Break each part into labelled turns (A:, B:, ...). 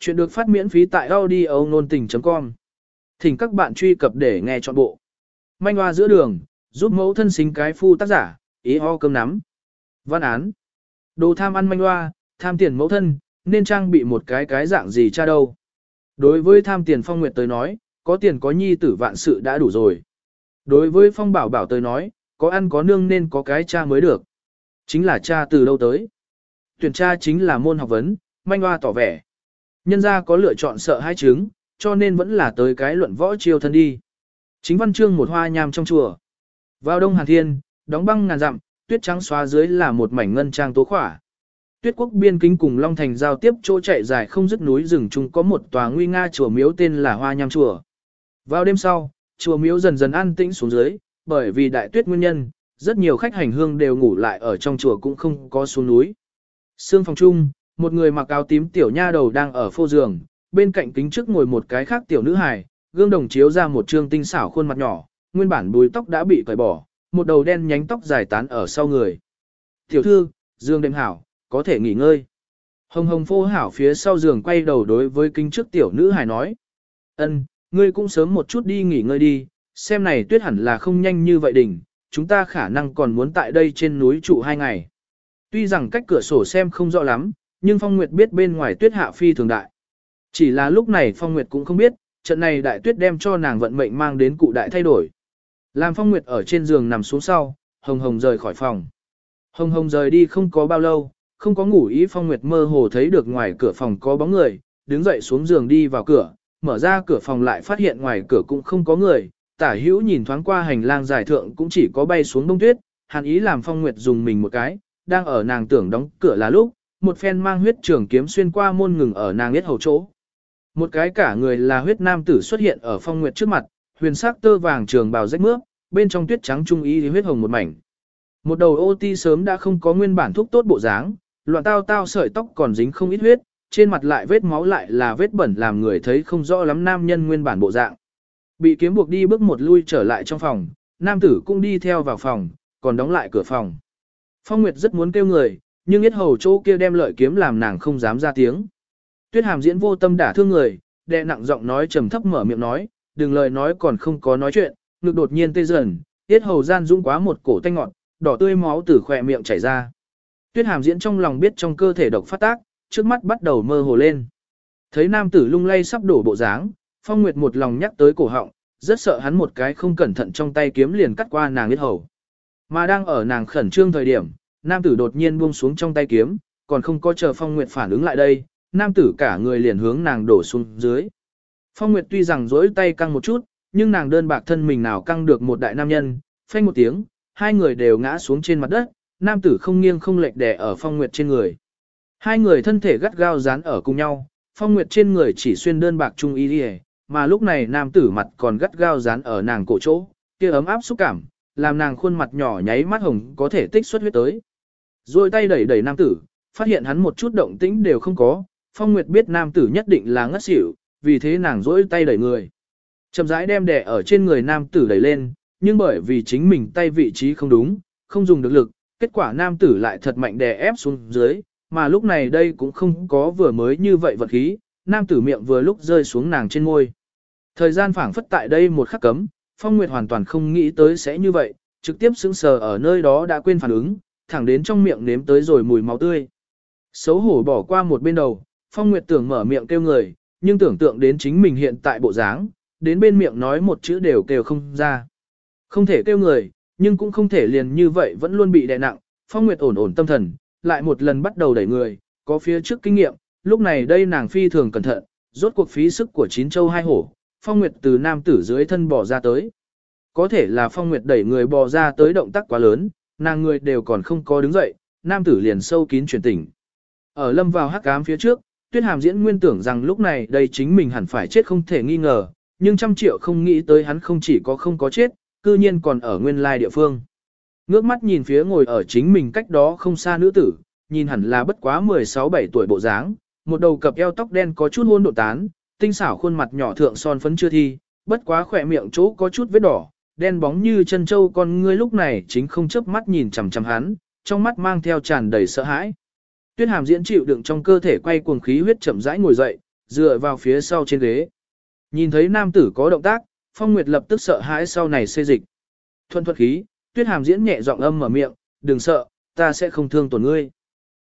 A: Chuyện được phát miễn phí tại audio nôn tình.com. Thỉnh các bạn truy cập để nghe trọn bộ. Manh hoa giữa đường, giúp mẫu thân xính cái phu tác giả, ý ho cơm nắm. Văn án. Đồ tham ăn manh hoa, tham tiền mẫu thân, nên trang bị một cái cái dạng gì cha đâu. Đối với tham tiền phong nguyệt tới nói, có tiền có nhi tử vạn sự đã đủ rồi. Đối với phong bảo bảo tới nói, có ăn có nương nên có cái cha mới được. Chính là cha từ đâu tới. Tuyển cha chính là môn học vấn, manh hoa tỏ vẻ. Nhân ra có lựa chọn sợ hai chứng, cho nên vẫn là tới cái luận võ chiêu thân đi. Chính văn chương một hoa nham trong chùa. Vào đông hàn thiên, đóng băng ngàn dặm, tuyết trắng xóa dưới là một mảnh ngân trang tố khỏa. Tuyết quốc biên kính cùng Long Thành giao tiếp chỗ chạy dài không dứt núi rừng chung có một tòa nguy nga chùa miếu tên là Hoa Nham chùa. Vào đêm sau, chùa miếu dần dần an tĩnh xuống dưới, bởi vì đại tuyết nguyên nhân, rất nhiều khách hành hương đều ngủ lại ở trong chùa cũng không có xuống núi. Sương phòng chung, một người mặc áo tím tiểu nha đầu đang ở phô giường, bên cạnh kính trước ngồi một cái khác tiểu nữ hài, gương đồng chiếu ra một trương tinh xảo khuôn mặt nhỏ, nguyên bản búi tóc đã bị cởi bỏ, một đầu đen nhánh tóc dài tán ở sau người. Tiểu thư, dương đêm hảo, có thể nghỉ ngơi. Hồng hồng phô hảo phía sau giường quay đầu đối với kính trước tiểu nữ hài nói. ân, ngươi cũng sớm một chút đi nghỉ ngơi đi, xem này tuyết hẳn là không nhanh như vậy đỉnh, chúng ta khả năng còn muốn tại đây trên núi trụ hai ngày. Tuy rằng cách cửa sổ xem không rõ lắm, nhưng Phong Nguyệt biết bên ngoài tuyết hạ phi thường đại. Chỉ là lúc này Phong Nguyệt cũng không biết, trận này đại tuyết đem cho nàng vận mệnh mang đến cụ đại thay đổi. Làm Phong Nguyệt ở trên giường nằm xuống sau, Hồng Hồng rời khỏi phòng. Hồng Hồng rời đi không có bao lâu, không có ngủ ý Phong Nguyệt mơ hồ thấy được ngoài cửa phòng có bóng người, đứng dậy xuống giường đi vào cửa, mở ra cửa phòng lại phát hiện ngoài cửa cũng không có người, tả hữu nhìn thoáng qua hành lang dài thượng cũng chỉ có bay xuống đông tuyết, hàn ý làm Phong Nguyệt dùng mình một cái, đang ở nàng tưởng đóng cửa là lúc, một phen mang huyết trường kiếm xuyên qua môn ngừng ở nàng biết hầu chỗ. Một cái cả người là huyết nam tử xuất hiện ở phong nguyệt trước mặt, huyền sắc tơ vàng trường bào rách mướp, bên trong tuyết trắng trung y huyết hồng một mảnh. Một đầu ô ti sớm đã không có nguyên bản thuốc tốt bộ dáng, loạn tao tao sợi tóc còn dính không ít huyết, trên mặt lại vết máu lại là vết bẩn làm người thấy không rõ lắm nam nhân nguyên bản bộ dạng. Bị kiếm buộc đi bước một lui trở lại trong phòng, nam tử cũng đi theo vào phòng, còn đóng lại cửa phòng. Phong Nguyệt rất muốn kêu người, nhưng yết hầu chỗ kia đem lợi kiếm làm nàng không dám ra tiếng. Tuyết hàm diễn vô tâm đả thương người, đệ nặng giọng nói trầm thấp mở miệng nói, đừng lời nói còn không có nói chuyện, ngực đột nhiên tê dần, yết hầu gian dũng quá một cổ tanh ngọn, đỏ tươi máu từ khỏe miệng chảy ra. Tuyết hàm diễn trong lòng biết trong cơ thể độc phát tác, trước mắt bắt đầu mơ hồ lên. Thấy nam tử lung lay sắp đổ bộ dáng, phong nguyệt một lòng nhắc tới cổ họng, rất sợ hắn một cái không cẩn thận trong tay kiếm liền cắt qua nàng yết hầu. Mà đang ở nàng khẩn trương thời điểm, nam tử đột nhiên buông xuống trong tay kiếm, còn không có chờ Phong Nguyệt phản ứng lại đây, nam tử cả người liền hướng nàng đổ xuống dưới. Phong Nguyệt tuy rằng dỗi tay căng một chút, nhưng nàng đơn bạc thân mình nào căng được một đại nam nhân, phanh một tiếng, hai người đều ngã xuống trên mặt đất, nam tử không nghiêng không lệch đè ở Phong Nguyệt trên người. Hai người thân thể gắt gao dán ở cùng nhau, Phong Nguyệt trên người chỉ xuyên đơn bạc trung y đi mà lúc này nam tử mặt còn gắt gao dán ở nàng cổ chỗ, kia ấm áp xúc cảm, làm nàng khuôn mặt nhỏ nháy mắt hồng có thể tích xuất huyết tới. Rồi tay đẩy đẩy nam tử, phát hiện hắn một chút động tĩnh đều không có, Phong Nguyệt biết nam tử nhất định là ngất xỉu, vì thế nàng rỗi tay đẩy người. Chậm rãi đem đè ở trên người nam tử đẩy lên, nhưng bởi vì chính mình tay vị trí không đúng, không dùng được lực, kết quả nam tử lại thật mạnh đè ép xuống dưới, mà lúc này đây cũng không có vừa mới như vậy vật khí, nam tử miệng vừa lúc rơi xuống nàng trên môi. Thời gian phảng phất tại đây một khắc cấm, Phong Nguyệt hoàn toàn không nghĩ tới sẽ như vậy, trực tiếp sững sờ ở nơi đó đã quên phản ứng, thẳng đến trong miệng nếm tới rồi mùi máu tươi. Xấu hổ bỏ qua một bên đầu, Phong Nguyệt tưởng mở miệng kêu người, nhưng tưởng tượng đến chính mình hiện tại bộ dáng, đến bên miệng nói một chữ đều kêu không ra. Không thể kêu người, nhưng cũng không thể liền như vậy vẫn luôn bị đè nặng, Phong Nguyệt ổn ổn tâm thần, lại một lần bắt đầu đẩy người, có phía trước kinh nghiệm, lúc này đây nàng phi thường cẩn thận, rốt cuộc phí sức của chín châu hai hổ, Phong Nguyệt từ nam tử dưới thân bò ra tới. Có thể là Phong Nguyệt đẩy người bò ra tới động tác quá lớn, nàng người đều còn không có đứng dậy, nam tử liền sâu kín truyền tỉnh. Ở lâm vào hắc ám phía trước, Tuyết Hàm diễn nguyên tưởng rằng lúc này đây chính mình hẳn phải chết không thể nghi ngờ, nhưng trăm triệu không nghĩ tới hắn không chỉ có không có chết, cư nhiên còn ở nguyên lai địa phương. Ngước mắt nhìn phía ngồi ở chính mình cách đó không xa nữ tử, nhìn hẳn là bất quá 16-17 tuổi bộ dáng, một đầu cặp eo tóc đen có chút hôn độ tán, tinh xảo khuôn mặt nhỏ thượng son phấn chưa thi, bất quá khỏe miệng chỗ có chút vết đỏ, đen bóng như chân châu con ngươi lúc này chính không chớp mắt nhìn chằm chằm hắn, trong mắt mang theo tràn đầy sợ hãi. Tuyết Hàm diễn chịu đựng trong cơ thể quay cuồng khí huyết chậm rãi ngồi dậy, dựa vào phía sau trên ghế. Nhìn thấy nam tử có động tác, Phong Nguyệt lập tức sợ hãi sau này xê dịch. Thuận thuật khí, Tuyết Hàm diễn nhẹ giọng âm mở miệng, đừng sợ, ta sẽ không thương tổn ngươi.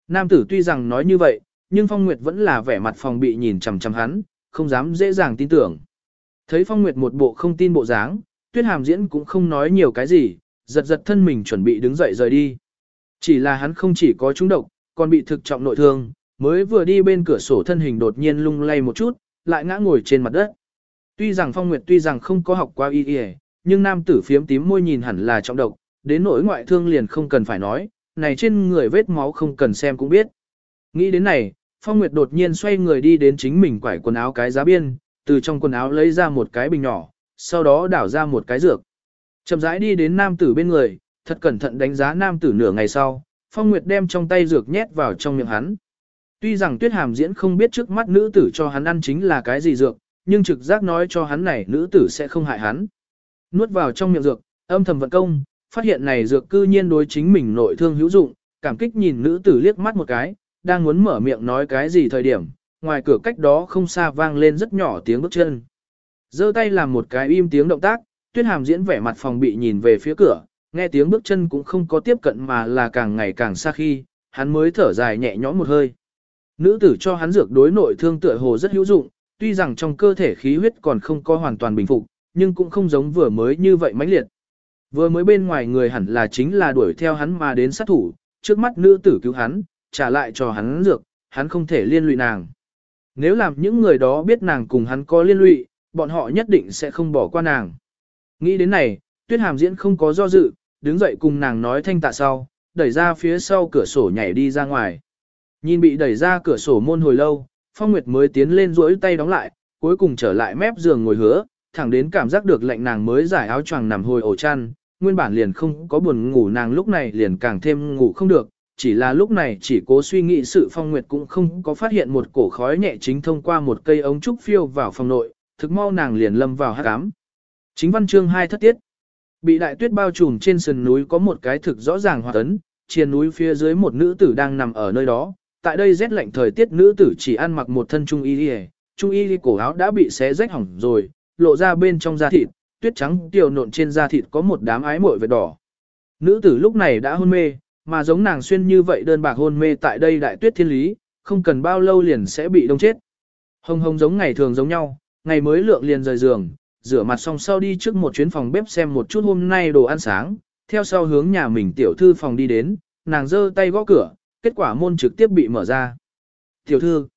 A: Nam tử tuy rằng nói như vậy, nhưng Phong Nguyệt vẫn là vẻ mặt phòng bị nhìn chằm chằm hắn, không dám dễ dàng tin tưởng. Thấy Phong Nguyệt một bộ không tin bộ dáng, Tuyết Hàm diễn cũng không nói nhiều cái gì, giật giật thân mình chuẩn bị đứng dậy rời đi. Chỉ là hắn không chỉ có trúng độc, còn bị thực trọng nội thương, mới vừa đi bên cửa sổ thân hình đột nhiên lung lay một chút, lại ngã ngồi trên mặt đất. Tuy rằng Phong Nguyệt tuy rằng không có học qua y y, nhưng nam tử phiếm tím môi nhìn hẳn là trọng độc, đến nỗi ngoại thương liền không cần phải nói, này trên người vết máu không cần xem cũng biết. Nghĩ đến này, Phong Nguyệt đột nhiên xoay người đi đến chính mình quải quần áo cái giá biên, từ trong quần áo lấy ra một cái bình nhỏ, sau đó đảo ra một cái dược. Chậm rãi đi đến nam tử bên người, thật cẩn thận đánh giá nam tử nửa ngày sau, Phong Nguyệt đem trong tay dược nhét vào trong miệng hắn. Tuy rằng Tuyết Hàm diễn không biết trước mắt nữ tử cho hắn ăn chính là cái gì dược, nhưng trực giác nói cho hắn này nữ tử sẽ không hại hắn. Nuốt vào trong miệng dược, âm thầm vận công, phát hiện này dược cư nhiên đối chính mình nội thương hữu dụng, cảm kích nhìn nữ tử liếc mắt một cái, đang muốn mở miệng nói cái gì thời điểm, ngoài cửa cách đó không xa vang lên rất nhỏ tiếng bước chân giơ tay làm một cái im tiếng động tác, Tuyết Hàm diễn vẻ mặt phòng bị nhìn về phía cửa, nghe tiếng bước chân cũng không có tiếp cận mà là càng ngày càng xa khi, hắn mới thở dài nhẹ nhõm một hơi. Nữ tử cho hắn dược đối nội thương tựa hồ rất hữu dụng, tuy rằng trong cơ thể khí huyết còn không có hoàn toàn bình phục, nhưng cũng không giống vừa mới như vậy mãnh liệt. Vừa mới bên ngoài người hẳn là chính là đuổi theo hắn mà đến sát thủ, trước mắt nữ tử cứu hắn, trả lại cho hắn dược, hắn không thể liên lụy nàng. Nếu làm những người đó biết nàng cùng hắn có liên lụy, bọn họ nhất định sẽ không bỏ qua nàng. Nghĩ đến này, tuyết hàm diễn không có do dự, đứng dậy cùng nàng nói thanh tạ sau, đẩy ra phía sau cửa sổ nhảy đi ra ngoài. Nhìn bị đẩy ra cửa sổ môn hồi lâu, Phong Nguyệt mới tiến lên duỗi tay đóng lại, cuối cùng trở lại mép giường ngồi hứa, thẳng đến cảm giác được lạnh nàng mới giải áo choàng nằm hồi ổ chăn, nguyên bản liền không có buồn ngủ nàng lúc này liền càng thêm ngủ không được, chỉ là lúc này chỉ cố suy nghĩ sự Phong Nguyệt cũng không có phát hiện một cổ khói nhẹ chính thông qua một cây ống trúc phiêu vào phòng nội, thực mau nàng liền lâm vào hắc ám. Chính văn chương hai thất tiết. Bị đại tuyết bao trùm trên sườn núi có một cái thực rõ ràng hoạt ấn, trên núi phía dưới một nữ tử đang nằm ở nơi đó, tại đây rét lạnh thời tiết nữ tử chỉ ăn mặc một thân trung y đi trung y cổ áo đã bị xé rách hỏng rồi, lộ ra bên trong da thịt, tuyết trắng tiểu nộn trên da thịt có một đám ái mội vệt đỏ. Nữ tử lúc này đã hôn mê, mà giống nàng xuyên như vậy đơn bạc hôn mê tại đây đại tuyết thiên lý, không cần bao lâu liền sẽ bị đông chết. Hồng hồng giống ngày thường giống nhau, ngày mới lượng liền rời giường, rửa mặt xong sau đi trước một chuyến phòng bếp xem một chút hôm nay đồ ăn sáng, theo sau hướng nhà mình tiểu thư phòng đi đến, nàng giơ tay gõ cửa, kết quả môn trực tiếp bị mở ra. Tiểu thư,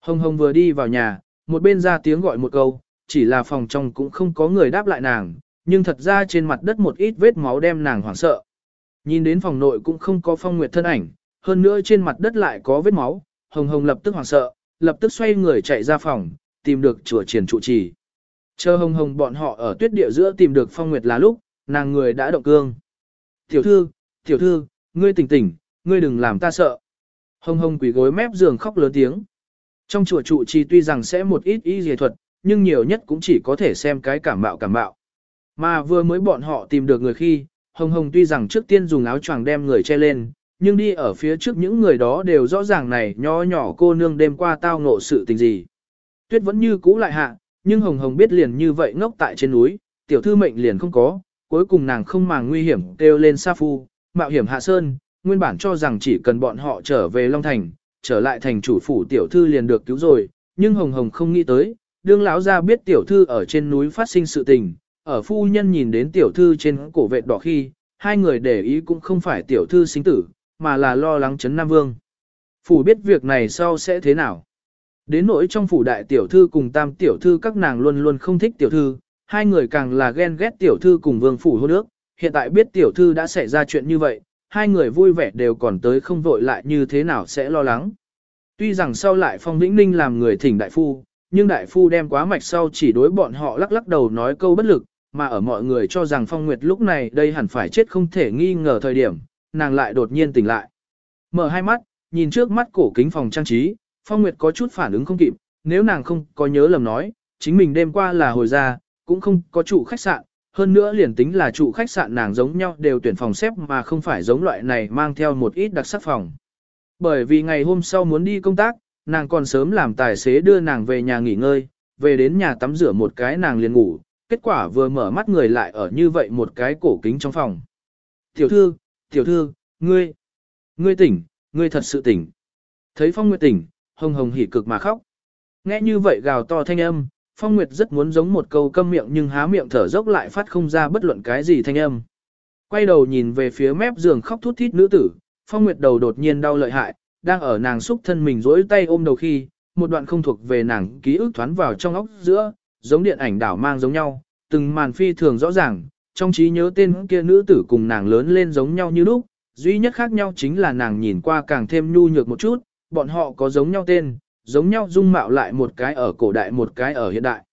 A: hồng hồng vừa đi vào nhà, một bên ra tiếng gọi một câu, chỉ là phòng trong cũng không có người đáp lại nàng, nhưng thật ra trên mặt đất một ít vết máu đem nàng hoảng sợ. Nhìn đến phòng nội cũng không có phong nguyệt thân ảnh, hơn nữa trên mặt đất lại có vết máu, hồng hồng lập tức hoảng sợ, lập tức xoay người chạy ra phòng, tìm được chùa triển trụ trì. Chờ hồng hồng bọn họ ở tuyết địa giữa tìm được phong nguyệt là lúc, nàng người đã động cương. Tiểu thư, tiểu thư, ngươi tỉnh tỉnh, ngươi đừng làm ta sợ. Hồng hồng quỷ gối mép giường khóc lớn tiếng. Trong chùa trụ trì tuy rằng sẽ một ít y dề thuật, nhưng nhiều nhất cũng chỉ có thể xem cái cảm mạo cảm mạo. Mà vừa mới bọn họ tìm được người khi, Hồng Hồng tuy rằng trước tiên dùng áo choàng đem người che lên, nhưng đi ở phía trước những người đó đều rõ ràng này nho nhỏ cô nương đêm qua tao ngộ sự tình gì. Tuyết vẫn như cũ lại hạ, nhưng Hồng Hồng biết liền như vậy ngốc tại trên núi, tiểu thư mệnh liền không có, cuối cùng nàng không màng nguy hiểm kêu lên Sa Phu, mạo hiểm hạ sơn, nguyên bản cho rằng chỉ cần bọn họ trở về Long Thành, trở lại thành chủ phủ tiểu thư liền được cứu rồi, nhưng Hồng Hồng không nghĩ tới, đương lão ra biết tiểu thư ở trên núi phát sinh sự tình, ở phu nhân nhìn đến tiểu thư trên cổ vệt đỏ khi, hai người để ý cũng không phải tiểu thư sinh tử, mà là lo lắng chấn Nam Vương. Phủ biết việc này sau sẽ thế nào? Đến nỗi trong phủ đại tiểu thư cùng tam tiểu thư các nàng luôn luôn không thích tiểu thư, hai người càng là ghen ghét tiểu thư cùng vương phủ hôn ước, hiện tại biết tiểu thư đã xảy ra chuyện như vậy, hai người vui vẻ đều còn tới không vội lại như thế nào sẽ lo lắng. Tuy rằng sau lại Phong Vĩnh Ninh làm người thỉnh đại phu, nhưng đại phu đem quá mạch sau chỉ đối bọn họ lắc lắc đầu nói câu bất lực, mà ở mọi người cho rằng Phong Nguyệt lúc này đây hẳn phải chết không thể nghi ngờ thời điểm, nàng lại đột nhiên tỉnh lại. Mở hai mắt, nhìn trước mắt cổ kính phòng trang trí, Phong Nguyệt có chút phản ứng không kịp, nếu nàng không có nhớ lầm nói, chính mình đêm qua là hồi ra, cũng không có trụ khách sạn, hơn nữa liền tính là trụ khách sạn nàng giống nhau đều tuyển phòng xếp mà không phải giống loại này mang theo một ít đặc sắc phòng. Bởi vì ngày hôm sau muốn đi công tác, nàng còn sớm làm tài xế đưa nàng về nhà nghỉ ngơi, về đến nhà tắm rửa một cái nàng liền ngủ, kết quả vừa mở mắt người lại ở như vậy một cái cổ kính trong phòng. Tiểu thư, tiểu thư, ngươi, ngươi tỉnh, ngươi thật sự tỉnh. Thấy Phong Nguyệt tỉnh, hồng hồng hỉ cực mà khóc. Nghe như vậy gào to thanh âm, Phong Nguyệt rất muốn giống một câu câm miệng nhưng há miệng thở dốc lại phát không ra bất luận cái gì thanh âm. Quay đầu nhìn về phía mép giường khóc thút thít nữ tử, Phong Nguyệt đầu đột nhiên đau lợi hại, đang ở nàng xúc thân mình rỗi tay ôm đầu khi, một đoạn không thuộc về nàng ký ức thoán vào trong óc giữa, giống điện ảnh đảo mang giống nhau, từng màn phi thường rõ ràng, trong trí nhớ tên kia nữ tử cùng nàng lớn lên giống nhau như lúc, duy nhất khác nhau chính là nàng nhìn qua càng thêm nhu nhược một chút, bọn họ có giống nhau tên, giống nhau dung mạo lại một cái ở cổ đại một cái ở hiện đại.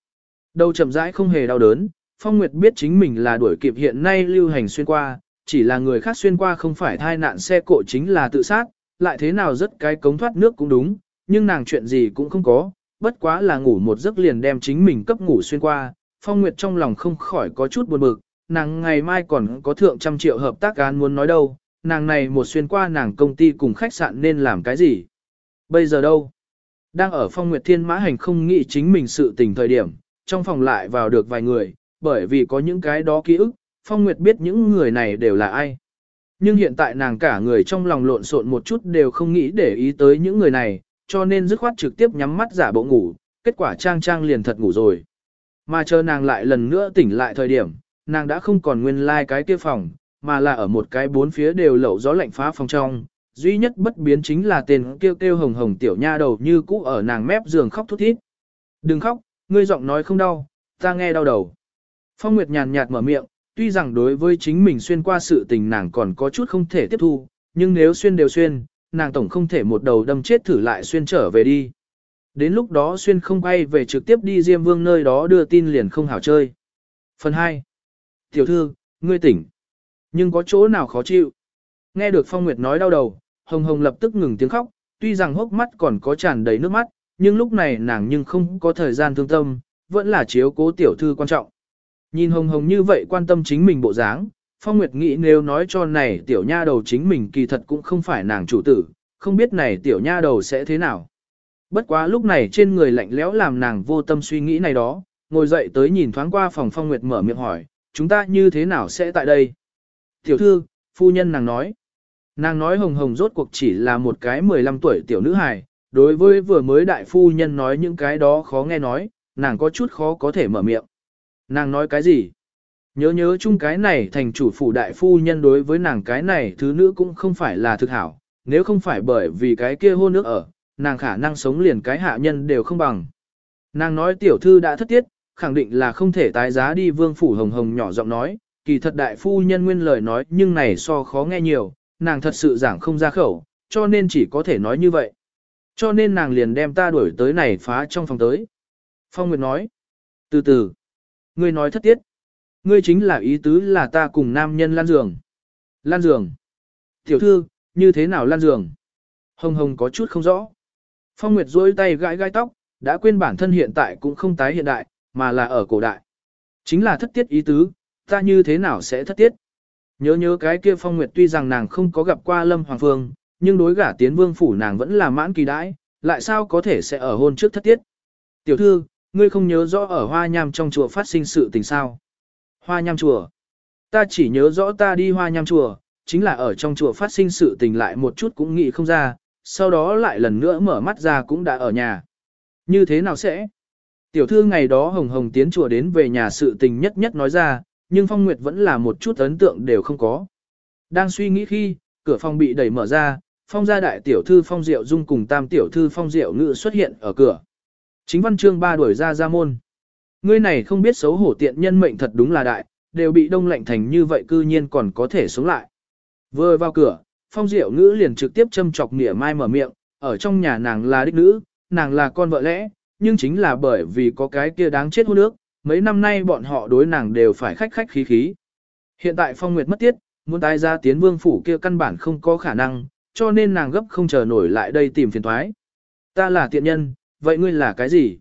A: Đầu chậm rãi không hề đau đớn, Phong Nguyệt biết chính mình là đuổi kịp hiện nay lưu hành xuyên qua, chỉ là người khác xuyên qua không phải thai nạn xe cộ chính là tự sát, lại thế nào rất cái cống thoát nước cũng đúng, nhưng nàng chuyện gì cũng không có, bất quá là ngủ một giấc liền đem chính mình cấp ngủ xuyên qua, Phong Nguyệt trong lòng không khỏi có chút buồn bực, nàng ngày mai còn có thượng trăm triệu hợp tác án muốn nói đâu, nàng này một xuyên qua nàng công ty cùng khách sạn nên làm cái gì. Bây giờ đâu? Đang ở Phong Nguyệt Thiên Mã Hành không nghĩ chính mình sự tình thời điểm, trong phòng lại vào được vài người, bởi vì có những cái đó ký ức, Phong Nguyệt biết những người này đều là ai. Nhưng hiện tại nàng cả người trong lòng lộn xộn một chút đều không nghĩ để ý tới những người này, cho nên dứt khoát trực tiếp nhắm mắt giả bộ ngủ, kết quả trang trang liền thật ngủ rồi. Mà chờ nàng lại lần nữa tỉnh lại thời điểm, nàng đã không còn nguyên lai like cái kia phòng, mà là ở một cái bốn phía đều lẩu gió lạnh phá phòng trong. Duy nhất bất biến chính là tên kêu kêu hồng hồng tiểu nha đầu như cũ ở nàng mép giường khóc thút thít. Đừng khóc, ngươi giọng nói không đau, ta nghe đau đầu. Phong Nguyệt nhàn nhạt mở miệng, tuy rằng đối với chính mình xuyên qua sự tình nàng còn có chút không thể tiếp thu, nhưng nếu xuyên đều xuyên, nàng tổng không thể một đầu đâm chết thử lại xuyên trở về đi. Đến lúc đó xuyên không bay về trực tiếp đi Diêm Vương nơi đó đưa tin liền không hảo chơi. Phần 2. Tiểu thư, ngươi tỉnh. Nhưng có chỗ nào khó chịu? Nghe được Phong Nguyệt nói đau đầu, Hồng Hồng lập tức ngừng tiếng khóc, tuy rằng hốc mắt còn có tràn đầy nước mắt, nhưng lúc này nàng nhưng không có thời gian thương tâm, vẫn là chiếu cố tiểu thư quan trọng. Nhìn Hồng Hồng như vậy quan tâm chính mình bộ dáng, Phong Nguyệt nghĩ nếu nói cho này tiểu nha đầu chính mình kỳ thật cũng không phải nàng chủ tử, không biết này tiểu nha đầu sẽ thế nào. Bất quá lúc này trên người lạnh lẽo làm nàng vô tâm suy nghĩ này đó, ngồi dậy tới nhìn thoáng qua phòng Phong Nguyệt mở miệng hỏi, chúng ta như thế nào sẽ tại đây? Tiểu thư, phu nhân nàng nói. Nàng nói hồng hồng rốt cuộc chỉ là một cái 15 tuổi tiểu nữ hài, đối với vừa mới đại phu nhân nói những cái đó khó nghe nói, nàng có chút khó có thể mở miệng. Nàng nói cái gì? Nhớ nhớ chung cái này thành chủ phủ đại phu nhân đối với nàng cái này thứ nữ cũng không phải là thực hảo, nếu không phải bởi vì cái kia hôn nước ở, nàng khả năng sống liền cái hạ nhân đều không bằng. Nàng nói tiểu thư đã thất tiết, khẳng định là không thể tái giá đi vương phủ hồng hồng nhỏ giọng nói, kỳ thật đại phu nhân nguyên lời nói nhưng này so khó nghe nhiều, nàng thật sự giảng không ra khẩu, cho nên chỉ có thể nói như vậy. Cho nên nàng liền đem ta đuổi tới này phá trong phòng tới. Phong Nguyệt nói, từ từ, ngươi nói thất tiết. Ngươi chính là ý tứ là ta cùng nam nhân lan giường. Lan giường. Tiểu thư, như thế nào lan giường? Hồng hồng có chút không rõ. Phong Nguyệt duỗi tay gãi gai tóc, đã quên bản thân hiện tại cũng không tái hiện đại, mà là ở cổ đại. Chính là thất tiết ý tứ, ta như thế nào sẽ thất tiết? Nhớ nhớ cái kia Phong Nguyệt tuy rằng nàng không có gặp qua Lâm Hoàng Phương, nhưng đối gả tiến vương phủ nàng vẫn là mãn kỳ đãi, lại sao có thể sẽ ở hôn trước thất tiết? Tiểu thư, ngươi không nhớ rõ ở hoa nham trong chùa phát sinh sự tình sao? Hoa nham chùa. Ta chỉ nhớ rõ ta đi hoa nham chùa, chính là ở trong chùa phát sinh sự tình lại một chút cũng nghĩ không ra, sau đó lại lần nữa mở mắt ra cũng đã ở nhà. Như thế nào sẽ? Tiểu thư ngày đó hồng hồng tiến chùa đến về nhà sự tình nhất nhất nói ra, nhưng Phong Nguyệt vẫn là một chút ấn tượng đều không có. Đang suy nghĩ khi, cửa phòng bị đẩy mở ra, Phong gia đại tiểu thư Phong Diệu Dung cùng tam tiểu thư Phong Diệu Ngự xuất hiện ở cửa. Chính văn chương ba đuổi ra ra môn. Ngươi này không biết xấu hổ tiện nhân mệnh thật đúng là đại, đều bị đông lạnh thành như vậy cư nhiên còn có thể sống lại. Vừa vào cửa, Phong Diệu Ngữ liền trực tiếp châm chọc nỉa mai mở miệng, ở trong nhà nàng là đích nữ, nàng là con vợ lẽ, nhưng chính là bởi vì có cái kia đáng chết hôn nước, mấy năm nay bọn họ đối nàng đều phải khách khách khí khí. Hiện tại Phong Nguyệt mất tiết, muốn tái ra tiến vương phủ kia căn bản không có khả năng, cho nên nàng gấp không chờ nổi lại đây tìm phiền thoái. Ta là tiện nhân, vậy ngươi là cái gì?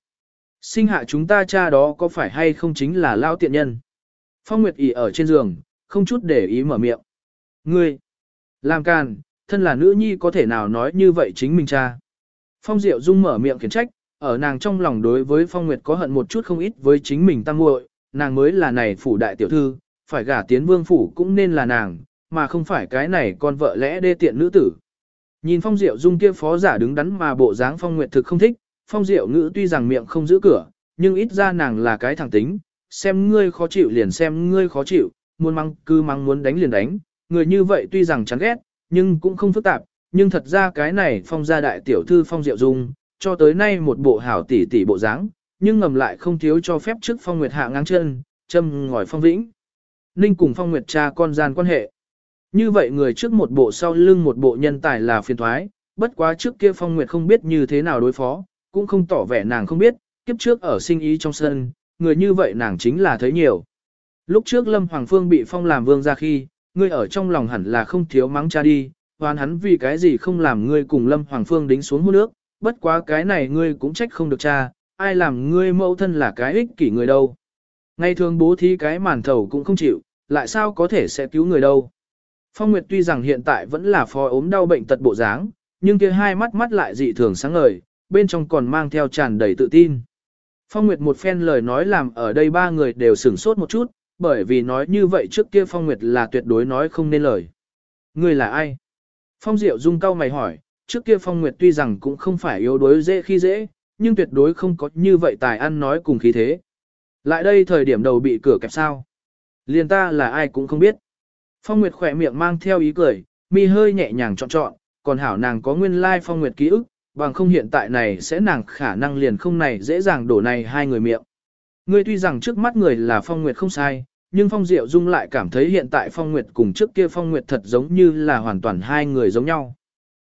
A: Sinh hạ chúng ta cha đó có phải hay không chính là lao tiện nhân? Phong Nguyệt ỉ ở trên giường, không chút để ý mở miệng. Ngươi, làm càn, thân là nữ nhi có thể nào nói như vậy chính mình cha? Phong Diệu Dung mở miệng khiển trách, ở nàng trong lòng đối với Phong Nguyệt có hận một chút không ít với chính mình tăng muội, nàng mới là này phủ đại tiểu thư, phải gả tiến vương phủ cũng nên là nàng, mà không phải cái này con vợ lẽ đê tiện nữ tử. Nhìn Phong Diệu Dung kia phó giả đứng đắn mà bộ dáng Phong Nguyệt thực không thích, Phong Diệu ngữ tuy rằng miệng không giữ cửa, nhưng ít ra nàng là cái thẳng tính, xem ngươi khó chịu liền xem ngươi khó chịu, muốn mắng cứ mắng muốn đánh liền đánh, người như vậy tuy rằng chán ghét, nhưng cũng không phức tạp, nhưng thật ra cái này Phong gia đại tiểu thư Phong Diệu Dung, cho tới nay một bộ hảo tỷ tỷ bộ dáng, nhưng ngầm lại không thiếu cho phép trước Phong Nguyệt hạ ngang chân, châm ngòi Phong Vĩnh. Ninh cùng Phong Nguyệt cha con gian quan hệ. Như vậy người trước một bộ sau lưng một bộ nhân tài là phiền thoái, bất quá trước kia Phong Nguyệt không biết như thế nào đối phó, cũng không tỏ vẻ nàng không biết, kiếp trước ở sinh ý trong sân, người như vậy nàng chính là thấy nhiều. Lúc trước Lâm Hoàng Phương bị Phong làm vương ra khi, ngươi ở trong lòng hẳn là không thiếu mắng cha đi, hoàn hắn vì cái gì không làm ngươi cùng Lâm Hoàng Phương đính xuống hôn nước, bất quá cái này ngươi cũng trách không được cha, ai làm ngươi mẫu thân là cái ích kỷ người đâu. Ngày thường bố thí cái màn thầu cũng không chịu, lại sao có thể sẽ cứu người đâu. Phong Nguyệt tuy rằng hiện tại vẫn là phò ốm đau bệnh tật bộ dáng, nhưng kia hai mắt mắt lại dị thường sáng ngời, bên trong còn mang theo tràn đầy tự tin. Phong Nguyệt một phen lời nói làm ở đây ba người đều sửng sốt một chút, bởi vì nói như vậy trước kia Phong Nguyệt là tuyệt đối nói không nên lời. Người là ai? Phong Diệu Dung cao mày hỏi, trước kia Phong Nguyệt tuy rằng cũng không phải yếu đuối dễ khi dễ, nhưng tuyệt đối không có như vậy tài ăn nói cùng khí thế. Lại đây thời điểm đầu bị cửa kẹp sao? Liền ta là ai cũng không biết. Phong Nguyệt khỏe miệng mang theo ý cười, mi hơi nhẹ nhàng trọn trọn còn hảo nàng có nguyên lai like Phong Nguyệt ký ức, bằng không hiện tại này sẽ nàng khả năng liền không này dễ dàng đổ này hai người miệng. Ngươi tuy rằng trước mắt người là Phong Nguyệt không sai, nhưng Phong Diệu Dung lại cảm thấy hiện tại Phong Nguyệt cùng trước kia Phong Nguyệt thật giống như là hoàn toàn hai người giống nhau.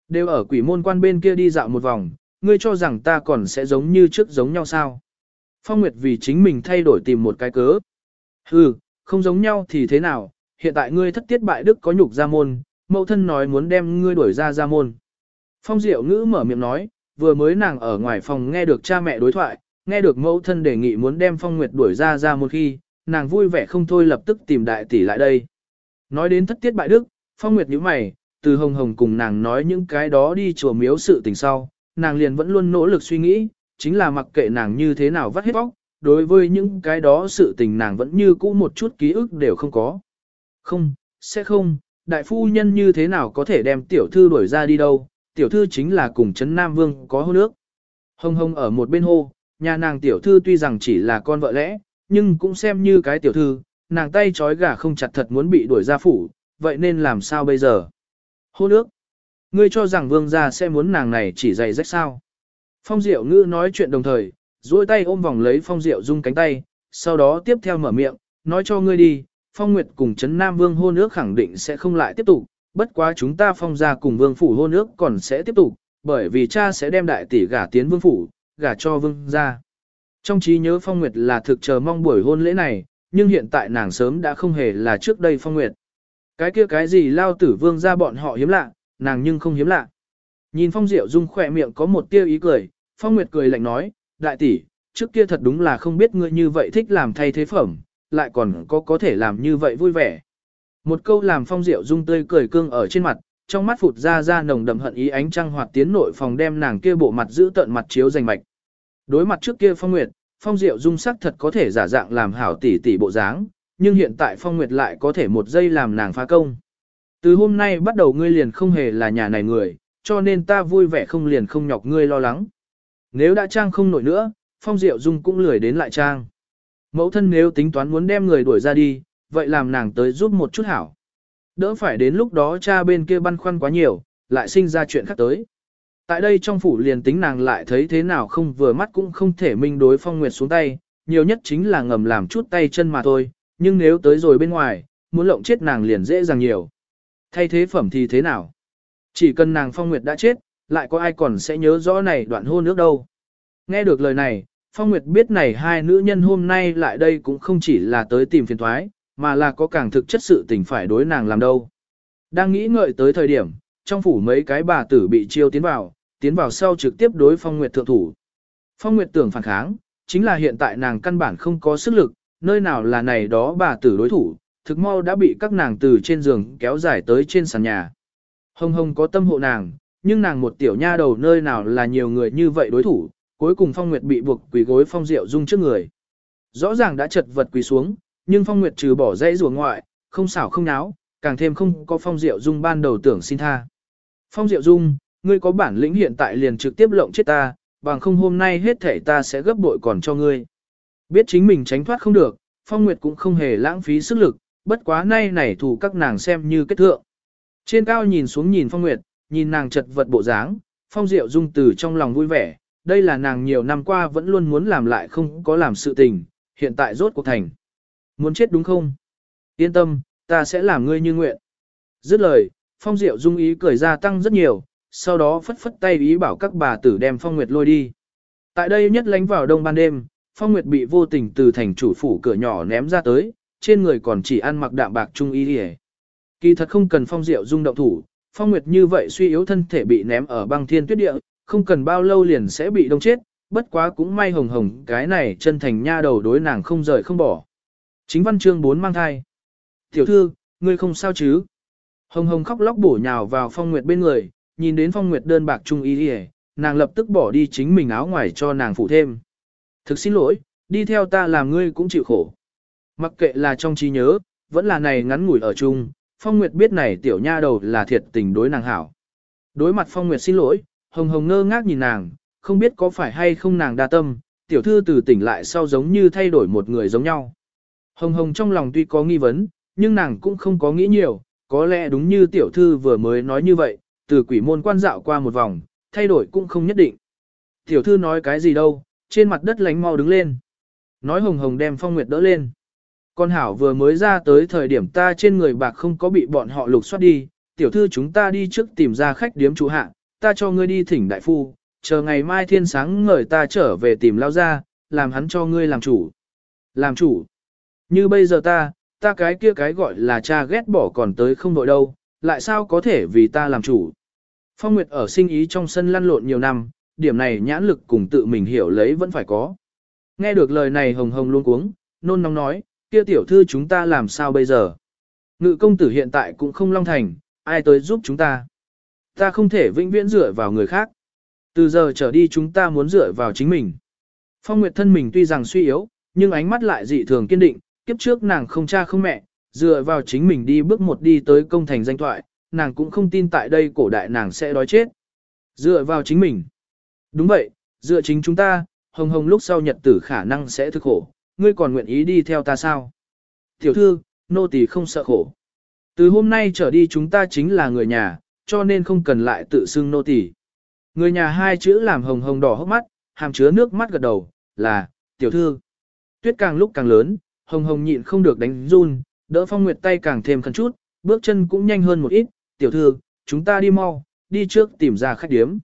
A: Đều ở quỷ môn quan bên kia đi dạo một vòng, ngươi cho rằng ta còn sẽ giống như trước giống nhau sao? Phong Nguyệt vì chính mình thay đổi tìm một cái cớ. Hừ, không giống nhau thì thế nào, hiện tại ngươi thất tiết bại đức có nhục ra môn, mẫu thân nói muốn đem ngươi đuổi ra ra môn. Phong Diệu ngữ mở miệng nói, vừa mới nàng ở ngoài phòng nghe được cha mẹ đối thoại, nghe được mẫu thân đề nghị muốn đem Phong Nguyệt đuổi ra ra một khi, nàng vui vẻ không thôi lập tức tìm đại tỷ lại đây. Nói đến thất tiết bại đức, Phong Nguyệt nhíu mày, từ hồng hồng cùng nàng nói những cái đó đi chùa miếu sự tình sau, nàng liền vẫn luôn nỗ lực suy nghĩ, chính là mặc kệ nàng như thế nào vắt hết bóc, đối với những cái đó sự tình nàng vẫn như cũ một chút ký ức đều không có. Không, sẽ không, đại phu nhân như thế nào có thể đem tiểu thư đuổi ra đi đâu, tiểu thư chính là cùng Trấn Nam Vương có hôn nước. Hồng hồng ở một bên hô, nhà nàng tiểu thư tuy rằng chỉ là con vợ lẽ, nhưng cũng xem như cái tiểu thư, nàng tay trói gà không chặt thật muốn bị đuổi ra phủ, vậy nên làm sao bây giờ? Hôn nước. Ngươi cho rằng vương gia sẽ muốn nàng này chỉ dạy rách sao? Phong Diệu ngữ nói chuyện đồng thời, duỗi tay ôm vòng lấy Phong Diệu dung cánh tay, sau đó tiếp theo mở miệng, nói cho ngươi đi, Phong Nguyệt cùng Trấn Nam Vương hôn ước khẳng định sẽ không lại tiếp tục, bất quá chúng ta phong gia cùng vương phủ hôn ước còn sẽ tiếp tục, bởi vì cha sẽ đem đại tỷ gả tiến vương phủ, gả cho vương gia. Trong trí nhớ Phong Nguyệt là thực chờ mong buổi hôn lễ này, nhưng hiện tại nàng sớm đã không hề là trước đây Phong Nguyệt. Cái kia cái gì lao tử vương gia bọn họ hiếm lạ, nàng nhưng không hiếm lạ. Nhìn Phong Diệu Dung khỏe miệng có một tia ý cười, Phong Nguyệt cười lạnh nói, đại tỷ, trước kia thật đúng là không biết ngươi như vậy thích làm thay thế phẩm, lại còn có có thể làm như vậy vui vẻ. Một câu làm phong diệu dung tươi cười cương ở trên mặt, trong mắt phụt ra ra nồng đậm hận ý ánh trăng hoạt tiến nội phòng đem nàng kia bộ mặt giữ tận mặt chiếu rành mạch. Đối mặt trước kia phong nguyệt, phong diệu dung sắc thật có thể giả dạng làm hảo tỷ tỷ bộ dáng, nhưng hiện tại phong nguyệt lại có thể một giây làm nàng phá công. Từ hôm nay bắt đầu ngươi liền không hề là nhà này người, cho nên ta vui vẻ không liền không nhọc ngươi lo lắng. Nếu đã trang không nổi nữa, phong diệu dung cũng lười đến lại trang. Mẫu thân nếu tính toán muốn đem người đuổi ra đi, vậy làm nàng tới giúp một chút hảo. Đỡ phải đến lúc đó cha bên kia băn khoăn quá nhiều, lại sinh ra chuyện khác tới. Tại đây trong phủ liền tính nàng lại thấy thế nào không vừa mắt cũng không thể minh đối phong nguyệt xuống tay, nhiều nhất chính là ngầm làm chút tay chân mà thôi, nhưng nếu tới rồi bên ngoài, muốn lộng chết nàng liền dễ dàng nhiều. Thay thế phẩm thì thế nào? Chỉ cần nàng phong nguyệt đã chết, lại có ai còn sẽ nhớ rõ này đoạn hôn nước đâu. Nghe được lời này, Phong Nguyệt biết này hai nữ nhân hôm nay lại đây cũng không chỉ là tới tìm phiền thoái, mà là có càng thực chất sự tình phải đối nàng làm đâu. Đang nghĩ ngợi tới thời điểm, trong phủ mấy cái bà tử bị chiêu tiến vào, tiến vào sau trực tiếp đối Phong Nguyệt thượng thủ. Phong Nguyệt tưởng phản kháng, chính là hiện tại nàng căn bản không có sức lực, nơi nào là này đó bà tử đối thủ, thực mau đã bị các nàng từ trên giường kéo dài tới trên sàn nhà. Hồng hồng có tâm hộ nàng, nhưng nàng một tiểu nha đầu nơi nào là nhiều người như vậy đối thủ, cuối cùng Phong Nguyệt bị buộc quỳ gối Phong Diệu Dung trước người. Rõ ràng đã chật vật quỳ xuống, nhưng Phong Nguyệt trừ bỏ dãy rùa ngoại, không xảo không náo, càng thêm không có Phong Diệu Dung ban đầu tưởng xin tha. Phong Diệu Dung, ngươi có bản lĩnh hiện tại liền trực tiếp lộng chết ta, bằng không hôm nay hết thể ta sẽ gấp bội còn cho ngươi. Biết chính mình tránh thoát không được, Phong Nguyệt cũng không hề lãng phí sức lực, bất quá nay này thủ các nàng xem như kết thượng. Trên cao nhìn xuống nhìn Phong Nguyệt, nhìn nàng chật vật bộ dáng, Phong Diệu Dung từ trong lòng vui vẻ, đây là nàng nhiều năm qua vẫn luôn muốn làm lại không có làm sự tình, hiện tại rốt cuộc thành. Muốn chết đúng không? Yên tâm, ta sẽ làm ngươi như nguyện. Dứt lời, Phong Diệu Dung ý cười ra tăng rất nhiều, sau đó phất phất tay ý bảo các bà tử đem Phong Nguyệt lôi đi. Tại đây nhất lánh vào đông ban đêm, Phong Nguyệt bị vô tình từ thành chủ phủ cửa nhỏ ném ra tới, trên người còn chỉ ăn mặc đạm bạc trung y hề. Kỳ thật không cần Phong Diệu Dung động thủ, Phong Nguyệt như vậy suy yếu thân thể bị ném ở băng thiên tuyết địa, không cần bao lâu liền sẽ bị đông chết, bất quá cũng may hồng hồng cái này chân thành nha đầu đối nàng không rời không bỏ. Chính văn chương 4 mang thai. Tiểu thư, ngươi không sao chứ? Hồng hồng khóc lóc bổ nhào vào Phong Nguyệt bên người, nhìn đến Phong Nguyệt đơn bạc trung y hề, nàng lập tức bỏ đi chính mình áo ngoài cho nàng phụ thêm. Thực xin lỗi, đi theo ta làm ngươi cũng chịu khổ. Mặc kệ là trong trí nhớ, vẫn là này ngắn ngủi ở chung, Phong Nguyệt biết này tiểu nha đầu là thiệt tình đối nàng hảo. Đối mặt Phong Nguyệt xin lỗi, Hồng Hồng ngơ ngác nhìn nàng, không biết có phải hay không nàng đa tâm, tiểu thư từ tỉnh lại sau giống như thay đổi một người giống nhau. Hồng Hồng trong lòng tuy có nghi vấn, nhưng nàng cũng không có nghĩ nhiều, có lẽ đúng như tiểu thư vừa mới nói như vậy, từ quỷ môn quan dạo qua một vòng, thay đổi cũng không nhất định. Tiểu thư nói cái gì đâu, trên mặt đất lánh mau đứng lên. Nói hồng hồng đem phong nguyệt đỡ lên. Con hảo vừa mới ra tới thời điểm ta trên người bạc không có bị bọn họ lục soát đi, tiểu thư chúng ta đi trước tìm ra khách điếm chủ hạ, ta cho ngươi đi thỉnh đại phu, chờ ngày mai thiên sáng ngời ta trở về tìm lao ra, làm hắn cho ngươi làm chủ. Làm chủ. Như bây giờ ta, ta cái kia cái gọi là cha ghét bỏ còn tới không đội đâu, lại sao có thể vì ta làm chủ. Phong Nguyệt ở sinh ý trong sân lăn lộn nhiều năm, điểm này nhãn lực cùng tự mình hiểu lấy vẫn phải có. Nghe được lời này hồng hồng luôn cuống, nôn nóng nói, kia tiểu thư chúng ta làm sao bây giờ? Ngự công tử hiện tại cũng không long thành, ai tới giúp chúng ta? Ta không thể vĩnh viễn dựa vào người khác. Từ giờ trở đi chúng ta muốn dựa vào chính mình. Phong Nguyệt thân mình tuy rằng suy yếu, nhưng ánh mắt lại dị thường kiên định, kiếp trước nàng không cha không mẹ, dựa vào chính mình đi bước một đi tới công thành danh thoại, nàng cũng không tin tại đây cổ đại nàng sẽ đói chết. Dựa vào chính mình. Đúng vậy, dựa chính chúng ta, hồng hồng lúc sau nhật tử khả năng sẽ thức khổ, ngươi còn nguyện ý đi theo ta sao? Tiểu thư, nô tỳ không sợ khổ. Từ hôm nay trở đi chúng ta chính là người nhà, cho nên không cần lại tự xưng nô tỳ. Người nhà hai chữ làm hồng hồng đỏ hốc mắt, hàm chứa nước mắt gật đầu, là, tiểu thư. Tuyết càng lúc càng lớn, hồng hồng nhịn không được đánh run, đỡ phong nguyệt tay càng thêm khẩn chút, bước chân cũng nhanh hơn một ít, tiểu thư, chúng ta đi mau, đi trước tìm ra khách điếm.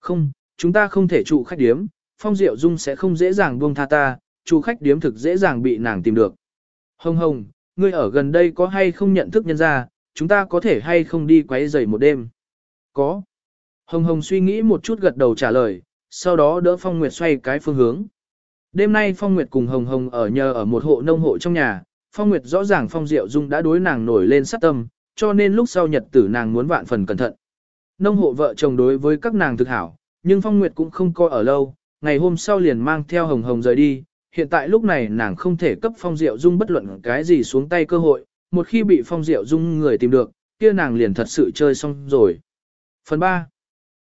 A: Không, chúng ta không thể trụ khách điếm, Phong Diệu Dung sẽ không dễ dàng buông tha ta, trụ khách điếm thực dễ dàng bị nàng tìm được. Hồng hồng, ngươi ở gần đây có hay không nhận thức nhân ra, chúng ta có thể hay không đi quấy rầy một đêm? Có. Hồng hồng suy nghĩ một chút gật đầu trả lời, sau đó đỡ Phong Nguyệt xoay cái phương hướng. Đêm nay Phong Nguyệt cùng Hồng Hồng ở nhờ ở một hộ nông hộ trong nhà, Phong Nguyệt rõ ràng Phong Diệu Dung đã đối nàng nổi lên sát tâm, cho nên lúc sau nhật tử nàng muốn vạn phần cẩn thận. Nông hộ vợ chồng đối với các nàng thực hảo, nhưng Phong Nguyệt cũng không coi ở lâu, ngày hôm sau liền mang theo Hồng Hồng rời đi, hiện tại lúc này nàng không thể cấp Phong Diệu Dung bất luận cái gì xuống tay cơ hội, một khi bị Phong Diệu Dung người tìm được, kia nàng liền thật sự chơi xong rồi. Phần 3.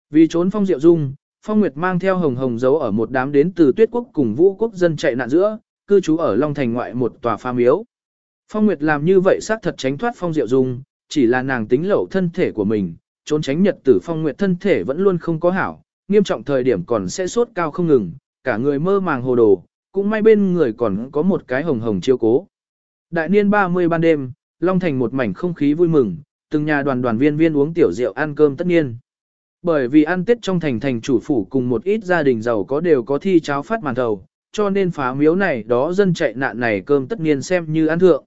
A: Vì trốn Phong Diệu Dung, Phong Nguyệt mang theo Hồng Hồng giấu ở một đám đến từ Tuyết Quốc cùng Vũ Quốc dân chạy nạn giữa, cư trú ở Long Thành ngoại một tòa pha miếu. Phong Nguyệt làm như vậy xác thật tránh thoát Phong Diệu Dung, chỉ là nàng tính lẩu thân thể của mình, trốn tránh nhật tử Phong Nguyệt thân thể vẫn luôn không có hảo, nghiêm trọng thời điểm còn sẽ sốt cao không ngừng, cả người mơ màng hồ đồ, cũng may bên người còn có một cái hồng hồng chiêu cố. Đại niên 30 ban đêm, Long Thành một mảnh không khí vui mừng, từng nhà đoàn đoàn viên viên uống tiểu rượu ăn cơm tất nhiên. Bởi vì ăn tết trong thành thành chủ phủ cùng một ít gia đình giàu có đều có thi cháo phát màn thầu, cho nên phá miếu này đó dân chạy nạn này cơm tất nhiên xem như ăn thượng.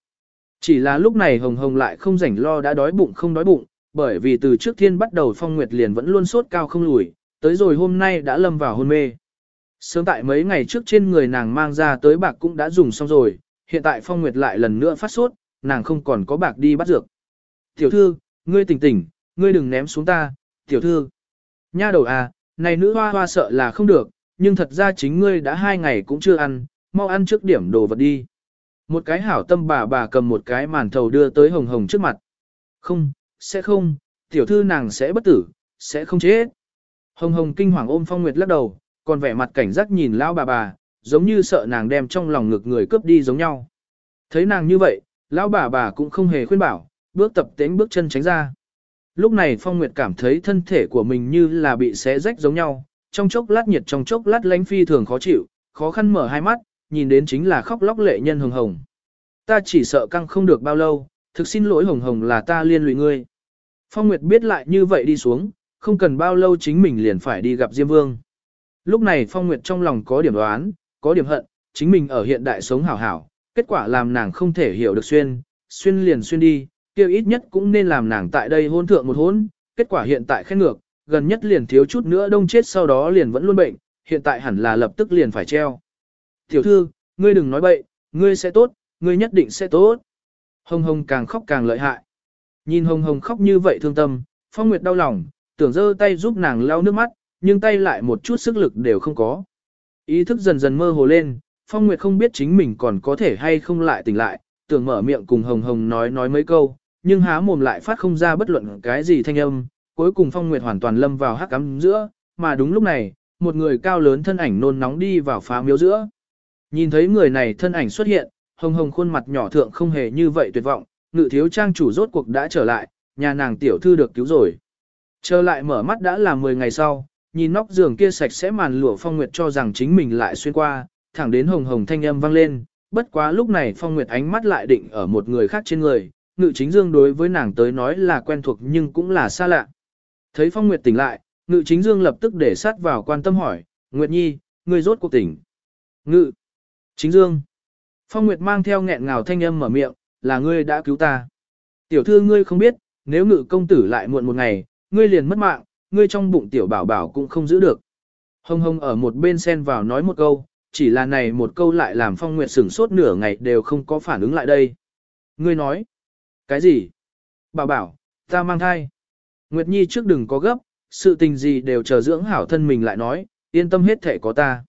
A: Chỉ là lúc này Hồng Hồng lại không rảnh lo đã đói bụng không đói bụng, bởi vì từ trước thiên bắt đầu Phong Nguyệt liền vẫn luôn sốt cao không lùi, tới rồi hôm nay đã lâm vào hôn mê. Sớm tại mấy ngày trước trên người nàng mang ra tới bạc cũng đã dùng xong rồi, hiện tại Phong Nguyệt lại lần nữa phát sốt, nàng không còn có bạc đi bắt dược. Tiểu thư, ngươi tỉnh tỉnh, ngươi đừng ném xuống ta, tiểu thư. Nha đầu à, này nữ hoa hoa sợ là không được, nhưng thật ra chính ngươi đã hai ngày cũng chưa ăn, mau ăn trước điểm đồ vật đi. Một cái hảo tâm bà bà cầm một cái màn thầu đưa tới hồng hồng trước mặt. Không, sẽ không, tiểu thư nàng sẽ bất tử, sẽ không chết. Hồng hồng kinh hoàng ôm phong nguyệt lắc đầu, còn vẻ mặt cảnh giác nhìn lão bà bà, giống như sợ nàng đem trong lòng ngực người cướp đi giống nhau. Thấy nàng như vậy, lão bà bà cũng không hề khuyên bảo, bước tập tễnh bước chân tránh ra. Lúc này Phong Nguyệt cảm thấy thân thể của mình như là bị xé rách giống nhau, trong chốc lát nhiệt trong chốc lát lánh phi thường khó chịu, khó khăn mở hai mắt, nhìn đến chính là khóc lóc lệ nhân hồng hồng. Ta chỉ sợ căng không được bao lâu, thực xin lỗi hồng hồng là ta liên lụy ngươi. Phong Nguyệt biết lại như vậy đi xuống, không cần bao lâu chính mình liền phải đi gặp Diêm Vương. Lúc này Phong Nguyệt trong lòng có điểm đoán, có điểm hận, chính mình ở hiện đại sống hảo hảo, kết quả làm nàng không thể hiểu được xuyên, xuyên liền xuyên đi, kêu ít nhất cũng nên làm nàng tại đây hôn thượng một hôn, kết quả hiện tại khen ngược, gần nhất liền thiếu chút nữa đông chết sau đó liền vẫn luôn bệnh, hiện tại hẳn là lập tức liền phải treo. Tiểu thư, ngươi đừng nói bậy, ngươi sẽ tốt, ngươi nhất định sẽ tốt. Hồng hồng càng khóc càng lợi hại. Nhìn hồng hồng khóc như vậy thương tâm, phong nguyệt đau lòng, tưởng giơ tay giúp nàng lau nước mắt, nhưng tay lại một chút sức lực đều không có. Ý thức dần dần mơ hồ lên, phong nguyệt không biết chính mình còn có thể hay không lại tỉnh lại, tưởng mở miệng cùng hồng hồng nói nói mấy câu, nhưng há mồm lại phát không ra bất luận cái gì thanh âm, cuối cùng Phong Nguyệt hoàn toàn lâm vào hắc ám giữa, mà đúng lúc này, một người cao lớn thân ảnh nôn nóng đi vào phá miếu giữa. Nhìn thấy người này thân ảnh xuất hiện, hồng hồng khuôn mặt nhỏ thượng không hề như vậy tuyệt vọng, ngự thiếu trang chủ rốt cuộc đã trở lại, nhà nàng tiểu thư được cứu rồi. Trở lại mở mắt đã là 10 ngày sau, nhìn nóc giường kia sạch sẽ màn lụa Phong Nguyệt cho rằng chính mình lại xuyên qua, thẳng đến hồng hồng thanh âm vang lên, bất quá lúc này Phong Nguyệt ánh mắt lại định ở một người khác trên người, ngự chính dương đối với nàng tới nói là quen thuộc nhưng cũng là xa lạ. Thấy Phong Nguyệt tỉnh lại, ngự chính dương lập tức để sát vào quan tâm hỏi, Nguyệt Nhi, ngươi rốt cuộc tỉnh. Ngự, chính dương. Phong Nguyệt mang theo nghẹn ngào thanh âm mở miệng, là ngươi đã cứu ta. Tiểu thư ngươi không biết, nếu ngự công tử lại muộn một ngày, ngươi liền mất mạng, ngươi trong bụng tiểu bảo bảo cũng không giữ được. Hồng hồng ở một bên sen vào nói một câu, chỉ là này một câu lại làm Phong Nguyệt sửng sốt nửa ngày đều không có phản ứng lại đây. Ngươi nói, cái gì? Bảo bảo, ta mang thai. Nguyệt Nhi trước đừng có gấp, sự tình gì đều chờ dưỡng hảo thân mình lại nói, yên tâm hết thể có ta.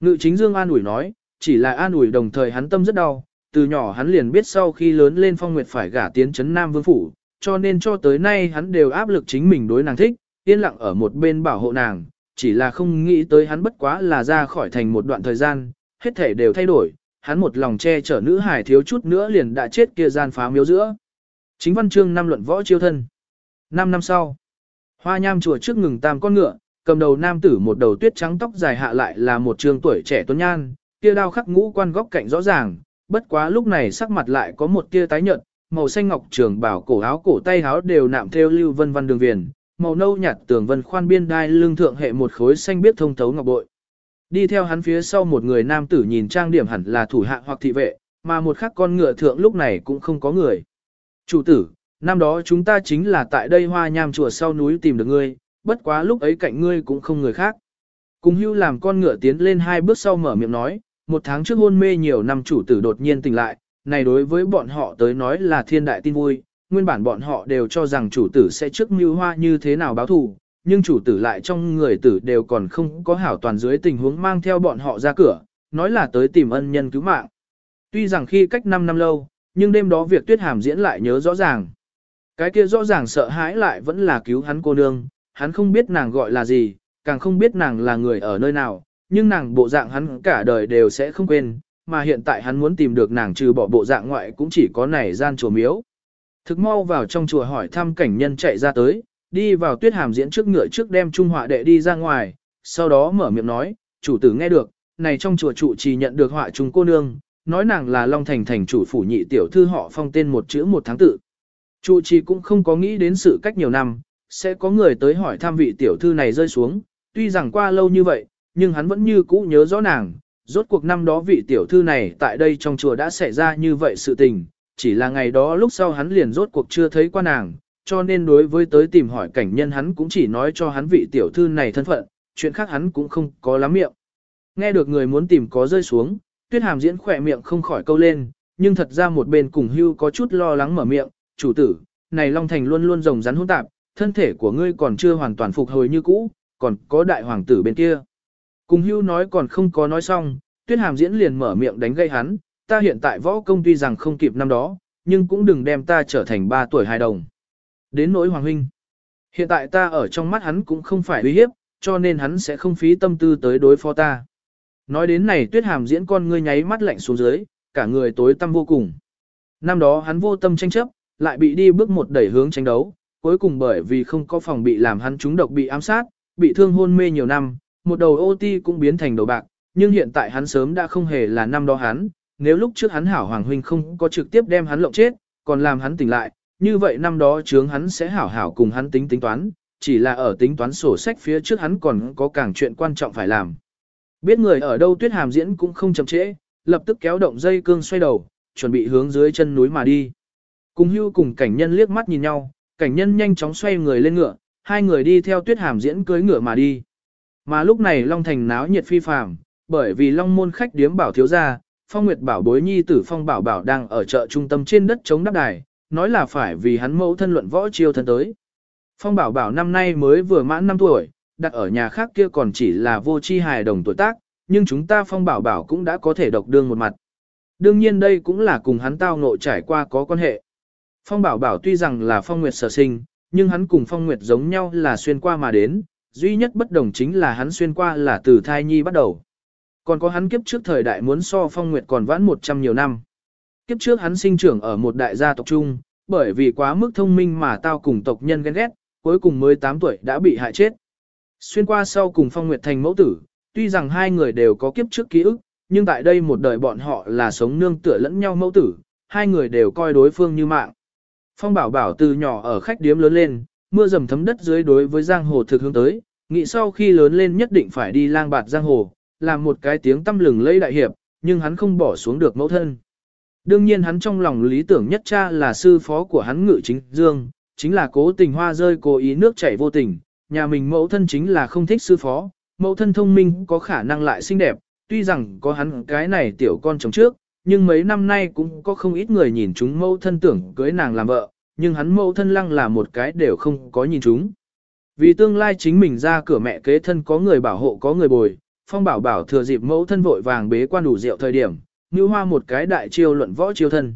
A: Ngự chính Dương an ủi nói, chỉ là an ủi đồng thời hắn tâm rất đau, từ nhỏ hắn liền biết sau khi lớn lên phong nguyệt phải gả tiến chấn Nam Vương Phủ, cho nên cho tới nay hắn đều áp lực chính mình đối nàng thích, yên lặng ở một bên bảo hộ nàng, chỉ là không nghĩ tới hắn bất quá là ra khỏi thành một đoạn thời gian, hết thể đều thay đổi, hắn một lòng che chở nữ hải thiếu chút nữa liền đã chết kia gian phá miếu giữa. Chính văn chương năm luận võ chiêu thân. Năm năm sau, hoa nham chùa trước ngừng tam con ngựa, cầm đầu nam tử một đầu tuyết trắng tóc dài hạ lại là một trường tuổi trẻ tuấn nhan, kia đao khắc ngũ quan góc cạnh rõ ràng, bất quá lúc này sắc mặt lại có một tia tái nhợt, màu xanh ngọc trường bảo cổ áo cổ tay áo đều nạm theo lưu vân văn đường viền, màu nâu nhạt tường vân khoan biên đai lưng thượng hệ một khối xanh biết thông thấu ngọc bội. Đi theo hắn phía sau một người nam tử nhìn trang điểm hẳn là thủ hạ hoặc thị vệ, mà một khắc con ngựa thượng lúc này cũng không có người. Chủ tử, năm đó chúng ta chính là tại đây hoa nham chùa sau núi tìm được ngươi, bất quá lúc ấy cạnh ngươi cũng không người khác. Cùng hưu làm con ngựa tiến lên hai bước sau mở miệng nói, một tháng trước hôn mê nhiều năm chủ tử đột nhiên tỉnh lại, này đối với bọn họ tới nói là thiên đại tin vui, nguyên bản bọn họ đều cho rằng chủ tử sẽ trước mưu hoa như thế nào báo thù, nhưng chủ tử lại trong người tử đều còn không có hảo toàn dưới tình huống mang theo bọn họ ra cửa, nói là tới tìm ân nhân cứu mạng. Tuy rằng khi cách 5 năm lâu, nhưng đêm đó việc tuyết hàm diễn lại nhớ rõ ràng. Cái kia rõ ràng sợ hãi lại vẫn là cứu hắn cô nương, hắn không biết nàng gọi là gì, càng không biết nàng là người ở nơi nào, nhưng nàng bộ dạng hắn cả đời đều sẽ không quên, mà hiện tại hắn muốn tìm được nàng trừ bỏ bộ dạng ngoại cũng chỉ có này gian chùa miếu. Thực mau vào trong chùa hỏi thăm cảnh nhân chạy ra tới, đi vào tuyết hàm diễn trước ngựa trước đem trung họa đệ đi ra ngoài, sau đó mở miệng nói, chủ tử nghe được, này trong chùa trụ trì nhận được họa chúng cô nương, nói nàng là Long Thành thành chủ phủ nhị tiểu thư họ phong tên một chữ một tháng tự. Trụ trì cũng không có nghĩ đến sự cách nhiều năm, sẽ có người tới hỏi thăm vị tiểu thư này rơi xuống, tuy rằng qua lâu như vậy, nhưng hắn vẫn như cũ nhớ rõ nàng, rốt cuộc năm đó vị tiểu thư này tại đây trong chùa đã xảy ra như vậy sự tình, chỉ là ngày đó lúc sau hắn liền rốt cuộc chưa thấy qua nàng, cho nên đối với tới tìm hỏi cảnh nhân hắn cũng chỉ nói cho hắn vị tiểu thư này thân phận, chuyện khác hắn cũng không có lắm miệng. Nghe được người muốn tìm có rơi xuống, tuyết hàm diễn khỏe miệng không khỏi câu lên, nhưng thật ra một bên cùng hưu có chút lo lắng mở miệng, chủ tử, này Long Thành luôn luôn rồng rắn hỗn tạp, thân thể của ngươi còn chưa hoàn toàn phục hồi như cũ, còn có đại hoàng tử bên kia. Cùng hưu nói còn không có nói xong, tuyết hàm diễn liền mở miệng đánh gây hắn, ta hiện tại võ công tuy rằng không kịp năm đó, nhưng cũng đừng đem ta trở thành ba tuổi hài đồng. Đến nỗi hoàng huynh. Hiện tại ta ở trong mắt hắn cũng không phải uy hiếp, cho nên hắn sẽ không phí tâm tư tới đối phó ta. Nói đến này tuyết hàm diễn con ngươi nháy mắt lạnh xuống dưới, cả người tối tâm vô cùng. Năm đó hắn vô tâm tranh chấp, lại bị đi bước một đẩy hướng tranh đấu, cuối cùng bởi vì không có phòng bị làm hắn trúng độc bị ám sát, bị thương hôn mê nhiều năm, một đầu ô ti cũng biến thành đầu bạc, nhưng hiện tại hắn sớm đã không hề là năm đó hắn, nếu lúc trước hắn hảo hoàng huynh không có trực tiếp đem hắn lộng chết, còn làm hắn tỉnh lại, như vậy năm đó chướng hắn sẽ hảo hảo cùng hắn tính tính toán, chỉ là ở tính toán sổ sách phía trước hắn còn có càng chuyện quan trọng phải làm. Biết người ở đâu tuyết hàm diễn cũng không chậm trễ, lập tức kéo động dây cương xoay đầu, chuẩn bị hướng dưới chân núi mà đi. Cùng hưu cùng cảnh nhân liếc mắt nhìn nhau, cảnh nhân nhanh chóng xoay người lên ngựa, hai người đi theo tuyết hàm diễn cưới ngựa mà đi. Mà lúc này Long Thành náo nhiệt phi phàm, bởi vì Long môn khách điếm bảo thiếu gia, Phong Nguyệt bảo bối nhi tử Phong Bảo Bảo đang ở chợ trung tâm trên đất chống đắp đài, nói là phải vì hắn mẫu thân luận võ chiêu thân tới. Phong Bảo Bảo năm nay mới vừa mãn 5 tuổi, đặt ở nhà khác kia còn chỉ là vô chi hài đồng tuổi tác, nhưng chúng ta Phong Bảo Bảo cũng đã có thể độc đương một mặt. Đương nhiên đây cũng là cùng hắn tao ngộ trải qua có quan hệ. Phong Bảo Bảo tuy rằng là Phong Nguyệt sở sinh, nhưng hắn cùng Phong Nguyệt giống nhau là xuyên qua mà đến, duy nhất bất đồng chính là hắn xuyên qua là từ thai nhi bắt đầu. Còn có hắn kiếp trước thời đại muốn so Phong Nguyệt còn vãn 100 nhiều năm. Kiếp trước hắn sinh trưởng ở một đại gia tộc trung, bởi vì quá mức thông minh mà tao cùng tộc nhân ghen ghét, cuối cùng mới 8 tuổi đã bị hại chết. Xuyên qua sau cùng Phong Nguyệt thành mẫu tử, tuy rằng hai người đều có kiếp trước ký ức, nhưng tại đây một đời bọn họ là sống nương tựa lẫn nhau mẫu tử, hai người đều coi đối phương như mạng. Phong bảo bảo từ nhỏ ở khách điếm lớn lên, mưa dầm thấm đất dưới đối với giang hồ thực hướng tới, nghĩ sau khi lớn lên nhất định phải đi lang bạt giang hồ, làm một cái tiếng tâm lừng lây đại hiệp, nhưng hắn không bỏ xuống được mẫu thân. Đương nhiên hắn trong lòng lý tưởng nhất cha là sư phó của hắn ngự chính dương, chính là cố tình hoa rơi cố ý nước chảy vô tình, nhà mình mẫu thân chính là không thích sư phó, mẫu thân thông minh có khả năng lại xinh đẹp, tuy rằng có hắn cái này tiểu con chồng trước, nhưng mấy năm nay cũng có không ít người nhìn chúng mẫu thân tưởng cưới nàng làm vợ, nhưng hắn mẫu thân lăng là một cái đều không có nhìn chúng. Vì tương lai chính mình ra cửa mẹ kế thân có người bảo hộ có người bồi, Phong Bảo Bảo thừa dịp mẫu thân vội vàng bế quan đủ rượu thời điểm, như hoa một cái đại chiêu luận võ chiêu thân.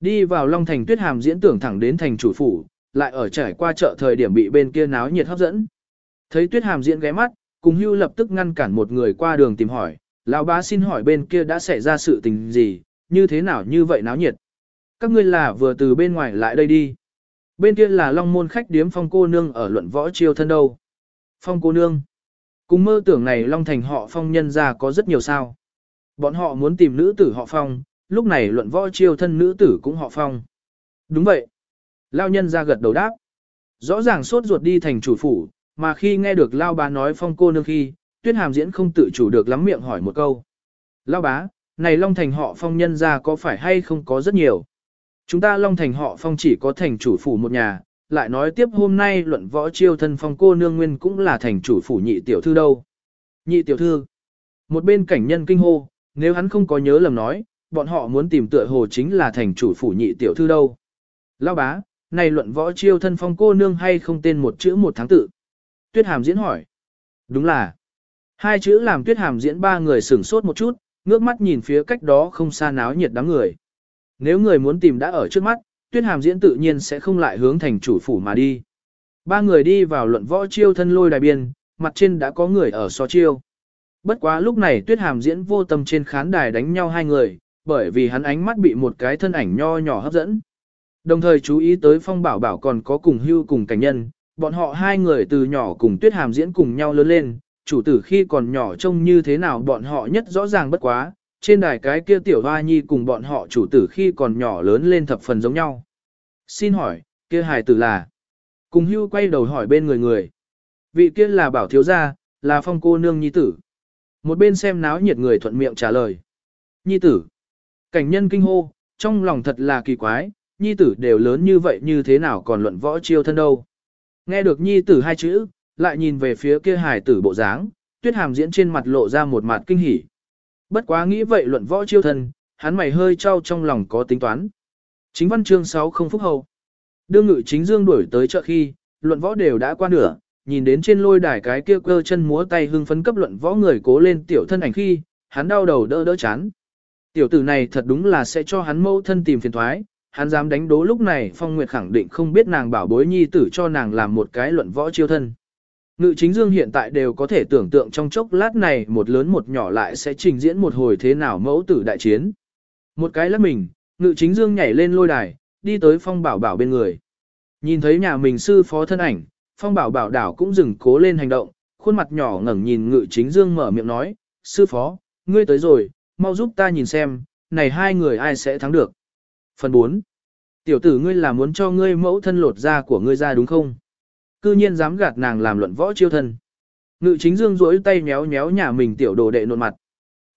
A: Đi vào Long Thành Tuyết Hàm diễn tưởng thẳng đến thành chủ phủ, lại ở trải qua chợ thời điểm bị bên kia náo nhiệt hấp dẫn. Thấy Tuyết Hàm diễn ghé mắt, cùng hưu lập tức ngăn cản một người qua đường tìm hỏi, lão bá xin hỏi bên kia đã xảy ra sự tình gì, như thế nào như vậy náo nhiệt. Các ngươi là vừa từ bên ngoài lại đây đi. Bên kia là Long Môn khách điếm phong cô nương ở luận võ chiêu thân đâu. Phong cô nương. Cùng mơ tưởng này Long Thành họ phong nhân ra có rất nhiều sao. Bọn họ muốn tìm nữ tử họ phong, lúc này luận võ chiêu thân nữ tử cũng họ phong. Đúng vậy. Lao nhân ra gật đầu đáp. Rõ ràng sốt ruột đi thành chủ phủ, mà khi nghe được Lao bá nói phong cô nương khi, tuyết hàm diễn không tự chủ được lắm miệng hỏi một câu. Lao bá, này Long Thành họ phong nhân ra có phải hay không có rất nhiều? Chúng ta Long Thành họ phong chỉ có thành chủ phủ một nhà, lại nói tiếp hôm nay luận võ chiêu thân phong cô nương nguyên cũng là thành chủ phủ nhị tiểu thư đâu. Nhị tiểu thư. Một bên cảnh nhân kinh hô, nếu hắn không có nhớ lầm nói, bọn họ muốn tìm tựa hồ chính là thành chủ phủ nhị tiểu thư đâu. Lao bá, này luận võ chiêu thân phong cô nương hay không tên một chữ một tháng tự. Tuyết hàm diễn hỏi. Đúng là. Hai chữ làm tuyết hàm diễn ba người sửng sốt một chút, ngước mắt nhìn phía cách đó không xa náo nhiệt đám người. Nếu người muốn tìm đã ở trước mắt, tuyết hàm diễn tự nhiên sẽ không lại hướng thành chủ phủ mà đi. Ba người đi vào luận võ chiêu thân lôi đài biên, mặt trên đã có người ở so chiêu. Bất quá lúc này tuyết hàm diễn vô tâm trên khán đài đánh nhau hai người, bởi vì hắn ánh mắt bị một cái thân ảnh nho nhỏ hấp dẫn. Đồng thời chú ý tới phong bảo bảo còn có cùng hưu cùng cảnh nhân, bọn họ hai người từ nhỏ cùng tuyết hàm diễn cùng nhau lớn lên, chủ tử khi còn nhỏ trông như thế nào bọn họ nhất rõ ràng bất quá, trên đài cái kia tiểu hoa nhi cùng bọn họ chủ tử khi còn nhỏ lớn lên thập phần giống nhau. Xin hỏi, kia hài tử là? Cùng hưu quay đầu hỏi bên người người. Vị kia là bảo thiếu gia, là phong cô nương nhi tử. Một bên xem náo nhiệt người thuận miệng trả lời. Nhi tử. Cảnh nhân kinh hô, trong lòng thật là kỳ quái, nhi tử đều lớn như vậy như thế nào còn luận võ chiêu thân đâu. Nghe được nhi tử hai chữ, lại nhìn về phía kia hài tử bộ dáng, tuyết hàm diễn trên mặt lộ ra một mặt kinh hỉ. Bất quá nghĩ vậy luận võ chiêu thần hắn mày hơi trao trong lòng có tính toán. Chính văn chương 6 không phúc hậu. Đương ngự chính dương đuổi tới chợ khi, luận võ đều đã qua nửa, nhìn đến trên lôi đài cái kia cơ chân múa tay hưng phấn cấp luận võ người cố lên tiểu thân ảnh khi, hắn đau đầu đỡ đỡ chán. Tiểu tử này thật đúng là sẽ cho hắn mâu thân tìm phiền thoái, hắn dám đánh đố lúc này Phong Nguyệt khẳng định không biết nàng bảo bối nhi tử cho nàng làm một cái luận võ chiêu thân. Ngự chính dương hiện tại đều có thể tưởng tượng trong chốc lát này một lớn một nhỏ lại sẽ trình diễn một hồi thế nào mẫu tử đại chiến. Một cái lắc mình, ngự chính dương nhảy lên lôi đài, đi tới Phong Bảo Bảo bên người. Nhìn thấy nhà mình sư phó thân ảnh, Phong Bảo Bảo đảo cũng dừng cố lên hành động, khuôn mặt nhỏ ngẩng nhìn ngự chính dương mở miệng nói, sư phó, ngươi tới rồi, mau giúp ta nhìn xem, này hai người ai sẽ thắng được. Phần 4. Tiểu tử ngươi là muốn cho ngươi mẫu thân lột da của ngươi ra đúng không? Cư nhiên dám gạt nàng làm luận võ chiêu thân. Ngự chính dương duỗi tay méo méo nhà mình tiểu đồ đệ nộn mặt.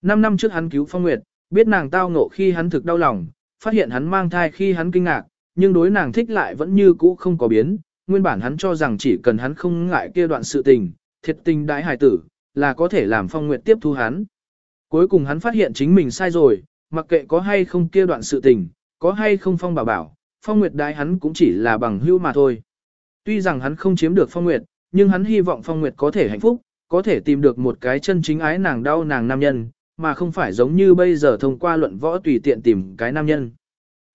A: Năm năm trước hắn cứu Phong Nguyệt, biết nàng tao ngộ khi hắn thực đau lòng, phát hiện hắn mang thai khi hắn kinh ngạc, nhưng đối nàng thích lại vẫn như cũ không có biến. Nguyên bản hắn cho rằng chỉ cần hắn không ngại kia đoạn sự tình, thiệt tình đại hài tử, là có thể làm Phong Nguyệt tiếp thu hắn. Cuối cùng hắn phát hiện chính mình sai rồi, mặc kệ có hay không kia đoạn sự tình, có hay không Phong bảo bảo, Phong Nguyệt đại hắn cũng chỉ là bằng hữu mà thôi. Tuy rằng hắn không chiếm được Phong Nguyệt, nhưng hắn hy vọng Phong Nguyệt có thể hạnh phúc, có thể tìm được một cái chân chính ái nàng đau nàng nam nhân, mà không phải giống như bây giờ thông qua luận võ tùy tiện tìm cái nam nhân.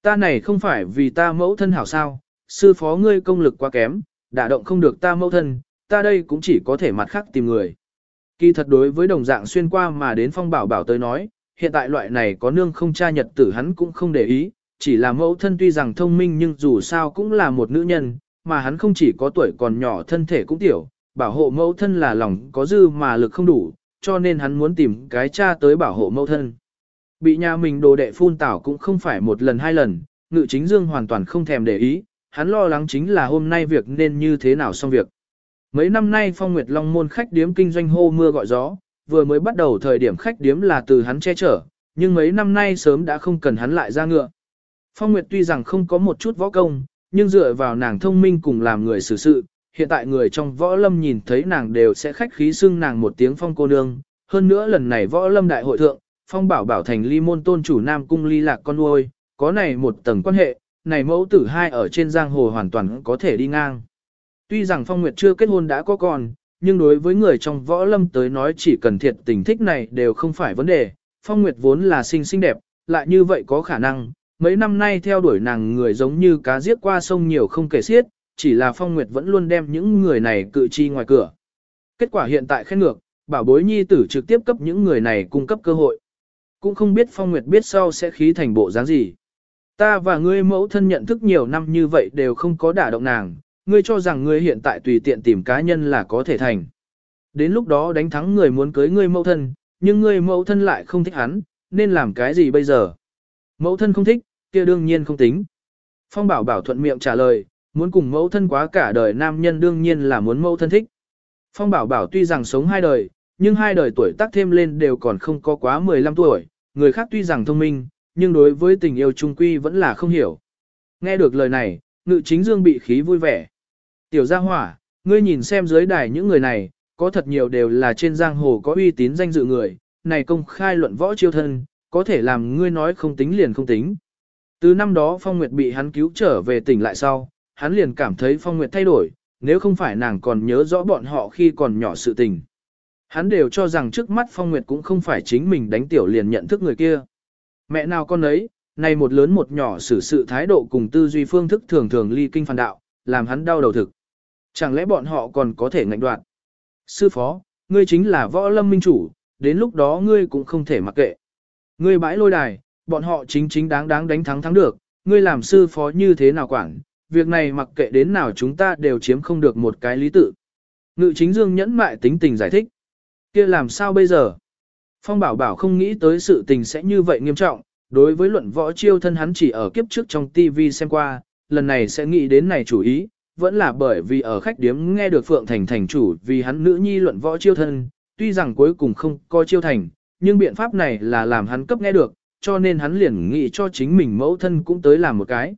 A: Ta này không phải vì ta mẫu thân hảo sao, sư phó ngươi công lực quá kém, đả động không được ta mẫu thân, ta đây cũng chỉ có thể mặt khác tìm người. Kỳ thật đối với đồng dạng xuyên qua mà đến phong bảo bảo tới nói, hiện tại loại này có nương không cha nhật tử hắn cũng không để ý, chỉ là mẫu thân tuy rằng thông minh nhưng dù sao cũng là một nữ nhân, mà hắn không chỉ có tuổi còn nhỏ thân thể cũng tiểu, bảo hộ mẫu thân là lòng có dư mà lực không đủ, cho nên hắn muốn tìm cái cha tới bảo hộ mẫu thân. Bị nhà mình đồ đệ phun tảo cũng không phải một lần hai lần, ngự chính dương hoàn toàn không thèm để ý, hắn lo lắng chính là hôm nay việc nên như thế nào xong việc. Mấy năm nay Phong Nguyệt Long môn khách điếm kinh doanh hô mưa gọi gió, vừa mới bắt đầu thời điểm khách điếm là từ hắn che chở, nhưng mấy năm nay sớm đã không cần hắn lại ra ngựa. Phong Nguyệt tuy rằng không có một chút võ công, nhưng dựa vào nàng thông minh cùng làm người xử sự, hiện tại người trong võ lâm nhìn thấy nàng đều sẽ khách khí xưng nàng một tiếng phong cô nương. Hơn nữa lần này võ lâm đại hội thượng, phong bảo bảo thành ly môn tôn chủ nam cung ly lạc con nuôi, có này một tầng quan hệ, này mẫu tử hai ở trên giang hồ hoàn toàn có thể đi ngang. Tuy rằng phong nguyệt chưa kết hôn đã có con, nhưng đối với người trong võ lâm tới nói chỉ cần thiệt tình thích này đều không phải vấn đề. Phong nguyệt vốn là xinh xinh đẹp, lại như vậy có khả năng, mấy năm nay theo đuổi nàng người giống như cá giết qua sông nhiều không kể xiết, chỉ là Phong Nguyệt vẫn luôn đem những người này cự chi ngoài cửa. Kết quả hiện tại khen ngược, bảo bối nhi tử trực tiếp cấp những người này cung cấp cơ hội. Cũng không biết Phong Nguyệt biết sau sẽ khí thành bộ dáng gì. Ta và ngươi mẫu thân nhận thức nhiều năm như vậy đều không có đả động nàng, ngươi cho rằng ngươi hiện tại tùy tiện tìm cá nhân là có thể thành. Đến lúc đó đánh thắng người muốn cưới ngươi mẫu thân, nhưng ngươi mẫu thân lại không thích hắn, nên làm cái gì bây giờ? Mẫu thân không thích, kia đương nhiên không tính. Phong bảo bảo thuận miệng trả lời, muốn cùng mẫu thân quá cả đời nam nhân đương nhiên là muốn mẫu thân thích. Phong bảo bảo tuy rằng sống hai đời, nhưng hai đời tuổi tác thêm lên đều còn không có quá 15 tuổi, người khác tuy rằng thông minh, nhưng đối với tình yêu trung quy vẫn là không hiểu. Nghe được lời này, ngự chính dương bị khí vui vẻ. Tiểu gia hỏa, ngươi nhìn xem dưới đài những người này, có thật nhiều đều là trên giang hồ có uy tín danh dự người, này công khai luận võ chiêu thân, có thể làm ngươi nói không tính liền không tính. Từ năm đó Phong Nguyệt bị hắn cứu trở về tỉnh lại sau, hắn liền cảm thấy Phong Nguyệt thay đổi, nếu không phải nàng còn nhớ rõ bọn họ khi còn nhỏ sự tình. Hắn đều cho rằng trước mắt Phong Nguyệt cũng không phải chính mình đánh tiểu liền nhận thức người kia. Mẹ nào con ấy, này một lớn một nhỏ xử sự thái độ cùng tư duy phương thức thường thường ly kinh phản đạo, làm hắn đau đầu thực. Chẳng lẽ bọn họ còn có thể ngạnh đoạn? Sư phó, ngươi chính là võ lâm minh chủ, đến lúc đó ngươi cũng không thể mặc kệ. Ngươi bãi lôi đài, bọn họ chính chính đáng đáng đánh thắng thắng được, ngươi làm sư phó như thế nào quản, việc này mặc kệ đến nào chúng ta đều chiếm không được một cái lý tự. Ngự chính dương nhẫn mại tính tình giải thích. kia làm sao bây giờ? Phong bảo bảo không nghĩ tới sự tình sẽ như vậy nghiêm trọng, đối với luận võ chiêu thân hắn chỉ ở kiếp trước trong TV xem qua, lần này sẽ nghĩ đến này chủ ý, vẫn là bởi vì ở khách điếm nghe được Phượng Thành thành chủ vì hắn nữ nhi luận võ chiêu thân, tuy rằng cuối cùng không có chiêu thành, nhưng biện pháp này là làm hắn cấp nghe được, cho nên hắn liền nghĩ cho chính mình mẫu thân cũng tới làm một cái.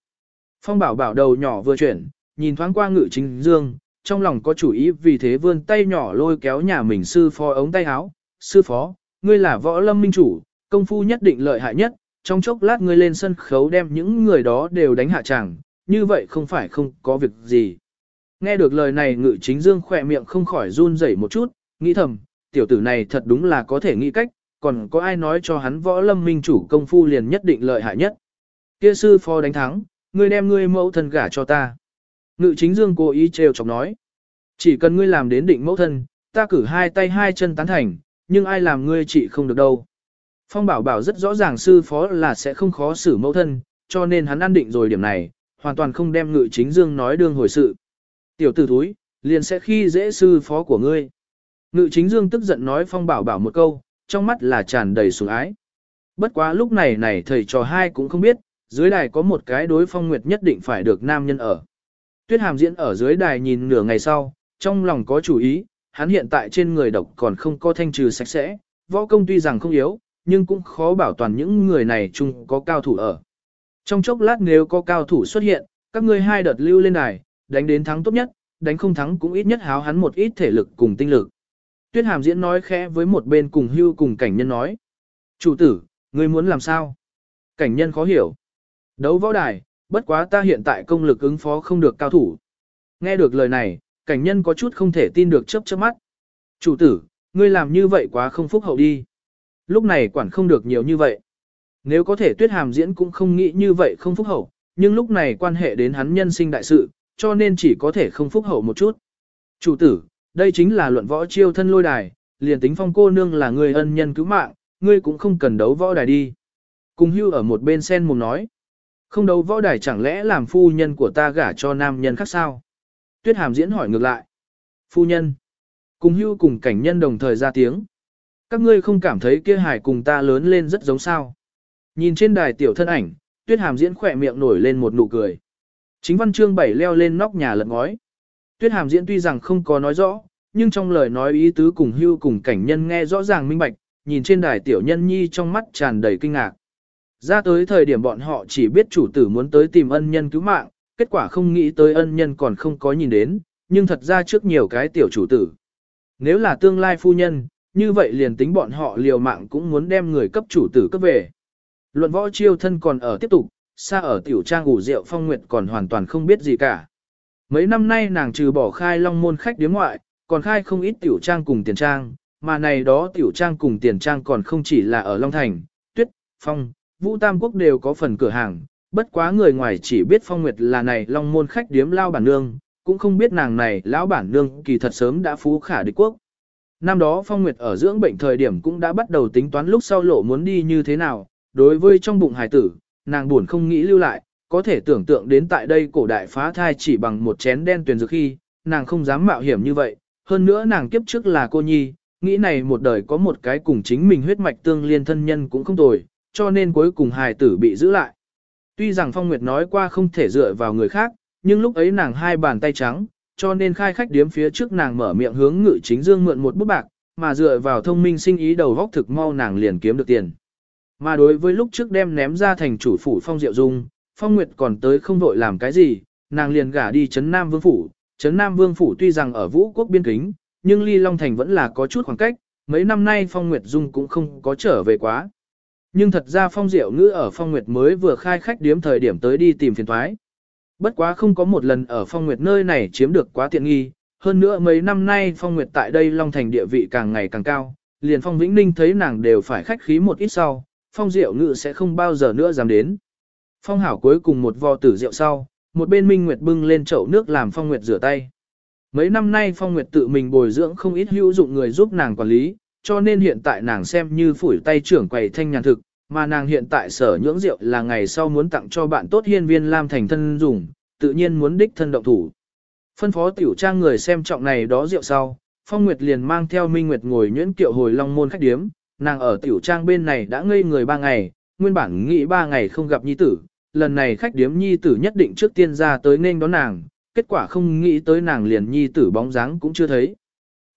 A: Phong bảo bảo đầu nhỏ vừa chuyển, nhìn thoáng qua ngự chính dương, trong lòng có chủ ý vì thế vươn tay nhỏ lôi kéo nhà mình sư phó ống tay áo. Sư phó, ngươi là võ lâm minh chủ, công phu nhất định lợi hại nhất, trong chốc lát ngươi lên sân khấu đem những người đó đều đánh hạ chẳng, như vậy không phải không có việc gì. Nghe được lời này ngự chính dương khỏe miệng không khỏi run rẩy một chút, nghĩ thầm, tiểu tử này thật đúng là có thể nghĩ cách, còn có ai nói cho hắn võ lâm minh chủ công phu liền nhất định lợi hại nhất. Kia sư phó đánh thắng, ngươi đem ngươi mẫu thân gả cho ta. Ngự chính dương cố ý trêu chọc nói. Chỉ cần ngươi làm đến định mẫu thân, ta cử hai tay hai chân tán thành, nhưng ai làm ngươi chỉ không được đâu. Phong bảo bảo rất rõ ràng sư phó là sẽ không khó xử mẫu thân, cho nên hắn an định rồi điểm này, hoàn toàn không đem ngự chính dương nói đương hồi sự. Tiểu tử thúi, liền sẽ khi dễ sư phó của ngươi. Ngự chính dương tức giận nói phong bảo bảo một câu, trong mắt là tràn đầy sủng ái. Bất quá lúc này này thầy trò hai cũng không biết, dưới đài có một cái đối phong nguyệt nhất định phải được nam nhân ở. Tuyết hàm diễn ở dưới đài nhìn nửa ngày sau, trong lòng có chủ ý, hắn hiện tại trên người độc còn không có thanh trừ sạch sẽ, võ công tuy rằng không yếu, nhưng cũng khó bảo toàn những người này chung có cao thủ ở. Trong chốc lát nếu có cao thủ xuất hiện, các ngươi hai đợt lưu lên đài, đánh đến thắng tốt nhất, đánh không thắng cũng ít nhất háo hắn một ít thể lực cùng tinh lực. Tuyết hàm diễn nói khẽ với một bên cùng hưu cùng cảnh nhân nói. Chủ tử, ngươi muốn làm sao? Cảnh nhân khó hiểu. Đấu võ đài, bất quá ta hiện tại công lực ứng phó không được cao thủ. Nghe được lời này, cảnh nhân có chút không thể tin được chớp chớp mắt. Chủ tử, ngươi làm như vậy quá không phúc hậu đi. Lúc này quản không được nhiều như vậy. Nếu có thể tuyết hàm diễn cũng không nghĩ như vậy không phúc hậu, nhưng lúc này quan hệ đến hắn nhân sinh đại sự, cho nên chỉ có thể không phúc hậu một chút. Chủ tử, đây chính là luận võ chiêu thân lôi đài, liền tính phong cô nương là người ân nhân cứu mạng, ngươi cũng không cần đấu võ đài đi. Cùng hưu ở một bên sen mồm nói. Không đấu võ đài chẳng lẽ làm phu nhân của ta gả cho nam nhân khác sao? Tuyết hàm diễn hỏi ngược lại. Phu nhân. Cùng hưu cùng cảnh nhân đồng thời ra tiếng. Các ngươi không cảm thấy kia hải cùng ta lớn lên rất giống sao. Nhìn trên đài tiểu thân ảnh, tuyết hàm diễn khỏe miệng nổi lên một nụ cười. Chính văn chương bảy leo lên nóc nhà lật ngói. Tuyết hàm diễn tuy rằng không có nói rõ, nhưng trong lời nói ý tứ cùng hưu cùng cảnh nhân nghe rõ ràng minh bạch, nhìn trên đài tiểu nhân nhi trong mắt tràn đầy kinh ngạc. Ra tới thời điểm bọn họ chỉ biết chủ tử muốn tới tìm ân nhân cứu mạng, kết quả không nghĩ tới ân nhân còn không có nhìn đến, nhưng thật ra trước nhiều cái tiểu chủ tử. Nếu là tương lai phu nhân, như vậy liền tính bọn họ liều mạng cũng muốn đem người cấp chủ tử cấp về. Luận võ chiêu thân còn ở tiếp tục, xa ở tiểu trang ủ rượu phong nguyệt còn hoàn toàn không biết gì cả. Mấy năm nay nàng trừ bỏ khai long môn khách điếm ngoại, còn khai không ít tiểu trang cùng tiền trang, mà này đó tiểu trang cùng tiền trang còn không chỉ là ở Long Thành, Tuyết, Phong, Vũ Tam Quốc đều có phần cửa hàng, bất quá người ngoài chỉ biết Phong Nguyệt là này long môn khách điếm lao bản nương, cũng không biết nàng này lão bản nương kỳ thật sớm đã phú khả địch quốc. Năm đó Phong Nguyệt ở dưỡng bệnh thời điểm cũng đã bắt đầu tính toán lúc sau lộ muốn đi như thế nào, đối với trong bụng Hải tử, nàng buồn không nghĩ lưu lại, có thể tưởng tượng đến tại đây cổ đại phá thai chỉ bằng một chén đen tuyền dược khi, nàng không dám mạo hiểm như vậy, hơn nữa nàng kiếp trước là cô nhi, nghĩ này một đời có một cái cùng chính mình huyết mạch tương liên thân nhân cũng không tồi, cho nên cuối cùng hài tử bị giữ lại. Tuy rằng Phong Nguyệt nói qua không thể dựa vào người khác, nhưng lúc ấy nàng hai bàn tay trắng, cho nên khai khách điếm phía trước nàng mở miệng hướng ngự chính dương mượn một bút bạc, mà dựa vào thông minh sinh ý đầu vóc thực mau nàng liền kiếm được tiền. Mà đối với lúc trước đem ném ra thành chủ phủ Phong Diệu Dung, Phong Nguyệt còn tới không đội làm cái gì, nàng liền gả đi Trấn Nam Vương Phủ. Trấn Nam Vương Phủ tuy rằng ở vũ quốc biên kính, nhưng ly Long Thành vẫn là có chút khoảng cách, mấy năm nay Phong Nguyệt Dung cũng không có trở về quá. Nhưng thật ra Phong Diệu Ngữ ở Phong Nguyệt mới vừa khai khách điếm thời điểm tới đi tìm phiền thoái. Bất quá không có một lần ở Phong Nguyệt nơi này chiếm được quá tiện nghi, hơn nữa mấy năm nay Phong Nguyệt tại đây Long Thành địa vị càng ngày càng cao, liền Phong Vĩnh Ninh thấy nàng đều phải khách khí một ít sau, Phong Diệu Ngữ sẽ không bao giờ nữa dám đến. Phong Hảo cuối cùng một vò tử rượu sau, một bên Minh Nguyệt bưng lên chậu nước làm Phong Nguyệt rửa tay. Mấy năm nay Phong Nguyệt tự mình bồi dưỡng không ít hữu dụng người giúp nàng quản lý, cho nên hiện tại nàng xem như phủi tay trưởng quầy thanh nhàn thực, mà nàng hiện tại sở nhưỡng rượu là ngày sau muốn tặng cho bạn tốt hiên viên Lam thành thân dùng, tự nhiên muốn đích thân động thủ. Phân phó tiểu trang người xem trọng này đó rượu sau, Phong Nguyệt liền mang theo Minh Nguyệt ngồi nhuyễn kiệu hồi Long Môn khách điếm, nàng ở tiểu trang bên này đã ngây người ba ngày, nguyên bản nghĩ ba ngày không gặp nhi tử, lần này khách điếm nhi tử nhất định trước tiên ra tới nên đón nàng, kết quả không nghĩ tới nàng liền nhi tử bóng dáng cũng chưa thấy.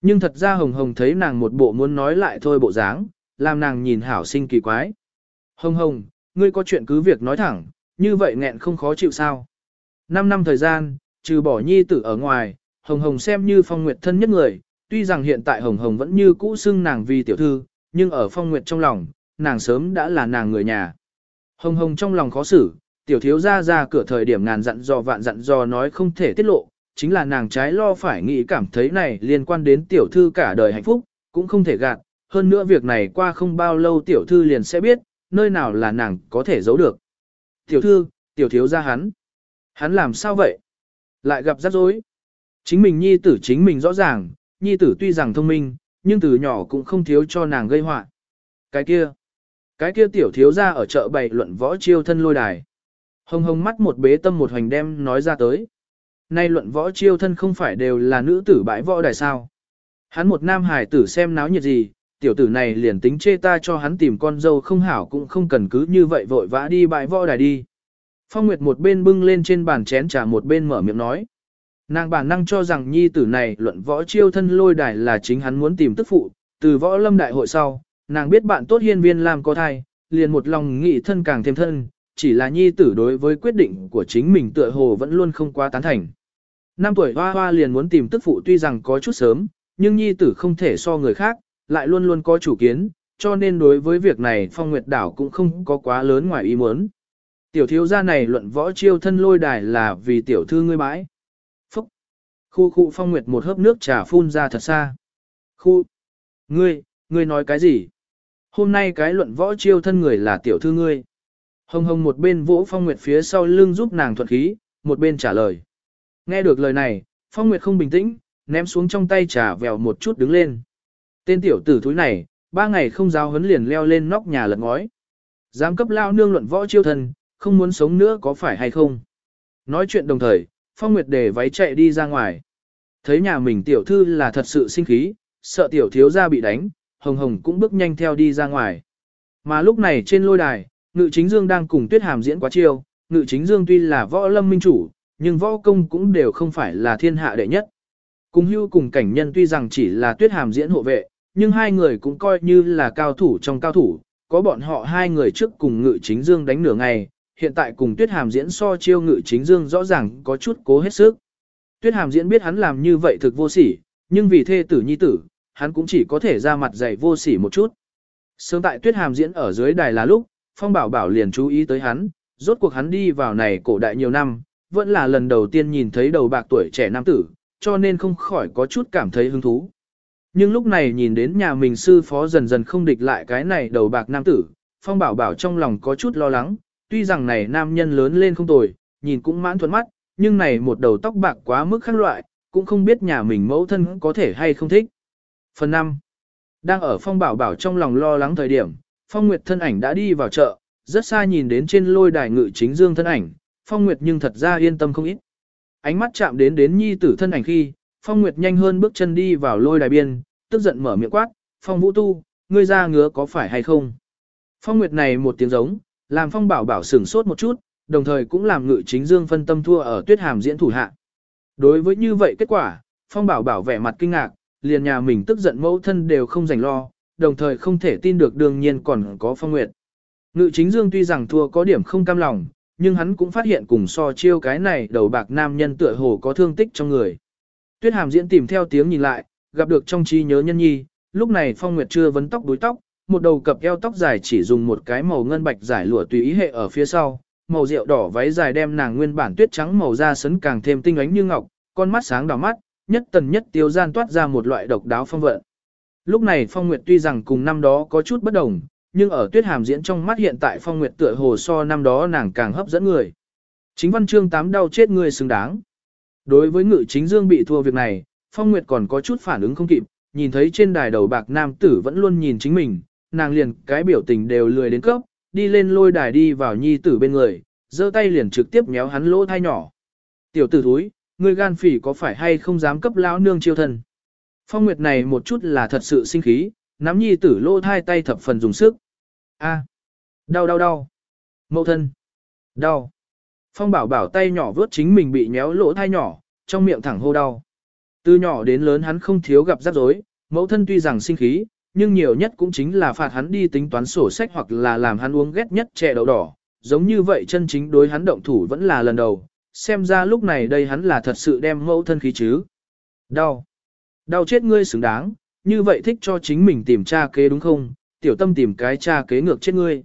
A: Nhưng thật ra Hồng Hồng thấy nàng một bộ muốn nói lại thôi bộ dáng, làm nàng nhìn hảo sinh kỳ quái. Hồng Hồng, ngươi có chuyện cứ việc nói thẳng, như vậy nghẹn không khó chịu sao. Năm năm thời gian, trừ bỏ nhi tử ở ngoài, Hồng Hồng xem như phong nguyệt thân nhất người, tuy rằng hiện tại Hồng Hồng vẫn như cũ xưng nàng vì tiểu thư, nhưng ở phong nguyệt trong lòng, nàng sớm đã là nàng người nhà. Hồng Hồng trong lòng khó xử, tiểu thiếu ra ra cửa thời điểm ngàn dặn dò vạn dặn dò nói không thể tiết lộ, chính là nàng trái lo phải nghĩ cảm thấy này liên quan đến tiểu thư cả đời hạnh phúc, cũng không thể gạt, hơn nữa việc này qua không bao lâu tiểu thư liền sẽ biết, nơi nào là nàng có thể giấu được. Tiểu thư, tiểu thiếu ra hắn. Hắn làm sao vậy? Lại gặp rắc rối. Chính mình nhi tử chính mình rõ ràng, nhi tử tuy rằng thông minh, nhưng từ nhỏ cũng không thiếu cho nàng gây họa. Cái kia, cái kia tiểu thiếu ra ở chợ bày luận võ chiêu thân lôi đài. Hồng hồng mắt một bế tâm một hoành đem nói ra tới. Nay luận võ chiêu thân không phải đều là nữ tử bãi võ đài sao. Hắn một nam hải tử xem náo nhiệt gì, tiểu tử này liền tính chê ta cho hắn tìm con dâu không hảo cũng không cần cứ như vậy vội vã đi bãi võ đài đi. Phong Nguyệt một bên bưng lên trên bàn chén trà một bên mở miệng nói. Nàng bản năng cho rằng nhi tử này luận võ chiêu thân lôi đài là chính hắn muốn tìm tức phụ, từ võ lâm đại hội sau, nàng biết bạn tốt hiên viên làm có thai, liền một lòng nghị thân càng thêm thân, chỉ là nhi tử đối với quyết định của chính mình tựa hồ vẫn luôn không quá tán thành. Năm tuổi hoa hoa liền muốn tìm tức phụ tuy rằng có chút sớm, nhưng nhi tử không thể so người khác, lại luôn luôn có chủ kiến, cho nên đối với việc này phong nguyệt đảo cũng không có quá lớn ngoài ý muốn. Tiểu thiếu gia này luận võ chiêu thân lôi đài là vì tiểu thư ngươi bãi. Phúc! Khu khu phong nguyệt một hớp nước trà phun ra thật xa. Khu! Ngươi, ngươi nói cái gì? Hôm nay cái luận võ chiêu thân người là tiểu thư ngươi. Hồng hồng một bên vỗ phong nguyệt phía sau lưng giúp nàng thuận khí, một bên trả lời. Nghe được lời này, phong nguyệt không bình tĩnh, ném xuống trong tay trà vèo một chút đứng lên. Tên tiểu tử thúi này, ba ngày không giáo huấn liền leo lên nóc nhà lật ngói. Giám cấp lao nương luận võ chiêu thân, không muốn sống nữa có phải hay không? Nói chuyện đồng thời, Phong Nguyệt để váy chạy đi ra ngoài. Thấy nhà mình tiểu thư là thật sự sinh khí, sợ tiểu thiếu gia bị đánh, Hồng Hồng cũng bước nhanh theo đi ra ngoài. Mà lúc này trên lôi đài, Ngự Chính Dương đang cùng Tuyết Hàm diễn quá chiêu, Ngự Chính Dương tuy là võ lâm minh chủ, nhưng võ công cũng đều không phải là thiên hạ đệ nhất. Cùng hưu cùng cảnh nhân tuy rằng chỉ là Tuyết Hàm diễn hộ vệ, nhưng hai người cũng coi như là cao thủ trong cao thủ, có bọn họ hai người trước cùng Ngự Chính Dương đánh nửa ngày, hiện tại cùng Tuyết Hàm diễn so chiêu ngự chính dương rõ ràng có chút cố hết sức. Tuyết Hàm diễn biết hắn làm như vậy thực vô sỉ, nhưng vì thê tử nhi tử, hắn cũng chỉ có thể ra mặt dày vô sỉ một chút. Sớm tại Tuyết Hàm diễn ở dưới đài là lúc, Phong Bảo Bảo liền chú ý tới hắn, rốt cuộc hắn đi vào này cổ đại nhiều năm, vẫn là lần đầu tiên nhìn thấy đầu bạc tuổi trẻ nam tử, cho nên không khỏi có chút cảm thấy hứng thú. Nhưng lúc này nhìn đến nhà mình sư phó dần dần không địch lại cái này đầu bạc nam tử, Phong Bảo Bảo trong lòng có chút lo lắng, tuy rằng này nam nhân lớn lên không tồi, nhìn cũng mãn thuận mắt, nhưng này một đầu tóc bạc quá mức khác loại, cũng không biết nhà mình mẫu thân có thể hay không thích. Phần 5. Đang ở phong bảo bảo trong lòng lo lắng thời điểm, phong nguyệt thân ảnh đã đi vào chợ, rất xa nhìn đến trên lôi đài ngự chính dương thân ảnh, phong nguyệt nhưng thật ra yên tâm không ít. Ánh mắt chạm đến đến nhi tử thân ảnh khi, phong nguyệt nhanh hơn bước chân đi vào lôi đài biên, tức giận mở miệng quát, phong vũ tu, ngươi ra ngứa có phải hay không? Phong nguyệt này một tiếng giống, làm phong bảo bảo sửng sốt một chút, đồng thời cũng làm ngự chính dương phân tâm thua ở tuyết hàm diễn thủ hạ. Đối với như vậy kết quả, phong bảo bảo vẻ mặt kinh ngạc, liền nhà mình tức giận mẫu thân đều không rảnh lo, đồng thời không thể tin được đương nhiên còn có phong nguyệt. Ngự chính dương tuy rằng thua có điểm không cam lòng, nhưng hắn cũng phát hiện cùng so chiêu cái này đầu bạc nam nhân tựa hồ có thương tích trong người. Tuyết hàm diễn tìm theo tiếng nhìn lại, gặp được trong trí nhớ nhân nhi, lúc này phong nguyệt chưa vấn tóc đuối tóc, một đầu cặp eo tóc dài chỉ dùng một cái màu ngân bạch giải lụa tùy ý hệ ở phía sau, màu rượu đỏ váy dài đem nàng nguyên bản tuyết trắng màu da sấn càng thêm tinh ánh như ngọc, con mắt sáng đỏ mắt, nhất tần nhất tiêu gian toát ra một loại độc đáo phong vận. Lúc này Phong Nguyệt tuy rằng cùng năm đó có chút bất đồng, nhưng ở tuyết hàm diễn trong mắt hiện tại Phong Nguyệt tựa hồ so năm đó nàng càng hấp dẫn người. Chính văn chương tám đau chết người xứng đáng. Đối với ngự chính dương bị thua việc này, Phong Nguyệt còn có chút phản ứng không kịp, nhìn thấy trên đài đầu bạc nam tử vẫn luôn nhìn chính mình, nàng liền cái biểu tình đều lười đến cấp, đi lên lôi đài đi vào nhi tử bên người, giơ tay liền trực tiếp méo hắn lỗ thai nhỏ. Tiểu tử thúi, ngươi gan phỉ có phải hay không dám cấp lão nương chiêu thân? Phong Nguyệt này một chút là thật sự sinh khí, nắm nhi tử lỗ thai tay thập phần dùng sức. A, đau đau đau. Mậu thân, đau. Phong bảo bảo tay nhỏ vớt chính mình bị nhéo lỗ thai nhỏ, trong miệng thẳng hô đau. Từ nhỏ đến lớn hắn không thiếu gặp rắc rối, mẫu thân tuy rằng sinh khí, nhưng nhiều nhất cũng chính là phạt hắn đi tính toán sổ sách hoặc là làm hắn uống ghét nhất chè đậu đỏ, giống như vậy chân chính đối hắn động thủ vẫn là lần đầu, xem ra lúc này đây hắn là thật sự đem mẫu thân khí chứ. Đau. Đau chết ngươi xứng đáng, như vậy thích cho chính mình tìm cha kế đúng không, tiểu tâm tìm cái cha kế ngược chết ngươi.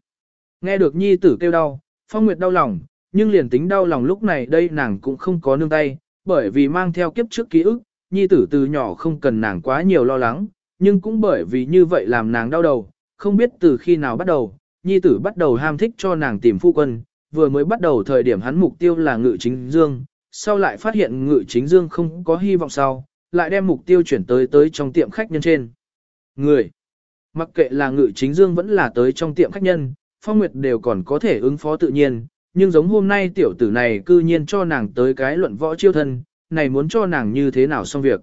A: Nghe được nhi tử kêu đau, phong nguyệt đau lòng, nhưng liền tính đau lòng lúc này đây nàng cũng không có nương tay, bởi vì mang theo kiếp trước ký ức, nhi tử từ nhỏ không cần nàng quá nhiều lo lắng, nhưng cũng bởi vì như vậy làm nàng đau đầu, không biết từ khi nào bắt đầu, nhi tử bắt đầu ham thích cho nàng tìm phu quân, vừa mới bắt đầu thời điểm hắn mục tiêu là ngự chính dương, sau lại phát hiện ngự chính dương không có hy vọng sau, lại đem mục tiêu chuyển tới tới trong tiệm khách nhân trên. Người, mặc kệ là ngự chính dương vẫn là tới trong tiệm khách nhân, phong nguyệt đều còn có thể ứng phó tự nhiên, nhưng giống hôm nay tiểu tử này cư nhiên cho nàng tới cái luận võ chiêu thân, này muốn cho nàng như thế nào xong việc.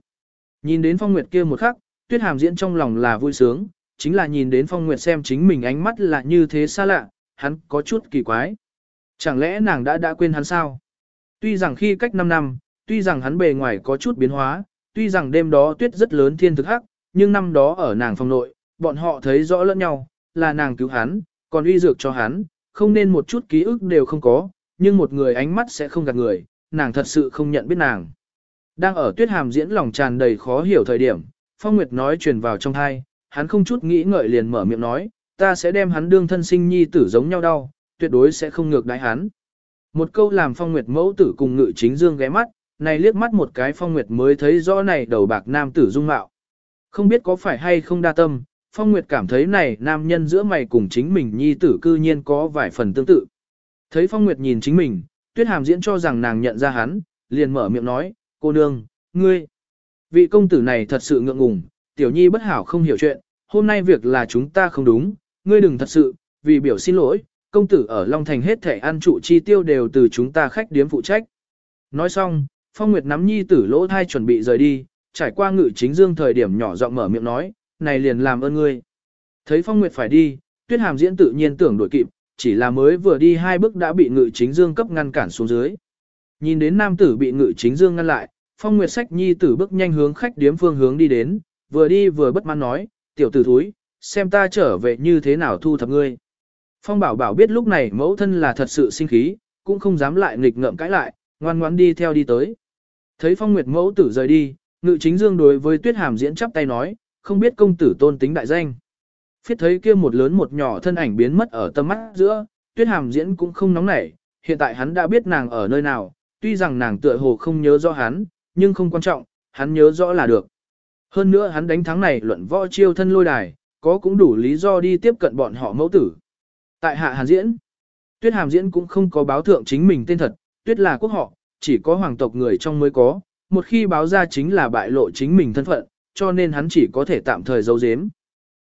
A: Nhìn đến phong nguyệt kia một khắc, tuyết hàm diễn trong lòng là vui sướng, chính là nhìn đến phong nguyệt xem chính mình ánh mắt là như thế xa lạ, hắn có chút kỳ quái. Chẳng lẽ nàng đã đã quên hắn sao? Tuy rằng khi cách 5 năm, tuy rằng hắn bề ngoài có chút biến hóa, tuy rằng đêm đó tuyết rất lớn thiên thực hắc, nhưng năm đó ở nàng phòng nội, bọn họ thấy rõ lẫn nhau, là nàng cứu hắn, còn uy dược cho hắn, không nên một chút ký ức đều không có, nhưng một người ánh mắt sẽ không gạt người, nàng thật sự không nhận biết nàng. Đang ở tuyết hàm diễn lòng tràn đầy khó hiểu thời điểm, Phong Nguyệt nói truyền vào trong thai, hắn không chút nghĩ ngợi liền mở miệng nói, ta sẽ đem hắn đương thân sinh nhi tử giống nhau đau, tuyệt đối sẽ không ngược đái hắn. Một câu làm Phong Nguyệt mẫu tử cùng ngự chính dương ghé mắt, này liếc mắt một cái Phong Nguyệt mới thấy rõ này đầu bạc nam tử dung mạo. Không biết có phải hay không đa tâm, Phong Nguyệt cảm thấy này nam nhân giữa mày cùng chính mình nhi tử cư nhiên có vài phần tương tự. Thấy Phong Nguyệt nhìn chính mình, Tuyết Hàm diễn cho rằng nàng nhận ra hắn, liền mở miệng nói, cô nương, ngươi. Vị công tử này thật sự ngượng ngùng, tiểu nhi bất hảo không hiểu chuyện, hôm nay việc là chúng ta không đúng, ngươi đừng thật sự, vì biểu xin lỗi, công tử ở Long Thành hết thể ăn trụ chi tiêu đều từ chúng ta khách điếm phụ trách. Nói xong, Phong Nguyệt nắm nhi tử lỗ thai chuẩn bị rời đi, trải qua ngự chính dương thời điểm nhỏ giọng mở miệng nói, này liền làm ơn ngươi. Thấy Phong Nguyệt phải đi, Tuyết Hàm diễn tự nhiên tưởng đuổi kịp, chỉ là mới vừa đi hai bước đã bị ngự chính dương cấp ngăn cản xuống dưới. Nhìn đến nam tử bị ngự chính dương ngăn lại, Phong Nguyệt sách nhi tử bước nhanh hướng khách điếm phương hướng đi đến, vừa đi vừa bất mãn nói, tiểu tử thúi, xem ta trở về như thế nào thu thập ngươi. Phong bảo bảo biết lúc này mẫu thân là thật sự sinh khí, cũng không dám lại nghịch ngợm cãi lại, ngoan ngoãn đi theo đi tới. Thấy Phong Nguyệt mẫu tử rời đi, ngự chính dương đối với Tuyết Hàm diễn chắp tay nói, không biết công tử tôn tính đại danh. Phiết thấy kia một lớn một nhỏ thân ảnh biến mất ở tâm mắt giữa, Tuyết Hàm diễn cũng không nóng nảy, hiện tại hắn đã biết nàng ở nơi nào, tuy rằng nàng tựa hồ không nhớ rõ hắn, nhưng không quan trọng, hắn nhớ rõ là được. Hơn nữa hắn đánh thắng này luận võ chiêu thân lôi đài, có cũng đủ lý do đi tiếp cận bọn họ mẫu tử. Tại hạ hàn diễn, tuyết hàm diễn cũng không có báo thượng chính mình tên thật, tuyết là quốc họ, chỉ có hoàng tộc người trong mới có, một khi báo ra chính là bại lộ chính mình thân phận, cho nên hắn chỉ có thể tạm thời giấu giếm.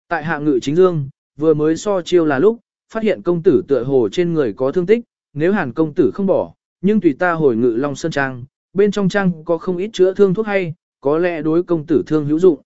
A: Tại hạ ngự chính dương, vừa mới so chiêu là lúc, phát hiện công tử tựa hồ trên người có thương tích, nếu hàn công tử không bỏ, nhưng tùy ta hồi ngự Long Sơn Trang, bên trong trang có không ít chữa thương thuốc hay, có lẽ đối công tử thương hữu dụng.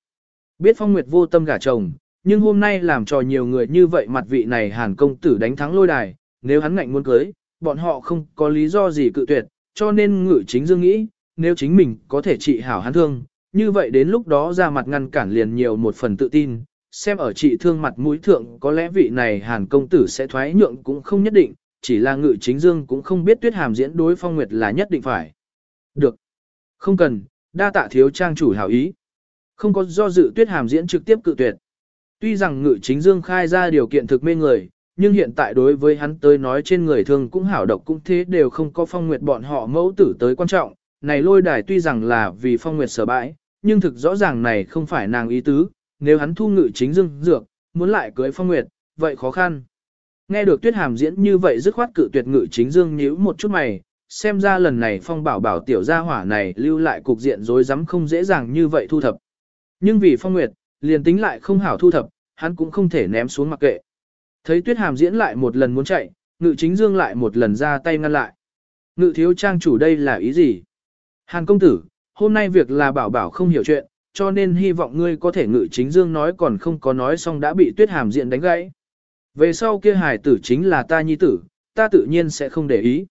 A: Biết Phong Nguyệt vô tâm gả chồng, nhưng hôm nay làm cho nhiều người như vậy mặt vị này hàn công tử đánh thắng lôi đài, nếu hắn ngạnh muốn cưới, bọn họ không có lý do gì cự tuyệt, cho nên ngự chính dương nghĩ, nếu chính mình có thể trị hảo hắn thương, như vậy đến lúc đó ra mặt ngăn cản liền nhiều một phần tự tin, xem ở trị thương mặt mũi thượng có lẽ vị này hàn công tử sẽ thoái nhượng cũng không nhất định, chỉ là ngự chính dương cũng không biết tuyết hàm diễn đối phong nguyệt là nhất định phải. Được. Không cần, đa tạ thiếu trang chủ hảo ý. Không có do dự tuyết hàm diễn trực tiếp cự tuyệt. Tuy rằng ngự chính dương khai ra điều kiện thực mê người, nhưng hiện tại đối với hắn tới nói trên người thường cũng hảo độc cũng thế đều không có phong nguyệt bọn họ mẫu tử tới quan trọng. Này lôi đài tuy rằng là vì phong nguyệt sở bãi, nhưng thực rõ ràng này không phải nàng ý tứ, nếu hắn thu ngự chính dương dược, muốn lại cưới phong nguyệt, vậy khó khăn. Nghe được tuyết hàm diễn như vậy dứt khoát cự tuyệt ngự chính dương nhíu một chút mày, xem ra lần này phong bảo bảo tiểu gia hỏa này lưu lại cục diện rối rắm không dễ dàng như vậy thu thập. Nhưng vì phong nguyệt, liền tính lại không hảo thu thập, hắn cũng không thể ném xuống mặc kệ. Thấy tuyết hàm diễn lại một lần muốn chạy, ngự chính dương lại một lần ra tay ngăn lại. Ngự thiếu trang chủ đây là ý gì? Hàn công tử, hôm nay việc là bảo bảo không hiểu chuyện, cho nên hy vọng ngươi có thể ngự chính dương nói còn không có nói xong đã bị tuyết hàm diện đánh gãy. Về sau kia hài tử chính là ta nhi tử, ta tự nhiên sẽ không để ý.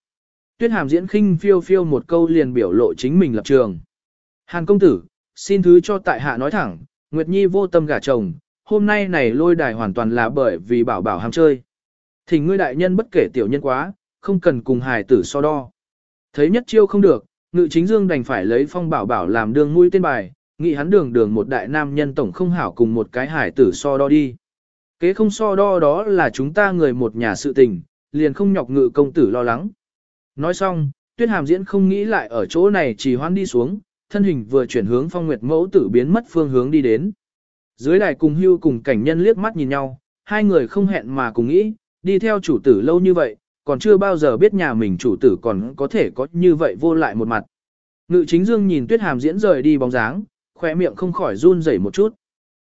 A: Tuyết hàm diễn khinh phiêu phiêu một câu liền biểu lộ chính mình lập trường. Hàn công tử, xin thứ cho tại hạ nói thẳng, Nguyệt Nhi vô tâm gả chồng, hôm nay này lôi đài hoàn toàn là bởi vì bảo bảo ham chơi. Thỉnh ngươi đại nhân bất kể tiểu nhân quá, không cần cùng hài tử so đo. Thấy nhất chiêu không được, ngự chính dương đành phải lấy phong bảo bảo làm đường mũi tên bài, nghĩ hắn đường đường một đại nam nhân tổng không hảo cùng một cái hài tử so đo đi. Kế không so đo đó là chúng ta người một nhà sự tình, liền không nhọc ngự công tử lo lắng. Nói xong, tuyết hàm diễn không nghĩ lại ở chỗ này chỉ hoan đi xuống, thân hình vừa chuyển hướng phong nguyệt mẫu tử biến mất phương hướng đi đến. Dưới đài cùng hưu cùng cảnh nhân liếc mắt nhìn nhau, hai người không hẹn mà cùng nghĩ, đi theo chủ tử lâu như vậy, còn chưa bao giờ biết nhà mình chủ tử còn có thể có như vậy vô lại một mặt. Ngự chính dương nhìn tuyết hàm diễn rời đi bóng dáng, khỏe miệng không khỏi run rẩy một chút.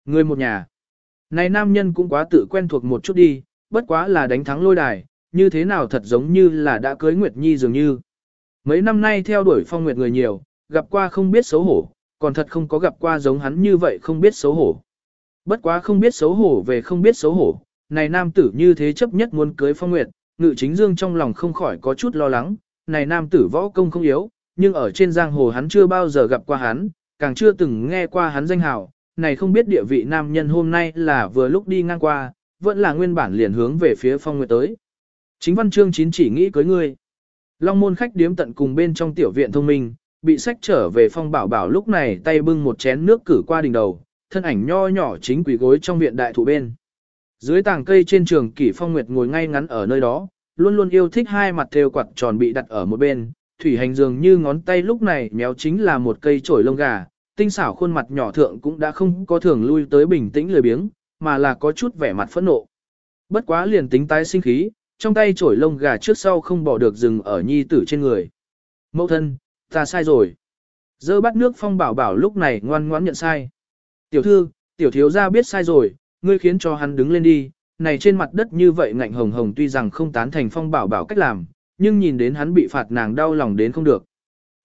A: Người một nhà. Này nam nhân cũng quá tự quen thuộc một chút đi, bất quá là đánh thắng lôi đài, như thế nào thật giống như là đã cưới Nguyệt Nhi dường như. Mấy năm nay theo đuổi phong nguyệt người nhiều, gặp qua không biết xấu hổ, còn thật không có gặp qua giống hắn như vậy không biết xấu hổ. Bất quá không biết xấu hổ về không biết xấu hổ, này nam tử như thế chấp nhất muốn cưới phong nguyệt, ngự chính dương trong lòng không khỏi có chút lo lắng, này nam tử võ công không yếu, nhưng ở trên giang hồ hắn chưa bao giờ gặp qua hắn, càng chưa từng nghe qua hắn danh hào, này không biết địa vị nam nhân hôm nay là vừa lúc đi ngang qua, vẫn là nguyên bản liền hướng về phía phong nguyệt tới. Chính văn chương chín chỉ nghĩ cưới ngươi. Long môn khách điếm tận cùng bên trong tiểu viện thông minh, bị sách trở về phong bảo bảo lúc này tay bưng một chén nước cử qua đỉnh đầu, thân ảnh nho nhỏ chính quỷ gối trong viện đại thụ bên. Dưới tàng cây trên trường kỷ phong nguyệt ngồi ngay ngắn ở nơi đó, luôn luôn yêu thích hai mặt thêu quạt tròn bị đặt ở một bên, thủy hành dường như ngón tay lúc này méo chính là một cây chổi lông gà, tinh xảo khuôn mặt nhỏ thượng cũng đã không có thường lui tới bình tĩnh lười biếng, mà là có chút vẻ mặt phẫn nộ. Bất quá liền tính tái sinh khí, trong tay chổi lông gà trước sau không bỏ được dừng ở nhi tử trên người. Mẫu thân, ta sai rồi. Dơ bắt nước phong bảo bảo lúc này ngoan ngoãn nhận sai. Tiểu thư, tiểu thiếu gia biết sai rồi, ngươi khiến cho hắn đứng lên đi, này trên mặt đất như vậy ngạnh hồng hồng tuy rằng không tán thành phong bảo bảo cách làm, nhưng nhìn đến hắn bị phạt nàng đau lòng đến không được.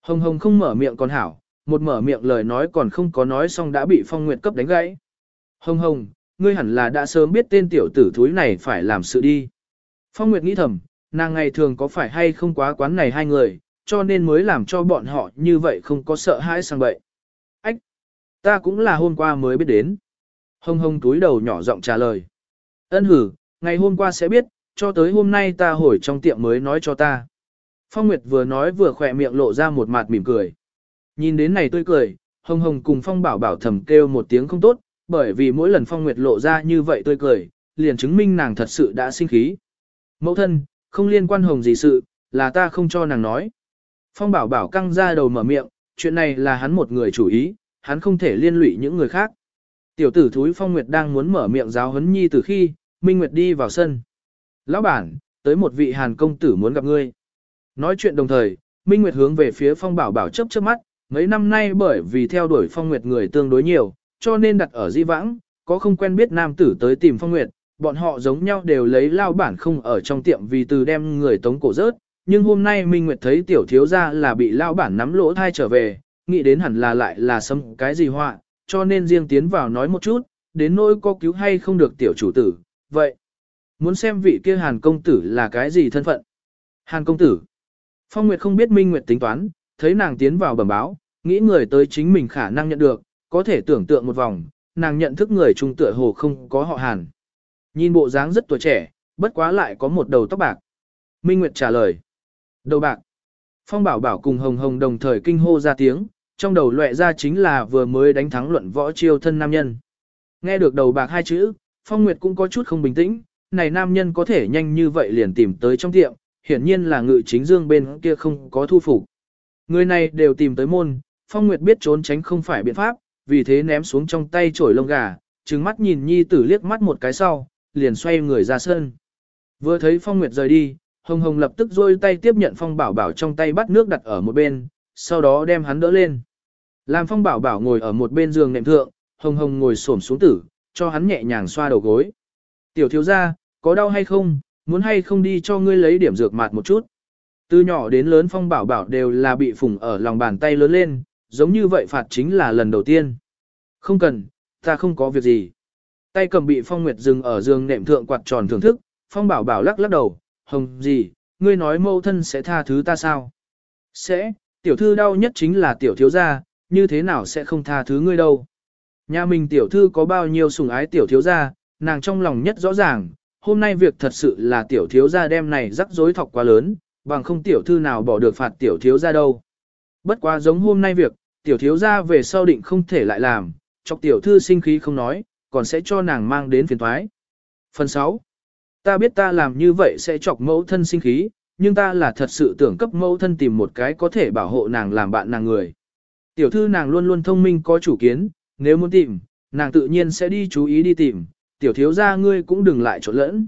A: Hồng hồng không mở miệng còn hảo, một mở miệng lời nói còn không có nói xong đã bị phong nguyệt cấp đánh gãy. Hồng hồng, ngươi hẳn là đã sớm biết tên tiểu tử thúi này phải làm sự đi. Phong nguyệt nghĩ thầm, nàng ngày thường có phải hay không quá quán này hai người, cho nên mới làm cho bọn họ như vậy không có sợ hãi sang bậy. Ta cũng là hôm qua mới biết đến. Hồng hồng túi đầu nhỏ giọng trả lời. Ân hử, ngày hôm qua sẽ biết, cho tới hôm nay ta hồi trong tiệm mới nói cho ta. Phong Nguyệt vừa nói vừa khỏe miệng lộ ra một mặt mỉm cười. Nhìn đến này tôi cười, Hồng Hồng cùng Phong Bảo Bảo thầm kêu một tiếng không tốt, bởi vì mỗi lần Phong Nguyệt lộ ra như vậy tôi cười, liền chứng minh nàng thật sự đã sinh khí. Mẫu thân, không liên quan Hồng gì sự, là ta không cho nàng nói. Phong Bảo Bảo căng ra đầu mở miệng, chuyện này là hắn một người chủ ý, hắn không thể liên lụy những người khác. Tiểu tử thúi Phong Nguyệt đang muốn mở miệng giáo huấn nhi từ khi, Minh Nguyệt đi vào sân. Lão bản, tới một vị hàn công tử muốn gặp ngươi. Nói chuyện đồng thời, Minh Nguyệt hướng về phía Phong Bảo Bảo chớp chớp mắt, mấy năm nay bởi vì theo đuổi Phong Nguyệt người tương đối nhiều, cho nên đặt ở di vãng, có không quen biết nam tử tới tìm Phong Nguyệt, bọn họ giống nhau đều lấy lao bản không ở trong tiệm vì từ đem người tống cổ rớt, nhưng hôm nay Minh Nguyệt thấy tiểu thiếu gia là bị lao bản nắm lỗ thai trở về, nghĩ đến hẳn là lại là xâm cái gì họa, cho nên riêng tiến vào nói một chút, đến nỗi có cứu hay không được tiểu chủ tử, vậy. Muốn xem vị kia Hàn công tử là cái gì thân phận? Hàn công tử. Phong Nguyệt không biết Minh Nguyệt tính toán, thấy nàng tiến vào bẩm báo, nghĩ người tới chính mình khả năng nhận được, có thể tưởng tượng một vòng, nàng nhận thức người trung tựa hồ không có họ Hàn. Nhìn bộ dáng rất tuổi trẻ, bất quá lại có một đầu tóc bạc. Minh Nguyệt trả lời. Đầu bạc. Phong Bảo Bảo cùng Hồng Hồng đồng thời kinh hô ra tiếng, trong đầu lệ ra chính là vừa mới đánh thắng luận võ chiêu thân nam nhân. Nghe được đầu bạc hai chữ, Phong Nguyệt cũng có chút không bình tĩnh, này nam nhân có thể nhanh như vậy liền tìm tới trong tiệm, hiển nhiên là ngự chính dương bên kia không có thu phục. Người này đều tìm tới môn, Phong Nguyệt biết trốn tránh không phải biện pháp, vì thế ném xuống trong tay chổi lông gà, trừng mắt nhìn nhi tử liếc mắt một cái sau, liền xoay người ra sân. Vừa thấy Phong Nguyệt rời đi, Hồng Hồng lập tức rôi tay tiếp nhận Phong Bảo Bảo trong tay bắt nước đặt ở một bên, sau đó đem hắn đỡ lên. Làm Phong Bảo Bảo ngồi ở một bên giường nệm thượng, Hồng Hồng ngồi xổm xuống tử, cho hắn nhẹ nhàng xoa đầu gối. Tiểu thiếu gia, có đau hay không, muốn hay không đi cho ngươi lấy điểm dược mạt một chút. Từ nhỏ đến lớn Phong Bảo Bảo đều là bị phủng ở lòng bàn tay lớn lên, giống như vậy phạt chính là lần đầu tiên. Không cần, ta không có việc gì. Tay cầm bị Phong Nguyệt dừng ở giường nệm thượng quạt tròn thưởng thức, Phong Bảo Bảo lắc lắc đầu, hồng gì, ngươi nói mâu thân sẽ tha thứ ta sao? Sẽ, tiểu thư đau nhất chính là tiểu thiếu gia, như thế nào sẽ không tha thứ ngươi đâu. Nhà mình tiểu thư có bao nhiêu sủng ái tiểu thiếu gia, nàng trong lòng nhất rõ ràng, hôm nay việc thật sự là tiểu thiếu gia đem này rắc rối thọc quá lớn, bằng không tiểu thư nào bỏ được phạt tiểu thiếu gia đâu. Bất quá giống hôm nay việc, tiểu thiếu gia về sau định không thể lại làm, chọc tiểu thư sinh khí không nói, còn sẽ cho nàng mang đến phiền thoái. Phần 6. Ta biết ta làm như vậy sẽ chọc mẫu thân sinh khí, nhưng ta là thật sự tưởng cấp mẫu thân tìm một cái có thể bảo hộ nàng làm bạn nàng người. Tiểu thư nàng luôn luôn thông minh có chủ kiến, nếu muốn tìm, nàng tự nhiên sẽ đi chú ý đi tìm, tiểu thiếu gia ngươi cũng đừng lại trộn lẫn.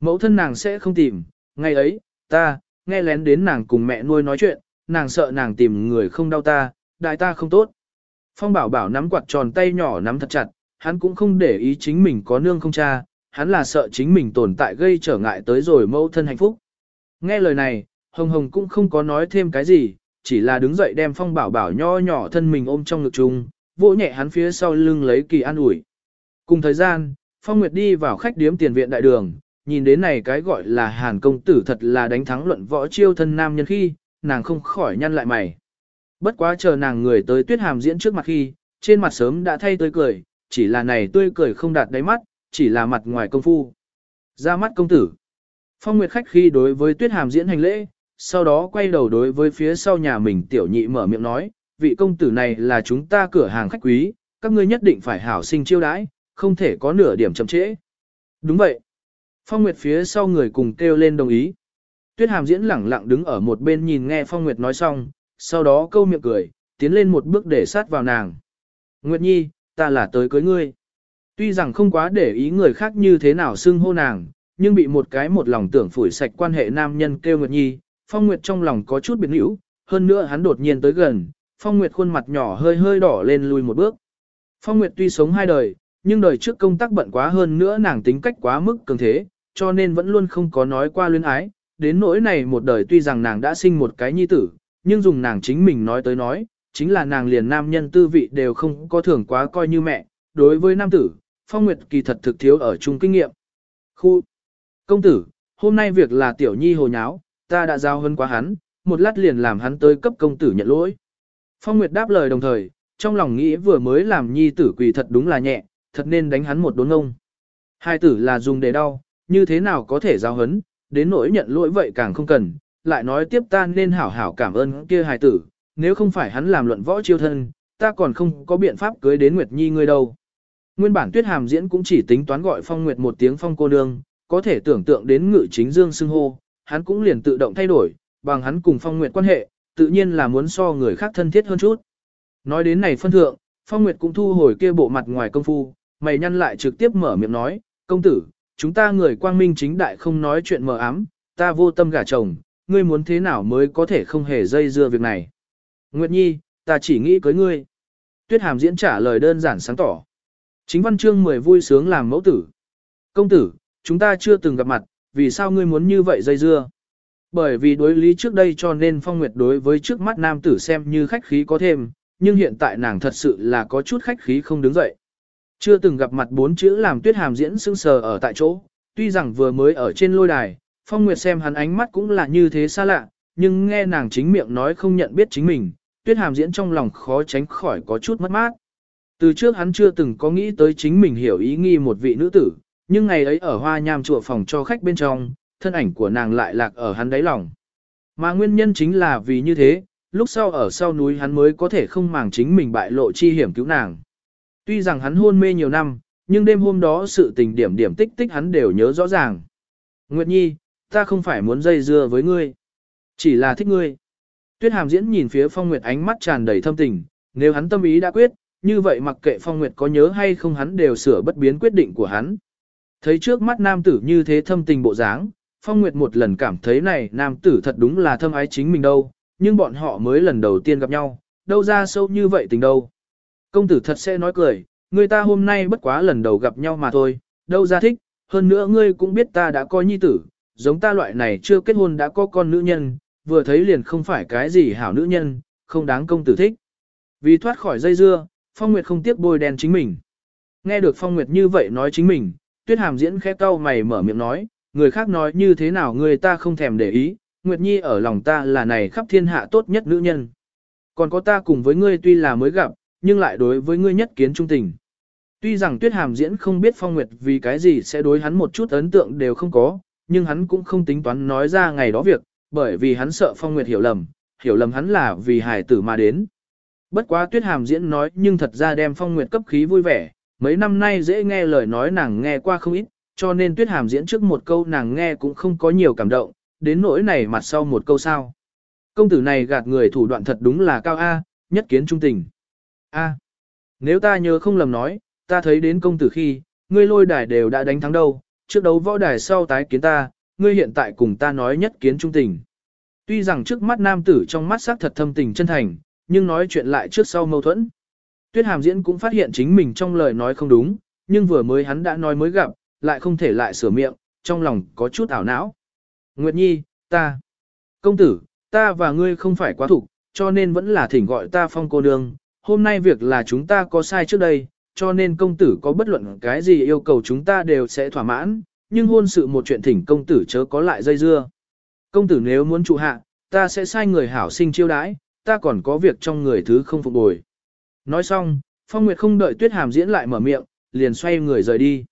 A: Mẫu thân nàng sẽ không tìm, ngày ấy, ta, nghe lén đến nàng cùng mẹ nuôi nói chuyện, nàng sợ nàng tìm người không đau ta, đại ta không tốt. Phong bảo bảo nắm quạt tròn tay nhỏ nắm thật chặt, hắn cũng không để ý chính mình có nương không cha, hắn là sợ chính mình tồn tại gây trở ngại tới rồi mẫu thân hạnh phúc. Nghe lời này, Hồng Hồng cũng không có nói thêm cái gì, chỉ là đứng dậy đem phong bảo bảo nho nhỏ thân mình ôm trong ngực chung, vỗ nhẹ hắn phía sau lưng lấy kỳ an ủi. Cùng thời gian, Phong Nguyệt đi vào khách điếm tiền viện đại đường, nhìn đến này cái gọi là hàn công tử thật là đánh thắng luận võ chiêu thân nam nhân khi, nàng không khỏi nhăn lại mày. Bất quá chờ nàng người tới tuyết hàm diễn trước mặt khi, trên mặt sớm đã thay tươi cười, chỉ là này tươi cười không đạt đáy mắt, chỉ là mặt ngoài công phu. Ra mắt công tử. Phong Nguyệt khách khi đối với tuyết hàm diễn hành lễ, sau đó quay đầu đối với phía sau nhà mình tiểu nhị mở miệng nói, vị công tử này là chúng ta cửa hàng khách quý, các ngươi nhất định phải hảo sinh chiêu đãi, không thể có nửa điểm chậm trễ. Đúng vậy. Phong Nguyệt phía sau người cùng kêu lên đồng ý. Tuyết Hàm diễn lẳng lặng đứng ở một bên nhìn nghe Phong Nguyệt nói xong, sau đó câu miệng cười, tiến lên một bước để sát vào nàng. Nguyệt Nhi, ta là tới cưới ngươi. Tuy rằng không quá để ý người khác như thế nào xưng hô nàng, nhưng bị một cái một lòng tưởng phủi sạch quan hệ nam nhân kêu Nguyệt Nhi, Phong Nguyệt trong lòng có chút biến hữu, hơn nữa hắn đột nhiên tới gần, Phong Nguyệt khuôn mặt nhỏ hơi hơi đỏ lên lùi một bước. Phong Nguyệt tuy sống hai đời, nhưng đời trước công tác bận quá hơn nữa nàng tính cách quá mức cường thế, cho nên vẫn luôn không có nói qua luyến ái. Đến nỗi này một đời tuy rằng nàng đã sinh một cái nhi tử, nhưng dùng nàng chính mình nói tới nói, chính là nàng liền nam nhân tư vị đều không có thưởng quá coi như mẹ. Đối với nam tử, Phong Nguyệt kỳ thật thực thiếu ở chung kinh nghiệm. Khu Công tử, hôm nay việc là tiểu nhi hồ nháo, ta đã giao hơn quá hắn, một lát liền làm hắn tới cấp công tử nhận lỗi. Phong Nguyệt đáp lời đồng thời, trong lòng nghĩ vừa mới làm nhi tử quỳ thật đúng là nhẹ, thật nên đánh hắn một đốn ngông. Hai tử là dùng để đau, như thế nào có thể giao hấn, đến nỗi nhận lỗi vậy càng không cần, lại nói tiếp ta nên hảo hảo cảm ơn kia hài tử, nếu không phải hắn làm luận võ chiêu thân, ta còn không có biện pháp cưới đến Nguyệt Nhi ngươi đâu. Nguyên bản tuyết hàm diễn cũng chỉ tính toán gọi phong Nguyệt một tiếng phong cô nương, có thể tưởng tượng đến ngự chính dương xưng hô, hắn cũng liền tự động thay đổi, bằng hắn cùng phong Nguyệt quan hệ, tự nhiên là muốn so người khác thân thiết hơn chút. Nói đến này phân thượng, phong Nguyệt cũng thu hồi kia bộ mặt ngoài công phu, mày nhăn lại trực tiếp mở miệng nói, công tử, chúng ta người quang minh chính đại không nói chuyện mờ ám, ta vô tâm gả chồng, ngươi muốn thế nào mới có thể không hề dây dưa việc này. Nguyệt Nhi, ta chỉ nghĩ cưới ngươi. Tuyết Hàm diễn trả lời đơn giản sáng tỏ. Chính văn chương mười vui sướng làm mẫu tử. Công tử, chúng ta chưa từng gặp mặt, vì sao ngươi muốn như vậy dây dưa? Bởi vì đối lý trước đây cho nên Phong Nguyệt đối với trước mắt nam tử xem như khách khí có thêm, nhưng hiện tại nàng thật sự là có chút khách khí không đứng dậy. Chưa từng gặp mặt bốn chữ làm tuyết hàm diễn sưng sờ ở tại chỗ, tuy rằng vừa mới ở trên lôi đài, Phong Nguyệt xem hắn ánh mắt cũng là như thế xa lạ, nhưng nghe nàng chính miệng nói không nhận biết chính mình, tuyết hàm diễn trong lòng khó tránh khỏi có chút mất mát. Từ trước hắn chưa từng có nghĩ tới chính mình hiểu ý nghi một vị nữ tử, nhưng ngày ấy ở hoa nham chùa phòng cho khách bên trong, thân ảnh của nàng lại lạc ở hắn đáy lòng. Mà nguyên nhân chính là vì như thế, lúc sau ở sau núi hắn mới có thể không màng chính mình bại lộ chi hiểm cứu nàng. Tuy rằng hắn hôn mê nhiều năm, nhưng đêm hôm đó sự tình điểm điểm tích tích hắn đều nhớ rõ ràng. Nguyệt Nhi, ta không phải muốn dây dưa với ngươi, chỉ là thích ngươi. Tuyết Hàm diễn nhìn phía Phong Nguyệt ánh mắt tràn đầy thâm tình, nếu hắn tâm ý đã quyết, như vậy mặc kệ Phong Nguyệt có nhớ hay không hắn đều sửa bất biến quyết định của hắn. Thấy trước mắt nam tử như thế thâm tình bộ dáng, Phong Nguyệt một lần cảm thấy này nam tử thật đúng là thâm ái chính mình đâu, nhưng bọn họ mới lần đầu tiên gặp nhau, đâu ra sâu như vậy tình đâu. Công tử thật sẽ nói cười, người ta hôm nay bất quá lần đầu gặp nhau mà thôi, đâu ra thích, hơn nữa ngươi cũng biết ta đã có nhi tử, giống ta loại này chưa kết hôn đã có con nữ nhân, vừa thấy liền không phải cái gì hảo nữ nhân, không đáng công tử thích. Vì thoát khỏi dây dưa, Phong Nguyệt không tiếc bôi đen chính mình. Nghe được Phong Nguyệt như vậy nói chính mình, Tuyết Hàm diễn khẽ cau mày mở miệng nói, người khác nói như thế nào người ta không thèm để ý, Nguyệt Nhi ở lòng ta là này khắp thiên hạ tốt nhất nữ nhân. Còn có ta cùng với ngươi tuy là mới gặp, nhưng lại đối với ngươi nhất kiến trung tình. Tuy rằng Tuyết Hàm diễn không biết Phong Nguyệt vì cái gì sẽ đối hắn một chút ấn tượng đều không có, nhưng hắn cũng không tính toán nói ra ngày đó việc, bởi vì hắn sợ Phong Nguyệt hiểu lầm, hiểu lầm hắn là vì hài tử mà đến. Bất quá Tuyết Hàm diễn nói nhưng thật ra đem Phong Nguyệt cấp khí vui vẻ, mấy năm nay dễ nghe lời nói nàng nghe qua không ít, cho nên Tuyết Hàm diễn trước một câu nàng nghe cũng không có nhiều cảm động, đến nỗi này mặt sau một câu sao. Công tử này gạt người thủ đoạn thật đúng là cao A, nhất kiến trung tình. A. Nếu ta nhớ không lầm nói, ta thấy đến công tử khi, ngươi lôi đài đều đã đánh thắng đâu, trước đấu võ đài sau tái kiến ta, ngươi hiện tại cùng ta nói nhất kiến trung tình. Tuy rằng trước mắt nam tử trong mắt sắc thật thâm tình chân thành, nhưng nói chuyện lại trước sau mâu thuẫn. Tuyết hàm diễn cũng phát hiện chính mình trong lời nói không đúng, nhưng vừa mới hắn đã nói mới gặp, lại không thể lại sửa miệng, trong lòng có chút ảo não. Nguyệt Nhi, ta, công tử, ta và ngươi không phải quá thủ, cho nên vẫn là thỉnh gọi ta phong cô nương, hôm nay việc là chúng ta có sai trước đây, cho nên công tử có bất luận cái gì yêu cầu chúng ta đều sẽ thỏa mãn, nhưng hôn sự một chuyện thỉnh công tử chớ có lại dây dưa. Công tử nếu muốn trụ hạ, ta sẽ sai người hảo sinh chiêu đãi, ta còn có việc trong người thứ không phục bồi. Nói xong, Phong Nguyệt không đợi Tuyết Hàm diễn lại mở miệng, liền xoay người rời đi.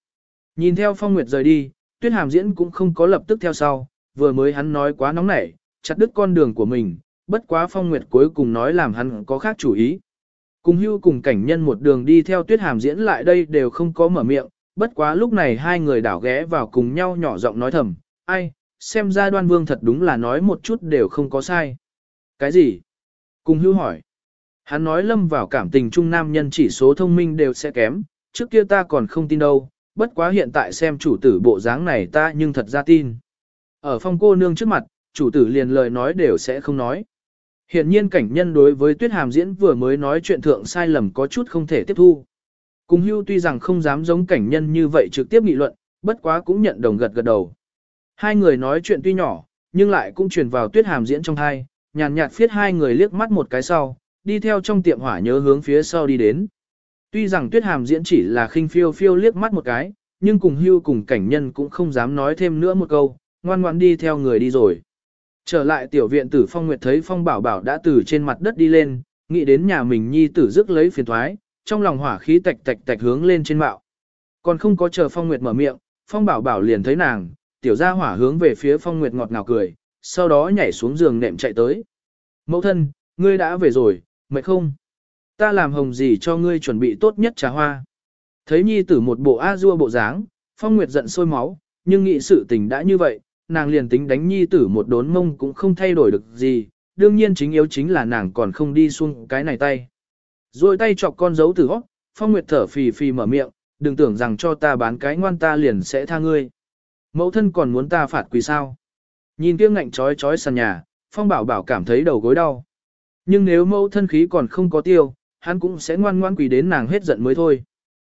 A: Nhìn theo Phong Nguyệt rời đi, Tuyết Hàm diễn cũng không có lập tức theo sau, vừa mới hắn nói quá nóng nảy, chặt đứt con đường của mình, bất quá Phong Nguyệt cuối cùng nói làm hắn có khác chủ ý. Cùng hưu cùng cảnh nhân một đường đi theo Tuyết Hàm diễn lại đây đều không có mở miệng, bất quá lúc này hai người đảo ghé vào cùng nhau nhỏ giọng nói thầm, ai, xem ra đoan vương thật đúng là nói một chút đều không có sai. Cái gì? Cùng hưu hỏi. Hắn nói lâm vào cảm tình trung nam nhân chỉ số thông minh đều sẽ kém, trước kia ta còn không tin đâu, bất quá hiện tại xem chủ tử bộ dáng này ta nhưng thật ra tin. Ở phong cô nương trước mặt, chủ tử liền lời nói đều sẽ không nói. Hiện nhiên cảnh nhân đối với tuyết hàm diễn vừa mới nói chuyện thượng sai lầm có chút không thể tiếp thu. Cùng hưu tuy rằng không dám giống cảnh nhân như vậy trực tiếp nghị luận, bất quá cũng nhận đồng gật gật đầu. Hai người nói chuyện tuy nhỏ, nhưng lại cũng truyền vào tuyết hàm diễn trong hai, nhàn nhạt phiết hai người liếc mắt một cái sau, đi theo trong tiệm hỏa nhớ hướng phía sau đi đến. Tuy rằng tuyết hàm diễn chỉ là khinh phiêu phiêu liếc mắt một cái, nhưng cùng hưu cùng cảnh nhân cũng không dám nói thêm nữa một câu, ngoan ngoan đi theo người đi rồi. Trở lại tiểu viện tử phong nguyệt thấy phong bảo bảo đã từ trên mặt đất đi lên, nghĩ đến nhà mình nhi tử rước lấy phiền thoái, trong lòng hỏa khí tạch tạch tạch hướng lên trên mạo. Còn không có chờ phong nguyệt mở miệng, phong bảo bảo liền thấy nàng, tiểu gia hỏa hướng về phía phong nguyệt ngọt ngào cười, sau đó nhảy xuống giường nệm chạy tới. Mẫu thân, ngươi đã về rồi, mệt không? Ta làm hồng gì cho ngươi chuẩn bị tốt nhất trà hoa. Thấy nhi tử một bộ a dua bộ dáng, phong nguyệt giận sôi máu, nhưng nghĩ sự tình đã như vậy, nàng liền tính đánh nhi tử một đốn mông cũng không thay đổi được gì, đương nhiên chính yếu chính là nàng còn không đi xuống cái này tay. Rồi tay chọc con dấu tử hót, phong nguyệt thở phì phì mở miệng, đừng tưởng rằng cho ta bán cái ngoan ta liền sẽ tha ngươi. Mẫu thân còn muốn ta phạt quỳ sao. Nhìn kia ngạnh trói trói sàn nhà, phong bảo bảo cảm thấy đầu gối đau. Nhưng nếu mẫu thân khí còn không có tiêu, hắn cũng sẽ ngoan ngoan quỳ đến nàng hết giận mới thôi.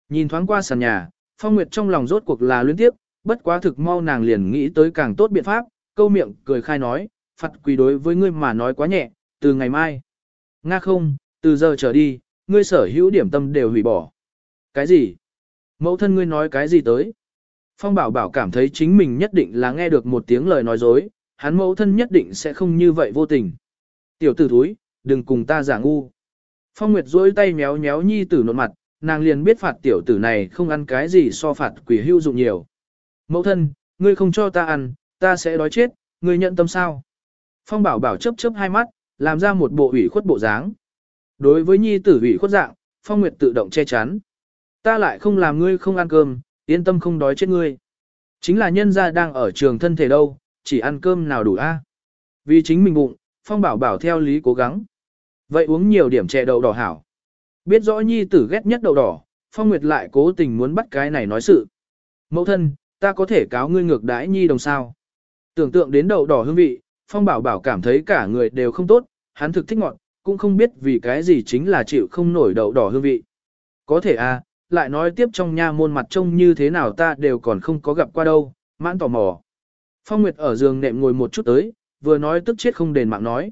A: Nhìn thoáng qua sàn nhà, phong nguyệt trong lòng rốt cuộc là luyến tiếp, bất quá thực mau nàng liền nghĩ tới càng tốt biện pháp, câu miệng cười khai nói, phạt quỳ đối với ngươi mà nói quá nhẹ, từ ngày mai. Nga không, từ giờ trở đi, ngươi sở hữu điểm tâm đều hủy bỏ. Cái gì? Mẫu thân ngươi nói cái gì tới? Phong bảo bảo cảm thấy chính mình nhất định là nghe được một tiếng lời nói dối, hắn mẫu thân nhất định sẽ không như vậy vô tình. Tiểu tử thúi, đừng cùng ta giả ngu. Phong Nguyệt duỗi tay méo méo nhi tử nột mặt, nàng liền biết phạt tiểu tử này không ăn cái gì so phạt quỷ hưu dụng nhiều. Mẫu thân, ngươi không cho ta ăn, ta sẽ đói chết, ngươi nhận tâm sao? Phong bảo bảo chấp chấp hai mắt, làm ra một bộ ủy khuất bộ dáng. Đối với nhi tử ủy khuất dạng, Phong Nguyệt tự động che chắn. Ta lại không làm ngươi không ăn cơm, yên tâm không đói chết ngươi. Chính là nhân gia đang ở trường thân thể đâu, chỉ ăn cơm nào đủ a? Vì chính mình bụng, Phong bảo bảo theo lý cố gắng. Vậy uống nhiều điểm chè đậu đỏ hảo. Biết rõ nhi tử ghét nhất đậu đỏ, Phong Nguyệt lại cố tình muốn bắt cái này nói sự. Mẫu thân, ta có thể cáo ngươi ngược đãi nhi đồng sao. Tưởng tượng đến đậu đỏ hương vị, Phong bảo bảo cảm thấy cả người đều không tốt, hắn thực thích ngọt, cũng không biết vì cái gì chính là chịu không nổi đậu đỏ hương vị. Có thể à, lại nói tiếp trong nha môn mặt trông như thế nào ta đều còn không có gặp qua đâu, mãn tò mò. Phong Nguyệt ở giường nệm ngồi một chút tới, vừa nói tức chết không đền mạng nói.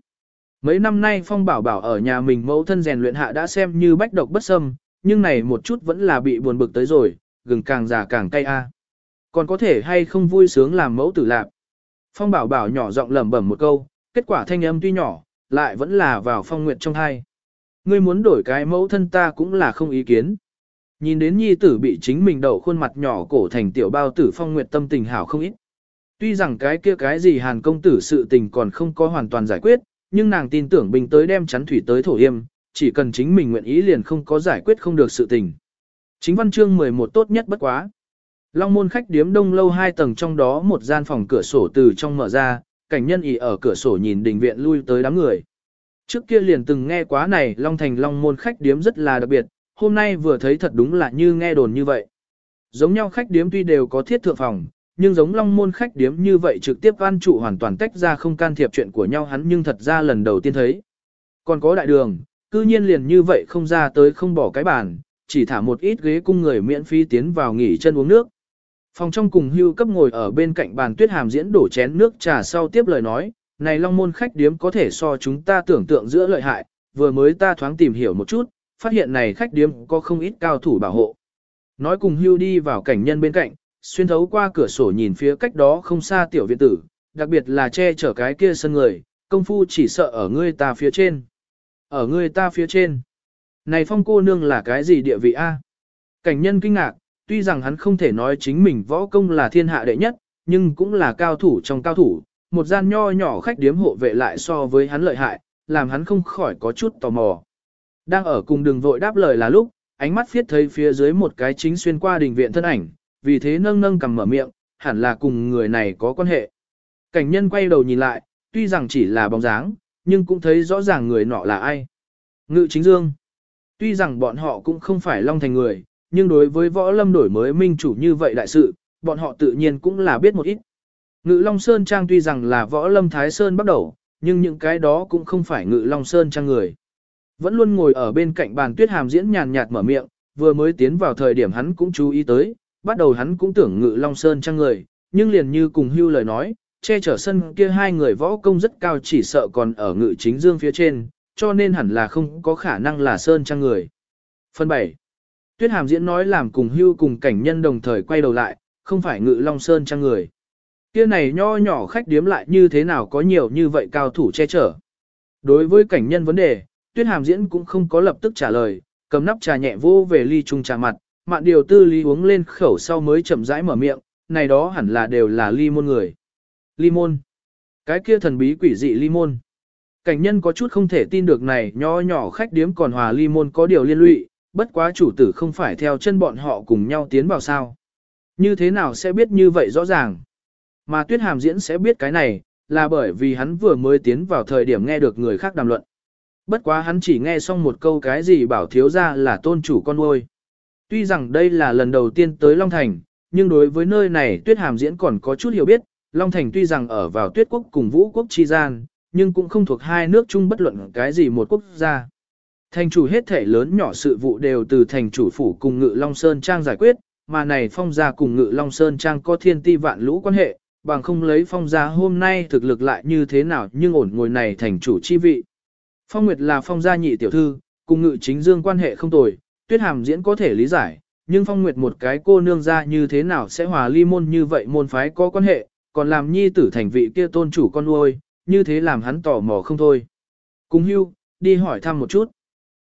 A: Mấy năm nay Phong Bảo Bảo ở nhà mình mẫu thân rèn luyện hạ đã xem như bách độc bất xâm, nhưng này một chút vẫn là bị buồn bực tới rồi, gừng càng già càng cay a. Còn có thể hay không vui sướng làm mẫu tử lạc. Phong Bảo Bảo nhỏ giọng lẩm bẩm một câu, kết quả thanh âm tuy nhỏ, lại vẫn là vào Phong Nguyệt trong hai. Ngươi muốn đổi cái mẫu thân ta cũng là không ý kiến. Nhìn đến nhi tử bị chính mình đậu khuôn mặt nhỏ cổ thành tiểu bao tử Phong Nguyệt tâm tình hảo không ít. Tuy rằng cái kia cái gì hàn công tử sự tình còn không có hoàn toàn giải quyết, nhưng nàng tin tưởng bình tới đem chắn thủy tới thổ yêm, chỉ cần chính mình nguyện ý liền không có giải quyết không được sự tình. Chính văn chương 11 tốt nhất bất quá. Long môn khách điếm đông lâu hai tầng trong đó một gian phòng cửa sổ từ trong mở ra, cảnh nhân ỉ ở cửa sổ nhìn đình viện lui tới đám người. Trước kia liền từng nghe quá này Long Thành Long môn khách điếm rất là đặc biệt, hôm nay vừa thấy thật đúng là như nghe đồn như vậy. Giống nhau khách điếm tuy đều có thiết thượng phòng, nhưng giống Long môn khách điếm như vậy trực tiếp ăn trụ hoàn toàn tách ra không can thiệp chuyện của nhau hắn nhưng thật ra lần đầu tiên thấy. Còn có đại đường, cư nhiên liền như vậy không ra tới không bỏ cái bàn, chỉ thả một ít ghế cung người miễn phí tiến vào nghỉ chân uống nước. Phòng trong cùng hưu cấp ngồi ở bên cạnh bàn tuyết hàm diễn đổ chén nước trà sau tiếp lời nói, này long môn khách điếm có thể so chúng ta tưởng tượng giữa lợi hại, vừa mới ta thoáng tìm hiểu một chút, phát hiện này khách điếm có không ít cao thủ bảo hộ. Nói cùng hưu đi vào cảnh nhân bên cạnh, xuyên thấu qua cửa sổ nhìn phía cách đó không xa tiểu viện tử, đặc biệt là che chở cái kia sân người, công phu chỉ sợ ở ngươi ta phía trên. Ở ngươi ta phía trên. Này phong cô nương là cái gì địa vị a? Cảnh nhân kinh ngạc, tuy rằng hắn không thể nói chính mình võ công là thiên hạ đệ nhất, nhưng cũng là cao thủ trong cao thủ, một gian nho nhỏ khách điếm hộ vệ lại so với hắn lợi hại, làm hắn không khỏi có chút tò mò. Đang ở cùng đường vội đáp lời là lúc, ánh mắt phiết thấy phía dưới một cái chính xuyên qua đình viện thân ảnh, vì thế nâng nâng cầm mở miệng, hẳn là cùng người này có quan hệ. Cảnh nhân quay đầu nhìn lại, tuy rằng chỉ là bóng dáng, nhưng cũng thấy rõ ràng người nọ là ai. Ngự chính dương. Tuy rằng bọn họ cũng không phải long thành người, nhưng đối với võ lâm đổi mới minh chủ như vậy đại sự, bọn họ tự nhiên cũng là biết một ít. Ngự Long Sơn Trang tuy rằng là võ lâm Thái Sơn bắt đầu, nhưng những cái đó cũng không phải Ngự Long Sơn Trang người. Vẫn luôn ngồi ở bên cạnh bàn tuyết hàm diễn nhàn nhạt mở miệng, vừa mới tiến vào thời điểm hắn cũng chú ý tới, bắt đầu hắn cũng tưởng Ngự Long Sơn Trang người, nhưng liền như cùng hưu lời nói, che chở sân kia hai người võ công rất cao chỉ sợ còn ở Ngự Chính Dương phía trên, cho nên hẳn là không có khả năng là Sơn Trang người. Phần 7 Tuyết Hàm diễn nói làm cùng hưu cùng cảnh nhân đồng thời quay đầu lại, không phải ngự long sơn trang người. Kia này nho nhỏ khách điếm lại như thế nào có nhiều như vậy cao thủ che chở. Đối với cảnh nhân vấn đề, Tuyết Hàm diễn cũng không có lập tức trả lời, cầm nắp trà nhẹ vô về ly chung trà mặt, mạn điều tư lý uống lên khẩu sau mới chậm rãi mở miệng, này đó hẳn là đều là ly môn người. Ly môn. Cái kia thần bí quỷ dị ly môn. Cảnh nhân có chút không thể tin được này nho nhỏ khách điếm còn hòa ly môn có điều liên lụy, bất quá chủ tử không phải theo chân bọn họ cùng nhau tiến vào sao. Như thế nào sẽ biết như vậy rõ ràng? Mà tuyết hàm diễn sẽ biết cái này, là bởi vì hắn vừa mới tiến vào thời điểm nghe được người khác đàm luận. Bất quá hắn chỉ nghe xong một câu cái gì bảo thiếu ra là tôn chủ con nuôi. Tuy rằng đây là lần đầu tiên tới Long Thành, nhưng đối với nơi này tuyết hàm diễn còn có chút hiểu biết, Long Thành tuy rằng ở vào tuyết quốc cùng vũ quốc chi gian, nhưng cũng không thuộc hai nước chung bất luận cái gì một quốc gia. Thành chủ hết thể lớn nhỏ sự vụ đều từ thành chủ phủ cùng ngự Long Sơn Trang giải quyết, mà này phong gia cùng ngự Long Sơn Trang có thiên ti vạn lũ quan hệ, bằng không lấy phong gia hôm nay thực lực lại như thế nào nhưng ổn ngồi này thành chủ chi vị. Phong Nguyệt là phong gia nhị tiểu thư, cùng ngự chính dương quan hệ không tồi, tuyết hàm diễn có thể lý giải, nhưng phong Nguyệt một cái cô nương ra như thế nào sẽ hòa ly môn như vậy môn phái có quan hệ, còn làm nhi tử thành vị kia tôn chủ con nuôi, như thế làm hắn tò mò không thôi. Cùng hưu, đi hỏi thăm một chút.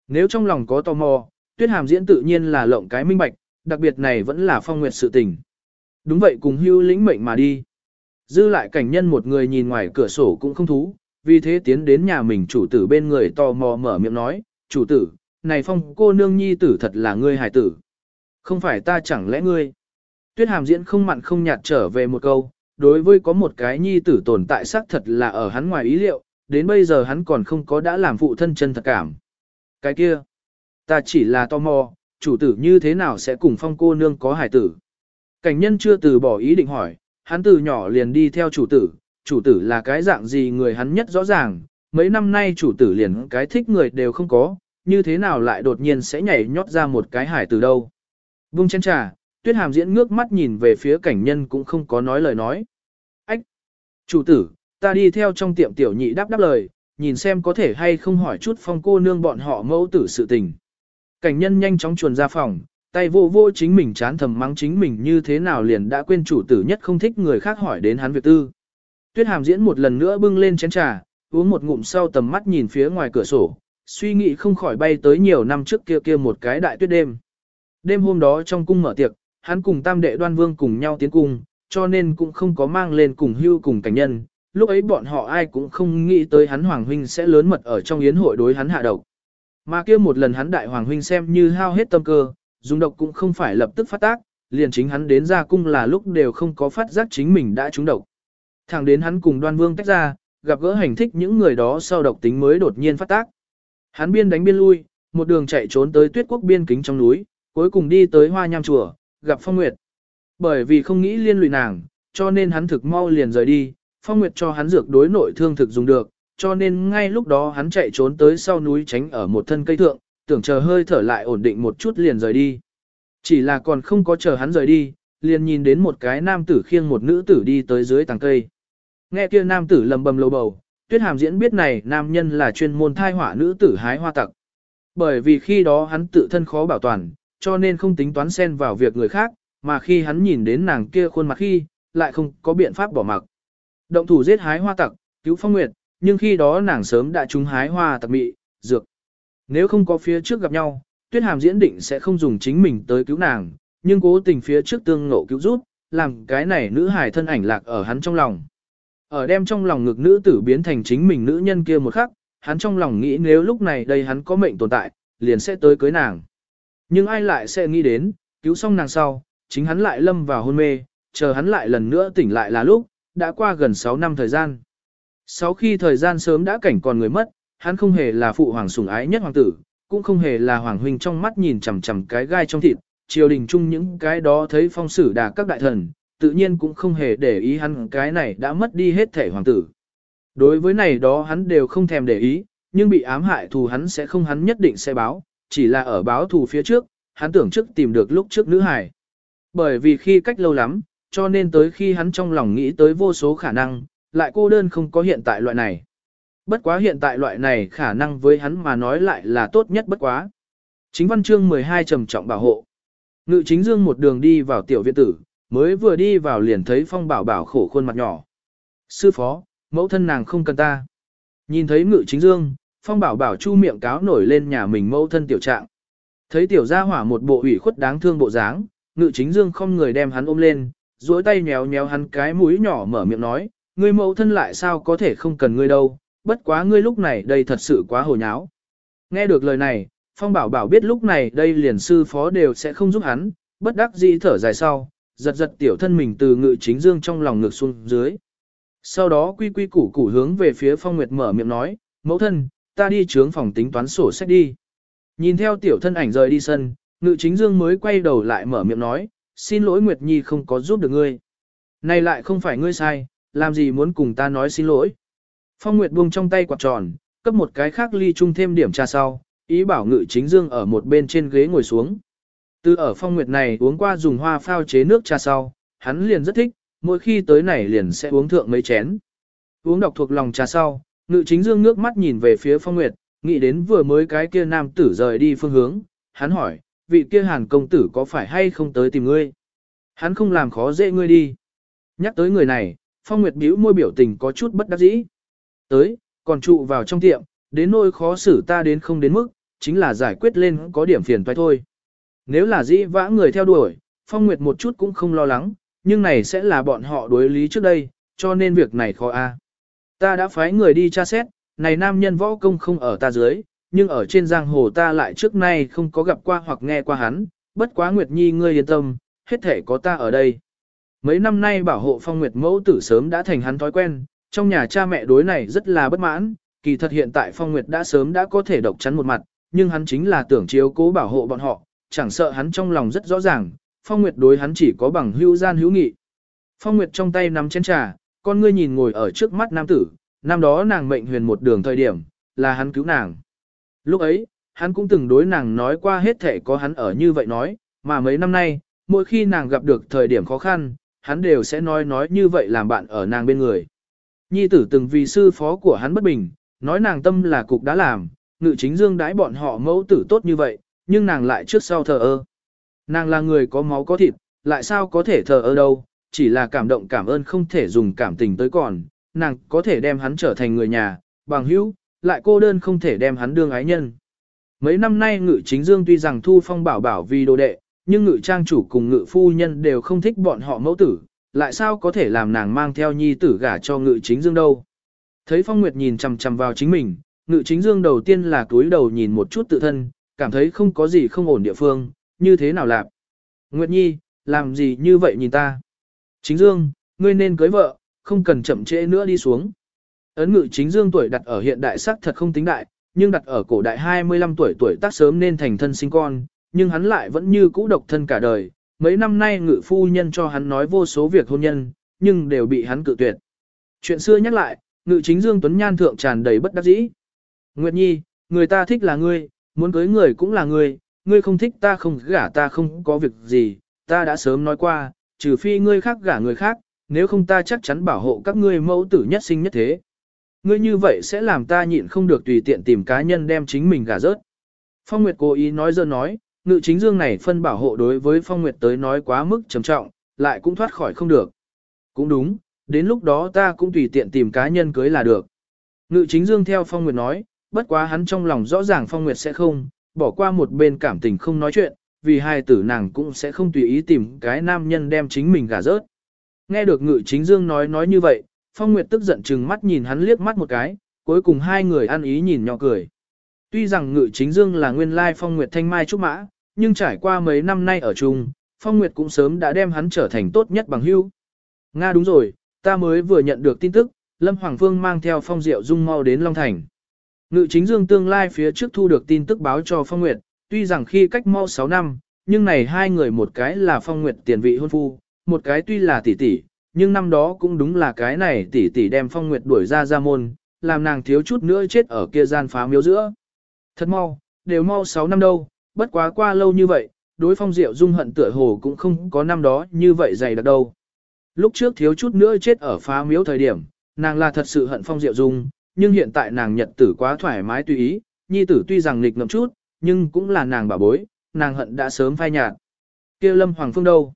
A: Nếu trong lòng có tò mò, tuyết hàm diễn tự nhiên là lộng cái minh bạch, đặc biệt này vẫn là phong nguyệt sự tình. Đúng vậy cùng hưu lĩnh mệnh mà đi. Dư lại cảnh nhân một người nhìn ngoài cửa sổ cũng không thú, vì thế tiến đến nhà mình chủ tử bên người tò mò mở miệng nói, chủ tử, này phong cô nương nhi tử thật là ngươi hài tử. Không phải ta chẳng lẽ ngươi. Tuyết hàm diễn không mặn không nhạt trở về một câu, đối với có một cái nhi tử tồn tại xác thật là ở hắn ngoài ý liệu, đến bây giờ hắn còn không có đã làm phụ thân chân thật cảm. Cái kia, ta chỉ là tò mò, chủ tử như thế nào sẽ cùng phong cô nương có hải tử. Cảnh nhân chưa từ bỏ ý định hỏi, hắn từ nhỏ liền đi theo chủ tử, chủ tử là cái dạng gì người hắn nhất rõ ràng, mấy năm nay chủ tử liền cái thích người đều không có, như thế nào lại đột nhiên sẽ nhảy nhót ra một cái hải từ đâu. Vung chén trà, tuyết hàm diễn ngước mắt nhìn về phía cảnh nhân cũng không có nói lời nói. Ách! Chủ tử, ta đi theo trong tiệm tiểu nhị đáp đáp lời, nhìn xem có thể hay không hỏi chút phong cô nương bọn họ mẫu tử sự tình. Cảnh nhân nhanh chóng chuồn ra phòng, tay vô vô chính mình chán thầm mắng chính mình như thế nào liền đã quên chủ tử nhất không thích người khác hỏi đến hắn việc tư. Tuyết hàm diễn một lần nữa bưng lên chén trà, uống một ngụm sau tầm mắt nhìn phía ngoài cửa sổ, suy nghĩ không khỏi bay tới nhiều năm trước kia kia một cái đại tuyết đêm. Đêm hôm đó trong cung mở tiệc, hắn cùng tam đệ đoan vương cùng nhau tiến cung, cho nên cũng không có mang lên cùng hưu cùng cảnh nhân, lúc ấy bọn họ ai cũng không nghĩ tới hắn Hoàng Huynh sẽ lớn mật ở trong yến hội đối hắn hạ độc. Mà kia một lần hắn đại Hoàng Huynh xem như hao hết tâm cơ, dùng độc cũng không phải lập tức phát tác, liền chính hắn đến ra cung là lúc đều không có phát giác chính mình đã trúng độc. Thẳng đến hắn cùng đoan vương tách ra, gặp gỡ hành thích những người đó sau độc tính mới đột nhiên phát tác. Hắn biên đánh biên lui, một đường chạy trốn tới tuyết quốc biên kính trong núi, cuối cùng đi tới hoa nham chùa, gặp Phong Nguyệt. Bởi vì không nghĩ liên lụy nàng, cho nên hắn thực mau liền rời đi, Phong Nguyệt cho hắn dược đối nội thương thực dùng được, cho nên ngay lúc đó hắn chạy trốn tới sau núi tránh ở một thân cây thượng, tưởng chờ hơi thở lại ổn định một chút liền rời đi. Chỉ là còn không có chờ hắn rời đi, liền nhìn đến một cái nam tử khiêng một nữ tử đi tới dưới tàng cây. Nghe kia nam tử lầm bầm lầu bầu, tuyết hàm diễn biết này nam nhân là chuyên môn thai hỏa nữ tử hái hoa tặc. Bởi vì khi đó hắn tự thân khó bảo toàn, cho nên không tính toán xen vào việc người khác, mà khi hắn nhìn đến nàng kia khuôn mặt khi, lại không có biện pháp bỏ mặc. Động thủ giết hái hoa tặc, cứu phong nguyệt, nhưng khi đó nàng sớm đã trúng hái hoa tặc mị, dược. Nếu không có phía trước gặp nhau, tuyết hàm diễn định sẽ không dùng chính mình tới cứu nàng, nhưng cố tình phía trước tương ngộ cứu rút, làm cái này nữ hài thân ảnh lạc ở hắn trong lòng. Ở đem trong lòng ngực nữ tử biến thành chính mình nữ nhân kia một khắc, hắn trong lòng nghĩ nếu lúc này đây hắn có mệnh tồn tại, liền sẽ tới cưới nàng. Nhưng ai lại sẽ nghĩ đến, cứu xong nàng sau, chính hắn lại lâm vào hôn mê, chờ hắn lại lần nữa tỉnh lại là lúc, đã qua gần 6 năm thời gian. Sau khi thời gian sớm đã cảnh còn người mất, hắn không hề là phụ hoàng sủng ái nhất hoàng tử, cũng không hề là hoàng huynh trong mắt nhìn chằm chằm cái gai trong thịt, triều đình chung những cái đó thấy phong sử đà các đại thần, tự nhiên cũng không hề để ý hắn cái này đã mất đi hết thể hoàng tử. Đối với này đó hắn đều không thèm để ý, nhưng bị ám hại thù hắn sẽ không hắn nhất định sẽ báo, chỉ là ở báo thù phía trước, hắn tưởng trước tìm được lúc trước nữ hải. Bởi vì khi cách lâu lắm, cho nên tới khi hắn trong lòng nghĩ tới vô số khả năng, lại cô đơn không có hiện tại loại này. Bất quá hiện tại loại này khả năng với hắn mà nói lại là tốt nhất bất quá. Chính văn chương 12 trầm trọng bảo hộ. Ngự chính dương một đường đi vào tiểu viện tử, mới vừa đi vào liền thấy phong bảo bảo khổ khuôn mặt nhỏ. Sư phó, mẫu thân nàng không cần ta. Nhìn thấy ngự chính dương, phong bảo bảo chu miệng cáo nổi lên nhà mình mẫu thân tiểu trạng. Thấy tiểu gia hỏa một bộ ủy khuất đáng thương bộ dáng, ngự chính dương không người đem hắn ôm lên, duỗi tay nhéo nhéo hắn cái mũi nhỏ mở miệng nói, ngươi mẫu thân lại sao có thể không cần ngươi đâu, bất quá ngươi lúc này đây thật sự quá hồ nháo. Nghe được lời này, phong bảo bảo biết lúc này đây liền sư phó đều sẽ không giúp hắn, bất đắc dĩ thở dài sau, giật giật tiểu thân mình từ ngự chính dương trong lòng ngực xuống dưới. Sau đó quy quy củ củ hướng về phía phong nguyệt mở miệng nói, mẫu thân, ta đi trướng phòng tính toán sổ sách đi. Nhìn theo tiểu thân ảnh rời đi sân, ngự chính dương mới quay đầu lại mở miệng nói, xin lỗi Nguyệt Nhi không có giúp được ngươi. Này lại không phải ngươi sai, làm gì muốn cùng ta nói xin lỗi. Phong Nguyệt buông trong tay quạt tròn, cấp một cái khác ly chung thêm điểm trà sau, ý bảo ngự chính dương ở một bên trên ghế ngồi xuống. Từ ở Phong Nguyệt này uống qua dùng hoa phao chế nước trà sau, hắn liền rất thích, mỗi khi tới này liền sẽ uống thượng mấy chén. Uống đọc thuộc lòng trà sau, ngự chính dương nước mắt nhìn về phía Phong Nguyệt, nghĩ đến vừa mới cái kia nam tử rời đi phương hướng, hắn hỏi, vị kia hàn công tử có phải hay không tới tìm ngươi? Hắn không làm khó dễ ngươi đi. Nhắc tới người này, Phong Nguyệt bĩu môi biểu tình có chút bất đắc dĩ. Tới, còn trụ vào trong tiệm, đến nỗi khó xử ta đến không đến mức, chính là giải quyết lên có điểm phiền toái thôi. Nếu là dĩ vã người theo đuổi, Phong Nguyệt một chút cũng không lo lắng, nhưng này sẽ là bọn họ đối lý trước đây, cho nên việc này khó a. Ta đã phái người đi tra xét, này nam nhân võ công không ở ta dưới, nhưng ở trên giang hồ ta lại trước nay không có gặp qua hoặc nghe qua hắn, bất quá Nguyệt Nhi ngươi yên tâm, hết thể có ta ở đây. Mấy năm nay bảo hộ phong Nguyệt mẫu tử sớm đã thành hắn thói quen, trong nhà cha mẹ đối này rất là bất mãn, kỳ thật hiện tại phong Nguyệt đã sớm đã có thể độc chắn một mặt, nhưng hắn chính là tưởng chiếu cố bảo hộ bọn họ, chẳng sợ hắn trong lòng rất rõ ràng, phong Nguyệt đối hắn chỉ có bằng hữu gian hữu nghị. Phong Nguyệt trong tay nắm chén trà, con ngươi nhìn ngồi ở trước mắt nam tử, năm đó nàng mệnh huyền một đường thời điểm, là hắn cứu nàng. Lúc ấy, hắn cũng từng đối nàng nói qua hết thể có hắn ở như vậy nói, mà mấy năm nay, mỗi khi nàng gặp được thời điểm khó khăn, hắn đều sẽ nói nói như vậy làm bạn ở nàng bên người. Nhi tử từng vì sư phó của hắn bất bình, nói nàng tâm là cục đã làm, ngự chính dương đãi bọn họ mẫu tử tốt như vậy, nhưng nàng lại trước sau thờ ơ. Nàng là người có máu có thịt, lại sao có thể thờ ơ đâu, chỉ là cảm động cảm ơn không thể dùng cảm tình tới còn, nàng có thể đem hắn trở thành người nhà, bằng hữu, lại cô đơn không thể đem hắn đương ái nhân. Mấy năm nay ngự chính dương tuy rằng thu phong bảo bảo vì đồ đệ, nhưng ngự trang chủ cùng ngự phu nhân đều không thích bọn họ mẫu tử, lại sao có thể làm nàng mang theo nhi tử gả cho ngự chính dương đâu. Thấy phong nguyệt nhìn chằm chằm vào chính mình, ngự chính dương đầu tiên là túi đầu nhìn một chút tự thân, cảm thấy không có gì không ổn địa phương, như thế nào làm. Nguyệt nhi, làm gì như vậy nhìn ta? Chính dương, ngươi nên cưới vợ, không cần chậm trễ nữa đi xuống. Ấn ngự chính dương tuổi đặt ở hiện đại sắc thật không tính đại, nhưng đặt ở cổ đại 25 tuổi tuổi tác sớm nên thành thân sinh con, nhưng hắn lại vẫn như cũ độc thân cả đời. Mấy năm nay ngự phu nhân cho hắn nói vô số việc hôn nhân, nhưng đều bị hắn cự tuyệt. Chuyện xưa nhắc lại, ngự chính Dương Tuấn Nhan thượng tràn đầy bất đắc dĩ. Nguyệt Nhi, người ta thích là ngươi, muốn cưới người cũng là ngươi, ngươi không thích ta không gả ta không có việc gì, ta đã sớm nói qua, trừ phi ngươi khác gả người khác, nếu không ta chắc chắn bảo hộ các ngươi mẫu tử nhất sinh nhất thế. Ngươi như vậy sẽ làm ta nhịn không được tùy tiện tìm cá nhân đem chính mình gả rớt. Phong Nguyệt cố ý nói dơ nói, ngự chính dương này phân bảo hộ đối với Phong Nguyệt tới nói quá mức trầm trọng, lại cũng thoát khỏi không được. Cũng đúng, đến lúc đó ta cũng tùy tiện tìm cá nhân cưới là được. Ngự chính dương theo Phong Nguyệt nói, bất quá hắn trong lòng rõ ràng Phong Nguyệt sẽ không, bỏ qua một bên cảm tình không nói chuyện, vì hai tử nàng cũng sẽ không tùy ý tìm cái nam nhân đem chính mình gả rớt. Nghe được ngự chính dương nói nói như vậy, Phong Nguyệt tức giận chừng mắt nhìn hắn liếc mắt một cái, cuối cùng hai người ăn ý nhìn nhỏ cười. Tuy rằng ngự chính dương là nguyên lai Phong Nguyệt thanh mai trúc mã, nhưng trải qua mấy năm nay ở chung, Phong Nguyệt cũng sớm đã đem hắn trở thành tốt nhất bằng hữu. Nga đúng rồi, ta mới vừa nhận được tin tức, Lâm Hoàng Phương mang theo Phong Diệu Dung mau đến Long Thành. Ngự chính dương tương lai phía trước thu được tin tức báo cho Phong Nguyệt, tuy rằng khi cách mau 6 năm, nhưng này hai người một cái là Phong Nguyệt tiền vị hôn phu, một cái tuy là tỷ tỷ, nhưng năm đó cũng đúng là cái này tỷ tỷ đem Phong Nguyệt đuổi ra ra môn, làm nàng thiếu chút nữa chết ở kia gian phá miếu giữa. Thật mau, đều mau 6 năm đâu, bất quá qua lâu như vậy, đối Phong Diệu Dung hận tựa hồ cũng không có năm đó như vậy dày đặc đâu. Lúc trước thiếu chút nữa chết ở phá miếu thời điểm, nàng là thật sự hận Phong Diệu Dung, nhưng hiện tại nàng nhật tử quá thoải mái tùy ý, nhi tử tuy rằng nghịch ngợm chút, nhưng cũng là nàng bà bối, nàng hận đã sớm phai nhạt. kia Lâm Hoàng Phương đâu?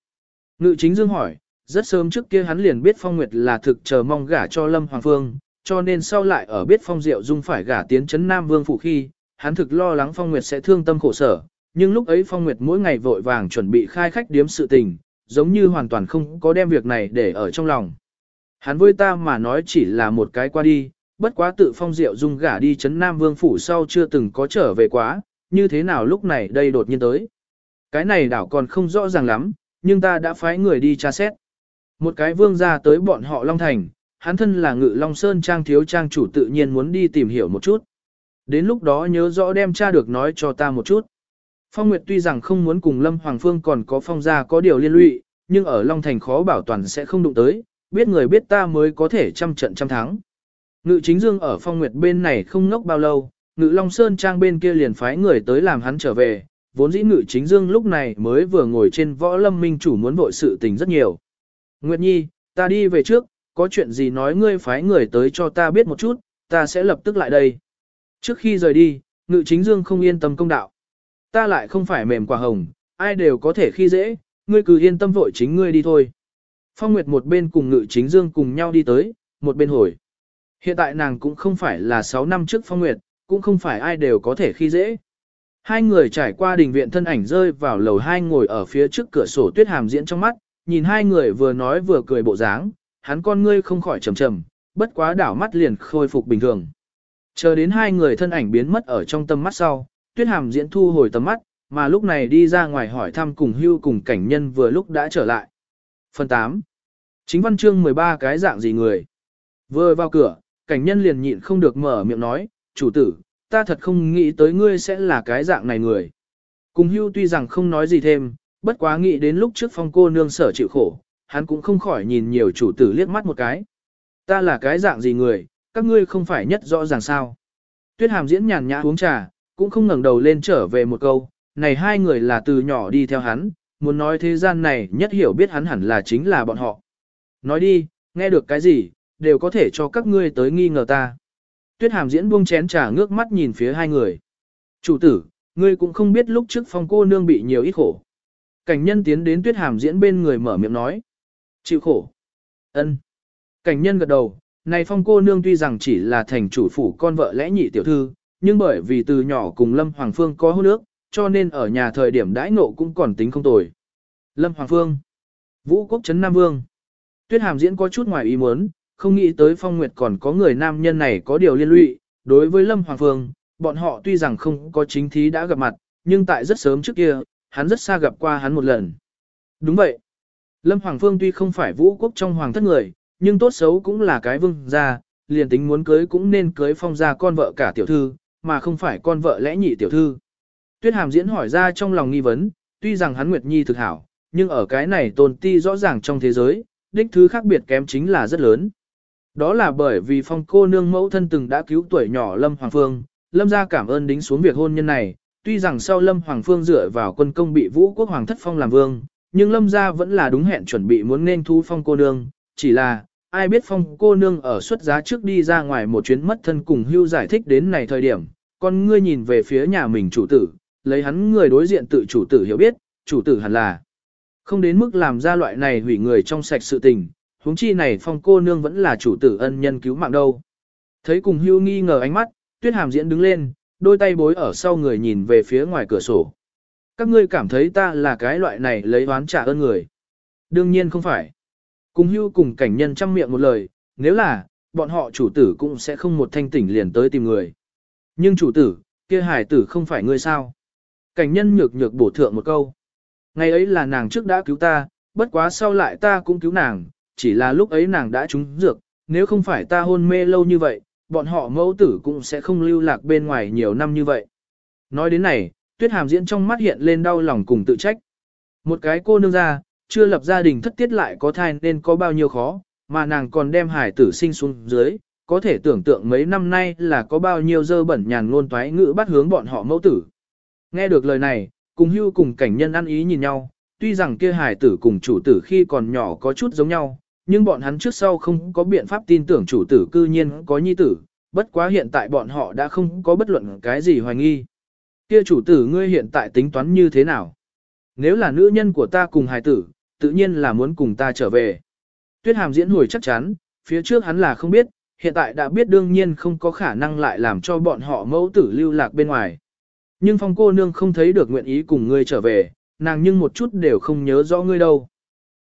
A: Ngự chính dương hỏi, rất sớm trước kia hắn liền biết Phong Nguyệt là thực chờ mong gả cho Lâm Hoàng Phương, cho nên sau lại ở biết Phong Diệu Dung phải gả tiến chấn Nam Vương phủ khi, hắn thực lo lắng Phong Nguyệt sẽ thương tâm khổ sở, nhưng lúc ấy Phong Nguyệt mỗi ngày vội vàng chuẩn bị khai khách điếm sự tình, giống như hoàn toàn không có đem việc này để ở trong lòng. Hắn với ta mà nói chỉ là một cái qua đi, bất quá tự Phong Diệu Dung gả đi chấn Nam Vương phủ sau chưa từng có trở về quá, như thế nào lúc này đây đột nhiên tới. Cái này đảo còn không rõ ràng lắm, nhưng ta đã phái người đi tra xét. Một cái vương ra tới bọn họ Long Thành, hắn thân là ngự Long Sơn Trang thiếu trang chủ tự nhiên muốn đi tìm hiểu một chút. Đến lúc đó nhớ rõ đem tra được nói cho ta một chút. Phong Nguyệt tuy rằng không muốn cùng Lâm Hoàng Phương còn có phong gia có điều liên lụy, nhưng ở Long Thành khó bảo toàn sẽ không đụng tới, biết người biết ta mới có thể trăm trận trăm thắng. Ngự chính dương ở Phong Nguyệt bên này không ngốc bao lâu, ngự Long Sơn Trang bên kia liền phái người tới làm hắn trở về, vốn dĩ ngự chính dương lúc này mới vừa ngồi trên võ lâm minh chủ muốn vội sự tình rất nhiều. Nguyệt Nhi, ta đi về trước, có chuyện gì nói ngươi phái người tới cho ta biết một chút, ta sẽ lập tức lại đây. Trước khi rời đi, ngự chính dương không yên tâm công đạo. Ta lại không phải mềm quả hồng, ai đều có thể khi dễ, ngươi cứ yên tâm vội chính ngươi đi thôi. Phong Nguyệt một bên cùng ngự chính dương cùng nhau đi tới, một bên hồi. Hiện tại nàng cũng không phải là 6 năm trước Phong Nguyệt, cũng không phải ai đều có thể khi dễ. Hai người trải qua đình viện thân ảnh rơi vào lầu hai ngồi ở phía trước cửa sổ tuyết hàm diễn trong mắt, nhìn hai người vừa nói vừa cười bộ dáng, hắn con ngươi không khỏi trầm trầm, bất quá đảo mắt liền khôi phục bình thường. Chờ đến hai người thân ảnh biến mất ở trong tâm mắt sau, tuyết hàm diễn thu hồi tầm mắt, mà lúc này đi ra ngoài hỏi thăm cùng hưu cùng cảnh nhân vừa lúc đã trở lại. Phần 8. Chính văn chương 13 cái dạng gì người. Vừa vào cửa, cảnh nhân liền nhịn không được mở miệng nói, chủ tử, ta thật không nghĩ tới ngươi sẽ là cái dạng này người. Cùng hưu tuy rằng không nói gì thêm, bất quá nghĩ đến lúc trước phong cô nương sở chịu khổ, hắn cũng không khỏi nhìn nhiều chủ tử liếc mắt một cái. Ta là cái dạng gì người, các ngươi không phải nhất rõ ràng sao. Tuyết hàm diễn nhàn nhã uống trà, cũng không ngẩng đầu lên trở về một câu, này hai người là từ nhỏ đi theo hắn, muốn nói thế gian này nhất hiểu biết hắn hẳn là chính là bọn họ. Nói đi, nghe được cái gì, đều có thể cho các ngươi tới nghi ngờ ta. Tuyết hàm diễn buông chén trà ngước mắt nhìn phía hai người. Chủ tử, ngươi cũng không biết lúc trước phong cô nương bị nhiều ít khổ. Cảnh nhân tiến đến tuyết hàm diễn bên người mở miệng nói. Chịu khổ. ân. Cảnh nhân gật đầu, này phong cô nương tuy rằng chỉ là thành chủ phủ con vợ lẽ nhị tiểu thư, nhưng bởi vì từ nhỏ cùng Lâm Hoàng Phương có hôn nước, cho nên ở nhà thời điểm đãi ngộ cũng còn tính không tồi. Lâm Hoàng Phương. Vũ Quốc Trấn Nam Vương. Tuyết hàm diễn có chút ngoài ý muốn, không nghĩ tới phong nguyệt còn có người nam nhân này có điều liên lụy, đối với Lâm Hoàng Phương, bọn họ tuy rằng không có chính thí đã gặp mặt, nhưng tại rất sớm trước kia, hắn rất xa gặp qua hắn một lần. Đúng vậy. Lâm Hoàng Phương tuy không phải vũ quốc trong hoàng thất người, nhưng tốt xấu cũng là cái vương gia, liền tính muốn cưới cũng nên cưới phong gia con vợ cả tiểu thư, mà không phải con vợ lẽ nhị tiểu thư. Tuyết hàm diễn hỏi ra trong lòng nghi vấn, tuy rằng hắn Nguyệt Nhi thực hảo, nhưng ở cái này tồn ti rõ ràng trong thế giới, đích thứ khác biệt kém chính là rất lớn. Đó là bởi vì phong cô nương mẫu thân từng đã cứu tuổi nhỏ Lâm Hoàng Phương, Lâm gia cảm ơn đính xuống việc hôn nhân này, tuy rằng sau Lâm Hoàng Phương dựa vào quân công bị vũ quốc hoàng thất phong làm vương, nhưng Lâm gia vẫn là đúng hẹn chuẩn bị muốn nên thu phong cô nương, chỉ là, ai biết phong cô nương ở xuất giá trước đi ra ngoài một chuyến mất thân cùng hưu giải thích đến này thời điểm, con ngươi nhìn về phía nhà mình chủ tử, lấy hắn người đối diện tự chủ tử hiểu biết, chủ tử hẳn là không đến mức làm ra loại này hủy người trong sạch sự tình, huống chi này phong cô nương vẫn là chủ tử ân nhân cứu mạng đâu. Thấy cùng hưu nghi ngờ ánh mắt, tuyết hàm diễn đứng lên, đôi tay bối ở sau người nhìn về phía ngoài cửa sổ. Các ngươi cảm thấy ta là cái loại này lấy oán trả ơn người. Đương nhiên không phải. Cùng hưu cùng cảnh nhân chăm miệng một lời, nếu là, bọn họ chủ tử cũng sẽ không một thanh tỉnh liền tới tìm người. Nhưng chủ tử, kia hải tử không phải ngươi sao. Cảnh nhân nhược nhược bổ thượng một câu. Ngày ấy là nàng trước đã cứu ta, bất quá sau lại ta cũng cứu nàng, chỉ là lúc ấy nàng đã trúng dược, nếu không phải ta hôn mê lâu như vậy, bọn họ mẫu tử cũng sẽ không lưu lạc bên ngoài nhiều năm như vậy. Nói đến này, tuyết hàm diễn trong mắt hiện lên đau lòng cùng tự trách. Một cái cô nương ra, chưa lập gia đình thất tiết lại có thai nên có bao nhiêu khó, mà nàng còn đem hải tử sinh xuống dưới, có thể tưởng tượng mấy năm nay là có bao nhiêu dơ bẩn nhàn ngôn toái ngữ bắt hướng bọn họ mẫu tử. Nghe được lời này, cùng hưu cùng cảnh nhân ăn ý nhìn nhau, tuy rằng kia hải tử cùng chủ tử khi còn nhỏ có chút giống nhau, nhưng bọn hắn trước sau không có biện pháp tin tưởng chủ tử cư nhiên có nhi tử, bất quá hiện tại bọn họ đã không có bất luận cái gì hoài nghi. Kia chủ tử ngươi hiện tại tính toán như thế nào? Nếu là nữ nhân của ta cùng hài tử, tự nhiên là muốn cùng ta trở về. Tuyết hàm diễn hồi chắc chắn, phía trước hắn là không biết, hiện tại đã biết đương nhiên không có khả năng lại làm cho bọn họ mẫu tử lưu lạc bên ngoài. Nhưng phong cô nương không thấy được nguyện ý cùng ngươi trở về, nàng nhưng một chút đều không nhớ rõ ngươi đâu.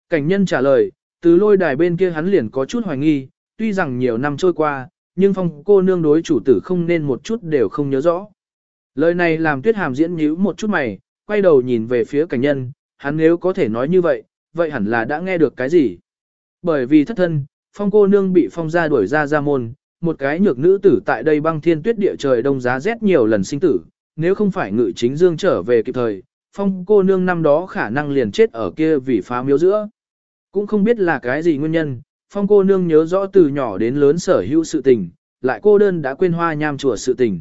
A: Cảnh nhân trả lời, từ lôi đài bên kia hắn liền có chút hoài nghi, tuy rằng nhiều năm trôi qua, nhưng phong cô nương đối chủ tử không nên một chút đều không nhớ rõ. Lời này làm tuyết hàm diễn nhíu một chút mày, quay đầu nhìn về phía cảnh nhân, hắn nếu có thể nói như vậy, vậy hẳn là đã nghe được cái gì. Bởi vì thất thân, phong cô nương bị phong gia đuổi ra ra môn, một cái nhược nữ tử tại đây băng thiên tuyết địa trời đông giá rét nhiều lần sinh tử, nếu không phải ngự chính dương trở về kịp thời, phong cô nương năm đó khả năng liền chết ở kia vì phá miếu giữa. Cũng không biết là cái gì nguyên nhân, phong cô nương nhớ rõ từ nhỏ đến lớn sở hữu sự tình, lại cô đơn đã quên hoa nham chùa sự tình.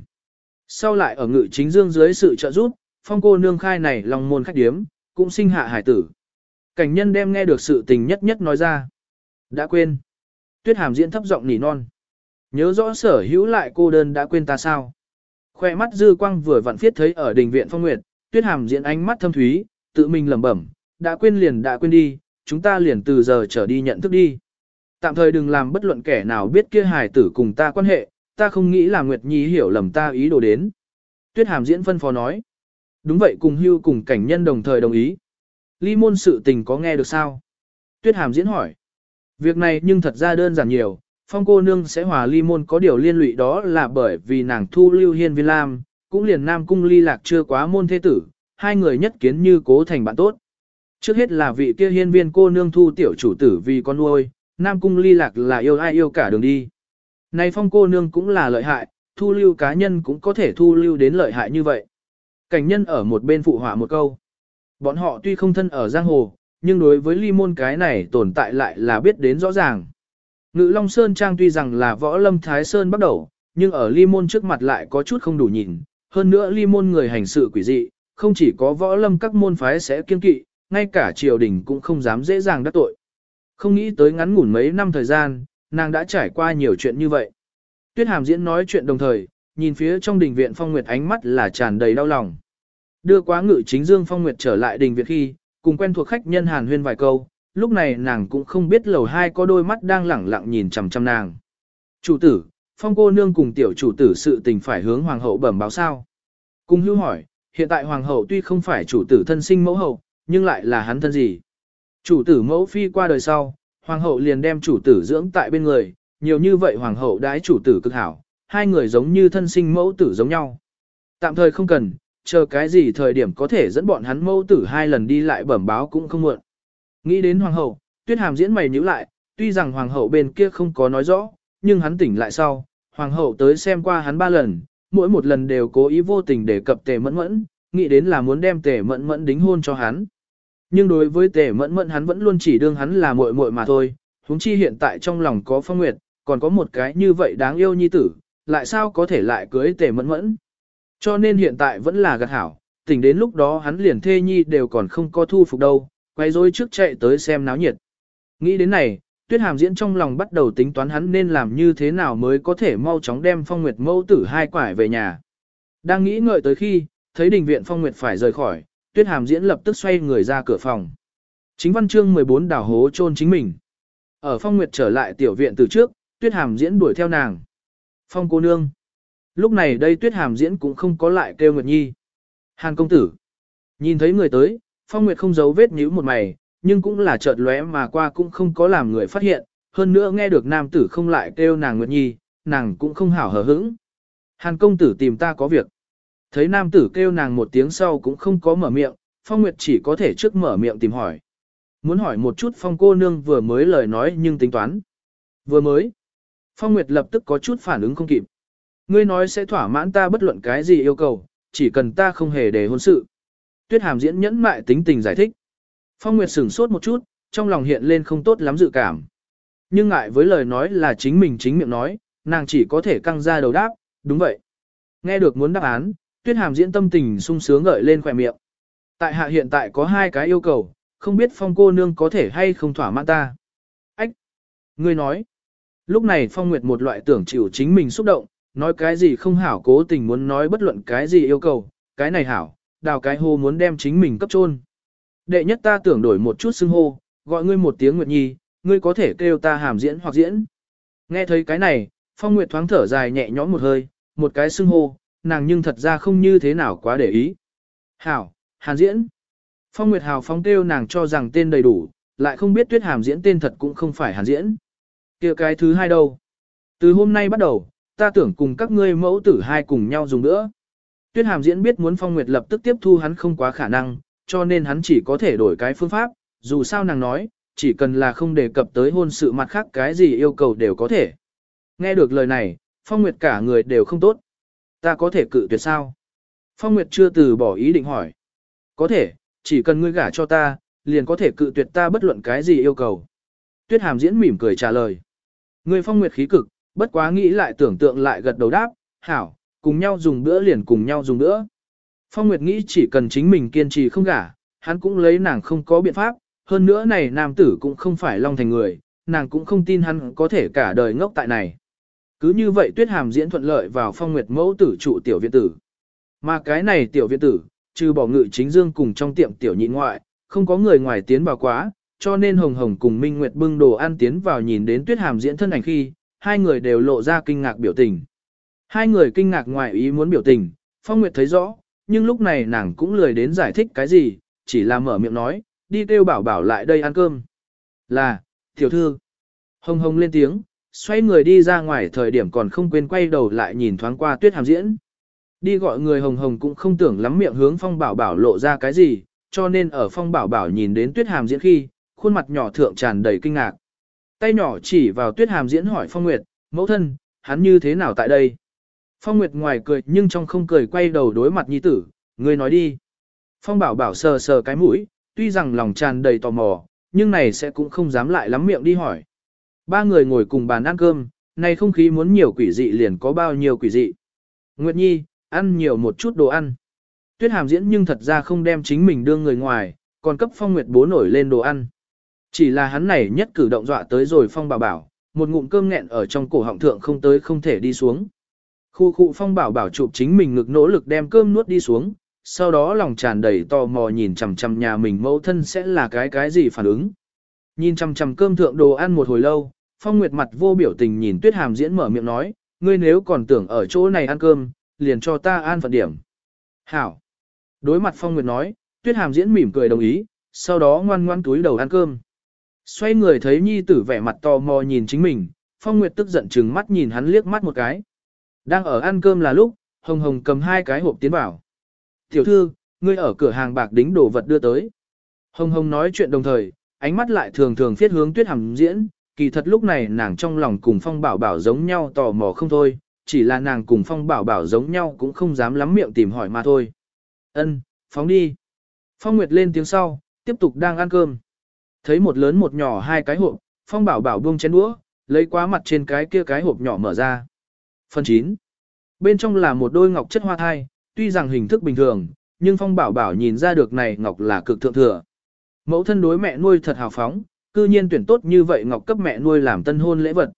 A: Sau lại ở ngự chính dương dưới sự trợ giúp, phong cô nương khai này lòng môn khách điếm, cũng sinh hạ hải tử. Cảnh nhân đem nghe được sự tình nhất nhất nói ra. Đã quên. Tuyết hàm diễn thấp giọng nỉ non. Nhớ rõ sở hữu lại cô đơn đã quên ta sao. Khoe mắt dư quang vừa vặn phiết thấy ở đình viện phong nguyệt, tuyết hàm diễn ánh mắt thâm thúy, tự mình lẩm bẩm, đã quên liền đã quên đi, chúng ta liền từ giờ trở đi nhận thức đi. Tạm thời đừng làm bất luận kẻ nào biết kia hài tử cùng ta quan hệ, ta không nghĩ là Nguyệt Nhi hiểu lầm ta ý đồ đến. Tuyết hàm diễn phân phó nói. Đúng vậy cùng hưu cùng cảnh nhân đồng thời đồng ý. Ly môn sự tình có nghe được sao? Tuyết hàm diễn hỏi. Việc này nhưng thật ra đơn giản nhiều, phong cô nương sẽ hòa ly môn có điều liên lụy đó là bởi vì nàng thu lưu hiên viên lam, cũng liền nam cung ly lạc chưa quá môn thế tử, hai người nhất kiến như cố thành bạn tốt. Trước hết là vị kia hiên viên cô nương thu tiểu chủ tử vì con nuôi, nam cung ly lạc là yêu ai yêu cả đường đi. Này phong cô nương cũng là lợi hại, thu lưu cá nhân cũng có thể thu lưu đến lợi hại như vậy. Cảnh nhân ở một bên phụ họa một câu. Bọn họ tuy không thân ở giang hồ, nhưng đối với ly môn cái này tồn tại lại là biết đến rõ ràng. Ngự Long Sơn Trang tuy rằng là võ lâm Thái Sơn bắt đầu, nhưng ở ly môn trước mặt lại có chút không đủ nhìn. Hơn nữa ly môn người hành sự quỷ dị, không chỉ có võ lâm các môn phái sẽ kiên kỵ, ngay cả triều đình cũng không dám dễ dàng đắc tội. Không nghĩ tới ngắn ngủn mấy năm thời gian, nàng đã trải qua nhiều chuyện như vậy. Tuyết Hàm diễn nói chuyện đồng thời, nhìn phía trong đình viện Phong Nguyệt ánh mắt là tràn đầy đau lòng. Đưa quá ngự chính Dương Phong Nguyệt trở lại đình viện khi, cùng quen thuộc khách nhân Hàn Huyên vài câu, lúc này nàng cũng không biết lầu hai có đôi mắt đang lẳng lặng nhìn chằm chằm nàng. Chủ tử, Phong cô nương cùng tiểu chủ tử sự tình phải hướng hoàng hậu bẩm báo sao? Cung hưu hỏi, hiện tại hoàng hậu tuy không phải chủ tử thân sinh mẫu hậu, nhưng lại là hắn thân gì? Chủ tử mẫu phi qua đời sau, hoàng hậu liền đem chủ tử dưỡng tại bên người, nhiều như vậy hoàng hậu đái chủ tử cực hảo, hai người giống như thân sinh mẫu tử giống nhau. Tạm thời không cần, chờ cái gì thời điểm có thể dẫn bọn hắn mẫu tử hai lần đi lại bẩm báo cũng không muộn. Nghĩ đến hoàng hậu, tuyết hàm diễn mày nhíu lại, tuy rằng hoàng hậu bên kia không có nói rõ, nhưng hắn tỉnh lại sau, hoàng hậu tới xem qua hắn ba lần, mỗi một lần đều cố ý vô tình đề cập tề mẫn mẫn, nghĩ đến là muốn đem tề mẫn mẫn đính hôn cho hắn. Nhưng đối với tề mẫn mẫn hắn vẫn luôn chỉ đương hắn là muội muội mà thôi, huống chi hiện tại trong lòng có phong nguyệt, còn có một cái như vậy đáng yêu nhi tử, lại sao có thể lại cưới tề mẫn mẫn. Cho nên hiện tại vẫn là gật hảo, tỉnh đến lúc đó hắn liền thê nhi đều còn không có thu phục đâu, quay rối trước chạy tới xem náo nhiệt. Nghĩ đến này, tuyết hàm diễn trong lòng bắt đầu tính toán hắn nên làm như thế nào mới có thể mau chóng đem phong nguyệt mẫu tử hai quải về nhà. Đang nghĩ ngợi tới khi, thấy đình viện phong nguyệt phải rời khỏi, tuyết hàm diễn lập tức xoay người ra cửa phòng. Chính văn chương 14 đào hố chôn chính mình. Ở phong nguyệt trở lại tiểu viện từ trước, tuyết hàm diễn đuổi theo nàng. Phong cô nương. Lúc này đây tuyết hàm diễn cũng không có lại kêu Nguyệt Nhi. Hàn công tử. Nhìn thấy người tới, phong nguyệt không giấu vết nhíu một mày, nhưng cũng là chợt lóe mà qua cũng không có làm người phát hiện. Hơn nữa nghe được nam tử không lại kêu nàng Nguyệt Nhi, nàng cũng không hảo hờ hững. Hàn công tử tìm ta có việc. Thấy nam tử kêu nàng một tiếng sau cũng không có mở miệng, Phong Nguyệt chỉ có thể trước mở miệng tìm hỏi. Muốn hỏi một chút Phong cô nương vừa mới lời nói nhưng tính toán. Vừa mới. Phong Nguyệt lập tức có chút phản ứng không kịp. Ngươi nói sẽ thỏa mãn ta bất luận cái gì yêu cầu, chỉ cần ta không hề để hôn sự. Tuyết Hàm diễn nhẫn mại tính tình giải thích. Phong Nguyệt sửng sốt một chút, trong lòng hiện lên không tốt lắm dự cảm. Nhưng ngại với lời nói là chính mình chính miệng nói, nàng chỉ có thể căng ra đầu đáp, đúng vậy. Nghe được muốn đáp án, Tuyết Hàm diễn tâm tình sung sướng gợi lên khỏe miệng. Tại hạ hiện tại có hai cái yêu cầu, không biết Phong cô nương có thể hay không thỏa mãn ta. Ách! Ngươi nói. Lúc này Phong Nguyệt một loại tưởng chịu chính mình xúc động, nói cái gì không hảo cố tình muốn nói bất luận cái gì yêu cầu, cái này hảo, đào cái hô muốn đem chính mình cấp chôn. Đệ nhất ta tưởng đổi một chút xưng hô, gọi ngươi một tiếng Nguyệt Nhi, ngươi có thể kêu ta hàm diễn hoặc diễn. Nghe thấy cái này, Phong Nguyệt thoáng thở dài nhẹ nhõm một hơi, một cái xưng hô, nàng nhưng thật ra không như thế nào quá để ý. Hảo, hàn diễn. Phong Nguyệt Hào phóng kêu nàng cho rằng tên đầy đủ, lại không biết tuyết hàm diễn tên thật cũng không phải hàn diễn. kia cái thứ hai đâu. Từ hôm nay bắt đầu, ta tưởng cùng các ngươi mẫu tử hai cùng nhau dùng nữa. Tuyết hàm diễn biết muốn Phong Nguyệt lập tức tiếp thu hắn không quá khả năng, cho nên hắn chỉ có thể đổi cái phương pháp, dù sao nàng nói, chỉ cần là không đề cập tới hôn sự mặt khác cái gì yêu cầu đều có thể. Nghe được lời này, Phong Nguyệt cả người đều không tốt. Ta có thể cự tuyệt sao? Phong Nguyệt chưa từ bỏ ý định hỏi. Có thể, chỉ cần ngươi gả cho ta, liền có thể cự tuyệt ta bất luận cái gì yêu cầu. Tuyết Hàm diễn mỉm cười trả lời. Ngươi Phong Nguyệt khí cực, bất quá nghĩ lại tưởng tượng lại gật đầu đáp, hảo, cùng nhau dùng bữa liền cùng nhau dùng bữa. Phong Nguyệt nghĩ chỉ cần chính mình kiên trì không gả, hắn cũng lấy nàng không có biện pháp, hơn nữa này nam tử cũng không phải long thành người, nàng cũng không tin hắn có thể cả đời ngốc tại này. Cứ như vậy tuyết hàm diễn thuận lợi vào phong nguyệt mẫu tử trụ tiểu viện tử. Mà cái này tiểu viện tử, trừ bỏ ngự chính dương cùng trong tiệm tiểu nhị ngoại, không có người ngoài tiến vào quá, cho nên Hồng Hồng cùng Minh Nguyệt bưng đồ ăn tiến vào nhìn đến tuyết hàm diễn thân ảnh khi, hai người đều lộ ra kinh ngạc biểu tình. Hai người kinh ngạc ngoài ý muốn biểu tình, Phong Nguyệt thấy rõ, nhưng lúc này nàng cũng lười đến giải thích cái gì, chỉ là mở miệng nói, đi kêu bảo bảo lại đây ăn cơm. Là, tiểu thư. Hồng Hồng lên tiếng, xoay người đi ra ngoài thời điểm còn không quên quay đầu lại nhìn thoáng qua tuyết hàm diễn. Đi gọi người hồng hồng cũng không tưởng lắm miệng hướng phong bảo bảo lộ ra cái gì, cho nên ở phong bảo bảo nhìn đến tuyết hàm diễn khi, khuôn mặt nhỏ thượng tràn đầy kinh ngạc. Tay nhỏ chỉ vào tuyết hàm diễn hỏi phong nguyệt, mẫu thân, hắn như thế nào tại đây? Phong nguyệt ngoài cười nhưng trong không cười quay đầu đối mặt nhi tử, người nói đi. Phong bảo bảo sờ sờ cái mũi, tuy rằng lòng tràn đầy tò mò, nhưng này sẽ cũng không dám lại lắm miệng đi hỏi. Ba người ngồi cùng bàn ăn cơm, này không khí muốn nhiều quỷ dị liền có bao nhiêu quỷ dị. Nguyệt Nhi, ăn nhiều một chút đồ ăn. Tuyết hàm diễn nhưng thật ra không đem chính mình đưa người ngoài, còn cấp phong nguyệt bố nổi lên đồ ăn. Chỉ là hắn này nhất cử động dọa tới rồi phong bảo bảo, một ngụm cơm nghẹn ở trong cổ họng thượng không tới không thể đi xuống. Khu khu phong bảo bảo chụp chính mình ngực nỗ lực đem cơm nuốt đi xuống, sau đó lòng tràn đầy tò mò nhìn chằm chằm nhà mình mẫu thân sẽ là cái cái gì phản ứng. Nhìn chằm chằm cơm thượng đồ ăn một hồi lâu, Phong Nguyệt mặt vô biểu tình nhìn Tuyết Hàm diễn mở miệng nói, ngươi nếu còn tưởng ở chỗ này ăn cơm, liền cho ta an phận điểm. Hảo. Đối mặt Phong Nguyệt nói, Tuyết Hàm diễn mỉm cười đồng ý, sau đó ngoan ngoan túi đầu ăn cơm. Xoay người thấy nhi tử vẻ mặt tò mò nhìn chính mình, Phong Nguyệt tức giận chừng mắt nhìn hắn liếc mắt một cái. Đang ở ăn cơm là lúc, Hồng Hồng cầm hai cái hộp tiến vào. Tiểu thư, ngươi ở cửa hàng bạc đính đồ vật đưa tới. Hồng Hồng nói chuyện đồng thời, ánh mắt lại thường thường phiết hướng tuyết hàm diễn, kỳ thật lúc này nàng trong lòng cùng phong bảo bảo giống nhau tò mò không thôi, chỉ là nàng cùng phong bảo bảo giống nhau cũng không dám lắm miệng tìm hỏi mà thôi. Ân, phóng đi. Phong Nguyệt lên tiếng sau, tiếp tục đang ăn cơm. Thấy một lớn một nhỏ hai cái hộp, phong bảo bảo buông chén đũa, lấy quá mặt trên cái kia cái hộp nhỏ mở ra. Phần 9. Bên trong là một đôi ngọc chất hoa thai, tuy rằng hình thức bình thường, nhưng phong bảo bảo nhìn ra được này ngọc là cực thượng thừa. Mẫu thân đối mẹ nuôi thật hào phóng, cư nhiên tuyển tốt như vậy ngọc cấp mẹ nuôi làm tân hôn lễ vật.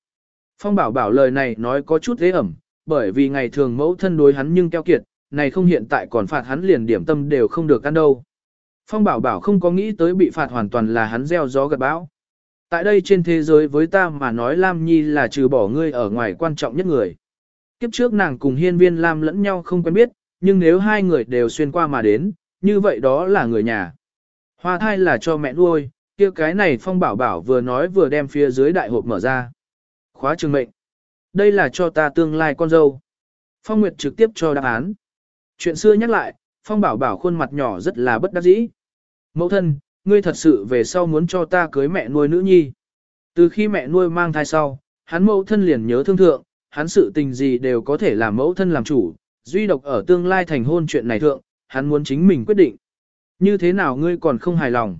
A: Phong bảo bảo lời này nói có chút dễ ẩm, bởi vì ngày thường mẫu thân đối hắn nhưng keo kiệt, này không hiện tại còn phạt hắn liền điểm tâm đều không được ăn đâu. Phong bảo bảo không có nghĩ tới bị phạt hoàn toàn là hắn gieo gió gật bão. Tại đây trên thế giới với ta mà nói Lam Nhi là trừ bỏ ngươi ở ngoài quan trọng nhất người. Kiếp trước nàng cùng hiên viên Lam lẫn nhau không quen biết, nhưng nếu hai người đều xuyên qua mà đến, như vậy đó là người nhà. Hoa thai là cho mẹ nuôi, kia cái này Phong bảo bảo vừa nói vừa đem phía dưới đại hộp mở ra. Khóa trường mệnh. Đây là cho ta tương lai con dâu. Phong Nguyệt trực tiếp cho đáp án. Chuyện xưa nhắc lại, Phong bảo bảo khuôn mặt nhỏ rất là bất đắc dĩ. Mẫu thân, ngươi thật sự về sau muốn cho ta cưới mẹ nuôi nữ nhi. Từ khi mẹ nuôi mang thai sau, hắn mẫu thân liền nhớ thương thượng, hắn sự tình gì đều có thể làm mẫu thân làm chủ, duy độc ở tương lai thành hôn chuyện này thượng, hắn muốn chính mình quyết định. Như thế nào ngươi còn không hài lòng?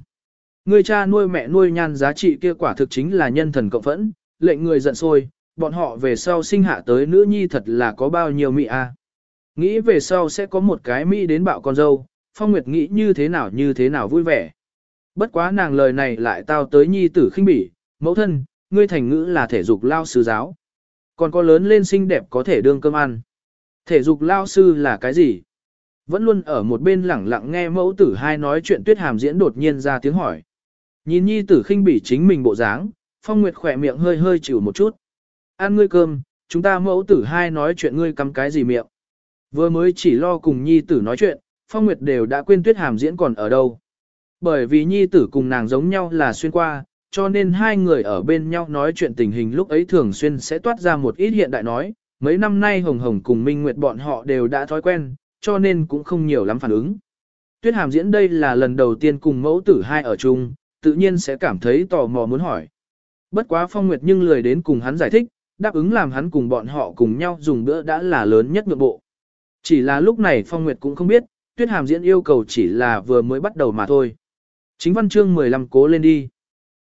A: Ngươi cha nuôi mẹ nuôi nhan giá trị kia quả thực chính là nhân thần cộng phẫn, lệnh người giận sôi, bọn họ về sau sinh hạ tới nữ nhi thật là có bao nhiêu mỹ a. Nghĩ về sau sẽ có một cái mỹ đến bạo con dâu, Phong Nguyệt nghĩ như thế nào như thế nào vui vẻ. Bất quá nàng lời này lại tao tới nhi tử khinh bỉ, mẫu thân, ngươi thành ngữ là thể dục lao sư giáo. Còn có lớn lên xinh đẹp có thể đương cơm ăn. Thể dục lao sư là cái gì? Vẫn luôn ở một bên lẳng lặng nghe mẫu tử hai nói chuyện tuyết hàm diễn đột nhiên ra tiếng hỏi. Nhìn nhi tử khinh bỉ chính mình bộ dáng, phong nguyệt khỏe miệng hơi hơi chịu một chút. Ăn ngươi cơm, chúng ta mẫu tử hai nói chuyện ngươi cắm cái gì miệng. Vừa mới chỉ lo cùng nhi tử nói chuyện, phong nguyệt đều đã quên tuyết hàm diễn còn ở đâu. Bởi vì nhi tử cùng nàng giống nhau là xuyên qua, cho nên hai người ở bên nhau nói chuyện tình hình lúc ấy thường xuyên sẽ toát ra một ít hiện đại nói, mấy năm nay Hồng Hồng cùng Minh Nguyệt bọn họ đều đã thói quen, cho nên cũng không nhiều lắm phản ứng. Tuyết Hàm diễn đây là lần đầu tiên cùng mẫu tử hai ở chung, tự nhiên sẽ cảm thấy tò mò muốn hỏi. Bất quá Phong Nguyệt nhưng lười đến cùng hắn giải thích, đáp ứng làm hắn cùng bọn họ cùng nhau dùng bữa đã là lớn nhất ngược bộ. Chỉ là lúc này Phong Nguyệt cũng không biết, Tuyết Hàm diễn yêu cầu chỉ là vừa mới bắt đầu mà thôi. Chính văn chương 15 cố lên đi.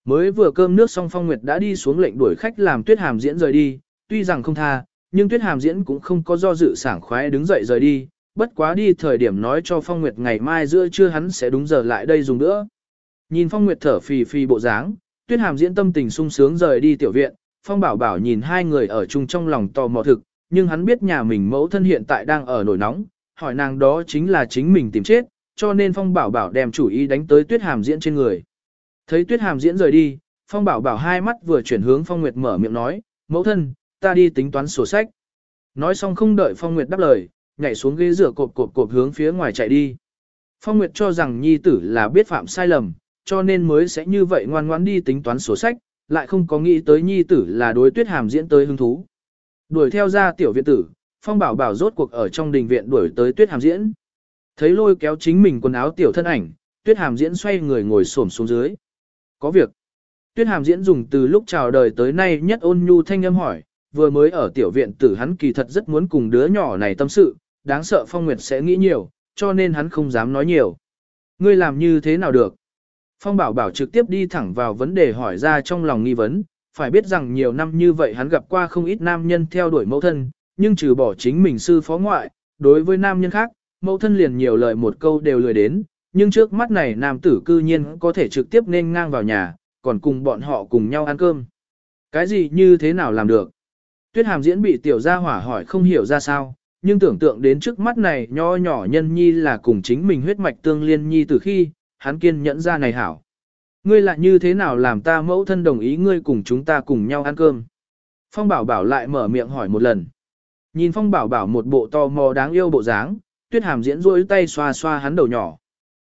A: Mới vừa cơm nước xong Phong Nguyệt đã đi xuống lệnh đuổi khách làm Tuyết Hàm diễn rời đi, tuy rằng không tha, nhưng Tuyết Hàm diễn cũng không có do dự sảng khoái đứng dậy rời đi, bất quá đi thời điểm nói cho Phong Nguyệt ngày mai giữa trưa hắn sẽ đúng giờ lại đây dùng nữa. Nhìn Phong Nguyệt thở phì phì bộ dáng, Tuyết Hàm diễn tâm tình sung sướng rời đi tiểu viện, Phong Bảo Bảo nhìn hai người ở chung trong lòng tò mò thực, nhưng hắn biết nhà mình mẫu thân hiện tại đang ở nổi nóng, hỏi nàng đó chính là chính mình tìm chết, cho nên Phong Bảo Bảo đem chủ ý đánh tới Tuyết Hàm diễn trên người. Thấy Tuyết Hàm diễn rời đi, Phong Bảo Bảo hai mắt vừa chuyển hướng Phong Nguyệt mở miệng nói, mẫu thân, ta đi tính toán sổ sách. Nói xong không đợi Phong Nguyệt đáp lời, nhảy xuống ghế rửa cộp cộp cộp hướng phía ngoài chạy đi. Phong Nguyệt cho rằng nhi tử là biết phạm sai lầm, cho nên mới sẽ như vậy ngoan ngoãn đi tính toán sổ sách, lại không có nghĩ tới nhi tử là đối tuyết hàm diễn tới hứng thú. Đuổi theo ra tiểu viện tử, Phong Bảo Bảo rốt cuộc ở trong đình viện đuổi tới tuyết hàm diễn. Thấy lôi kéo chính mình quần áo tiểu thân ảnh, tuyết hàm diễn xoay người ngồi xổm xuống dưới. Có việc. Tuyết hàm diễn dùng từ lúc chào đời tới nay nhất ôn nhu thanh âm hỏi, vừa mới ở tiểu viện tử hắn kỳ thật rất muốn cùng đứa nhỏ này tâm sự, đáng sợ Phong Nguyệt sẽ nghĩ nhiều, cho nên hắn không dám nói nhiều. Ngươi làm như thế nào được? Phong Bảo Bảo trực tiếp đi thẳng vào vấn đề hỏi ra trong lòng nghi vấn, phải biết rằng nhiều năm như vậy hắn gặp qua không ít nam nhân theo đuổi mẫu thân, nhưng trừ bỏ chính mình sư phó ngoại, đối với nam nhân khác, mẫu thân liền nhiều lời một câu đều lười đến, nhưng trước mắt này nam tử cư nhiên có thể trực tiếp nên ngang vào nhà, còn cùng bọn họ cùng nhau ăn cơm. Cái gì như thế nào làm được? Tuyết hàm diễn bị tiểu gia hỏa hỏi không hiểu ra sao, nhưng tưởng tượng đến trước mắt này nho nhỏ nhân nhi là cùng chính mình huyết mạch tương liên nhi từ khi, hắn kiên nhẫn ra này hảo. Ngươi lại như thế nào làm ta mẫu thân đồng ý ngươi cùng chúng ta cùng nhau ăn cơm? Phong bảo bảo lại mở miệng hỏi một lần. Nhìn phong bảo bảo một bộ to mò đáng yêu bộ dáng, tuyết hàm diễn rôi tay xoa xoa hắn đầu nhỏ.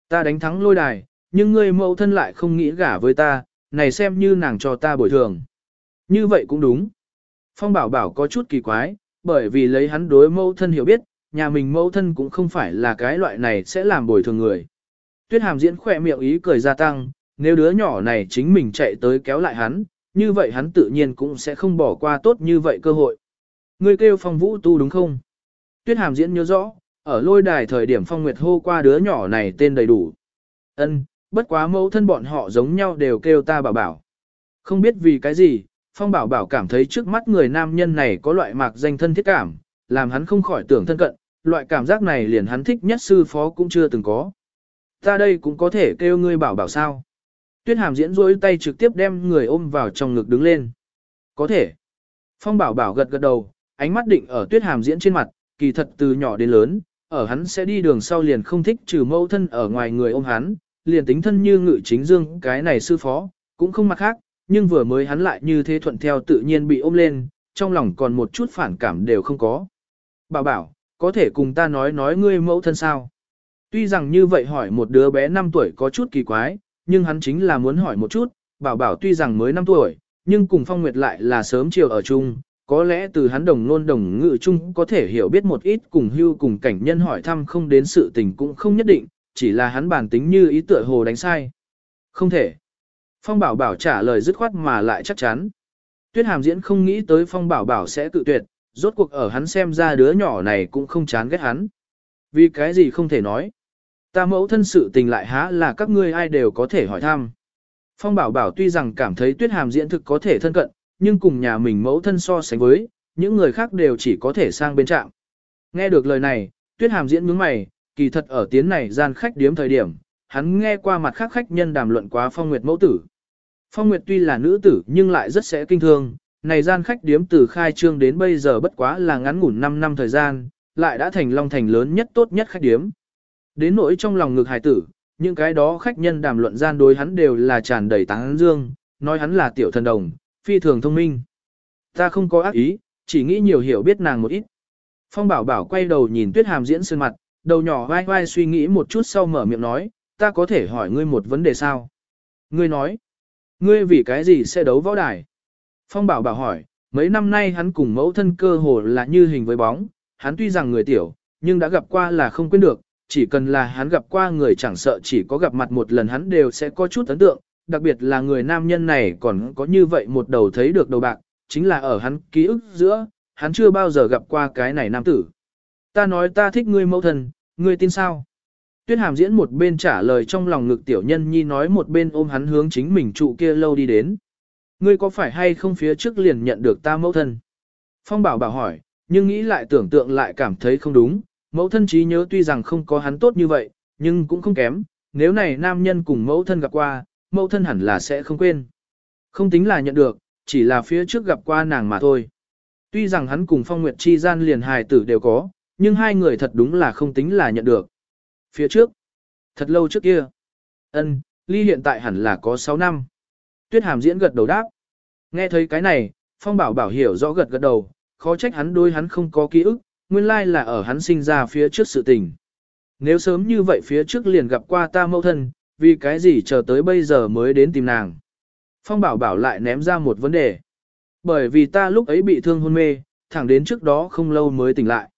A: Ta đánh thắng lôi đài, nhưng ngươi mẫu thân lại không nghĩ gả với ta, này xem như nàng cho ta bồi thường. Như vậy cũng đúng. Phong bảo bảo có chút kỳ quái, bởi vì lấy hắn đối mẫu thân hiểu biết, nhà mình mẫu thân cũng không phải là cái loại này sẽ làm bồi thường người. Tuyết hàm diễn khỏe miệng ý cười gia tăng, nếu đứa nhỏ này chính mình chạy tới kéo lại hắn, như vậy hắn tự nhiên cũng sẽ không bỏ qua tốt như vậy cơ hội. Ngươi kêu phong vũ tu đúng không? Tuyết hàm diễn nhớ rõ, ở lôi đài thời điểm phong nguyệt hô qua đứa nhỏ này tên đầy đủ. Ân, bất quá mẫu thân bọn họ giống nhau đều kêu ta bảo bảo. Không biết vì cái gì, phong bảo bảo cảm thấy trước mắt người nam nhân này có loại mạc danh thân thiết cảm, làm hắn không khỏi tưởng thân cận, loại cảm giác này liền hắn thích nhất sư phó cũng chưa từng có. Ta đây cũng có thể kêu ngươi bảo bảo sao. Tuyết hàm diễn rối tay trực tiếp đem người ôm vào trong ngực đứng lên. Có thể. Phong bảo bảo gật gật đầu, ánh mắt định ở tuyết hàm diễn trên mặt, kỳ thật từ nhỏ đến lớn, ở hắn sẽ đi đường sau liền không thích trừ mâu thân ở ngoài người ôm hắn, liền tính thân như ngự chính dương cái này sư phó, cũng không mặt khác, nhưng vừa mới hắn lại như thế thuận theo tự nhiên bị ôm lên, trong lòng còn một chút phản cảm đều không có. Bảo bảo, có thể cùng ta nói nói ngươi mẫu thân sao? Tuy rằng như vậy hỏi một đứa bé 5 tuổi có chút kỳ quái, nhưng hắn chính là muốn hỏi một chút, bảo bảo tuy rằng mới 5 tuổi, nhưng cùng Phong Nguyệt lại là sớm chiều ở chung, có lẽ từ hắn đồng ngôn đồng ngự chung có thể hiểu biết một ít cùng hưu cùng cảnh nhân hỏi thăm không đến sự tình cũng không nhất định, chỉ là hắn bản tính như ý tựa hồ đánh sai. Không thể. Phong bảo bảo trả lời dứt khoát mà lại chắc chắn. Tuyết hàm diễn không nghĩ tới phong bảo bảo sẽ cự tuyệt, rốt cuộc ở hắn xem ra đứa nhỏ này cũng không chán ghét hắn. Vì cái gì không thể nói. Ta mẫu thân sự tình lại há là các ngươi ai đều có thể hỏi thăm. Phong bảo bảo tuy rằng cảm thấy tuyết hàm diễn thực có thể thân cận, nhưng cùng nhà mình mẫu thân so sánh với, những người khác đều chỉ có thể sang bên trạm. Nghe được lời này, tuyết hàm diễn nhướng mày, kỳ thật ở tiến này gian khách điếm thời điểm, hắn nghe qua mặt khác khách nhân đàm luận quá phong nguyệt mẫu tử. Phong nguyệt tuy là nữ tử nhưng lại rất sẽ kinh thương, này gian khách điếm từ khai trương đến bây giờ bất quá là ngắn ngủn 5 năm thời gian, lại đã thành long thành lớn nhất tốt nhất khách điếm. Đến nỗi trong lòng ngực hài tử, những cái đó khách nhân đàm luận gian đối hắn đều là tràn đầy tán dương, nói hắn là tiểu thần đồng, phi thường thông minh. Ta không có ác ý, chỉ nghĩ nhiều hiểu biết nàng một ít. Phong bảo bảo quay đầu nhìn tuyết hàm diễn sơn mặt, đầu nhỏ vai vai suy nghĩ một chút sau mở miệng nói, ta có thể hỏi ngươi một vấn đề sao? Ngươi nói, ngươi vì cái gì sẽ đấu võ đài? Phong bảo bảo hỏi, mấy năm nay hắn cùng mẫu thân cơ hồ là như hình với bóng, hắn tuy rằng người tiểu, nhưng đã gặp qua là không quên được, chỉ cần là hắn gặp qua người chẳng sợ chỉ có gặp mặt một lần hắn đều sẽ có chút ấn tượng, đặc biệt là người nam nhân này còn có như vậy một đầu thấy được đầu bạc, chính là ở hắn ký ức giữa, hắn chưa bao giờ gặp qua cái này nam tử. Ta nói ta thích ngươi mẫu thân, ngươi tin sao? Tuyết hàm diễn một bên trả lời trong lòng ngực tiểu nhân nhi nói một bên ôm hắn hướng chính mình trụ kia lâu đi đến. Ngươi có phải hay không phía trước liền nhận được ta mẫu thân? Phong bảo bảo hỏi, nhưng nghĩ lại tưởng tượng lại cảm thấy không đúng, mẫu thân trí nhớ tuy rằng không có hắn tốt như vậy, nhưng cũng không kém, nếu này nam nhân cùng mẫu thân gặp qua, mẫu thân hẳn là sẽ không quên. Không tính là nhận được, chỉ là phía trước gặp qua nàng mà thôi. Tuy rằng hắn cùng Phong Nguyệt chi gian liền hài tử đều có, nhưng hai người thật đúng là không tính là nhận được. Phía trước, thật lâu trước kia, ân, ly hiện tại hẳn là có 6 năm. Tuyết hàm diễn gật đầu đáp. Nghe thấy cái này, Phong Bảo Bảo hiểu rõ gật gật đầu, khó trách hắn đôi hắn không có ký ức, nguyên lai là ở hắn sinh ra phía trước sự tình. Nếu sớm như vậy phía trước liền gặp qua ta mẫu thân, vì cái gì chờ tới bây giờ mới đến tìm nàng. Phong bảo bảo lại ném ra một vấn đề. Bởi vì ta lúc ấy bị thương hôn mê, thẳng đến trước đó không lâu mới tỉnh lại.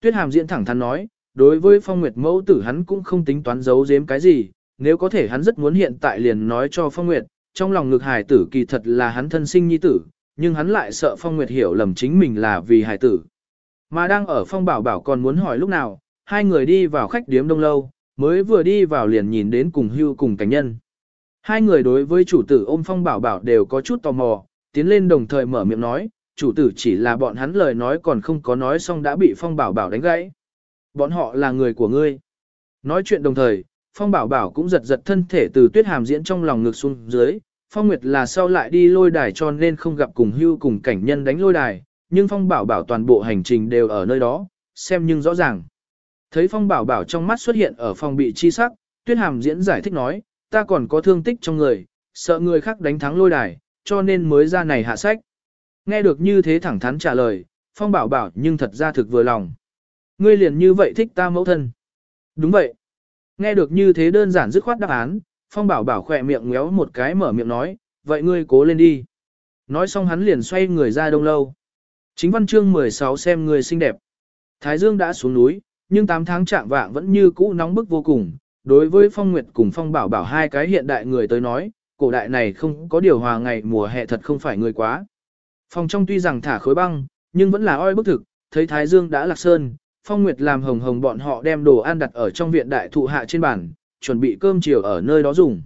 A: Tuyết hàm diễn thẳng thắn nói, đối với phong nguyệt mẫu tử hắn cũng không tính toán giấu giếm cái gì, nếu có thể hắn rất muốn hiện tại liền nói cho phong nguyệt, trong lòng ngực hải tử kỳ thật là hắn thân sinh nhi tử, nhưng hắn lại sợ phong nguyệt hiểu lầm chính mình là vì hải tử. Mà đang ở phong bảo bảo còn muốn hỏi lúc nào, hai người đi vào khách điếm đông lâu, mới vừa đi vào liền nhìn đến cùng hưu cùng cảnh nhân. Hai người đối với chủ tử ôm phong bảo bảo đều có chút tò mò, tiến lên đồng thời mở miệng nói, chủ tử chỉ là bọn hắn lời nói còn không có nói xong đã bị phong bảo bảo đánh gãy. Bọn họ là người của ngươi. Nói chuyện đồng thời, phong bảo bảo cũng giật giật thân thể từ tuyết hàm diễn trong lòng ngực xuống dưới, phong nguyệt là sau lại đi lôi đài cho nên không gặp cùng hưu cùng cảnh nhân đánh lôi đài, nhưng phong bảo bảo toàn bộ hành trình đều ở nơi đó, xem nhưng rõ ràng. Thấy phong bảo bảo trong mắt xuất hiện ở phòng bị chi sắc, tuyết hàm diễn giải thích nói, ta còn có thương tích trong người, sợ người khác đánh thắng lôi đài, cho nên mới ra này hạ sách. Nghe được như thế thẳng thắn trả lời, phong bảo bảo nhưng thật ra thực vừa lòng. Ngươi liền như vậy thích ta mẫu thân. Đúng vậy. Nghe được như thế đơn giản dứt khoát đáp án, phong bảo bảo khỏe miệng ngéo một cái mở miệng nói, vậy ngươi cố lên đi. Nói xong hắn liền xoay người ra đông lâu. Chính văn chương 16 xem người xinh đẹp. Thái Dương đã xuống núi, nhưng 8 tháng trạng vạng vẫn như cũ nóng bức vô cùng. Đối với Phong Nguyệt cùng Phong Bảo Bảo hai cái hiện đại người tới nói, cổ đại này không có điều hòa ngày mùa hè thật không phải người quá. Phòng trong tuy rằng thả khối băng, nhưng vẫn là oi bức thực, thấy Thái Dương đã lạc sơn, Phong Nguyệt làm hồng hồng bọn họ đem đồ ăn đặt ở trong viện đại thụ hạ trên bàn, chuẩn bị cơm chiều ở nơi đó dùng.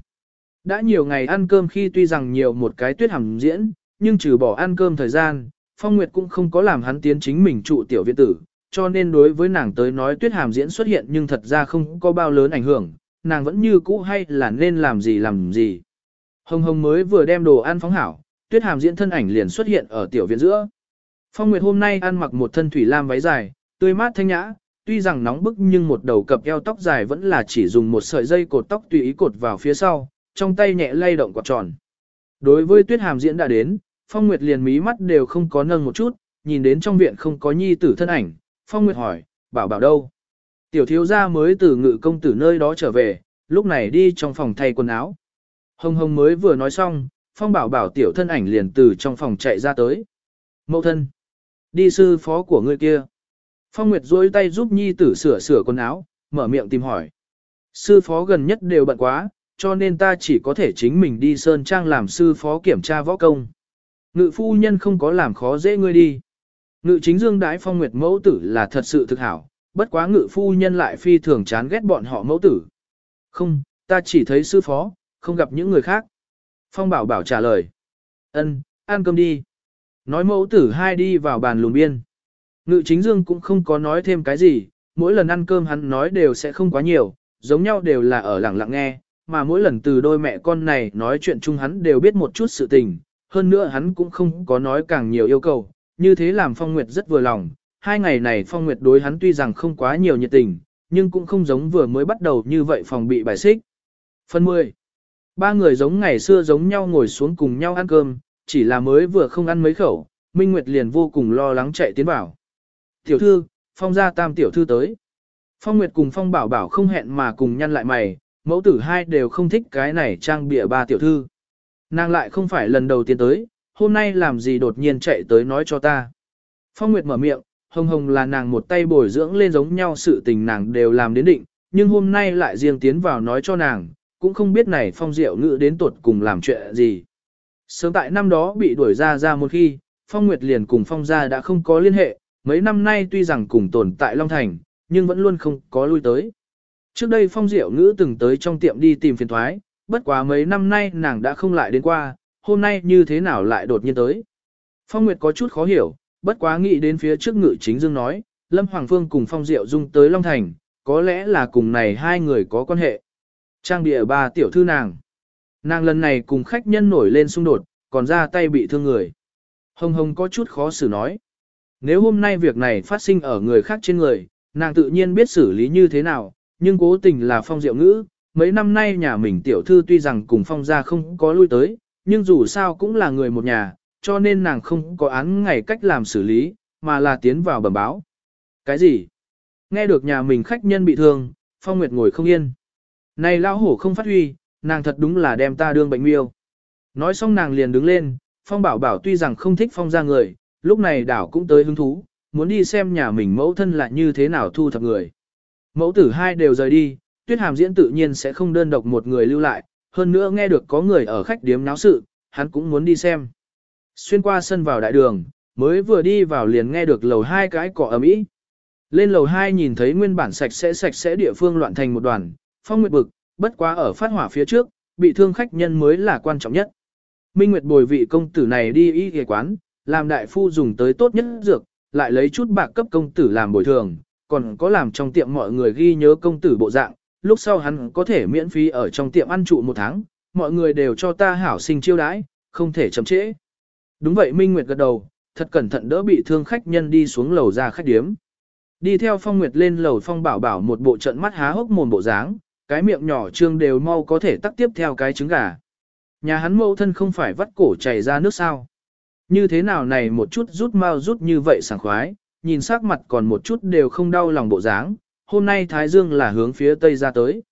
A: Đã nhiều ngày ăn cơm khi tuy rằng nhiều một cái tuyết hầm diễn, nhưng trừ bỏ ăn cơm thời gian, Phong Nguyệt cũng không có làm hắn tiến chính mình trụ tiểu viện tử, cho nên đối với nàng tới nói tuyết hàm diễn xuất hiện nhưng thật ra không có bao lớn ảnh hưởng, nàng vẫn như cũ hay là nên làm gì làm gì. Hồng Hồng mới vừa đem đồ ăn phóng hảo, tuyết hàm diễn thân ảnh liền xuất hiện ở tiểu viện giữa. Phong Nguyệt hôm nay ăn mặc một thân thủy lam váy dài, tươi mát thanh nhã, tuy rằng nóng bức nhưng một đầu cặp eo tóc dài vẫn là chỉ dùng một sợi dây cột tóc tùy ý cột vào phía sau, trong tay nhẹ lay động quạt tròn. Đối với tuyết hàm diễn đã đến, Phong Nguyệt liền mí mắt đều không có nâng một chút, nhìn đến trong viện không có nhi tử thân ảnh, Phong Nguyệt hỏi, bảo bảo đâu? Tiểu thiếu gia mới từ ngự công tử nơi đó trở về, lúc này đi trong phòng thay quần áo. Hồng Hồng mới vừa nói xong, Phong bảo bảo tiểu thân ảnh liền từ trong phòng chạy ra tới. Mậu thân, đi sư phó của người kia. Phong Nguyệt duỗi tay giúp nhi tử sửa sửa quần áo, mở miệng tìm hỏi. Sư phó gần nhất đều bận quá, cho nên ta chỉ có thể chính mình đi sơn trang làm sư phó kiểm tra võ công. Ngự phu nhân không có làm khó dễ ngươi đi. Ngự chính dương đái phong nguyệt mẫu tử là thật sự thực hảo, bất quá ngự phu nhân lại phi thường chán ghét bọn họ mẫu tử. Không, ta chỉ thấy sư phó, không gặp những người khác. Phong bảo bảo trả lời. ân, ăn cơm đi. Nói mẫu tử hai đi vào bàn lùn biên. Ngự chính dương cũng không có nói thêm cái gì, mỗi lần ăn cơm hắn nói đều sẽ không quá nhiều, giống nhau đều là ở lặng lặng nghe, mà mỗi lần từ đôi mẹ con này nói chuyện chung hắn đều biết một chút sự tình, hơn nữa hắn cũng không có nói càng nhiều yêu cầu, như thế làm Phong Nguyệt rất vừa lòng. Hai ngày này Phong Nguyệt đối hắn tuy rằng không quá nhiều nhiệt tình, nhưng cũng không giống vừa mới bắt đầu như vậy phòng bị bài xích. Phần 10. Ba người giống ngày xưa giống nhau ngồi xuống cùng nhau ăn cơm, chỉ là mới vừa không ăn mấy khẩu, Minh Nguyệt liền vô cùng lo lắng chạy tiến vào. Tiểu thư, Phong gia tam tiểu thư tới. Phong Nguyệt cùng Phong Bảo Bảo không hẹn mà cùng nhăn lại mày, mẫu tử hai đều không thích cái này trang bịa ba tiểu thư. Nàng lại không phải lần đầu tiên tới, hôm nay làm gì đột nhiên chạy tới nói cho ta. Phong Nguyệt mở miệng, hồng hồng là nàng một tay bồi dưỡng lên giống nhau sự tình nàng đều làm đến định, nhưng hôm nay lại riêng tiến vào nói cho nàng, cũng không biết này Phong Diệu ngữ đến tuột cùng làm chuyện gì. Sớm tại năm đó bị đuổi ra ra một khi, Phong Nguyệt liền cùng Phong gia đã không có liên hệ, mấy năm nay tuy rằng cùng tồn tại Long Thành, nhưng vẫn luôn không có lui tới. Trước đây Phong Diệu ngữ từng tới trong tiệm đi tìm phiền thoái, bất quá mấy năm nay nàng đã không lại đến qua, hôm nay như thế nào lại đột nhiên tới. Phong Nguyệt có chút khó hiểu, bất quá nghĩ đến phía trước ngự chính dương nói, Lâm Hoàng Phương cùng Phong Diệu Dung tới Long Thành, có lẽ là cùng này hai người có quan hệ. Trang địa ba tiểu thư nàng. Nàng lần này cùng khách nhân nổi lên xung đột, còn ra tay bị thương người. Hồng Hồng có chút khó xử nói. Nếu hôm nay việc này phát sinh ở người khác trên người, nàng tự nhiên biết xử lý như thế nào, nhưng cố tình là Phong Diệu Ngữ, mấy năm nay nhà mình tiểu thư tuy rằng cùng Phong gia không có lui tới, nhưng dù sao cũng là người một nhà, cho nên nàng không có án ngày cách làm xử lý, mà là tiến vào bẩm báo. Cái gì? Nghe được nhà mình khách nhân bị thương, Phong Nguyệt ngồi không yên. Này lão hổ không phát huy, nàng thật đúng là đem ta đương bệnh miêu. Nói xong nàng liền đứng lên, Phong bảo bảo tuy rằng không thích Phong ra người, lúc này đảo cũng tới hứng thú, muốn đi xem nhà mình mẫu thân là như thế nào thu thập người. Mẫu tử hai đều rời đi, tuyết hàm diễn tự nhiên sẽ không đơn độc một người lưu lại, hơn nữa nghe được có người ở khách điếm náo sự, hắn cũng muốn đi xem. Xuyên qua sân vào đại đường, mới vừa đi vào liền nghe được lầu hai cái cỏ ầm ĩ. Lên lầu hai nhìn thấy nguyên bản sạch sẽ sạch sẽ địa phương loạn thành một đoàn, phong nguyệt bực, bất quá ở phát hỏa phía trước, bị thương khách nhân mới là quan trọng nhất. Minh Nguyệt bồi vị công tử này đi y ghề quán, làm đại phu dùng tới tốt nhất dược, lại lấy chút bạc cấp công tử làm bồi thường, còn có làm trong tiệm mọi người ghi nhớ công tử bộ dạng, lúc sau hắn có thể miễn phí ở trong tiệm ăn trụ một tháng, mọi người đều cho ta hảo sinh chiêu đãi, không thể chậm trễ. Đúng vậy Minh Nguyệt gật đầu, thật cẩn thận đỡ bị thương khách nhân đi xuống lầu ra khách điếm. Đi theo Phong Nguyệt lên lầu Phong Bảo Bảo một bộ trận mắt há hốc mồm bộ dáng, cái miệng nhỏ trương đều mau có thể tắt tiếp theo cái trứng gà. Nhà hắn mẫu thân không phải vắt cổ chảy ra nước sao. Như thế nào này một chút rút mau rút như vậy sảng khoái, nhìn sắc mặt còn một chút đều không đau lòng bộ dáng, hôm nay Thái Dương là hướng phía tây ra tới.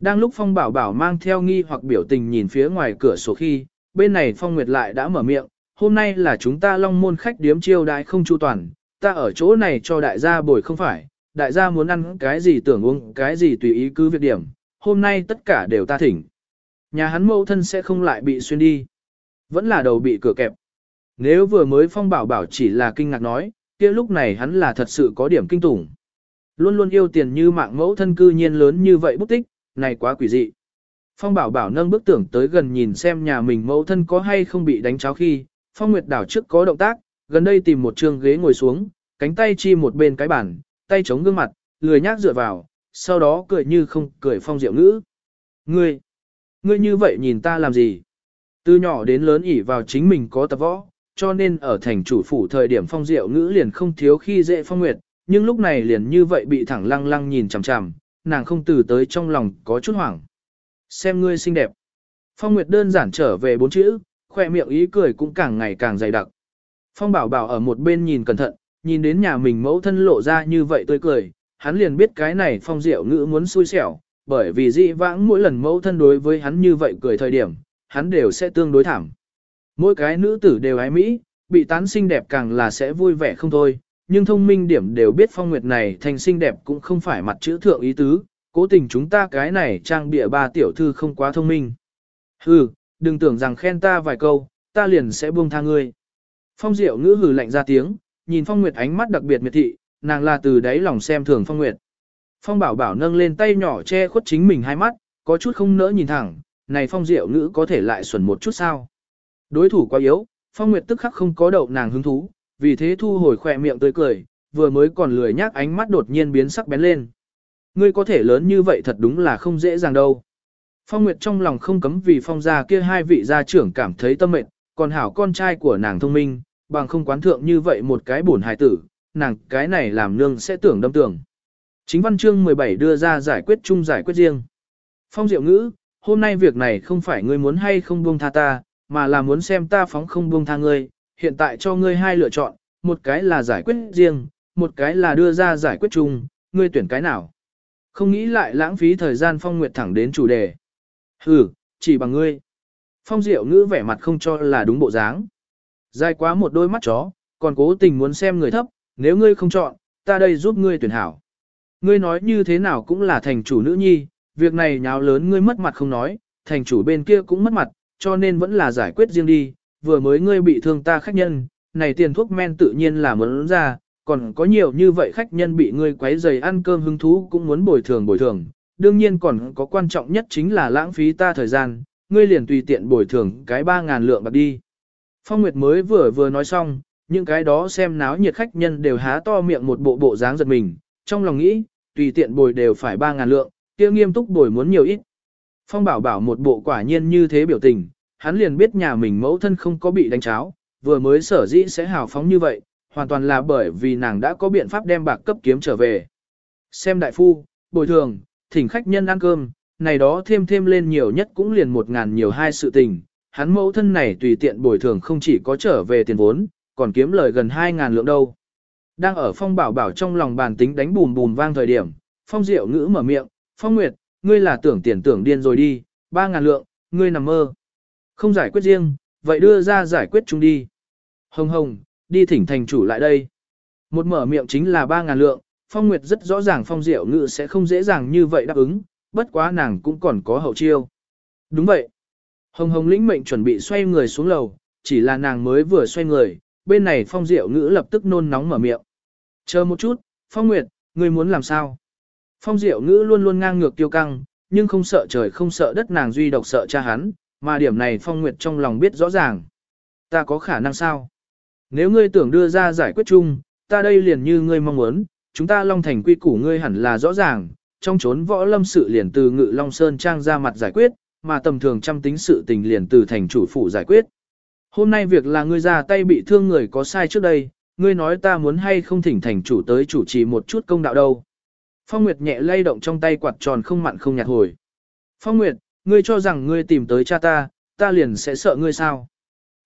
A: Đang lúc Phong Bảo Bảo mang theo nghi hoặc biểu tình nhìn phía ngoài cửa sổ khi, bên này Phong Nguyệt lại đã mở miệng, hôm nay là chúng ta long môn khách điếm chiêu đại không chu toàn, ta ở chỗ này cho đại gia bồi không phải, đại gia muốn ăn cái gì tưởng uống cái gì tùy ý cứ việc điểm, hôm nay tất cả đều ta thỉnh. Nhà hắn mẫu thân sẽ không lại bị xuyên đi. Vẫn là đầu bị cửa kẹp. Nếu vừa mới phong bảo bảo chỉ là kinh ngạc nói, kia lúc này hắn là thật sự có điểm kinh tủng. Luôn luôn yêu tiền như mạng mẫu thân cư nhiên lớn như vậy bút tích, này quá quỷ dị. Phong bảo bảo nâng bước tưởng tới gần nhìn xem nhà mình mẫu thân có hay không bị đánh cháo khi, phong nguyệt đảo trước có động tác, gần đây tìm một trường ghế ngồi xuống, cánh tay chi một bên cái bàn, tay chống gương mặt, lười nhác dựa vào, sau đó cười như không cười phong diệu ngữ. Ngươi, ngươi như vậy nhìn ta làm gì? Từ nhỏ đến lớn ỉ vào chính mình có tập võ, cho nên ở thành chủ phủ thời điểm phong diệu ngữ liền không thiếu khi dễ phong nguyệt, nhưng lúc này liền như vậy bị thẳng lăng lăng nhìn chằm chằm, nàng không từ tới trong lòng có chút hoảng. Xem ngươi xinh đẹp. Phong Nguyệt đơn giản trở về bốn chữ, khoe miệng ý cười cũng càng ngày càng dày đặc. Phong Bảo Bảo ở một bên nhìn cẩn thận, nhìn đến nhà mình mẫu thân lộ ra như vậy tươi cười, hắn liền biết cái này Phong Diệu ngữ muốn xui xẻo, bởi vì dị vãng mỗi lần mẫu thân đối với hắn như vậy cười thời điểm, hắn đều sẽ tương đối thảm. Mỗi cái nữ tử đều ái mỹ, bị tán xinh đẹp càng là sẽ vui vẻ không thôi, nhưng thông minh điểm đều biết phong nguyệt này thành xinh đẹp cũng không phải mặt chữ thượng ý tứ, cố tình chúng ta cái này trang bịa ba tiểu thư không quá thông minh. Hừ, đừng tưởng rằng khen ta vài câu, ta liền sẽ buông tha ngươi. Phong diệu ngữ hừ lạnh ra tiếng, nhìn phong nguyệt ánh mắt đặc biệt miệt thị, nàng là từ đáy lòng xem thường phong nguyệt. Phong bảo bảo nâng lên tay nhỏ che khuất chính mình hai mắt, có chút không nỡ nhìn thẳng, này phong diệu ngữ có thể lại xuẩn một chút sao. Đối thủ quá yếu, phong nguyệt tức khắc không có đậu nàng hứng thú, vì thế thu hồi khỏe miệng tươi cười, vừa mới còn lười nhác ánh mắt đột nhiên biến sắc bén lên. Ngươi có thể lớn như vậy thật đúng là không dễ dàng đâu. Phong Nguyệt trong lòng không cấm vì phong gia kia hai vị gia trưởng cảm thấy tâm mệnh, còn hảo con trai của nàng thông minh, bằng không quán thượng như vậy một cái bổn hài tử, nàng cái này làm nương sẽ tưởng đâm tưởng. Chính văn chương 17 đưa ra giải quyết chung giải quyết riêng. Phong Diệu Ngữ, hôm nay việc này không phải ngươi muốn hay không buông tha ta, mà là muốn xem ta phóng không buông tha ngươi, hiện tại cho ngươi hai lựa chọn, một cái là giải quyết riêng, một cái là đưa ra giải quyết chung, ngươi tuyển cái nào. Không nghĩ lại lãng phí thời gian Phong Nguyệt thẳng đến chủ đề. Ừ, chỉ bằng ngươi. Phong Diệu ngữ vẻ mặt không cho là đúng bộ dáng. Dài quá một đôi mắt chó, còn cố tình muốn xem người thấp, nếu ngươi không chọn, ta đây giúp ngươi tuyển hảo. Ngươi nói như thế nào cũng là thành chủ nữ nhi, việc này nháo lớn ngươi mất mặt không nói, thành chủ bên kia cũng mất mặt, cho nên vẫn là giải quyết riêng đi, vừa mới ngươi bị thương ta khách nhân, này tiền thuốc men tự nhiên là muốn ra, còn có nhiều như vậy khách nhân bị ngươi quấy rầy ăn cơm hứng thú cũng muốn bồi thường bồi thường, đương nhiên còn có quan trọng nhất chính là lãng phí ta thời gian, ngươi liền tùy tiện bồi thường cái 3.000 lượng bạc đi. Phong Nguyệt mới vừa vừa nói xong, những cái đó xem náo nhiệt khách nhân đều há to miệng một bộ bộ dáng giật mình, trong lòng nghĩ, tùy tiện bồi đều phải 3.000 lượng, kia nghiêm túc bồi muốn nhiều ít. Phong bảo bảo một bộ quả nhiên như thế biểu tình, hắn liền biết nhà mình mẫu thân không có bị đánh cháo, vừa mới sở dĩ sẽ hào phóng như vậy, hoàn toàn là bởi vì nàng đã có biện pháp đem bạc cấp kiếm trở về. Xem đại phu, bồi thường, thỉnh khách nhân ăn cơm, này đó thêm thêm lên nhiều nhất cũng liền một ngàn nhiều hai sự tình, hắn mẫu thân này tùy tiện bồi thường không chỉ có trở về tiền vốn, còn kiếm lời gần hai ngàn lượng đâu. Đang ở phong bảo bảo trong lòng bàn tính đánh bùm bùm vang thời điểm, phong diệu ngữ mở miệng, phong nguyệt, ngươi là tưởng tiền tưởng điên rồi đi, ba ngàn lượng, ngươi nằm mơ. Không giải quyết riêng, vậy đưa ra giải quyết chung đi. Hồng hồng, đi thỉnh thành chủ lại đây. Một mở miệng chính là 3.000 lượng, Phong Nguyệt rất rõ ràng Phong Diệu Ngự sẽ không dễ dàng như vậy đáp ứng, bất quá nàng cũng còn có hậu chiêu. Đúng vậy. Hồng Hồng lĩnh mệnh chuẩn bị xoay người xuống lầu, chỉ là nàng mới vừa xoay người, bên này Phong Diệu Ngữ lập tức nôn nóng mở miệng. Chờ một chút, Phong Nguyệt, ngươi muốn làm sao? Phong Diệu Ngữ luôn luôn ngang ngược tiêu căng, nhưng không sợ trời không sợ đất nàng duy độc sợ cha hắn, mà điểm này Phong Nguyệt trong lòng biết rõ ràng. Ta có khả năng sao? Nếu ngươi tưởng đưa ra giải quyết chung, ta đây liền như ngươi mong muốn, chúng ta Long Thành quy củ ngươi hẳn là rõ ràng, trong chốn võ lâm sự liền từ Ngự Long Sơn Trang ra mặt giải quyết, mà tầm thường trăm tính sự tình liền từ thành chủ phủ giải quyết. Hôm nay việc là ngươi ra tay bị thương người có sai trước đây, ngươi nói ta muốn hay không thỉnh thành chủ tới chủ trì một chút công đạo đâu. Phong Nguyệt nhẹ lay động trong tay quạt tròn không mặn không nhạt hồi. Phong Nguyệt, ngươi cho rằng ngươi tìm tới cha ta, ta liền sẽ sợ ngươi sao?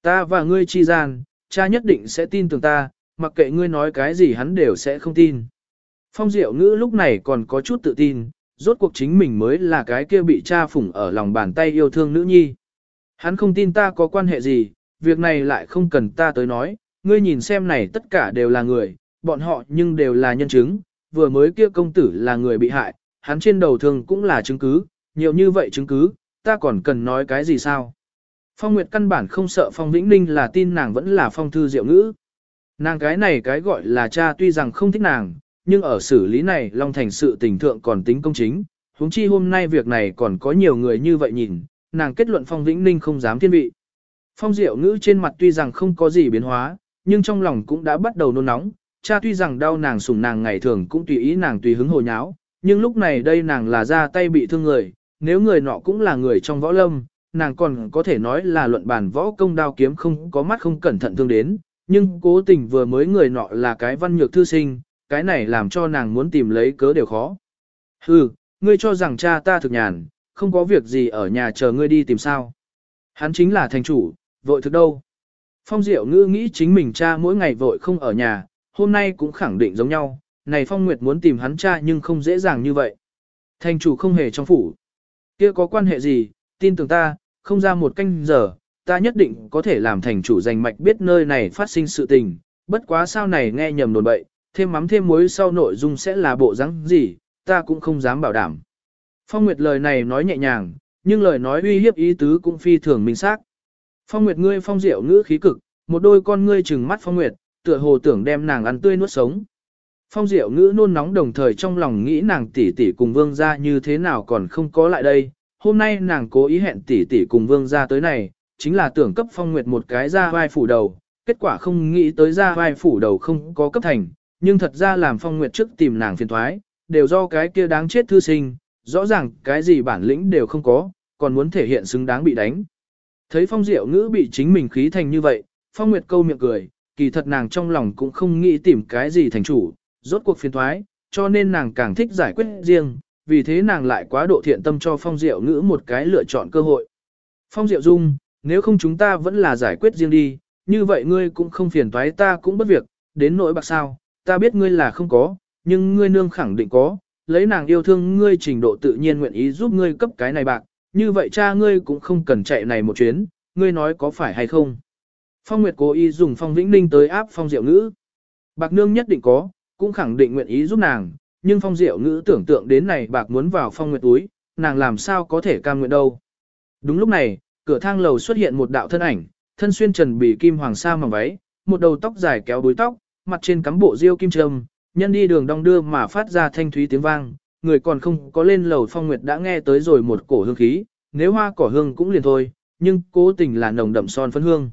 A: Ta và ngươi chi gian, cha nhất định sẽ tin tưởng ta, mặc kệ ngươi nói cái gì hắn đều sẽ không tin. Phong Diệu Ngữ lúc này còn có chút tự tin, rốt cuộc chính mình mới là cái kia bị cha phủng ở lòng bàn tay yêu thương nữ nhi. Hắn không tin ta có quan hệ gì, việc này lại không cần ta tới nói, ngươi nhìn xem này tất cả đều là người, bọn họ nhưng đều là nhân chứng, vừa mới kia công tử là người bị hại, hắn trên đầu thường cũng là chứng cứ, nhiều như vậy chứng cứ, ta còn cần nói cái gì sao? Phong Nguyệt căn bản không sợ Phong Vĩnh Ninh là tin nàng vẫn là phong thư diệu ngữ. Nàng cái này cái gọi là cha tuy rằng không thích nàng, nhưng ở xử lý này Long Thành sự tình thượng còn tính công chính. huống chi hôm nay việc này còn có nhiều người như vậy nhìn, nàng kết luận Phong Vĩnh Ninh không dám thiên vị. Phong diệu ngữ trên mặt tuy rằng không có gì biến hóa, nhưng trong lòng cũng đã bắt đầu nôn nóng, cha tuy rằng đau nàng sủng nàng ngày thường cũng tùy ý nàng tùy hứng hồ nháo, nhưng lúc này đây nàng là ra tay bị thương người, nếu người nọ cũng là người trong võ lâm, nàng còn có thể nói là luận bàn võ công đao kiếm không có mắt không cẩn thận thương đến, nhưng cố tình vừa mới người nọ là cái văn nhược thư sinh, cái này làm cho nàng muốn tìm lấy cớ đều khó. Hừ, ngươi cho rằng cha ta thực nhàn, không có việc gì ở nhà chờ ngươi đi tìm sao. Hắn chính là thành chủ, vội thực đâu. Phong Diệu ngư nghĩ chính mình cha mỗi ngày vội không ở nhà, hôm nay cũng khẳng định giống nhau, này Phong Nguyệt muốn tìm hắn cha nhưng không dễ dàng như vậy. Thành chủ không hề trong phủ kia có quan hệ gì, tin tưởng ta, không ra một canh giờ, ta nhất định có thể làm thành chủ giành mạch biết nơi này phát sinh sự tình, bất quá sao này nghe nhầm đồn bậy, thêm mắm thêm muối sau nội dung sẽ là bộ rắn gì, ta cũng không dám bảo đảm. Phong Nguyệt lời này nói nhẹ nhàng, nhưng lời nói uy hiếp ý tứ cũng phi thường minh xác. Phong Nguyệt ngươi phong diệu ngữ khí cực, một đôi con ngươi trừng mắt Phong Nguyệt, tựa hồ tưởng đem nàng ăn tươi nuốt sống. Phong diệu ngữ nôn nóng đồng thời trong lòng nghĩ nàng tỷ tỷ cùng vương gia như thế nào còn không có lại đây. Hôm nay nàng cố ý hẹn tỷ tỷ cùng vương gia tới này, chính là tưởng cấp Phong Nguyệt một cái ra vai phủ đầu, kết quả không nghĩ tới ra vai phủ đầu không có cấp thành, nhưng thật ra làm Phong Nguyệt trước tìm nàng phiền thoái, đều do cái kia đáng chết thư sinh, rõ ràng cái gì bản lĩnh đều không có, còn muốn thể hiện xứng đáng bị đánh. Thấy Phong Diệu ngữ bị chính mình khí thành như vậy, Phong Nguyệt câu miệng cười, kỳ thật nàng trong lòng cũng không nghĩ tìm cái gì thành chủ, rốt cuộc phiền thoái, cho nên nàng càng thích giải quyết riêng, vì thế nàng lại quá độ thiện tâm cho Phong Diệu ngữ một cái lựa chọn cơ hội. Phong Diệu Dung, nếu không chúng ta vẫn là giải quyết riêng đi, như vậy ngươi cũng không phiền toái ta cũng bất việc, đến nỗi bạc sao, ta biết ngươi là không có, nhưng ngươi nương khẳng định có, lấy nàng yêu thương ngươi trình độ tự nhiên nguyện ý giúp ngươi cấp cái này bạc, như vậy cha ngươi cũng không cần chạy này một chuyến, ngươi nói có phải hay không. Phong Nguyệt cố ý dùng Phong Vĩnh Ninh tới áp Phong Diệu Ngữ. Bạc nương nhất định có, cũng khẳng định nguyện ý giúp nàng, nhưng Phong Diệu Ngữ tưởng tượng đến này bạc muốn vào Phong Nguyệt túi, nàng làm sao có thể cam nguyện đâu. Đúng lúc này, cửa thang lầu xuất hiện một đạo thân ảnh, thân xuyên trần bì kim hoàng sa mỏng váy, một đầu tóc dài kéo đuôi tóc, mặt trên cắm bộ diêu kim trâm, nhân đi đường đong đưa mà phát ra thanh thúy tiếng vang, người còn không có lên lầu Phong Nguyệt đã nghe tới rồi một cổ hương khí, nếu hoa cỏ hương cũng liền thôi, nhưng cố tình là nồng đậm son phấn hương.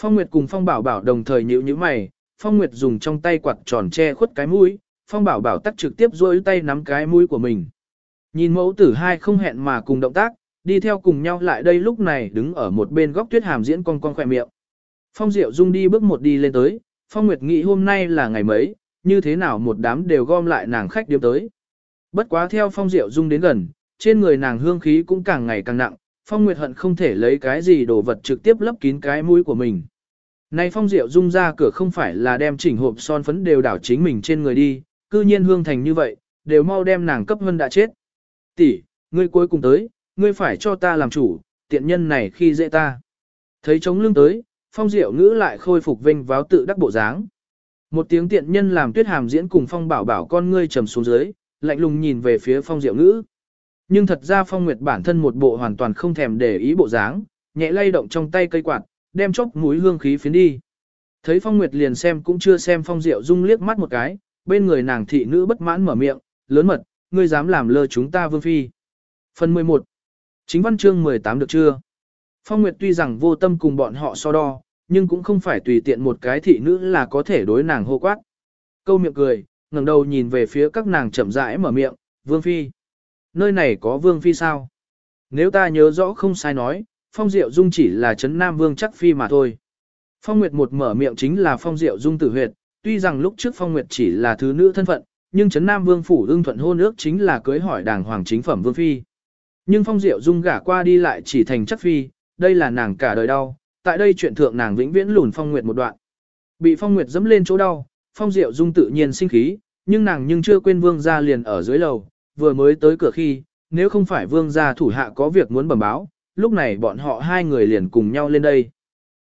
A: Phong Nguyệt cùng Phong Bảo Bảo đồng thời nhíu nhíu mày, Phong Nguyệt dùng trong tay quạt tròn che khuất cái mũi, Phong Bảo Bảo tắt trực tiếp duỗi tay nắm cái mũi của mình. Nhìn mẫu tử hai không hẹn mà cùng động tác, đi theo cùng nhau lại đây lúc này đứng ở một bên góc tuyết hàm diễn con con khỏe miệng. Phong Diệu Dung đi bước một đi lên tới, Phong Nguyệt nghĩ hôm nay là ngày mấy, như thế nào một đám đều gom lại nàng khách điếm tới. Bất quá theo Phong Diệu Dung đến gần, trên người nàng hương khí cũng càng ngày càng nặng, Phong Nguyệt hận không thể lấy cái gì đồ vật trực tiếp lấp kín cái mũi của mình. Này Phong Diệu Dung ra cửa không phải là đem chỉnh hộp son phấn đều đảo chính mình trên người đi, cư nhiên hương thành như vậy, đều mau đem nàng cấp hơn đã chết. Tỷ, ngươi cuối cùng tới, ngươi phải cho ta làm chủ, tiện nhân này khi dễ ta. Thấy chống lưng tới, Phong Diệu ngữ lại khôi phục vinh váo tự đắc bộ dáng. Một tiếng tiện nhân làm tuyết hàm diễn cùng Phong bảo bảo con ngươi trầm xuống dưới, lạnh lùng nhìn về phía Phong Diệu ngữ. Nhưng thật ra Phong Nguyệt bản thân một bộ hoàn toàn không thèm để ý bộ dáng, nhẹ lay động trong tay cây quạt, đem chốc mũi hương khí phiến đi. Thấy Phong Nguyệt liền xem cũng chưa xem Phong Diệu Dung liếc mắt một cái, bên người nàng thị nữ bất mãn mở miệng, lớn mật, ngươi dám làm lơ chúng ta vương phi. Phần 11 Chính văn chương 18 được chưa? Phong Nguyệt tuy rằng vô tâm cùng bọn họ so đo, nhưng cũng không phải tùy tiện một cái thị nữ là có thể đối nàng hô quát. Câu miệng cười, ngẩng đầu nhìn về phía các nàng chậm rãi mở miệng, vương phi nơi này có vương phi sao? Nếu ta nhớ rõ không sai nói, Phong Diệu Dung chỉ là chấn Nam Vương chắc phi mà thôi. Phong Nguyệt một mở miệng chính là Phong Diệu Dung tử huyệt, tuy rằng lúc trước Phong Nguyệt chỉ là thứ nữ thân phận, nhưng chấn Nam Vương phủ ưng thuận hôn ước chính là cưới hỏi đàng hoàng chính phẩm vương phi. Nhưng Phong Diệu Dung gả qua đi lại chỉ thành chắc phi, đây là nàng cả đời đau, tại đây chuyện thượng nàng vĩnh viễn lùn Phong Nguyệt một đoạn. Bị Phong Nguyệt dẫm lên chỗ đau, Phong Diệu Dung tự nhiên sinh khí, nhưng nàng nhưng chưa quên vương gia liền ở dưới lầu, vừa mới tới cửa khi, nếu không phải vương gia thủ hạ có việc muốn bẩm báo, lúc này bọn họ hai người liền cùng nhau lên đây.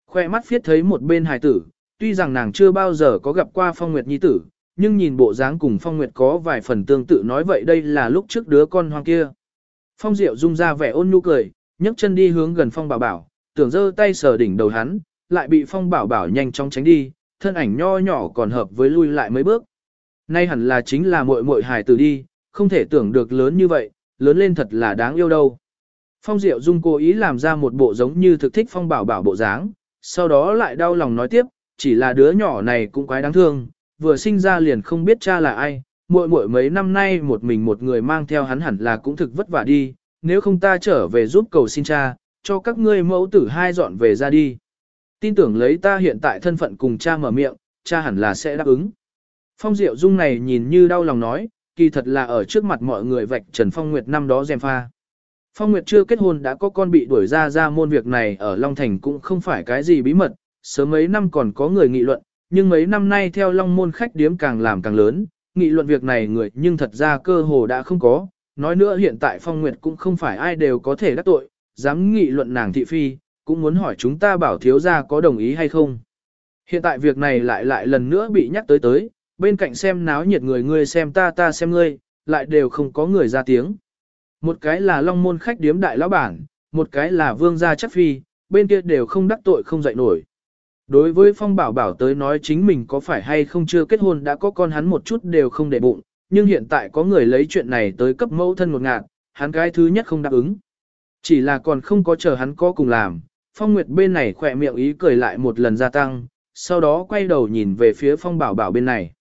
A: Khoe mắt phiết thấy một bên hài tử, tuy rằng nàng chưa bao giờ có gặp qua phong nguyệt nhi tử, nhưng nhìn bộ dáng cùng phong nguyệt có vài phần tương tự nói vậy đây là lúc trước đứa con hoang kia. Phong diệu dung ra vẻ ôn nhu cười, nhấc chân đi hướng gần phong bảo bảo, tưởng giơ tay sờ đỉnh đầu hắn, lại bị phong bảo bảo nhanh chóng tránh đi, thân ảnh nho nhỏ còn hợp với lui lại mấy bước. Nay hẳn là chính là muội muội hài tử đi, không thể tưởng được lớn như vậy, lớn lên thật là đáng yêu đâu. Phong Diệu Dung cố ý làm ra một bộ giống như thực thích phong bảo bảo bộ dáng, sau đó lại đau lòng nói tiếp, chỉ là đứa nhỏ này cũng quái đáng thương, vừa sinh ra liền không biết cha là ai, muội muội mấy năm nay một mình một người mang theo hắn hẳn là cũng thực vất vả đi, nếu không ta trở về giúp cầu xin cha, cho các ngươi mẫu tử hai dọn về ra đi. Tin tưởng lấy ta hiện tại thân phận cùng cha mở miệng, cha hẳn là sẽ đáp ứng. Phong Diệu Dung này nhìn như đau lòng nói, kỳ thật là ở trước mặt mọi người vạch Trần Phong Nguyệt năm đó dèm pha. Phong Nguyệt chưa kết hôn đã có con bị đuổi ra ra môn việc này ở Long Thành cũng không phải cái gì bí mật, sớm mấy năm còn có người nghị luận, nhưng mấy năm nay theo Long môn khách điếm càng làm càng lớn, nghị luận việc này người nhưng thật ra cơ hồ đã không có, nói nữa hiện tại Phong Nguyệt cũng không phải ai đều có thể đắc tội, dám nghị luận nàng thị phi, cũng muốn hỏi chúng ta bảo thiếu gia có đồng ý hay không. Hiện tại việc này lại lại lần nữa bị nhắc tới tới, bên cạnh xem náo nhiệt người ngươi xem ta ta xem ngươi, lại đều không có người ra tiếng. Một cái là long môn khách điếm đại lão bản, một cái là vương gia chắc phi, bên kia đều không đắc tội không dậy nổi. Đối với Phong Bảo Bảo tới nói chính mình có phải hay không chưa kết hôn đã có con hắn một chút đều không để bụng, nhưng hiện tại có người lấy chuyện này tới cấp mẫu thân một ngạt, hắn cái thứ nhất không đáp ứng. Chỉ là còn không có chờ hắn có cùng làm, Phong Nguyệt bên này khỏe miệng ý cười lại một lần gia tăng, sau đó quay đầu nhìn về phía Phong Bảo Bảo bên này.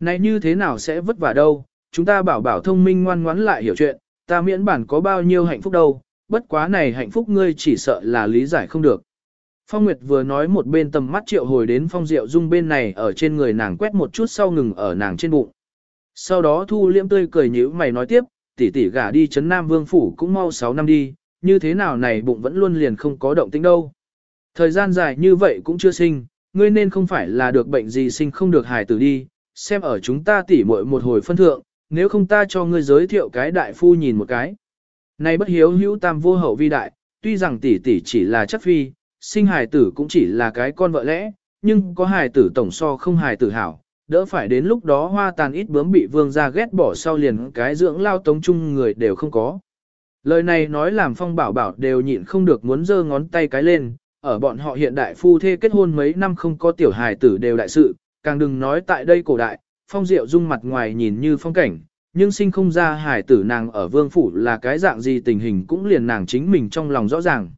A: Này như thế nào sẽ vất vả đâu, chúng ta bảo bảo thông minh ngoan ngoãn lại hiểu chuyện, ta miễn bản có bao nhiêu hạnh phúc đâu, bất quá này hạnh phúc ngươi chỉ sợ là lý giải không được. Phong Nguyệt vừa nói một bên tầm mắt triệu hồi đến Phong Diệu Dung bên này ở trên người nàng quét một chút sau ngừng ở nàng trên bụng. Sau đó Thu Liễm tươi cười nhíu mày nói tiếp, tỷ tỷ gả đi chấn Nam Vương Phủ cũng mau 6 năm đi, như thế nào này bụng vẫn luôn liền không có động tĩnh đâu. Thời gian dài như vậy cũng chưa sinh, ngươi nên không phải là được bệnh gì sinh không được hài tử đi, xem ở chúng ta tỉ muội một hồi phân thượng, nếu không ta cho ngươi giới thiệu cái đại phu nhìn một cái. Này bất hiếu hữu tam vô hậu vi đại, tuy rằng tỷ tỷ chỉ là chất phi, sinh hài tử cũng chỉ là cái con vợ lẽ, nhưng có hài tử tổng so không hài tử hảo, đỡ phải đến lúc đó hoa tàn ít bướm bị vương gia ghét bỏ sau liền cái dưỡng lao tống chung người đều không có. Lời này nói làm phong bảo bảo đều nhịn không được muốn giơ ngón tay cái lên, ở bọn họ hiện đại phu thê kết hôn mấy năm không có tiểu hài tử đều đại sự, càng đừng nói tại đây cổ đại, phong diệu dung mặt ngoài nhìn như phong cảnh, nhưng sinh không ra hải tử nàng ở vương phủ là cái dạng gì tình hình cũng liền nàng chính mình trong lòng rõ ràng.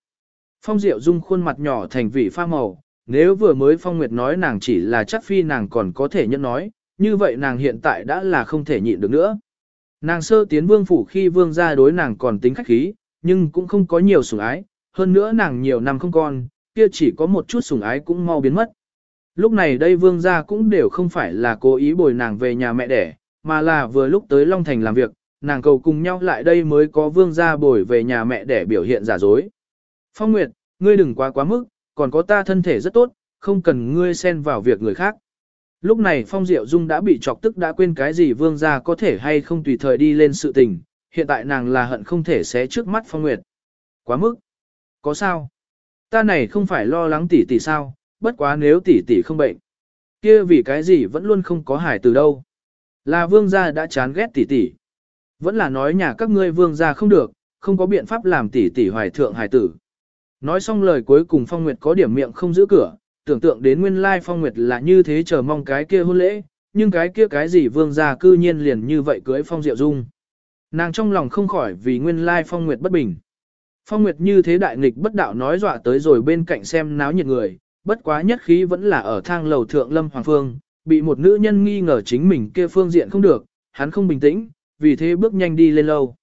A: Phong diệu dung khuôn mặt nhỏ thành vị pha màu, nếu vừa mới phong nguyệt nói nàng chỉ là chắc phi nàng còn có thể nhận nói, như vậy nàng hiện tại đã là không thể nhịn được nữa. Nàng sơ tiến vương phủ khi vương gia đối nàng còn tính khách khí, nhưng cũng không có nhiều sủng ái, hơn nữa nàng nhiều năm không con, kia chỉ có một chút sủng ái cũng mau biến mất. Lúc này đây vương gia cũng đều không phải là cố ý bồi nàng về nhà mẹ đẻ, mà là vừa lúc tới Long Thành làm việc, nàng cầu cùng nhau lại đây mới có vương gia bồi về nhà mẹ đẻ biểu hiện giả dối. Phong Nguyệt, ngươi đừng quá quá mức, còn có ta thân thể rất tốt, không cần ngươi xen vào việc người khác. Lúc này Phong Diệu Dung đã bị chọc tức đã quên cái gì vương gia có thể hay không tùy thời đi lên sự tình, hiện tại nàng là hận không thể xé trước mắt Phong Nguyệt. Quá mức. Có sao? Ta này không phải lo lắng tỷ tỷ sao, bất quá nếu tỷ tỷ không bệnh. kia vì cái gì vẫn luôn không có hải từ đâu. Là vương gia đã chán ghét tỷ tỷ. Vẫn là nói nhà các ngươi vương gia không được, không có biện pháp làm tỷ tỷ hoài thượng hải tử. Nói xong lời cuối cùng Phong Nguyệt có điểm miệng không giữ cửa, tưởng tượng đến nguyên lai Phong Nguyệt là như thế chờ mong cái kia hôn lễ, nhưng cái kia cái gì vương gia cư nhiên liền như vậy cưới Phong Diệu Dung. Nàng trong lòng không khỏi vì nguyên lai Phong Nguyệt bất bình. Phong Nguyệt như thế đại nghịch bất đạo nói dọa tới rồi bên cạnh xem náo nhiệt người, bất quá nhất khí vẫn là ở thang lầu thượng Lâm Hoàng Phương, bị một nữ nhân nghi ngờ chính mình kia phương diện không được, hắn không bình tĩnh, vì thế bước nhanh đi lên lâu.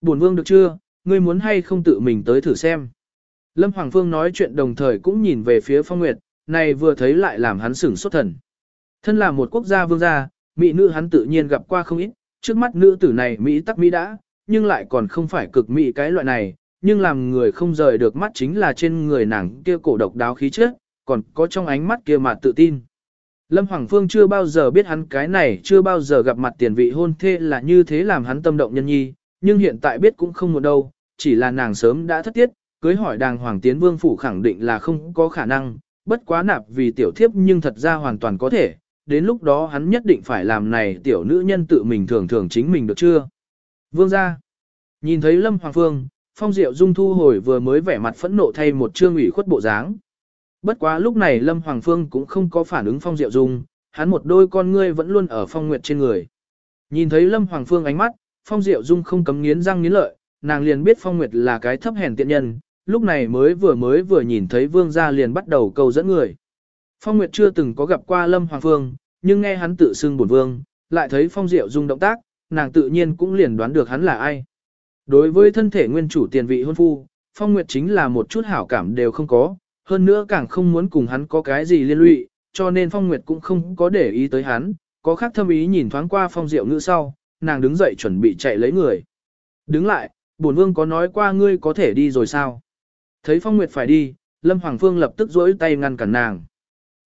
A: Bổn vương được chưa, ngươi muốn hay không tự mình tới thử xem. Lâm Hoàng Phương nói chuyện đồng thời cũng nhìn về phía Phong Nguyệt, này vừa thấy lại làm hắn sửng sốt thần. Thân là một quốc gia vương gia, mỹ nữ hắn tự nhiên gặp qua không ít, trước mắt nữ tử này mỹ tắc mỹ đã, nhưng lại còn không phải cực mỹ cái loại này, nhưng làm người không rời được mắt chính là trên người nàng kia cổ độc đáo khí chất, còn có trong ánh mắt kia mà tự tin. Lâm Hoàng Phương chưa bao giờ biết hắn cái này, chưa bao giờ gặp mặt tiền vị hôn thê là như thế làm hắn tâm động nhân nhi, nhưng hiện tại biết cũng không một đâu, chỉ là nàng sớm đã thất tiết, cưới hỏi đàng Hoàng Tiến Vương Phủ khẳng định là không có khả năng, bất quá nạp vì tiểu thiếp nhưng thật ra hoàn toàn có thể, đến lúc đó hắn nhất định phải làm này tiểu nữ nhân tự mình thường thường chính mình được chưa? Vương ra, nhìn thấy Lâm Hoàng Phương, Phong Diệu Dung thu hồi vừa mới vẻ mặt phẫn nộ thay một trương ủy khuất bộ dáng. Bất quá lúc này Lâm Hoàng Phương cũng không có phản ứng Phong Diệu Dung, hắn một đôi con ngươi vẫn luôn ở Phong Nguyệt trên người. Nhìn thấy Lâm Hoàng Phương ánh mắt, Phong Diệu Dung không cấm nghiến răng nghiến lợi, nàng liền biết Phong Nguyệt là cái thấp hèn tiện nhân, lúc này mới vừa mới vừa nhìn thấy Vương gia liền bắt đầu cầu dẫn người. Phong Nguyệt chưa từng có gặp qua Lâm Hoàng Phương, nhưng nghe hắn tự xưng bổn vương, lại thấy Phong Diệu Dung động tác, nàng tự nhiên cũng liền đoán được hắn là ai. Đối với thân thể nguyên chủ tiền vị hôn phu, Phong Nguyệt chính là một chút hảo cảm đều không có, hơn nữa càng không muốn cùng hắn có cái gì liên lụy, cho nên Phong Nguyệt cũng không có để ý tới hắn, có khác thâm ý nhìn thoáng qua Phong Diệu ngữ sau, nàng đứng dậy chuẩn bị chạy lấy người. Đứng lại, bổn vương có nói qua ngươi có thể đi rồi sao? Thấy Phong Nguyệt phải đi, Lâm Hoàng Phương lập tức dỗi tay ngăn cản nàng.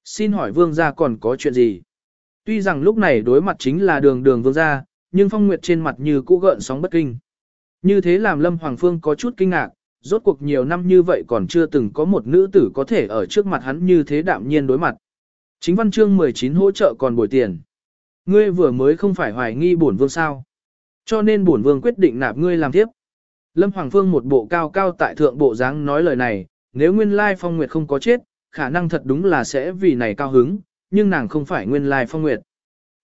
A: Xin hỏi vương gia còn có chuyện gì? Tuy rằng lúc này đối mặt chính là đường đường vương gia, nhưng Phong Nguyệt trên mặt như cũ gợn sóng bất kinh. Như thế làm Lâm Hoàng Phương có chút kinh ngạc, rốt cuộc nhiều năm như vậy còn chưa từng có một nữ tử có thể ở trước mặt hắn như thế đạm nhiên đối mặt. Chính văn chương 19 hỗ trợ còn bồi tiền. Ngươi vừa mới không phải hoài nghi bổn vương sao. Cho nên bổn vương quyết định nạp ngươi làm tiếp. Lâm Hoàng Phương một bộ cao cao tại thượng bộ dáng nói lời này, nếu nguyên lai phong nguyệt không có chết, khả năng thật đúng là sẽ vì này cao hứng, nhưng nàng không phải nguyên lai phong nguyệt.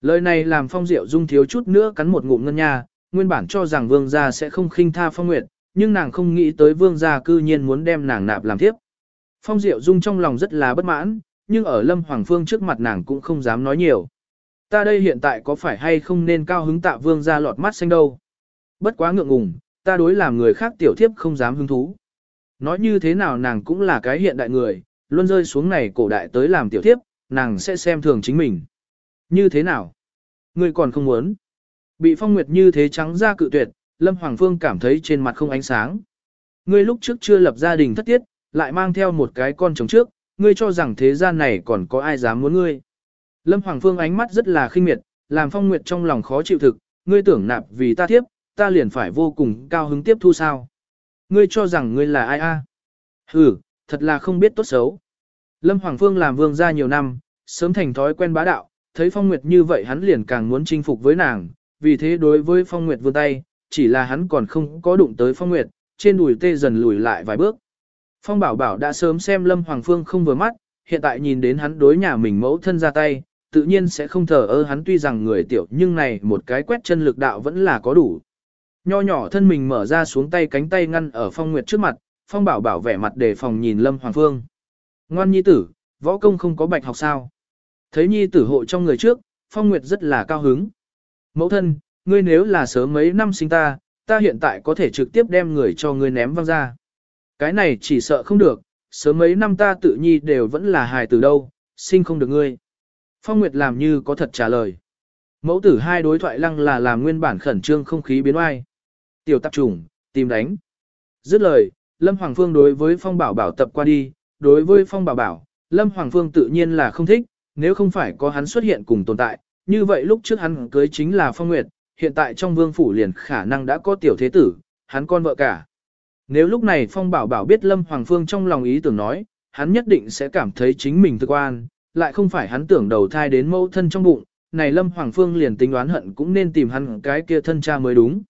A: Lời này làm phong diệu dung thiếu chút nữa cắn một ngụm ngân nha, nguyên bản cho rằng vương gia sẽ không khinh tha phong nguyệt, nhưng nàng không nghĩ tới vương gia cư nhiên muốn đem nàng nạp làm thiếp Phong diệu dung trong lòng rất là bất mãn, nhưng ở lâm hoàng phương trước mặt nàng cũng không dám nói nhiều. Ta đây hiện tại có phải hay không nên cao hứng tạ vương gia lọt mắt xanh đâu. Bất quá ngượng ngùng, ta đối làm người khác tiểu thiếp không dám hứng thú. Nói như thế nào nàng cũng là cái hiện đại người, luôn rơi xuống này cổ đại tới làm tiểu thiếp, nàng sẽ xem thường chính mình. Như thế nào? Ngươi còn không muốn. Bị phong nguyệt như thế trắng ra cự tuyệt, Lâm Hoàng Phương cảm thấy trên mặt không ánh sáng. Ngươi lúc trước chưa lập gia đình thất tiết, lại mang theo một cái con chồng trước, ngươi cho rằng thế gian này còn có ai dám muốn ngươi. Lâm Hoàng Phương ánh mắt rất là khinh miệt, làm phong nguyệt trong lòng khó chịu thực, ngươi tưởng nạp vì ta tiếp, ta liền phải vô cùng cao hứng tiếp thu sao. Ngươi cho rằng ngươi là ai a? À? Ừ, thật là không biết tốt xấu. Lâm Hoàng Phương làm vương gia nhiều năm, sớm thành thói quen bá đạo, thấy Phong Nguyệt như vậy hắn liền càng muốn chinh phục với nàng, vì thế đối với Phong Nguyệt vươn tay, chỉ là hắn còn không có đụng tới Phong Nguyệt, trên đùi tê dần lùi lại vài bước. Phong Bảo Bảo đã sớm xem Lâm Hoàng Phương không vừa mắt, hiện tại nhìn đến hắn đối nhà mình mẫu thân ra tay, tự nhiên sẽ không thờ ơ hắn tuy rằng người tiểu nhưng này một cái quét chân lực đạo vẫn là có đủ. Nho nhỏ thân mình mở ra xuống tay cánh tay ngăn ở Phong Nguyệt trước mặt, Phong Bảo Bảo vẻ mặt để phòng nhìn Lâm Hoàng Phương. Ngoan nhi tử, võ công không có bạch học sao. Thấy nhi tử hộ trong người trước, Phong Nguyệt rất là cao hứng. Mẫu thân, ngươi nếu là sớm mấy năm sinh ta, ta hiện tại có thể trực tiếp đem người cho ngươi ném văng ra. Cái này chỉ sợ không được, sớm mấy năm ta tự nhi đều vẫn là hài từ đâu, sinh không được ngươi. Phong Nguyệt làm như có thật trả lời. Mẫu tử hai đối thoại lăng là làm nguyên bản khẩn trương không khí biến oai. Tiểu tạp trùng, tìm đánh. Dứt lời, Lâm Hoàng Phương đối với Phong Bảo Bảo tập qua đi, đối với Phong Bảo Bảo, Lâm Hoàng Phương tự nhiên là không thích, nếu không phải có hắn xuất hiện cùng tồn tại, như vậy lúc trước hắn cưới chính là Phong Nguyệt, hiện tại trong vương phủ liền khả năng đã có tiểu thế tử, hắn con vợ cả. Nếu lúc này Phong Bảo Bảo biết Lâm Hoàng Phương trong lòng ý tưởng nói, hắn nhất định sẽ cảm thấy chính mình thực quan, lại không phải hắn tưởng đầu thai đến mẫu thân trong bụng, này Lâm Hoàng Phương liền tính đoán hận cũng nên tìm hắn cái kia thân cha mới đúng.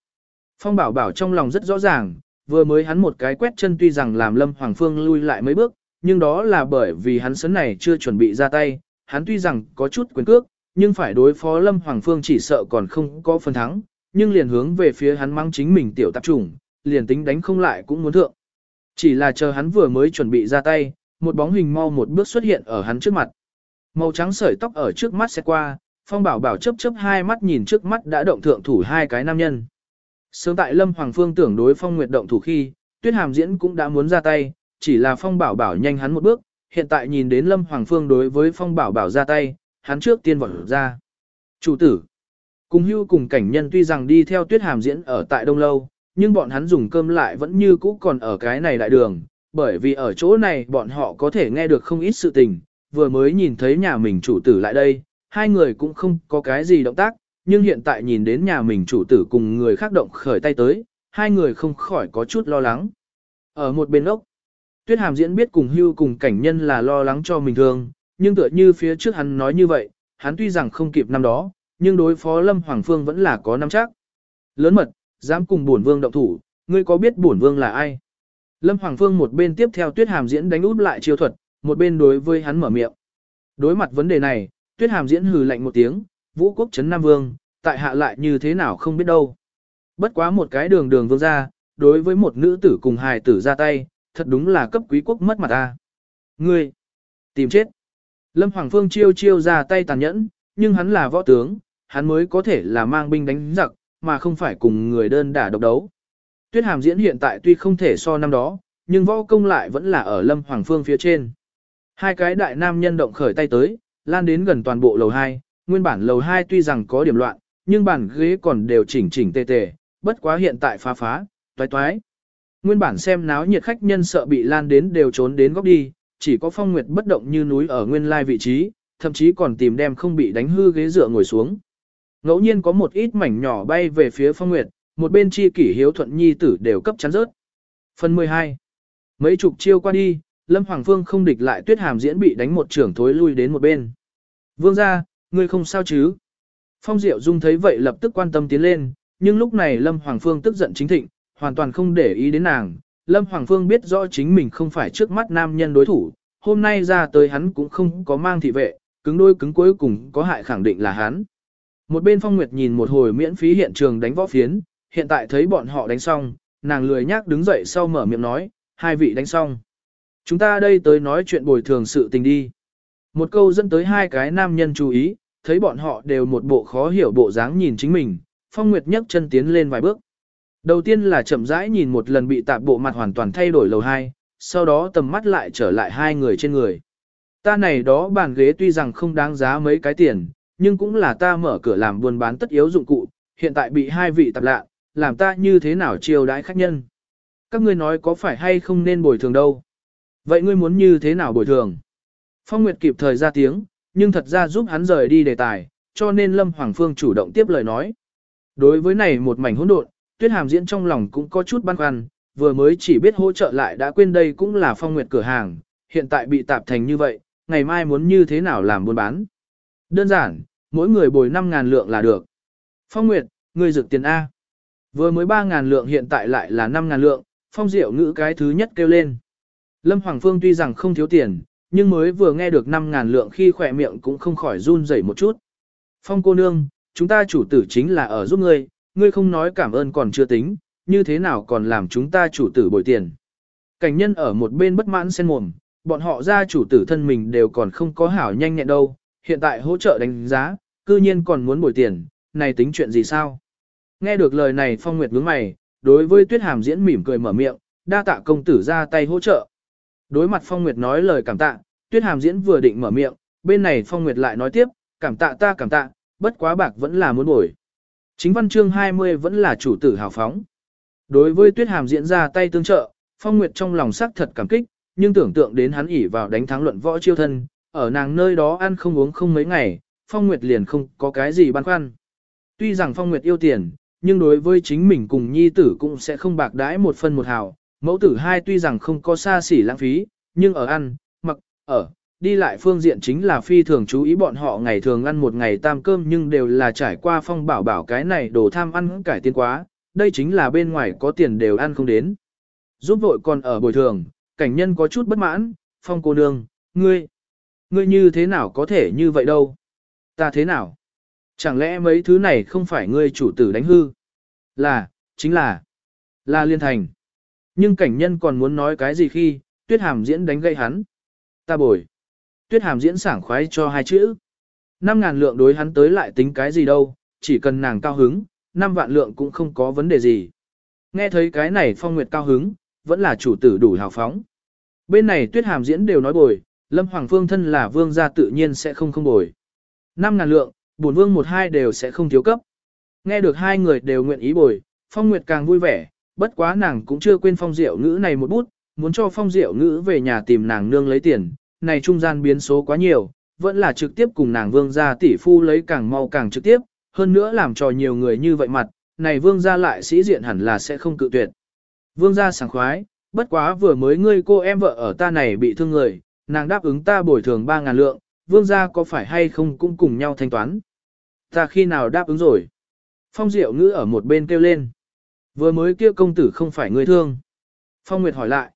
A: Phong Bảo Bảo trong lòng rất rõ ràng, vừa mới hắn một cái quét chân tuy rằng làm Lâm Hoàng Phương lui lại mấy bước, nhưng đó là bởi vì hắn sấn này chưa chuẩn bị ra tay, hắn tuy rằng có chút quyền cước, nhưng phải đối phó Lâm Hoàng Phương chỉ sợ còn không có phần thắng, nhưng liền hướng về phía hắn mang chính mình tiểu tạp trùng, liền tính đánh không lại cũng muốn thượng. Chỉ là chờ hắn vừa mới chuẩn bị ra tay, một bóng hình mau một bước xuất hiện ở hắn trước mặt. Màu trắng sợi tóc ở trước mắt sẽ qua, Phong Bảo Bảo chớp chớp hai mắt nhìn trước mắt đã động thượng thủ hai cái nam nhân. Sớm tại Lâm Hoàng Phương tưởng đối Phong Nguyệt động thủ khi, Tuyết Hàm Diễn cũng đã muốn ra tay, chỉ là Phong Bảo Bảo nhanh hắn một bước, hiện tại nhìn đến Lâm Hoàng Phương đối với Phong Bảo Bảo ra tay, hắn trước tiên vọt ra. Chủ tử, cùng hưu cùng cảnh nhân tuy rằng đi theo Tuyết Hàm Diễn ở tại Đông Lâu, nhưng bọn hắn dùng cơm lại vẫn như cũ còn ở cái này đại đường, bởi vì ở chỗ này bọn họ có thể nghe được không ít sự tình, vừa mới nhìn thấy nhà mình chủ tử lại đây, hai người cũng không có cái gì động tác, nhưng hiện tại nhìn đến nhà mình chủ tử cùng người khác động khởi tay tới, hai người không khỏi có chút lo lắng. Ở một bên ốc, Tuyết Hàm diễn biết cùng hưu cùng cảnh nhân là lo lắng cho mình thương, nhưng tựa như phía trước hắn nói như vậy, hắn tuy rằng không kịp năm đó, nhưng đối phó Lâm Hoàng Phương vẫn là có năm chắc. Lớn mật, dám cùng bổn vương động thủ, ngươi có biết bổn vương là ai? Lâm Hoàng Phương một bên tiếp theo Tuyết Hàm diễn đánh út lại chiêu thuật, một bên đối với hắn mở miệng. Đối mặt vấn đề này, Tuyết Hàm diễn hừ lạnh một tiếng, Vũ quốc chấn Nam Vương, tại hạ lại như thế nào không biết đâu. Bất quá một cái đường đường vương ra, đối với một nữ tử cùng hài tử ra tay, thật đúng là cấp quý quốc mất mặt ta. Ngươi, tìm chết. Lâm Hoàng Phương chiêu chiêu ra tay tàn nhẫn, nhưng hắn là võ tướng, hắn mới có thể là mang binh đánh giặc, mà không phải cùng người đơn đả độc đấu. Tuyết Hàm diễn hiện tại tuy không thể so năm đó, nhưng võ công lại vẫn là ở Lâm Hoàng Phương phía trên. Hai cái đại nam nhân động khởi tay tới, lan đến gần toàn bộ lầu 2, nguyên bản lầu 2 tuy rằng có điểm loạn, nhưng bàn ghế còn đều chỉnh chỉnh tề tề, bất quá hiện tại phá phá, toái toái. Nguyên bản xem náo nhiệt khách nhân sợ bị lan đến đều trốn đến góc đi, chỉ có phong nguyệt bất động như núi ở nguyên lai vị trí, thậm chí còn tìm đem không bị đánh hư ghế dựa ngồi xuống. Ngẫu nhiên có một ít mảnh nhỏ bay về phía phong nguyệt, một bên chi kỷ hiếu thuận nhi tử đều cấp chắn rớt. Phần 12. Mấy chục chiêu qua đi, Lâm Hoàng Phương không địch lại tuyết hàm diễn bị đánh một trưởng thối lui đến một bên. Vương ra, ngươi không sao chứ? Phong Diệu Dung thấy vậy lập tức quan tâm tiến lên, nhưng lúc này Lâm Hoàng Phương tức giận chính thịnh, hoàn toàn không để ý đến nàng. Lâm Hoàng Phương biết rõ chính mình không phải trước mắt nam nhân đối thủ, hôm nay ra tới hắn cũng không có mang thị vệ, cứng đôi cứng cuối cùng có hại khẳng định là hắn. Một bên Phong Nguyệt nhìn một hồi miễn phí hiện trường đánh võ phiến, hiện tại thấy bọn họ đánh xong, nàng lười nhác đứng dậy sau mở miệng nói, hai vị đánh xong. Chúng ta đây tới nói chuyện bồi thường sự tình đi. Một câu dẫn tới hai cái nam nhân chú ý, thấy bọn họ đều một bộ khó hiểu bộ dáng nhìn chính mình, Phong Nguyệt nhấc chân tiến lên vài bước. Đầu tiên là chậm rãi nhìn một lần bị tạp bộ mặt hoàn toàn thay đổi lầu hai, sau đó tầm mắt lại trở lại hai người trên người. Ta này đó bàn ghế tuy rằng không đáng giá mấy cái tiền, nhưng cũng là ta mở cửa làm buôn bán tất yếu dụng cụ, hiện tại bị hai vị tạp lạ, làm ta như thế nào chiêu đãi khách nhân. Các ngươi nói có phải hay không nên bồi thường đâu. Vậy ngươi muốn như thế nào bồi thường? Phong Nguyệt kịp thời ra tiếng, nhưng thật ra giúp hắn rời đi đề tài, cho nên Lâm Hoàng Phương chủ động tiếp lời nói. Đối với này một mảnh hỗn độn, Tuyết Hàm diễn trong lòng cũng có chút băn khoăn, vừa mới chỉ biết hỗ trợ lại đã quên đây cũng là Phong Nguyệt cửa hàng, hiện tại bị tạp thành như vậy, ngày mai muốn như thế nào làm buôn bán. Đơn giản, mỗi người bồi 5.000 lượng là được. Phong Nguyệt, ngươi dược tiền A. Vừa mới 3.000 lượng hiện tại lại là 5.000 lượng, Phong Diệu ngữ cái thứ nhất kêu lên. Lâm Hoàng Phương tuy rằng không thiếu tiền, nhưng mới vừa nghe được 5.000 lượng khi khỏe miệng cũng không khỏi run rẩy một chút. Phong cô nương, chúng ta chủ tử chính là ở giúp ngươi, ngươi không nói cảm ơn còn chưa tính, như thế nào còn làm chúng ta chủ tử bồi tiền. Cảnh nhân ở một bên bất mãn sen mồm, bọn họ ra chủ tử thân mình đều còn không có hảo nhanh nhẹn đâu, hiện tại hỗ trợ đánh giá, cư nhiên còn muốn bồi tiền, này tính chuyện gì sao? Nghe được lời này Phong Nguyệt nhướng mày, đối với Tuyết Hàm diễn mỉm cười mở miệng, đa tạ công tử ra tay hỗ trợ. Đối mặt Phong Nguyệt nói lời cảm tạ, Tuyết Hàm diễn vừa định mở miệng, bên này Phong Nguyệt lại nói tiếp, cảm tạ ta cảm tạ, bất quá bạc vẫn là muốn bồi. Chính văn chương 20 vẫn là chủ tử hào phóng. Đối với Tuyết Hàm diễn ra tay tương trợ, Phong Nguyệt trong lòng sắc thật cảm kích, nhưng tưởng tượng đến hắn ỉ vào đánh thắng luận võ chiêu thân, ở nàng nơi đó ăn không uống không mấy ngày, Phong Nguyệt liền không có cái gì băn khoăn. Tuy rằng Phong Nguyệt yêu tiền, nhưng đối với chính mình cùng nhi tử cũng sẽ không bạc đãi một phân một hào, mẫu tử hai tuy rằng không có xa xỉ lãng phí, nhưng ở ăn, mặc, ở, đi lại phương diện chính là phi thường chú ý bọn họ ngày thường ăn một ngày tam cơm nhưng đều là trải qua phong bảo bảo cái này đồ tham ăn cải tiến quá, đây chính là bên ngoài có tiền đều ăn không đến. Giúp vội còn ở bồi thường, cảnh nhân có chút bất mãn, phong cô nương, ngươi, ngươi như thế nào có thể như vậy đâu? Ta thế nào? Chẳng lẽ mấy thứ này không phải ngươi chủ tử đánh hư? Là, chính là, là liên thành. Nhưng cảnh nhân còn muốn nói cái gì khi, tuyết hàm diễn đánh gây hắn. Ta bồi. Tuyết hàm diễn sảng khoái cho hai chữ. Năm ngàn lượng đối hắn tới lại tính cái gì đâu, chỉ cần nàng cao hứng, năm vạn lượng cũng không có vấn đề gì. Nghe thấy cái này phong nguyệt cao hứng, vẫn là chủ tử đủ hào phóng. Bên này tuyết hàm diễn đều nói bồi, Lâm Hoàng Phương thân là vương gia tự nhiên sẽ không không bồi. Năm ngàn lượng, bổn vương một hai đều sẽ không thiếu cấp. Nghe được hai người đều nguyện ý bồi, Phong Nguyệt càng vui vẻ, bất quá nàng cũng chưa quên Phong Diệu Ngữ này một bút, muốn cho Phong Diệu Ngữ về nhà tìm nàng nương lấy tiền, này trung gian biến số quá nhiều, vẫn là trực tiếp cùng nàng vương gia tỷ phu lấy càng mau càng trực tiếp, hơn nữa làm cho nhiều người như vậy mặt, này vương gia lại sĩ diện hẳn là sẽ không cự tuyệt. Vương gia sảng khoái, bất quá vừa mới ngươi cô em vợ ở ta này bị thương người, nàng đáp ứng ta bồi thường 3.000 lượng, vương gia có phải hay không cũng cùng nhau thanh toán. Ta khi nào đáp ứng rồi? Phong Diệu Ngữ ở một bên kêu lên. Vừa mới kia công tử không phải người thương. Phong Nguyệt hỏi lại.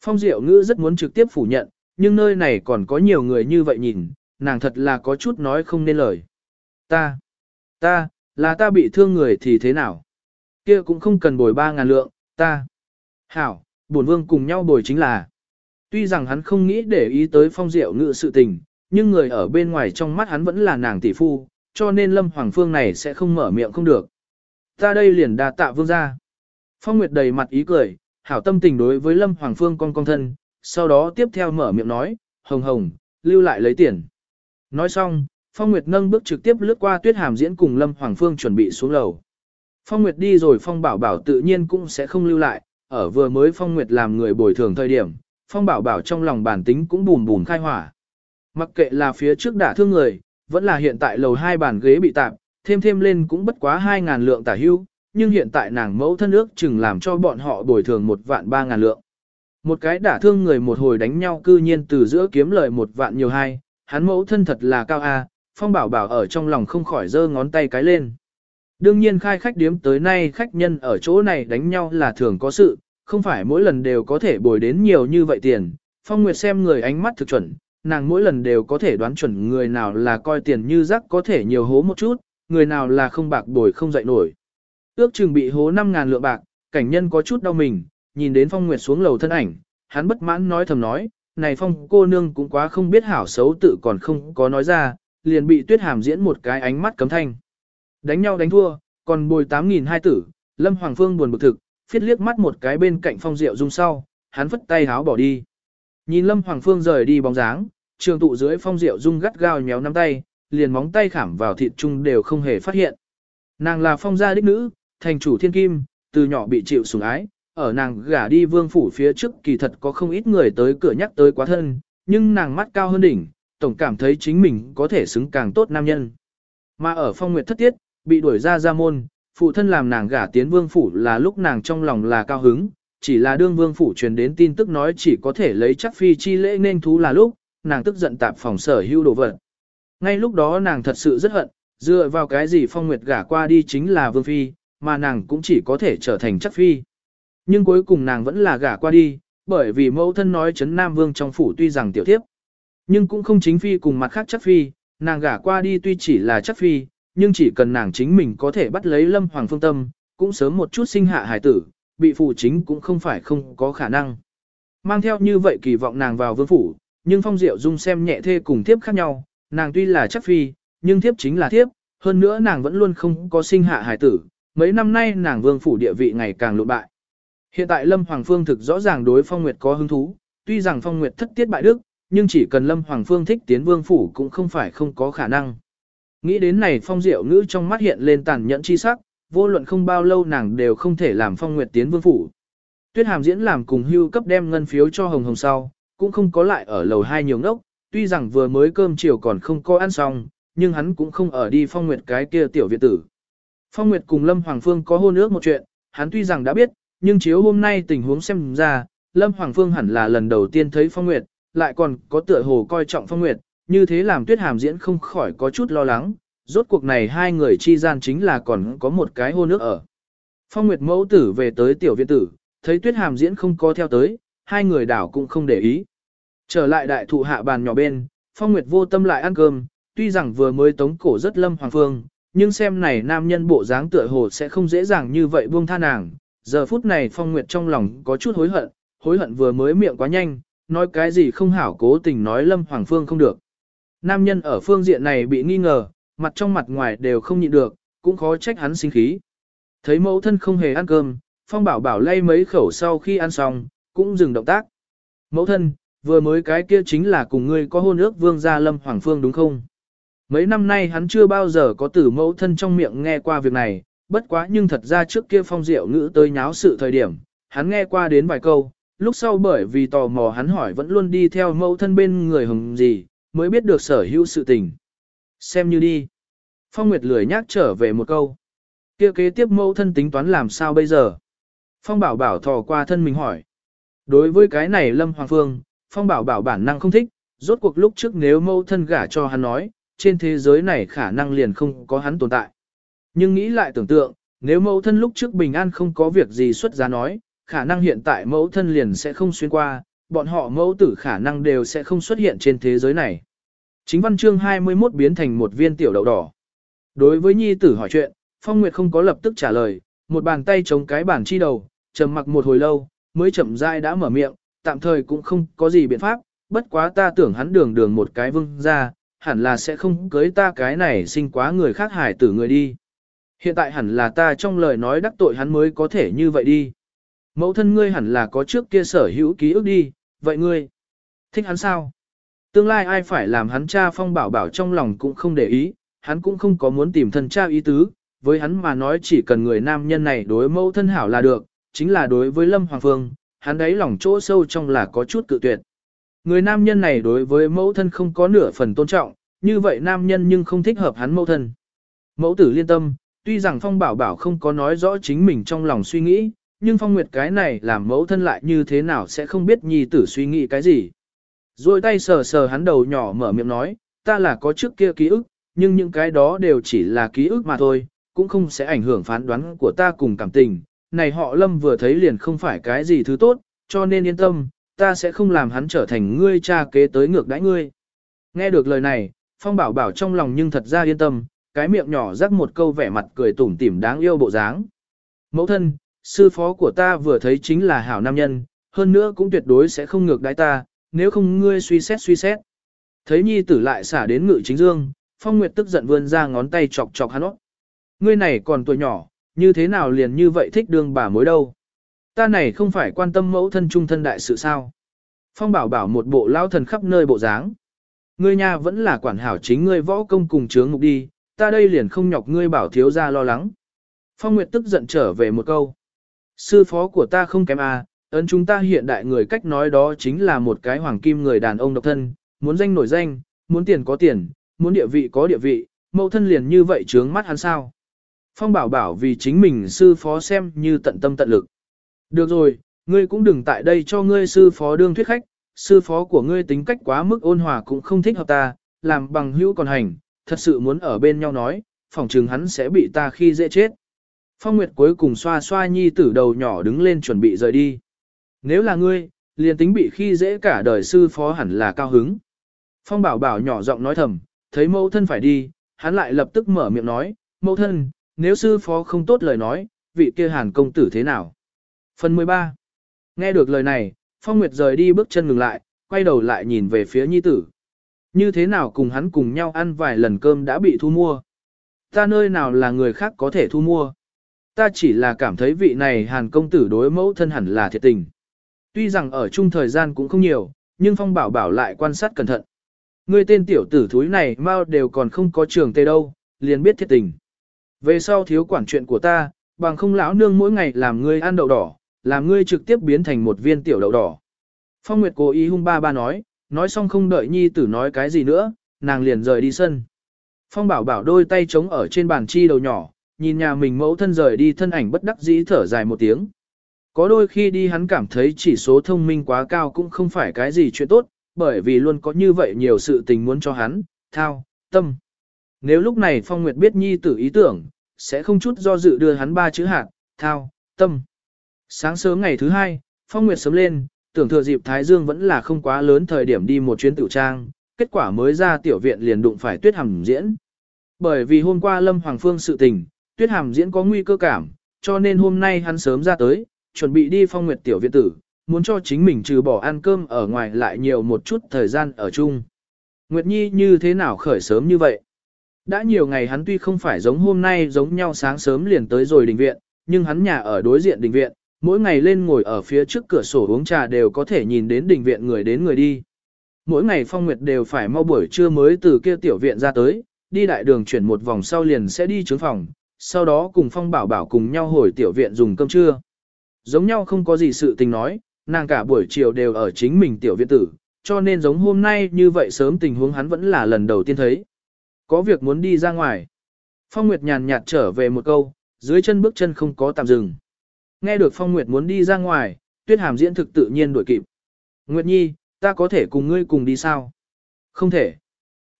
A: Phong Diệu Ngữ rất muốn trực tiếp phủ nhận, nhưng nơi này còn có nhiều người như vậy nhìn, nàng thật là có chút nói không nên lời. Ta, ta, là ta bị thương người thì thế nào? Kia cũng không cần bồi ba ngàn lượng, ta. Hảo, bổn vương cùng nhau bồi chính là. Tuy rằng hắn không nghĩ để ý tới phong diệu ngự sự tình, nhưng người ở bên ngoài trong mắt hắn vẫn là nàng tỷ phu, cho nên Lâm Hoàng Phương này sẽ không mở miệng không được. Ta đây liền đà tạ vương ra. Phong Nguyệt đầy mặt ý cười, hảo tâm tình đối với Lâm Hoàng Phương con con thân, sau đó tiếp theo mở miệng nói, hồng hồng, lưu lại lấy tiền. Nói xong, Phong Nguyệt nâng bước trực tiếp lướt qua tuyết hàm diễn cùng Lâm Hoàng Phương chuẩn bị xuống lầu. Phong Nguyệt đi rồi Phong Bảo Bảo tự nhiên cũng sẽ không lưu lại, ở vừa mới Phong Nguyệt làm người bồi thường thời điểm, Phong Bảo Bảo trong lòng bản tính cũng bùn bùn khai hỏa. Mặc kệ là phía trước đả thương người, vẫn là hiện tại lầu hai bàn ghế bị tạp, thêm thêm lên cũng bất quá 2.000 lượng tả hưu, nhưng hiện tại nàng mẫu thân ước chừng làm cho bọn họ bồi thường một vạn 3.000 lượng. Một cái đả thương người một hồi đánh nhau cư nhiên từ giữa kiếm lời một vạn nhiều hai, hắn mẫu thân thật là cao a, Phong Bảo Bảo ở trong lòng không khỏi giơ ngón tay cái lên. Đương nhiên khai khách điếm tới nay khách nhân ở chỗ này đánh nhau là thường có sự, không phải mỗi lần đều có thể bồi đến nhiều như vậy tiền. Phong Nguyệt xem người ánh mắt thực chuẩn, nàng mỗi lần đều có thể đoán chuẩn người nào là coi tiền như rắc có thể nhiều hố một chút, người nào là không bạc bồi không dậy nổi. Ước chừng bị hố 5.000 lượng bạc, cảnh nhân có chút đau mình, nhìn đến Phong Nguyệt xuống lầu thân ảnh, hắn bất mãn nói thầm nói, này Phong cô nương cũng quá không biết hảo xấu tự còn không có nói ra, liền bị tuyết hàm diễn một cái ánh mắt cấm thanh. Đánh nhau đánh thua, còn bồi 8.000 hai tử, Lâm Hoàng Phương buồn bực thực, phiết liếc mắt một cái bên cạnh Phong Diệu Dung sau, hắn phất tay háo bỏ đi. Nhìn Lâm Hoàng Phương rời đi bóng dáng, trường tụ dưới Phong Diệu Dung gắt gao nhéo nắm tay, liền móng tay khảm vào thịt chung đều không hề phát hiện. Nàng là Phong gia đích nữ, thành chủ thiên kim, từ nhỏ bị chịu sủng ái, ở nàng gả đi vương phủ phía trước kỳ thật có không ít người tới cửa nhắc tới quá thân, nhưng nàng mắt cao hơn đỉnh, tổng cảm thấy chính mình có thể xứng càng tốt nam nhân. Mà ở phong nguyệt thất tiết, bị đuổi ra ra môn, phụ thân làm nàng gả tiến vương phủ là lúc nàng trong lòng là cao hứng, chỉ là đương vương phủ truyền đến tin tức nói chỉ có thể lấy chắc phi chi lễ nên thú là lúc, nàng tức giận tạp phòng sở hưu đồ vật. Ngay lúc đó nàng thật sự rất hận, dựa vào cái gì phong nguyệt gả qua đi chính là vương phi, mà nàng cũng chỉ có thể trở thành chắc phi. Nhưng cuối cùng nàng vẫn là gả qua đi, bởi vì mẫu thân nói chấn Nam Vương trong phủ tuy rằng tiểu thiếp, nhưng cũng không chính phi cùng mặt khác chắc phi, nàng gả qua đi tuy chỉ là chắc phi, nhưng chỉ cần nàng chính mình có thể bắt lấy Lâm Hoàng Phương Tâm, cũng sớm một chút sinh hạ hải tử, bị phụ chính cũng không phải không có khả năng. Mang theo như vậy kỳ vọng nàng vào vương phủ, nhưng Phong Diệu Dung xem nhẹ thê cùng thiếp khác nhau, nàng tuy là chắc phi, nhưng thiếp chính là thiếp, hơn nữa nàng vẫn luôn không có sinh hạ hải tử, mấy năm nay nàng vương phủ địa vị ngày càng lụn bại. Hiện tại Lâm Hoàng Phương thực rõ ràng đối Phong Nguyệt có hứng thú, tuy rằng Phong Nguyệt thất tiết bại đức, nhưng chỉ cần Lâm Hoàng Phương thích tiến vương phủ cũng không phải không có khả năng. Nghĩ đến này Phong Diệu ngữ trong mắt hiện lên tàn nhẫn chi sắc, vô luận không bao lâu nàng đều không thể làm Phong Nguyệt tiến vương phủ. Tuyết Hàm diễn làm cùng hưu cấp đem ngân phiếu cho Hồng Hồng sau, cũng không có lại ở lầu hai nhiều ngốc, tuy rằng vừa mới cơm chiều còn không có ăn xong, nhưng hắn cũng không ở đi Phong Nguyệt cái kia tiểu viện tử. Phong Nguyệt cùng Lâm Hoàng Phương có hôn ước một chuyện, hắn tuy rằng đã biết, nhưng chiếu hôm nay tình huống xem ra, Lâm Hoàng Phương hẳn là lần đầu tiên thấy Phong Nguyệt, lại còn có tựa hồ coi trọng Phong Nguyệt, như thế làm Tuyết Hàm diễn không khỏi có chút lo lắng, rốt cuộc này hai người chi gian chính là còn có một cái hôn nước ở. Phong Nguyệt mẫu tử về tới tiểu viện tử, thấy Tuyết Hàm diễn không có theo tới, hai người đảo cũng không để ý. Trở lại đại thụ hạ bàn nhỏ bên, Phong Nguyệt vô tâm lại ăn cơm, tuy rằng vừa mới tống cổ rất Lâm Hoàng Phương, nhưng xem này nam nhân bộ dáng tựa hồ sẽ không dễ dàng như vậy buông tha nàng. Giờ phút này Phong Nguyệt trong lòng có chút hối hận, hối hận vừa mới miệng quá nhanh, nói cái gì không hảo cố tình nói Lâm Hoàng Phương không được. Nam nhân ở phương diện này bị nghi ngờ, mặt trong mặt ngoài đều không nhịn được, cũng khó trách hắn sinh khí. Thấy mẫu thân không hề ăn cơm, Phong bảo bảo lay mấy khẩu sau khi ăn xong, cũng dừng động tác. Mẫu thân, vừa mới cái kia chính là cùng ngươi có hôn ước vương gia Lâm Hoàng Phương đúng không? Mấy năm nay hắn chưa bao giờ có từ mẫu thân trong miệng nghe qua việc này, bất quá nhưng thật ra trước kia phong diệu ngữ tới nháo sự thời điểm, hắn nghe qua đến vài câu, lúc sau bởi vì tò mò hắn hỏi vẫn luôn đi theo mẫu thân bên người hồng gì, mới biết được sở hữu sự tình. Xem như đi. Phong Nguyệt lười nhác trở về một câu. kia kế tiếp mẫu thân tính toán làm sao bây giờ? Phong bảo bảo thò qua thân mình hỏi. Đối với cái này Lâm Hoàng Phương, Phong bảo bảo bản năng không thích, rốt cuộc lúc trước nếu mẫu thân gả cho hắn nói, trên thế giới này khả năng liền không có hắn tồn tại. Nhưng nghĩ lại tưởng tượng, Nếu mẫu thân lúc trước bình an không có việc gì xuất giá nói, khả năng hiện tại mẫu thân liền sẽ không xuyên qua, bọn họ mẫu tử khả năng đều sẽ không xuất hiện trên thế giới này. Chính văn chương 21 biến thành một viên tiểu đậu đỏ. Đối với nhi tử hỏi chuyện, Phong Nguyệt không có lập tức trả lời, một bàn tay chống cái bàn chi đầu, trầm mặc một hồi lâu, mới chậm rãi đã mở miệng, tạm thời cũng không có gì biện pháp, bất quá ta tưởng hắn đường đường một cái vương ra, hẳn là sẽ không cưới ta cái này sinh quá người khác hải tử người đi. Hiện tại hẳn là ta trong lời nói đắc tội hắn mới có thể như vậy đi. Mẫu thân ngươi hẳn là có trước kia sở hữu ký ức đi, vậy ngươi, thích hắn sao? Tương lai ai phải làm hắn cha phong bảo bảo trong lòng cũng không để ý, hắn cũng không có muốn tìm thân cha ý tứ, với hắn mà nói chỉ cần người nam nhân này đối mẫu thân hảo là được, chính là đối với Lâm Hoàng Phương, hắn đấy lòng chỗ sâu trong là có chút cự tuyệt. Người nam nhân này đối với mẫu thân không có nửa phần tôn trọng, như vậy nam nhân nhưng không thích hợp hắn mẫu thân. Mẫu tử liên tâm, tuy rằng Phong Bảo Bảo không có nói rõ chính mình trong lòng suy nghĩ, nhưng Phong Nguyệt cái này làm mẫu thân lại như thế nào sẽ không biết nhi tử suy nghĩ cái gì. Rồi tay sờ sờ hắn đầu nhỏ mở miệng nói, ta là có trước kia ký ức, nhưng những cái đó đều chỉ là ký ức mà thôi, cũng không sẽ ảnh hưởng phán đoán của ta cùng cảm tình. Này họ lâm vừa thấy liền không phải cái gì thứ tốt, cho nên yên tâm, ta sẽ không làm hắn trở thành ngươi cha kế tới ngược đãi ngươi. Nghe được lời này, Phong bảo bảo trong lòng nhưng thật ra yên tâm, cái miệng nhỏ rắc một câu vẻ mặt cười tủm tỉm đáng yêu bộ dáng. Mẫu thân, sư phó của ta vừa thấy chính là hảo nam nhân, hơn nữa cũng tuyệt đối sẽ không ngược đái ta, nếu không ngươi suy xét suy xét. Thấy nhi tử lại xả đến ngự chính dương, Phong Nguyệt tức giận vươn ra ngón tay chọc chọc hắn ốc. Ngươi này còn tuổi nhỏ, như thế nào liền như vậy thích đương bà mối đâu. Ta này không phải quan tâm mẫu thân trung thân đại sự sao. Phong bảo bảo một bộ lao thần khắp nơi bộ dáng. Ngươi nhà vẫn là quản hảo chính ngươi võ công cùng chướng ngục đi, ta đây liền không nhọc ngươi bảo thiếu ra lo lắng. Phong Nguyệt tức giận trở về một câu. Sư phó của ta không kém à, ấn chúng ta hiện đại người cách nói đó chính là một cái hoàng kim người đàn ông độc thân, muốn danh nổi danh, muốn tiền có tiền, muốn địa vị có địa vị, mẫu thân liền như vậy trướng mắt hắn sao. Phong bảo bảo vì chính mình sư phó xem như tận tâm tận lực. Được rồi, ngươi cũng đừng tại đây cho ngươi sư phó đương thuyết khách, sư phó của ngươi tính cách quá mức ôn hòa cũng không thích hợp ta, làm bằng hữu còn hành, thật sự muốn ở bên nhau nói, phòng trừng hắn sẽ bị ta khi dễ chết. Phong Nguyệt cuối cùng xoa xoa nhi tử đầu nhỏ đứng lên chuẩn bị rời đi. Nếu là ngươi, liền tính bị khi dễ cả đời sư phó hẳn là cao hứng. Phong bảo bảo nhỏ giọng nói thầm, thấy mẫu thân phải đi, hắn lại lập tức mở miệng nói, mẫu thân, nếu sư phó không tốt lời nói, vị kia hàn công tử thế nào? Phần 13 Nghe được lời này, Phong Nguyệt rời đi bước chân ngừng lại, quay đầu lại nhìn về phía nhi tử. Như thế nào cùng hắn cùng nhau ăn vài lần cơm đã bị thu mua? Ta nơi nào là người khác có thể thu mua? Ta chỉ là cảm thấy vị này hàn công tử đối mẫu thân hẳn là thiệt tình. Tuy rằng ở chung thời gian cũng không nhiều, nhưng Phong Bảo Bảo lại quan sát cẩn thận. Ngươi tên tiểu tử thúi này mau đều còn không có trường tê đâu, liền biết thiệt tình. Về sau thiếu quản chuyện của ta, bằng không lão nương mỗi ngày làm ngươi ăn đậu đỏ, làm ngươi trực tiếp biến thành một viên tiểu đậu đỏ. Phong Nguyệt cố ý hung ba ba nói, nói xong không đợi nhi tử nói cái gì nữa, nàng liền rời đi sân. Phong bảo bảo đôi tay trống ở trên bàn chi đầu nhỏ, nhìn nhà mình mẫu thân rời đi thân ảnh bất đắc dĩ thở dài một tiếng. Có đôi khi đi hắn cảm thấy chỉ số thông minh quá cao cũng không phải cái gì chuyện tốt, bởi vì luôn có như vậy nhiều sự tình muốn cho hắn, thao, tâm. Nếu lúc này Phong Nguyệt biết nhi tử ý tưởng, sẽ không chút do dự đưa hắn ba chữ hạt, thao, tâm. Sáng sớm ngày thứ hai, Phong Nguyệt sớm lên, tưởng thừa dịp Thái Dương vẫn là không quá lớn thời điểm đi một chuyến tiểu trang, kết quả mới ra tiểu viện liền đụng phải tuyết hàm diễn. Bởi vì hôm qua Lâm Hoàng Phương sự tình, tuyết hàm diễn có nguy cơ cảm, cho nên hôm nay hắn sớm ra tới, chuẩn bị đi Phong Nguyệt tiểu viện tử, muốn cho chính mình trừ bỏ ăn cơm ở ngoài lại nhiều một chút thời gian ở chung. Nguyệt Nhi như thế nào khởi sớm như vậy? Đã nhiều ngày hắn tuy không phải giống hôm nay giống nhau sáng sớm liền tới rồi đình viện, nhưng hắn nhà ở đối diện đình viện, mỗi ngày lên ngồi ở phía trước cửa sổ uống trà đều có thể nhìn đến đình viện người đến người đi. Mỗi ngày Phong Nguyệt đều phải mau buổi trưa mới từ kia tiểu viện ra tới, đi đại đường chuyển một vòng sau liền sẽ đi trướng phòng, sau đó cùng Phong Bảo Bảo cùng nhau hồi tiểu viện dùng cơm trưa. Giống nhau không có gì sự tình nói, nàng cả buổi chiều đều ở chính mình tiểu viện tử, cho nên giống hôm nay như vậy sớm tình huống hắn vẫn là lần đầu tiên thấy. Có việc muốn đi ra ngoài. Phong Nguyệt nhàn nhạt trở về một câu, dưới chân bước chân không có tạm dừng. Nghe được Phong Nguyệt muốn đi ra ngoài, Tuyết Hàm diễn thực tự nhiên đuổi kịp. Nguyệt Nhi, ta có thể cùng ngươi cùng đi sao? Không thể.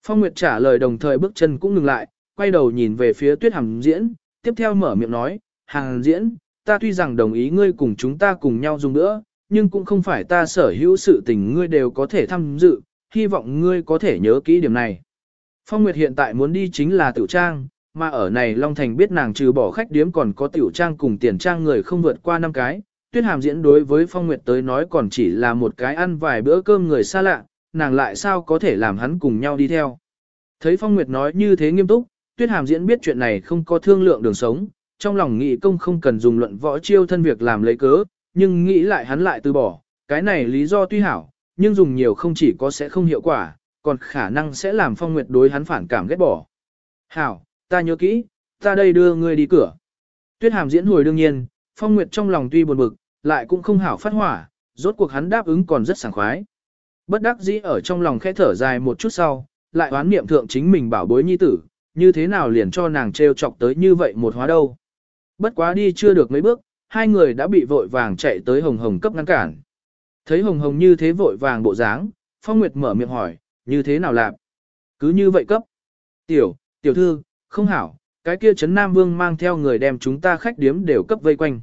A: Phong Nguyệt trả lời đồng thời bước chân cũng ngừng lại, quay đầu nhìn về phía Tuyết Hàm diễn, tiếp theo mở miệng nói, Hàm diễn, ta tuy rằng đồng ý ngươi cùng chúng ta cùng nhau dùng nữa, nhưng cũng không phải ta sở hữu sự tình ngươi đều có thể tham dự, hy vọng ngươi có thể nhớ kỹ điểm này. Phong Nguyệt hiện tại muốn đi chính là tiểu trang, mà ở này Long Thành biết nàng trừ bỏ khách điếm còn có tiểu trang cùng tiền trang người không vượt qua năm cái. Tuyết Hàm diễn đối với Phong Nguyệt tới nói còn chỉ là một cái ăn vài bữa cơm người xa lạ, nàng lại sao có thể làm hắn cùng nhau đi theo. Thấy Phong Nguyệt nói như thế nghiêm túc, Tuyết Hàm diễn biết chuyện này không có thương lượng đường sống, trong lòng nghĩ công không cần dùng luận võ chiêu thân việc làm lấy cớ, nhưng nghĩ lại hắn lại từ bỏ, cái này lý do tuy hảo, nhưng dùng nhiều không chỉ có sẽ không hiệu quả, còn khả năng sẽ làm Phong Nguyệt đối hắn phản cảm ghét bỏ. Hảo, ta nhớ kỹ, ta đây đưa ngươi đi cửa. Tuyết Hàm diễn hồi đương nhiên, Phong Nguyệt trong lòng tuy buồn bực, lại cũng không hảo phát hỏa, rốt cuộc hắn đáp ứng còn rất sảng khoái. Bất đắc dĩ ở trong lòng khẽ thở dài một chút sau, lại oán niệm thượng chính mình bảo bối nhi tử, như thế nào liền cho nàng trêu chọc tới như vậy một hóa đâu. Bất quá đi chưa được mấy bước, hai người đã bị vội vàng chạy tới Hồng Hồng cấp ngăn cản. Thấy Hồng Hồng như thế vội vàng bộ dáng, Phong Nguyệt mở miệng hỏi, như thế nào làm? Cứ như vậy cấp. Tiểu, tiểu thư, không hảo, cái kia Trấn Nam Vương mang theo người đem chúng ta khách điếm đều cấp vây quanh.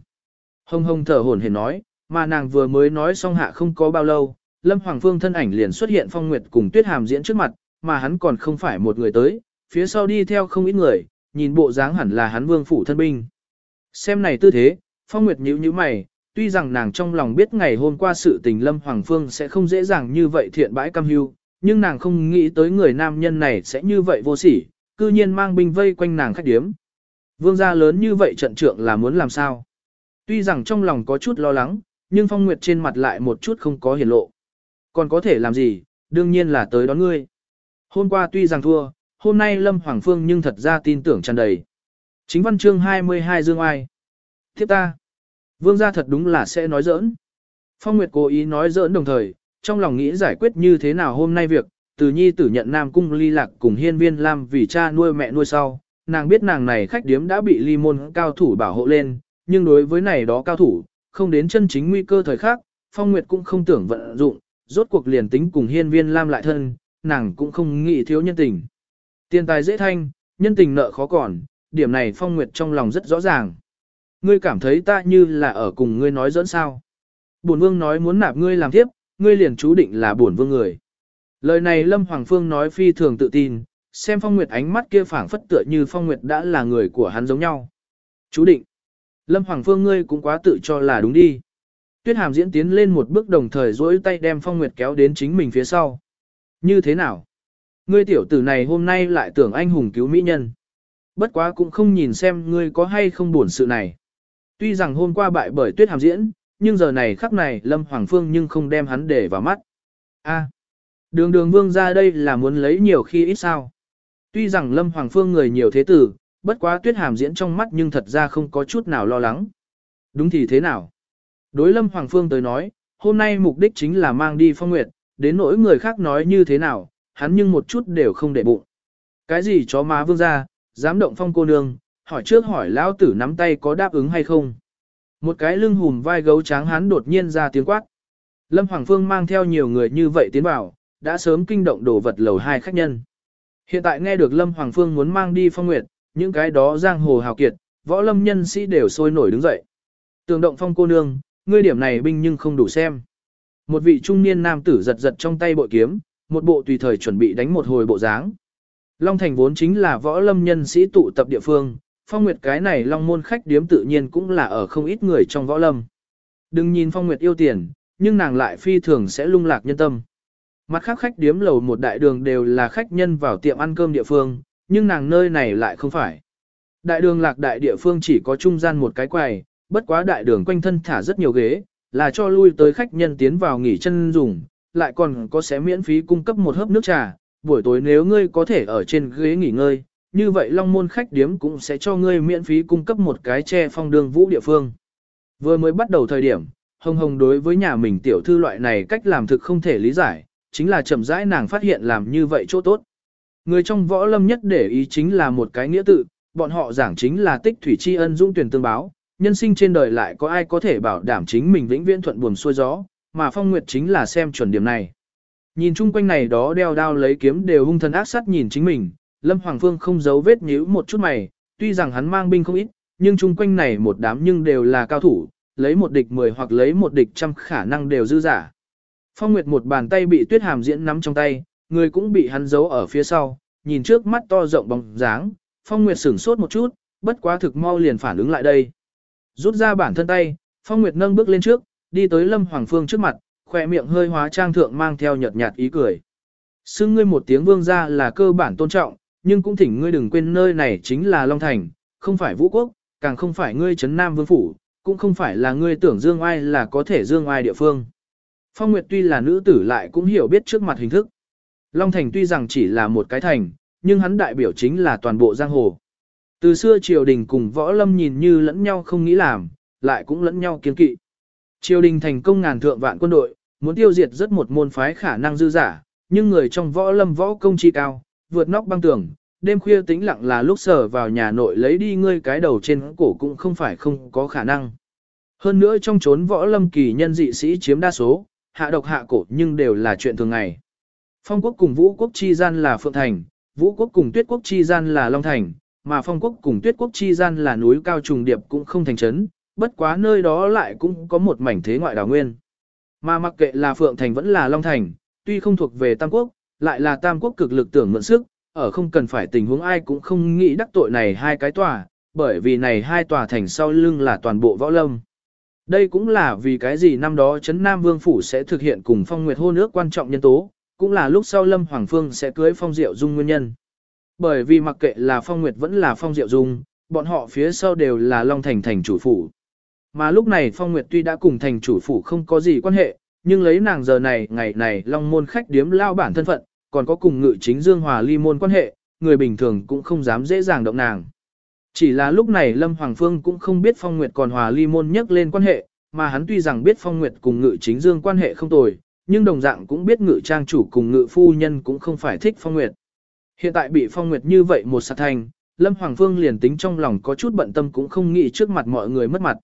A: Hồng Hồng thở hổn hển nói, mà nàng vừa mới nói xong hạ không có bao lâu, Lâm Hoàng Phương thân ảnh liền xuất hiện Phong Nguyệt cùng Tuyết Hàm diễn trước mặt, mà hắn còn không phải một người tới, phía sau đi theo không ít người, nhìn bộ dáng hẳn là hắn vương phủ thân binh. Xem này tư thế, Phong Nguyệt nhíu nhíu mày, tuy rằng nàng trong lòng biết ngày hôm qua sự tình Lâm Hoàng Phương sẽ không dễ dàng như vậy thiện bãi cam hưu, nhưng nàng không nghĩ tới người nam nhân này sẽ như vậy vô sỉ, cư nhiên mang binh vây quanh nàng khách điếm. Vương gia lớn như vậy trận trượng là muốn làm sao? Tuy rằng trong lòng có chút lo lắng, nhưng Phong Nguyệt trên mặt lại một chút không có hiển lộ. Còn có thể làm gì, đương nhiên là tới đón ngươi. Hôm qua tuy rằng thua, hôm nay Lâm Hoàng Phương nhưng thật ra tin tưởng tràn đầy. Chính văn chương 22 Dương Ai. Tiếp ta. Vương gia thật đúng là sẽ nói giỡn. Phong Nguyệt cố ý nói giỡn đồng thời, trong lòng nghĩ giải quyết như thế nào hôm nay việc, từ nhi tử nhận Nam Cung ly lạc cùng hiên viên Lam vì cha nuôi mẹ nuôi sau, nàng biết nàng này khách điếm đã bị ly môn cao thủ bảo hộ lên, nhưng đối với này đó cao thủ, không đến chân chính nguy cơ thời khắc, Phong Nguyệt cũng không tưởng vận dụng, rốt cuộc liền tính cùng hiên viên Lam lại thân, nàng cũng không nghĩ thiếu nhân tình. Tiền tài dễ thanh, nhân tình nợ khó còn, điểm này Phong Nguyệt trong lòng rất rõ ràng. Ngươi cảm thấy ta như là ở cùng ngươi nói dẫn sao. Bổn vương nói muốn nạp ngươi làm tiếp, ngươi liền chú định là bổn vương người. Lời này Lâm Hoàng Phương nói phi thường tự tin, xem Phong Nguyệt ánh mắt kia phảng phất tựa như Phong Nguyệt đã là người của hắn giống nhau. Chú định. Lâm Hoàng Phương ngươi cũng quá tự cho là đúng đi. Tuyết Hàm diễn tiến lên một bước đồng thời duỗi tay đem Phong Nguyệt kéo đến chính mình phía sau. Như thế nào? Ngươi tiểu tử này hôm nay lại tưởng anh hùng cứu mỹ nhân. Bất quá cũng không nhìn xem ngươi có hay không buồn sự này. Tuy rằng hôm qua bại bởi Tuyết Hàm diễn, nhưng giờ này khắc này Lâm Hoàng Phương nhưng không đem hắn để vào mắt. A, đường đường vương ra đây là muốn lấy nhiều khi ít sao. Tuy rằng Lâm Hoàng Phương người nhiều thế tử, bất quá Tuyết Hàm diễn trong mắt nhưng thật ra không có chút nào lo lắng. Đúng thì thế nào? Đối Lâm Hoàng Phương tới nói, hôm nay mục đích chính là mang đi phong nguyệt, đến nỗi người khác nói như thế nào, hắn nhưng một chút đều không để bụng. Cái gì chó má vương ra, dám động phong cô nương, hỏi trước hỏi lão tử nắm tay có đáp ứng hay không. Một cái lưng hùm vai gấu tráng hắn đột nhiên ra tiếng quát. Lâm Hoàng Phương mang theo nhiều người như vậy tiến vào, đã sớm kinh động đồ vật lầu hai khách nhân. Hiện tại nghe được Lâm Hoàng Phương muốn mang đi phong nguyệt, những cái đó giang hồ hào kiệt, võ lâm nhân sĩ đều sôi nổi đứng dậy. Tường động phong cô nương, ngươi điểm này binh nhưng không đủ xem. Một vị trung niên nam tử giật giật trong tay bội kiếm, một bộ tùy thời chuẩn bị đánh một hồi bộ dáng. Long Thành vốn chính là võ lâm nhân sĩ tụ tập địa phương, Phong Nguyệt cái này Long môn khách điếm tự nhiên cũng là ở không ít người trong võ lâm. Đừng nhìn Phong Nguyệt yêu tiền, nhưng nàng lại phi thường sẽ lung lạc nhân tâm. Mặt khác khách điếm lầu một đại đường đều là khách nhân vào tiệm ăn cơm địa phương, nhưng nàng nơi này lại không phải. Đại đường lạc đại địa phương chỉ có trung gian một cái quầy, bất quá đại đường quanh thân thả rất nhiều ghế, là cho lui tới khách nhân tiến vào nghỉ chân dùng, lại còn có sẽ miễn phí cung cấp một hớp nước trà, buổi tối nếu ngươi có thể ở trên ghế nghỉ ngơi, như vậy Long Môn khách điếm cũng sẽ cho ngươi miễn phí cung cấp một cái che phong đường vũ địa phương. Vừa mới bắt đầu thời điểm, Hồng Hồng đối với nhà mình tiểu thư loại này cách làm thực không thể lý giải, chính là chậm rãi nàng phát hiện làm như vậy chỗ tốt. Người trong võ lâm nhất để ý chính là một cái nghĩa tự, bọn họ giảng chính là tích thủy tri ân dũng tuyển tương báo, nhân sinh trên đời lại có ai có thể bảo đảm chính mình vĩnh viễn thuận buồm xuôi gió, mà Phong Nguyệt chính là xem chuẩn điểm này. Nhìn chung quanh này đó đeo đao lấy kiếm đều hung thần ác sát nhìn chính mình, Lâm Hoàng Phương không giấu vết nhíu một chút mày, tuy rằng hắn mang binh không ít, nhưng chung quanh này một đám nhưng đều là cao thủ, lấy một địch mười hoặc lấy một địch trăm khả năng đều dư giả. Phong Nguyệt một bàn tay bị tuyết hàm diễn nắm trong tay, người cũng bị hắn giấu ở phía sau, nhìn trước mắt to rộng bóng dáng, Phong Nguyệt sửng sốt một chút, bất quá thực mau liền phản ứng lại đây. Rút ra bản thân tay, Phong Nguyệt nâng bước lên trước, đi tới Lâm Hoàng Phương trước mặt, khỏe miệng hơi hóa trang thượng mang theo nhợt nhạt ý cười. Xưng ngươi một tiếng vương gia là cơ bản tôn trọng, nhưng cũng thỉnh ngươi đừng quên nơi này chính là Long Thành, không phải Vũ Quốc, càng không phải ngươi trấn Nam Vương Phủ, cũng không phải là ngươi tưởng dương ai là có thể dương ai địa phương. Phong Nguyệt tuy là nữ tử lại cũng hiểu biết trước mặt hình thức. Long Thành tuy rằng chỉ là một cái thành, nhưng hắn đại biểu chính là toàn bộ giang hồ. Từ xưa triều đình cùng võ lâm nhìn như lẫn nhau không nghĩ làm, lại cũng lẫn nhau kiên kỵ. Triều đình thành công ngàn thượng vạn quân đội, muốn tiêu diệt rất một môn phái khả năng dư giả, nhưng người trong võ lâm võ công chi cao, vượt nóc băng tường, đêm khuya tĩnh lặng là lúc sở vào nhà nội lấy đi ngươi cái đầu trên cổ cũng không phải không có khả năng. Hơn nữa trong chốn võ lâm kỳ nhân dị sĩ chiếm đa số, hạ độc hạ cổ nhưng đều là chuyện thường ngày. Phong quốc cùng vũ quốc chi gian là Phượng Thành, vũ quốc cùng tuyết quốc chi gian là Long Thành, mà phong quốc cùng tuyết quốc chi gian là núi cao trùng điệp cũng không thành trấn, bất quá nơi đó lại cũng có một mảnh thế ngoại đảo nguyên. Mà mặc kệ là Phượng Thành vẫn là Long Thành, tuy không thuộc về Tam Quốc, lại là Tam Quốc cực lực tưởng mượn sức, ở không cần phải tình huống ai cũng không nghĩ đắc tội này hai cái tòa, bởi vì này hai tòa thành sau lưng là toàn bộ võ lâm. Đây cũng là vì cái gì năm đó Trấn Nam Vương Phủ sẽ thực hiện cùng phong nguyệt hôn ước quan trọng nhân tố, cũng là lúc sau Lâm Hoàng Phương sẽ cưới phong diệu dung nguyên nhân. Bởi vì mặc kệ là phong nguyệt vẫn là phong diệu dung, bọn họ phía sau đều là Long Thành thành chủ phủ. Mà lúc này phong nguyệt tuy đã cùng thành chủ phủ không có gì quan hệ, nhưng lấy nàng giờ này ngày này Long môn khách điếm lao bản thân phận, còn có cùng ngự chính Dương Hòa ly môn quan hệ, người bình thường cũng không dám dễ dàng động nàng. Chỉ là lúc này Lâm Hoàng Phương cũng không biết Phong Nguyệt còn hòa ly môn nhắc lên quan hệ, mà hắn tuy rằng biết Phong Nguyệt cùng ngự chính Dương quan hệ không tồi, nhưng đồng dạng cũng biết ngự trang chủ cùng ngự phu nhân cũng không phải thích Phong Nguyệt. Hiện tại bị Phong Nguyệt như vậy một sát thành, Lâm Hoàng Phương liền tính trong lòng có chút bận tâm cũng không nghĩ trước mặt mọi người mất mặt.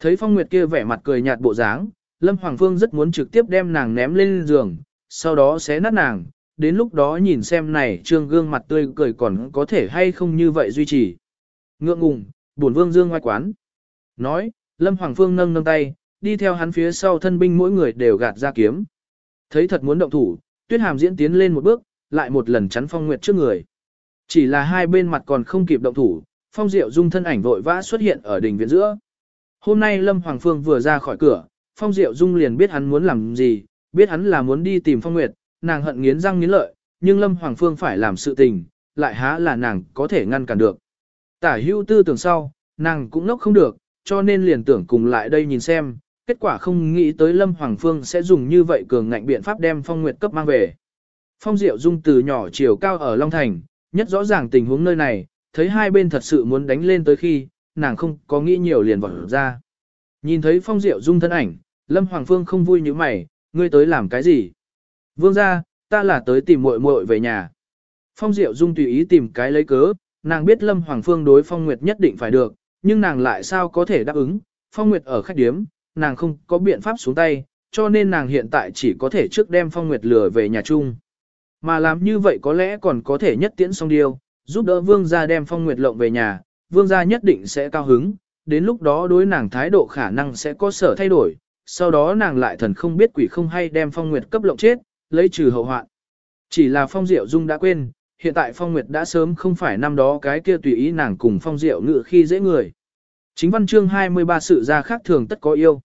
A: Thấy Phong Nguyệt kia vẻ mặt cười nhạt bộ dáng, Lâm Hoàng Phương rất muốn trực tiếp đem nàng ném lên giường, sau đó xé nát nàng, đến lúc đó nhìn xem này trương gương mặt tươi cười còn có thể hay không như vậy duy trì. Ngượng ngùng, buồn vương dương ngoài quán. Nói, Lâm Hoàng Phương nâng nâng tay, đi theo hắn phía sau thân binh mỗi người đều gạt ra kiếm. Thấy thật muốn động thủ, tuyết hàm diễn tiến lên một bước, lại một lần chắn phong nguyệt trước người. Chỉ là hai bên mặt còn không kịp động thủ, phong diệu dung thân ảnh vội vã xuất hiện ở đỉnh viện giữa. Hôm nay Lâm Hoàng Phương vừa ra khỏi cửa, phong diệu dung liền biết hắn muốn làm gì, biết hắn là muốn đi tìm phong nguyệt, nàng hận nghiến răng nghiến lợi, nhưng Lâm Hoàng Phương phải làm sự tình, lại há là nàng có thể ngăn cản được. Tả hưu tư tưởng sau, nàng cũng nốc không được, cho nên liền tưởng cùng lại đây nhìn xem, kết quả không nghĩ tới Lâm Hoàng Phương sẽ dùng như vậy cường ngạnh biện pháp đem Phong Nguyệt cấp mang về. Phong Diệu Dung từ nhỏ chiều cao ở Long Thành, nhất rõ ràng tình huống nơi này, thấy hai bên thật sự muốn đánh lên tới khi, nàng không có nghĩ nhiều liền vọt ra. Nhìn thấy Phong Diệu Dung thân ảnh, Lâm Hoàng Phương không vui như mày, ngươi tới làm cái gì? Vương ra, ta là tới tìm muội muội về nhà. Phong Diệu Dung tùy ý tìm cái lấy cớ, nàng biết Lâm Hoàng Phương đối Phong Nguyệt nhất định phải được, nhưng nàng lại sao có thể đáp ứng, Phong Nguyệt ở khách điếm, nàng không có biện pháp xuống tay, cho nên nàng hiện tại chỉ có thể trước đem Phong Nguyệt lừa về nhà chung. Mà làm như vậy có lẽ còn có thể nhất tiễn xong điều, giúp đỡ Vương gia đem Phong Nguyệt lộng về nhà, Vương gia nhất định sẽ cao hứng, đến lúc đó đối nàng thái độ khả năng sẽ có sở thay đổi, sau đó nàng lại thần không biết quỷ không hay đem Phong Nguyệt cấp lộng chết, lấy trừ hậu hoạn. Chỉ là Phong Diệu Dung đã quên, hiện tại Phong Nguyệt đã sớm không phải năm đó cái kia tùy ý nàng cùng Phong Diệu ngự khi dễ người. Chính văn chương 23 sự ra khác thường tất có yêu.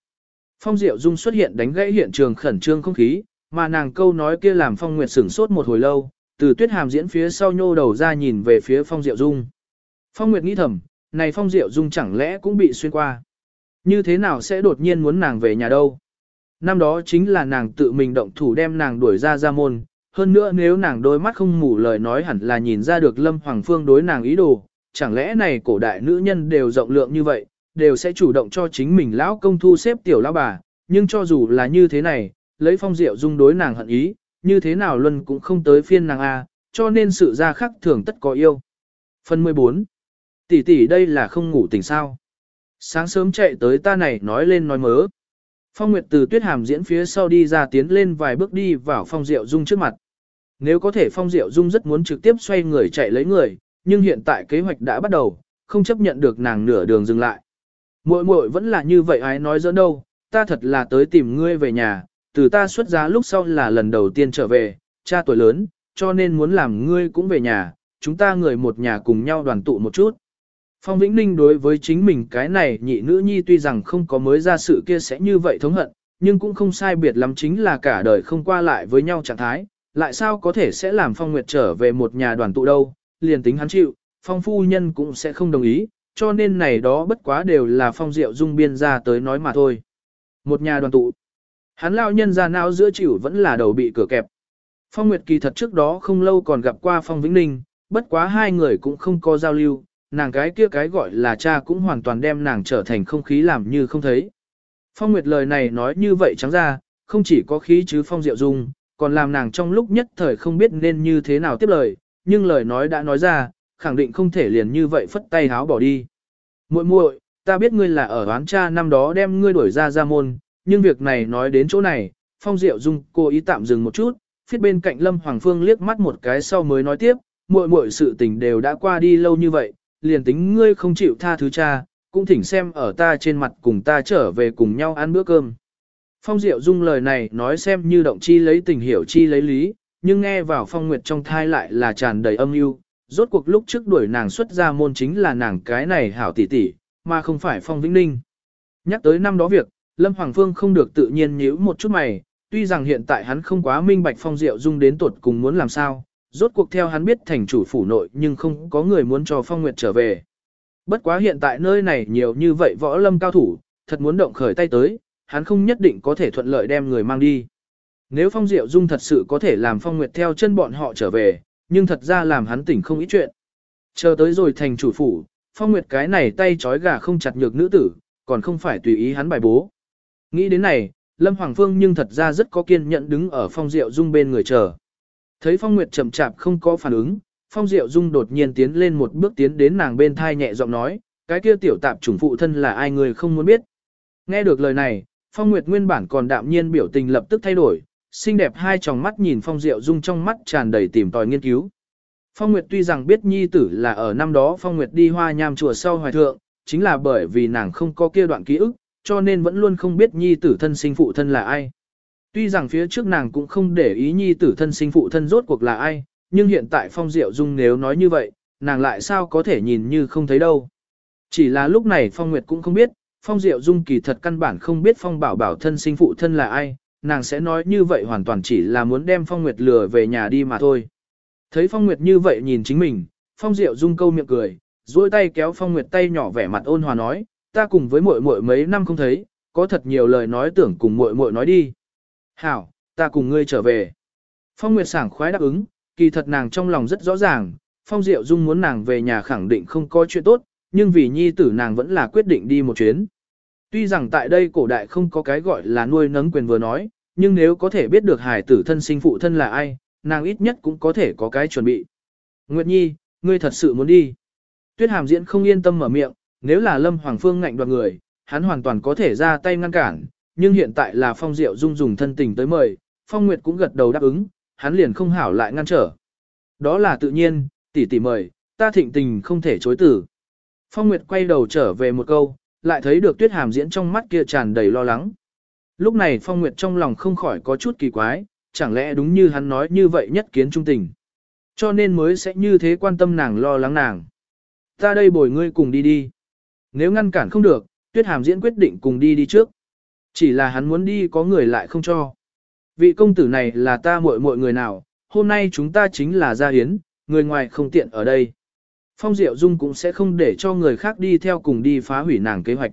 A: Phong Diệu Dung xuất hiện đánh gãy hiện trường khẩn trương không khí, mà nàng câu nói kia làm Phong Nguyệt sửng sốt một hồi lâu, từ tuyết hàm diễn phía sau nhô đầu ra nhìn về phía Phong Diệu Dung. Phong Nguyệt nghĩ thầm, này Phong Diệu Dung chẳng lẽ cũng bị xuyên qua. Như thế nào sẽ đột nhiên muốn nàng về nhà đâu? Năm đó chính là nàng tự mình động thủ đem nàng đuổi ra ra môn, hơn nữa nếu nàng đôi mắt không mù lời nói hẳn là nhìn ra được Lâm Hoàng Phương đối nàng ý đồ, chẳng lẽ này cổ đại nữ nhân đều rộng lượng như vậy, đều sẽ chủ động cho chính mình lão công thu xếp tiểu lão bà, nhưng cho dù là như thế này, lấy phong diệu dung đối nàng hận ý, như thế nào luân cũng không tới phiên nàng A, cho nên sự ra khắc thường tất có yêu. Phần 14. Tỷ tỷ đây là không ngủ tỉnh sao. Sáng sớm chạy tới ta này nói lên nói mớ. Phong Nguyệt từ tuyết hàm diễn phía sau đi ra tiến lên vài bước đi vào phong diệu dung trước mặt. Nếu có thể phong diệu dung rất muốn trực tiếp xoay người chạy lấy người, nhưng hiện tại kế hoạch đã bắt đầu, không chấp nhận được nàng nửa đường dừng lại. Muội muội vẫn là như vậy ai nói giỡn đâu, ta thật là tới tìm ngươi về nhà, từ ta xuất giá lúc sau là lần đầu tiên trở về, cha tuổi lớn, cho nên muốn làm ngươi cũng về nhà, chúng ta người một nhà cùng nhau đoàn tụ một chút. Phong Vĩnh Ninh đối với chính mình cái này nhị nữ nhi tuy rằng không có mới ra sự kia sẽ như vậy thống hận, nhưng cũng không sai biệt lắm chính là cả đời không qua lại với nhau trạng thái, lại sao có thể sẽ làm Phong Nguyệt trở về một nhà đoàn tụ đâu, liền tính hắn chịu, Phong Phu Nhân cũng sẽ không đồng ý, cho nên này đó bất quá đều là Phong Diệu Dung biên ra tới nói mà thôi. Một nhà đoàn tụ, hắn lao nhân ra não giữa chịu vẫn là đầu bị cửa kẹp. Phong Nguyệt kỳ thật trước đó không lâu còn gặp qua Phong Vĩnh Ninh, bất quá hai người cũng không có giao lưu, nàng cái kia cái gọi là cha cũng hoàn toàn đem nàng trở thành không khí làm như không thấy. Phong Nguyệt lời này nói như vậy trắng ra, không chỉ có khí chứ Phong Diệu Dung, còn làm nàng trong lúc nhất thời không biết nên như thế nào tiếp lời, nhưng lời nói đã nói ra, khẳng định không thể liền như vậy phất tay háo bỏ đi. Muội muội, ta biết ngươi là ở oán cha năm đó đem ngươi đuổi ra ra môn, nhưng việc này nói đến chỗ này, Phong Diệu Dung cố ý tạm dừng một chút, phía bên cạnh Lâm Hoàng Phương liếc mắt một cái sau mới nói tiếp, muội muội sự tình đều đã qua đi lâu như vậy, liền tính ngươi không chịu tha thứ cha, cũng thỉnh xem ở ta trên mặt cùng ta trở về cùng nhau ăn bữa cơm. Phong Diệu Dung lời này nói xem như động chi lấy tình hiểu chi lấy lý, nhưng nghe vào Phong Nguyệt trong thai lại là tràn đầy âm mưu. Rốt cuộc lúc trước đuổi nàng xuất ra môn chính là nàng cái này hảo tỷ tỷ, mà không phải Phong Vĩnh Ninh. Nhắc tới năm đó việc, Lâm Hoàng Phương không được tự nhiên nhíu một chút mày, tuy rằng hiện tại hắn không quá minh bạch Phong Diệu Dung đến tuột cùng muốn làm sao, rốt cuộc theo hắn biết thành chủ phủ nội nhưng không có người muốn cho Phong Nguyệt trở về. Bất quá hiện tại nơi này nhiều như vậy võ lâm cao thủ, thật muốn động khởi tay tới, hắn không nhất định có thể thuận lợi đem người mang đi. Nếu Phong Diệu Dung thật sự có thể làm Phong Nguyệt theo chân bọn họ trở về, nhưng thật ra làm hắn tỉnh không ít chuyện. Chờ tới rồi thành chủ phủ, Phong Nguyệt cái này tay trói gà không chặt nhược nữ tử, còn không phải tùy ý hắn bài bố. Nghĩ đến này, Lâm Hoàng Phương nhưng thật ra rất có kiên nhẫn đứng ở Phong Diệu Dung bên người chờ. Thấy Phong Nguyệt chậm chạp không có phản ứng, Phong Diệu Dung đột nhiên tiến lên một bước tiến đến nàng bên thai nhẹ giọng nói, cái kia tiểu tạp chủng phụ thân là ai người không muốn biết. Nghe được lời này, Phong Nguyệt nguyên bản còn đạm nhiên biểu tình lập tức thay đổi, xinh đẹp hai tròng mắt nhìn Phong Diệu Dung trong mắt tràn đầy tìm tòi nghiên cứu. Phong Nguyệt tuy rằng biết nhi tử là ở năm đó Phong Nguyệt đi hoa nham chùa sau hoài thượng, chính là bởi vì nàng không có kia đoạn ký ức, cho nên vẫn luôn không biết nhi tử thân sinh phụ thân là ai. Tuy rằng phía trước nàng cũng không để ý nhi tử thân sinh phụ thân rốt cuộc là ai, nhưng hiện tại Phong Diệu Dung nếu nói như vậy, nàng lại sao có thể nhìn như không thấy đâu. Chỉ là lúc này Phong Nguyệt cũng không biết, Phong Diệu Dung kỳ thật căn bản không biết Phong Bảo Bảo thân sinh phụ thân là ai, nàng sẽ nói như vậy hoàn toàn chỉ là muốn đem Phong Nguyệt lừa về nhà đi mà thôi. Thấy Phong Nguyệt như vậy nhìn chính mình, Phong Diệu Dung câu miệng cười, duỗi tay kéo Phong Nguyệt tay nhỏ vẻ mặt ôn hòa nói, ta cùng với muội muội mấy năm không thấy, có thật nhiều lời nói tưởng cùng muội muội nói đi. Hảo, ta cùng ngươi trở về. Phong Nguyệt sảng khoái đáp ứng, kỳ thật nàng trong lòng rất rõ ràng, Phong Diệu Dung muốn nàng về nhà khẳng định không có chuyện tốt, nhưng vì nhi tử nàng vẫn là quyết định đi một chuyến. Tuy rằng tại đây cổ đại không có cái gọi là nuôi nấng quyền vừa nói, nhưng nếu có thể biết được hài tử thân sinh phụ thân là ai, nàng ít nhất cũng có thể có cái chuẩn bị. Nguyệt Nhi, ngươi thật sự muốn đi. Tuyết Hàm Diễn không yên tâm mở miệng, nếu là Lâm Hoàng Phương ngạnh đoạt người, hắn hoàn toàn có thể ra tay ngăn cản, nhưng hiện tại là Phong Diệu Dung dùng thân tình tới mời, Phong Nguyệt cũng gật đầu đáp ứng, hắn liền không hảo lại ngăn trở. Đó là tự nhiên, tỷ tỷ mời, ta thịnh tình không thể chối từ Phong Nguyệt quay đầu trở về một câu, lại thấy được tuyết hàm diễn trong mắt kia tràn đầy lo lắng. Lúc này Phong Nguyệt trong lòng không khỏi có chút kỳ quái, chẳng lẽ đúng như hắn nói như vậy nhất kiến trung tình. Cho nên mới sẽ như thế quan tâm nàng lo lắng nàng. Ta đây bồi ngươi cùng đi đi. Nếu ngăn cản không được, tuyết hàm diễn quyết định cùng đi đi trước. Chỉ là hắn muốn đi có người lại không cho. Vị công tử này là ta muội muội người nào, hôm nay chúng ta chính là gia hiến, người ngoài không tiện ở đây. Phong Diệu Dung cũng sẽ không để cho người khác đi theo cùng đi phá hủy nàng kế hoạch.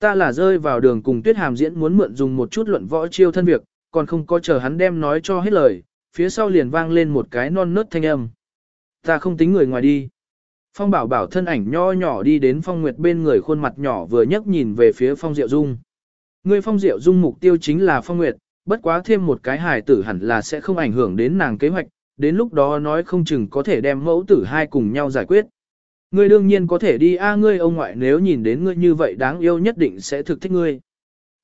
A: Ta là rơi vào đường cùng Tuyết Hàm diễn muốn mượn dùng một chút luận võ chiêu thân việc, còn không có chờ hắn đem nói cho hết lời, phía sau liền vang lên một cái non nớt thanh âm. Ta không tính người ngoài đi. Phong bảo bảo thân ảnh nho nhỏ đi đến Phong Nguyệt bên người khuôn mặt nhỏ vừa nhấc nhìn về phía Phong Diệu Dung. Người Phong Diệu Dung mục tiêu chính là Phong Nguyệt, bất quá thêm một cái hài tử hẳn là sẽ không ảnh hưởng đến nàng kế hoạch, đến lúc đó nói không chừng có thể đem mẫu tử hai cùng nhau giải quyết. Ngươi đương nhiên có thể đi a ngươi ông ngoại nếu nhìn đến ngươi như vậy đáng yêu nhất định sẽ thực thích ngươi.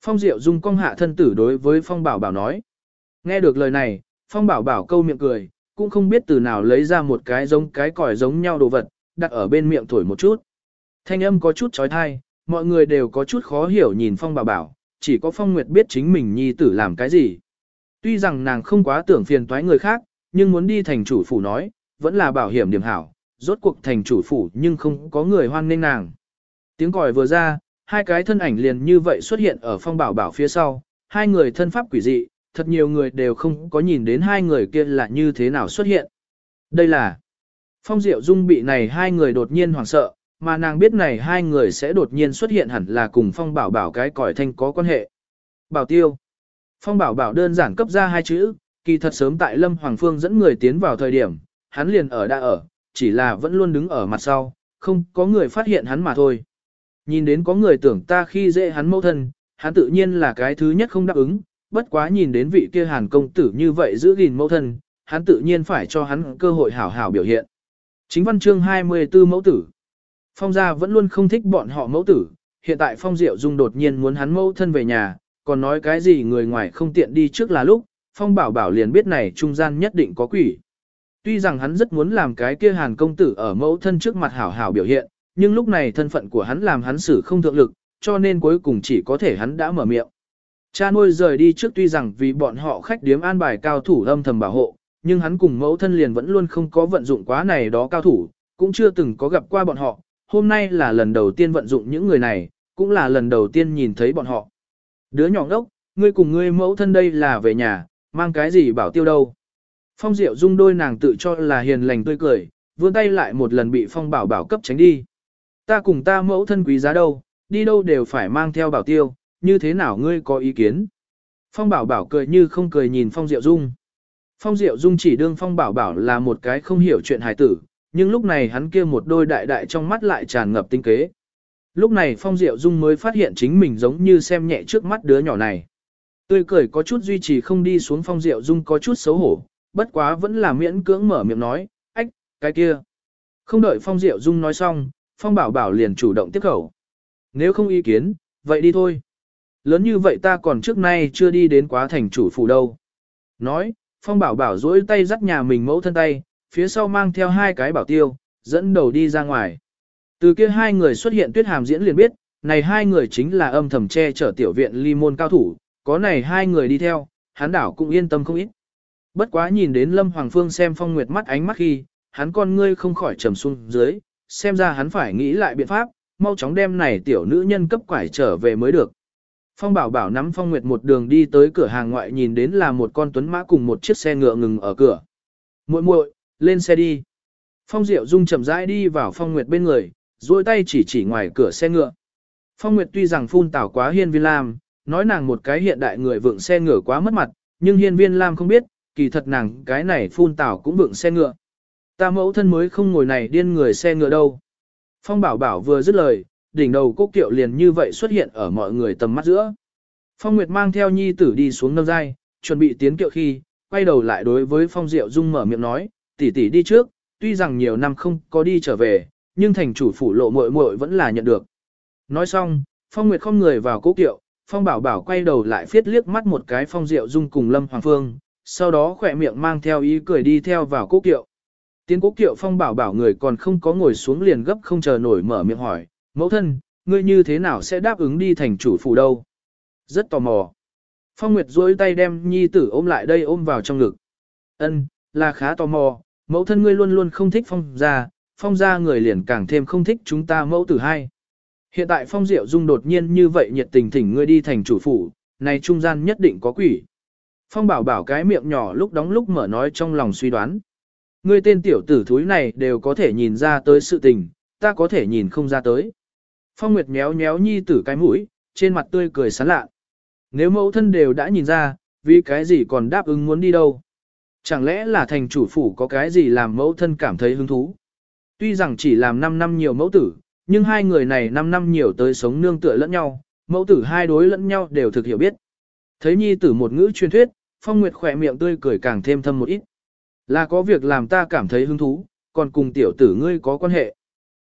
A: Phong Diệu Dung cong hạ thân tử đối với Phong Bảo Bảo nói. Nghe được lời này, Phong Bảo Bảo câu miệng cười, cũng không biết từ nào lấy ra một cái giống cái còi giống nhau đồ vật, đặt ở bên miệng thổi một chút. Thanh âm có chút trói thai, mọi người đều có chút khó hiểu nhìn Phong Bảo Bảo, chỉ có Phong Nguyệt biết chính mình nhi tử làm cái gì. Tuy rằng nàng không quá tưởng phiền toái người khác, nhưng muốn đi thành chủ phủ nói, vẫn là bảo hiểm điểm hảo, rốt cuộc thành chủ phủ nhưng không có người hoan nghênh nàng. Tiếng còi vừa ra, hai cái thân ảnh liền như vậy xuất hiện ở Phong Bảo Bảo phía sau, hai người thân pháp quỷ dị, thật nhiều người đều không có nhìn đến hai người kia là như thế nào xuất hiện. Đây là Phong Diệu Dung bị này hai người đột nhiên hoảng sợ, mà nàng biết này hai người sẽ đột nhiên xuất hiện hẳn là cùng Phong Bảo Bảo cái còi thanh có quan hệ. Bảo Tiêu Phong Bảo Bảo đơn giản cấp ra hai chữ, kỳ thật sớm tại Lâm Hoàng Phương dẫn người tiến vào thời điểm, hắn liền ở đã ở, chỉ là vẫn luôn đứng ở mặt sau, không có người phát hiện hắn mà thôi. Nhìn đến có người tưởng ta khi dễ hắn mâu thân, hắn tự nhiên là cái thứ nhất không đáp ứng, bất quá nhìn đến vị kia hàn công tử như vậy giữ gìn mẫu thân, hắn tự nhiên phải cho hắn cơ hội hảo hảo biểu hiện. Chính văn chương 24 mẫu tử. Phong gia vẫn luôn không thích bọn họ mẫu tử, hiện tại Phong Diệu Dung đột nhiên muốn hắn mẫu thân về nhà, còn nói cái gì người ngoài không tiện đi trước là lúc, Phong Bảo Bảo liền biết này trung gian nhất định có quỷ. Tuy rằng hắn rất muốn làm cái kia hàn công tử ở mẫu thân trước mặt hảo hảo biểu hiện, nhưng lúc này thân phận của hắn làm hắn xử không thượng lực, cho nên cuối cùng chỉ có thể hắn đã mở miệng. Cha nuôi rời đi trước tuy rằng vì bọn họ khách điếm an bài cao thủ âm thầm bảo hộ, nhưng hắn cùng mẫu thân liền vẫn luôn không có vận dụng quá này đó cao thủ, cũng chưa từng có gặp qua bọn họ, hôm nay là lần đầu tiên vận dụng những người này, cũng là lần đầu tiên nhìn thấy bọn họ. Đứa nhỏ ngốc, ngươi cùng ngươi mẫu thân đây là về nhà, mang cái gì bảo tiêu đâu. Phong Diệu Dung đôi nàng tự cho là hiền lành tươi cười, vươn tay lại một lần bị Phong Bảo Bảo cấp tránh đi. Ta cùng ta mẫu thân quý giá đâu, đi đâu đều phải mang theo bảo tiêu, như thế nào ngươi có ý kiến? Phong Bảo Bảo cười như không cười nhìn Phong Diệu Dung. Phong Diệu Dung chỉ đương Phong Bảo Bảo là một cái không hiểu chuyện hài tử, nhưng lúc này hắn kia một đôi đại đại trong mắt lại tràn ngập tinh kế. Lúc này Phong Diệu Dung mới phát hiện chính mình giống như xem nhẹ trước mắt đứa nhỏ này. Tươi cười có chút duy trì không đi xuống Phong Diệu Dung có chút xấu hổ, bất quá vẫn là miễn cưỡng mở miệng nói, ách, cái kia. Không đợi Phong Diệu Dung nói xong, Phong Bảo Bảo liền chủ động tiếp khẩu. Nếu không ý kiến, vậy đi thôi. Lớn như vậy ta còn trước nay chưa đi đến quá thành chủ phủ đâu. Nói, Phong Bảo Bảo duỗi tay dắt nhà mình mẫu thân tay, phía sau mang theo hai cái bảo tiêu, dẫn đầu đi ra ngoài. Từ kia hai người xuất hiện tuyết hàm diễn liền biết, này hai người chính là âm thầm che chở tiểu viện ly môn cao thủ, có này hai người đi theo, hắn đảo cũng yên tâm không ít. Bất quá nhìn đến Lâm Hoàng Phương xem phong nguyệt mắt ánh mắt khi, hắn con ngươi không khỏi trầm xuống dưới, xem ra hắn phải nghĩ lại biện pháp, mau chóng đem này tiểu nữ nhân cấp quải trở về mới được. Phong bảo bảo nắm phong nguyệt một đường đi tới cửa hàng ngoại nhìn đến là một con tuấn mã cùng một chiếc xe ngựa ngừng ở cửa. muội muội lên xe đi. Phong Diệu Dung chậm rãi đi vào Phong Nguyệt bên người, duỗi tay chỉ chỉ ngoài cửa xe ngựa. Phong Nguyệt tuy rằng phun tảo quá hiên viên lam, nói nàng một cái hiện đại người vượng xe ngựa quá mất mặt, nhưng hiên viên lam không biết, kỳ thật nàng cái này phun tảo cũng vượng xe ngựa. Ta mẫu thân mới không ngồi này điên người xe ngựa đâu. Phong bảo bảo vừa dứt lời, đỉnh đầu cốc kiệu liền như vậy xuất hiện ở mọi người tầm mắt giữa. Phong Nguyệt mang theo nhi tử đi xuống nâng dai, chuẩn bị tiến kiệu khi, quay đầu lại đối với Phong Diệu Dung mở miệng nói, tỷ tỷ đi trước, tuy rằng nhiều năm không có đi trở về, nhưng thành chủ phủ lộ muội muội vẫn là nhận được. Nói xong, Phong Nguyệt không người vào cố kiệu, Phong Bảo Bảo quay đầu lại phiết liếc mắt một cái Phong Diệu Dung cùng Lâm Hoàng Phương, sau đó khỏe miệng mang theo ý cười đi theo vào cố kiệu. Tiến cố kiệu Phong Bảo Bảo người còn không có ngồi xuống liền gấp không chờ nổi mở miệng hỏi, mẫu thân, ngươi như thế nào sẽ đáp ứng đi thành chủ phủ đâu? Rất tò mò. Phong Nguyệt duỗi tay đem nhi tử ôm lại đây ôm vào trong ngực. Ân, là khá tò mò, mẫu thân ngươi luôn luôn không thích phong gia, phong gia người liền càng thêm không thích chúng ta mẫu tử hai. Hiện tại phong diệu dung đột nhiên như vậy nhiệt tình thỉnh ngươi đi thành chủ phủ, này trung gian nhất định có quỷ. Phong bảo bảo cái miệng nhỏ lúc đóng lúc mở nói trong lòng suy đoán. Ngươi tên tiểu tử thúi này đều có thể nhìn ra tới sự tình, ta có thể nhìn không ra tới. Phong Nguyệt méo méo nhi tử cái mũi, trên mặt tươi cười sán lạ. Nếu mẫu thân đều đã nhìn ra, vì cái gì còn đáp ứng muốn đi đâu. Chẳng lẽ là thành chủ phủ có cái gì làm mẫu thân cảm thấy hứng thú? Tuy rằng chỉ làm 5 năm nhiều mẫu tử, nhưng hai người này 5 năm nhiều tới sống nương tựa lẫn nhau, mẫu tử hai đối lẫn nhau đều thực hiểu biết. Thấy nhi tử một ngữ truyền thuyết, Phong Nguyệt khỏe miệng tươi cười càng thêm thâm một ít. Là có việc làm ta cảm thấy hứng thú, còn cùng tiểu tử ngươi có quan hệ.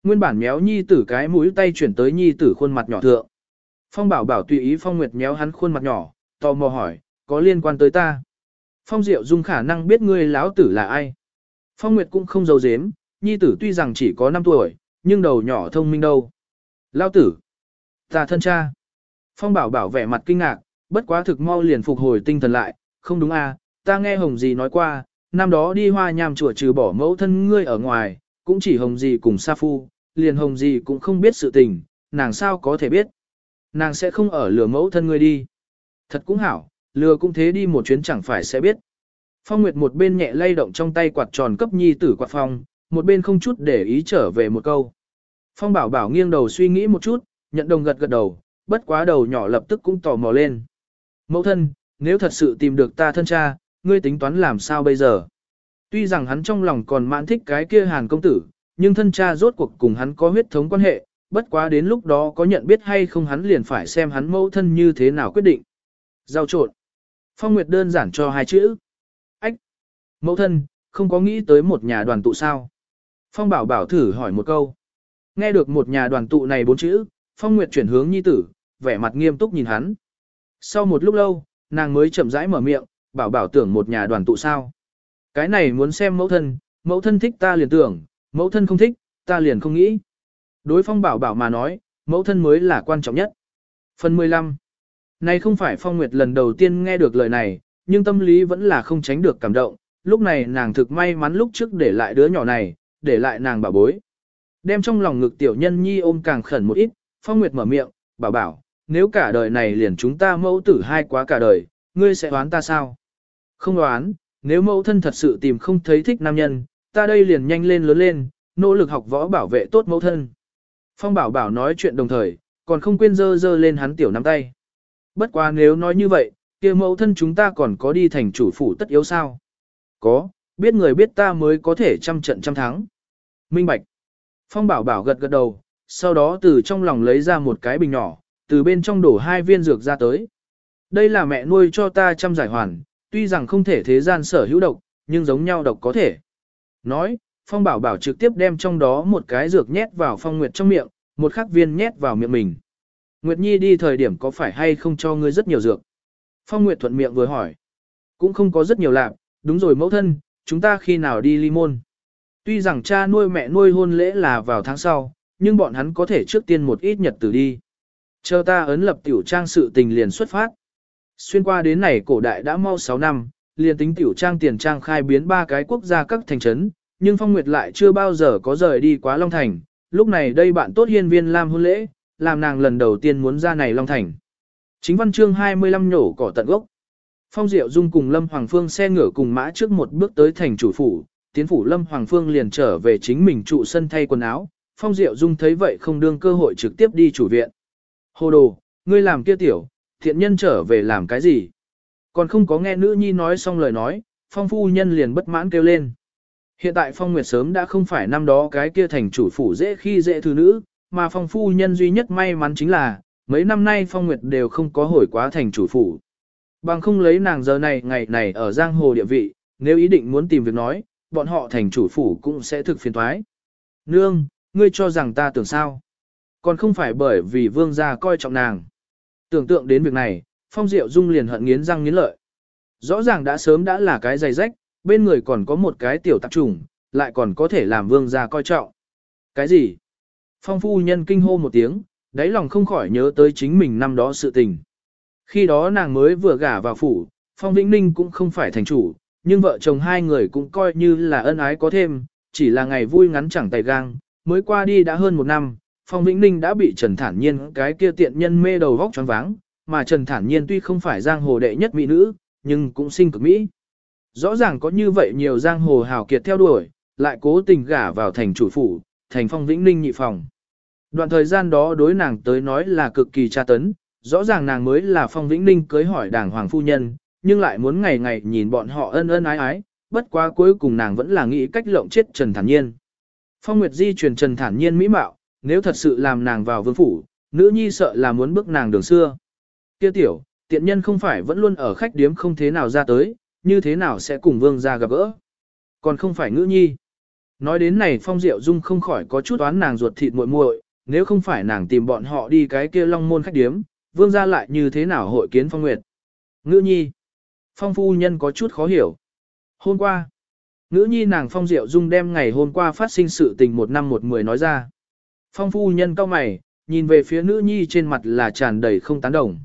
A: Nguyên bản méo nhi tử cái mũi tay chuyển tới nhi tử khuôn mặt nhỏ thượng. Phong bảo bảo tùy ý Phong Nguyệt méo hắn khuôn mặt nhỏ, tò mò hỏi, có liên quan tới ta. Phong Diệu Dung khả năng biết ngươi láo tử là ai. Phong Nguyệt cũng không giấu giếm, nhi tử tuy rằng chỉ có 5 tuổi, nhưng đầu nhỏ thông minh đâu. Lao tử. Ta thân cha. Phong bảo bảo vẻ mặt kinh ngạc, bất quá thực mau liền phục hồi tinh thần lại, không đúng à, ta nghe hồng gì nói qua, năm đó đi hoa nham chùa trừ bỏ mẫu thân ngươi ở ngoài, cũng chỉ hồng gì cùng sa phu, liền hồng gì cũng không biết sự tình, nàng sao có thể biết. Nàng sẽ không ở lừa mẫu thân ngươi đi. Thật cũng hảo, lừa cũng thế đi một chuyến chẳng phải sẽ biết. Phong Nguyệt một bên nhẹ lay động trong tay quạt tròn cấp nhi tử quạt phong, một bên không chút để ý trở về một câu. Phong bảo bảo nghiêng đầu suy nghĩ một chút, nhận đồng gật gật đầu, bất quá đầu nhỏ lập tức cũng tò mò lên. Mẫu thân, nếu thật sự tìm được ta thân cha, ngươi tính toán làm sao bây giờ? Tuy rằng hắn trong lòng còn mãn thích cái kia hàn công tử, nhưng thân cha rốt cuộc cùng hắn có huyết thống quan hệ, bất quá đến lúc đó có nhận biết hay không hắn liền phải xem hắn mẫu thân như thế nào quyết định. Giao trộn. Phong Nguyệt đơn giản cho hai chữ. Ách. Mẫu thân, không có nghĩ tới một nhà đoàn tụ sao? Phong Bảo Bảo thử hỏi một câu. Nghe được một nhà đoàn tụ này bốn chữ, Phong Nguyệt chuyển hướng nhi tử, vẻ mặt nghiêm túc nhìn hắn. Sau một lúc lâu, nàng mới chậm rãi mở miệng, bảo bảo tưởng một nhà đoàn tụ sao. Cái này muốn xem mẫu thân, mẫu thân thích ta liền tưởng, mẫu thân không thích, ta liền không nghĩ. Đối phong bảo bảo mà nói, mẫu thân mới là quan trọng nhất. Phần 15 Này không phải Phong Nguyệt lần đầu tiên nghe được lời này, nhưng tâm lý vẫn là không tránh được cảm động. Lúc này nàng thực may mắn lúc trước để lại đứa nhỏ này, để lại nàng bảo bối. Đem trong lòng ngực tiểu nhân nhi ôm càng khẩn một ít, Phong Nguyệt mở miệng, bảo bảo, nếu cả đời này liền chúng ta mẫu tử hai quá cả đời, ngươi sẽ oán ta sao? Không oán, nếu mẫu thân thật sự tìm không thấy thích nam nhân, ta đây liền nhanh lên lớn lên, nỗ lực học võ bảo vệ tốt mẫu thân. Phong bảo bảo nói chuyện đồng thời, còn không quên dơ dơ lên hắn tiểu nắm tay. Bất quá nếu nói như vậy, kia mẫu thân chúng ta còn có đi thành chủ phủ tất yếu sao? Có, biết người biết ta mới có thể trăm trận trăm thắng. Minh Bạch. Phong bảo bảo gật gật đầu, sau đó từ trong lòng lấy ra một cái bình nhỏ, từ bên trong đổ hai viên dược ra tới. Đây là mẹ nuôi cho ta trăm giải hoàn, tuy rằng không thể thế gian sở hữu độc, nhưng giống nhau độc có thể. Nói, Phong Bảo Bảo trực tiếp đem trong đó một cái dược nhét vào Phong Nguyệt trong miệng, một khắc viên nhét vào miệng mình. Nguyệt Nhi đi thời điểm có phải hay không cho ngươi rất nhiều dược? Phong Nguyệt thuận miệng vừa hỏi. Cũng không có rất nhiều lạc, đúng rồi mẫu thân, chúng ta khi nào đi ly môn? Tuy rằng cha nuôi mẹ nuôi hôn lễ là vào tháng sau, nhưng bọn hắn có thể trước tiên một ít nhật tử đi. Chờ ta ấn lập tiểu trang sự tình liền xuất phát. Xuyên qua đến này cổ đại đã mau 6 năm, liền tính tiểu trang tiền trang khai biến ba cái quốc gia các thành trấn, nhưng Phong Nguyệt lại chưa bao giờ có rời đi quá Long Thành. Lúc này đây bạn tốt hiên viên làm hôn lễ, làm nàng lần đầu tiên muốn ra này Long Thành. Chính văn chương 25 nhổ cỏ tận gốc. Phong Diệu Dung cùng Lâm Hoàng Phương xe ngựa cùng mã trước một bước tới thành chủ phủ, tiến phủ Lâm Hoàng Phương liền trở về chính mình trụ sân thay quần áo. Phong Diệu Dung thấy vậy không đương cơ hội trực tiếp đi chủ viện. Hồ đồ, ngươi làm kia tiểu, thiện nhân trở về làm cái gì? Còn không có nghe nữ nhi nói xong lời nói, phong phu nhân liền bất mãn kêu lên. Hiện tại phong nguyệt sớm đã không phải năm đó cái kia thành chủ phủ dễ khi dễ thứ nữ, mà phong phu nhân duy nhất may mắn chính là, mấy năm nay phong nguyệt đều không có hồi quá thành chủ phủ. Bằng không lấy nàng giờ này ngày này ở giang hồ địa vị, nếu ý định muốn tìm việc nói, bọn họ thành chủ phủ cũng sẽ thực phiền thoái. Nương, ngươi cho rằng ta tưởng sao? Còn không phải bởi vì vương gia coi trọng nàng. Tưởng tượng đến việc này, Phong Diệu Dung liền hận nghiến răng nghiến lợi. Rõ ràng đã sớm đã là cái giày rách, bên người còn có một cái tiểu tạp trùng, lại còn có thể làm vương gia coi trọng. Cái gì? Phong phu nhân kinh hô một tiếng, đáy lòng không khỏi nhớ tới chính mình năm đó sự tình. Khi đó nàng mới vừa gả vào phủ, Phong Vĩnh Ninh cũng không phải thành chủ, nhưng vợ chồng hai người cũng coi như là ân ái có thêm, chỉ là ngày vui ngắn chẳng tay gang, mới qua đi đã hơn một năm, Phong Vĩnh Ninh đã bị Trần Thản Nhiên cái kia tiện nhân mê đầu vóc choáng váng, mà Trần Thản Nhiên tuy không phải giang hồ đệ nhất mỹ nữ, nhưng cũng sinh cực mỹ. Rõ ràng có như vậy nhiều giang hồ hào kiệt theo đuổi, lại cố tình gả vào thành chủ phủ, thành Phong Vĩnh Ninh nhị phòng. Đoạn thời gian đó đối nàng tới nói là cực kỳ tra tấn, rõ ràng nàng mới là Phong Vĩnh Ninh cưới hỏi đảng hoàng phu nhân, nhưng lại muốn ngày ngày nhìn bọn họ ân ân ái ái, bất quá cuối cùng nàng vẫn là nghĩ cách lộng chết Trần Thản Nhiên. Phong Nguyệt Di truyền Trần Thản Nhiên mỹ mạo, nếu thật sự làm nàng vào vương phủ, nữ nhi sợ là muốn bước nàng đường xưa. Kia tiểu, tiện nhân không phải vẫn luôn ở khách điếm không thế nào ra tới, như thế nào sẽ cùng vương ra gặp gỡ. Còn không phải ngữ nhi. Nói đến này phong diệu dung không khỏi có chút oán nàng ruột thịt muội muội, nếu không phải nàng tìm bọn họ đi cái kia long môn khách điếm, vương gia lại như thế nào hội kiến phong nguyệt. Ngữ nhi. Phong phu nhân có chút khó hiểu. Hôm qua, ngữ nhi nàng phong diệu dung đem ngày hôm qua phát sinh sự tình một năm một mười nói ra. Phong phu nhân cao mày, nhìn về phía nữ nhi trên mặt là tràn đầy không tán đồng.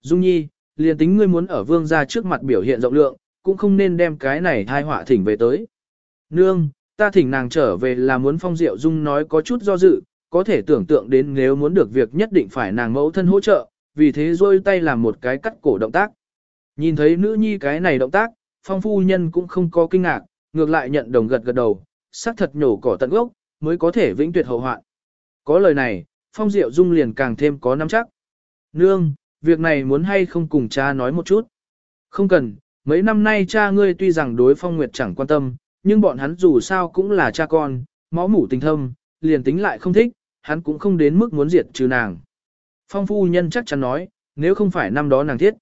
A: Dung nhi, liền tính ngươi muốn ở vương gia trước mặt biểu hiện rộng lượng, cũng không nên đem cái này thai họa thỉnh về tới. Nương, ta thỉnh nàng trở về là muốn phong diệu dung nói có chút do dự, có thể tưởng tượng đến nếu muốn được việc nhất định phải nàng mẫu thân hỗ trợ, vì thế rôi tay làm một cái cắt cổ động tác. Nhìn thấy nữ nhi cái này động tác, phong phu nhân cũng không có kinh ngạc, ngược lại nhận đồng gật gật đầu, xác thật nhổ cỏ tận gốc, mới có thể vĩnh tuyệt hậu hoạn. Có lời này, phong diệu dung liền càng thêm có nắm chắc. Nương, việc này muốn hay không cùng cha nói một chút. Không cần, mấy năm nay cha ngươi tuy rằng đối phong nguyệt chẳng quan tâm, nhưng bọn hắn dù sao cũng là cha con, máu mủ tình thâm, liền tính lại không thích, hắn cũng không đến mức muốn diệt trừ nàng. Phong phu nhân chắc chắn nói, nếu không phải năm đó nàng thiết.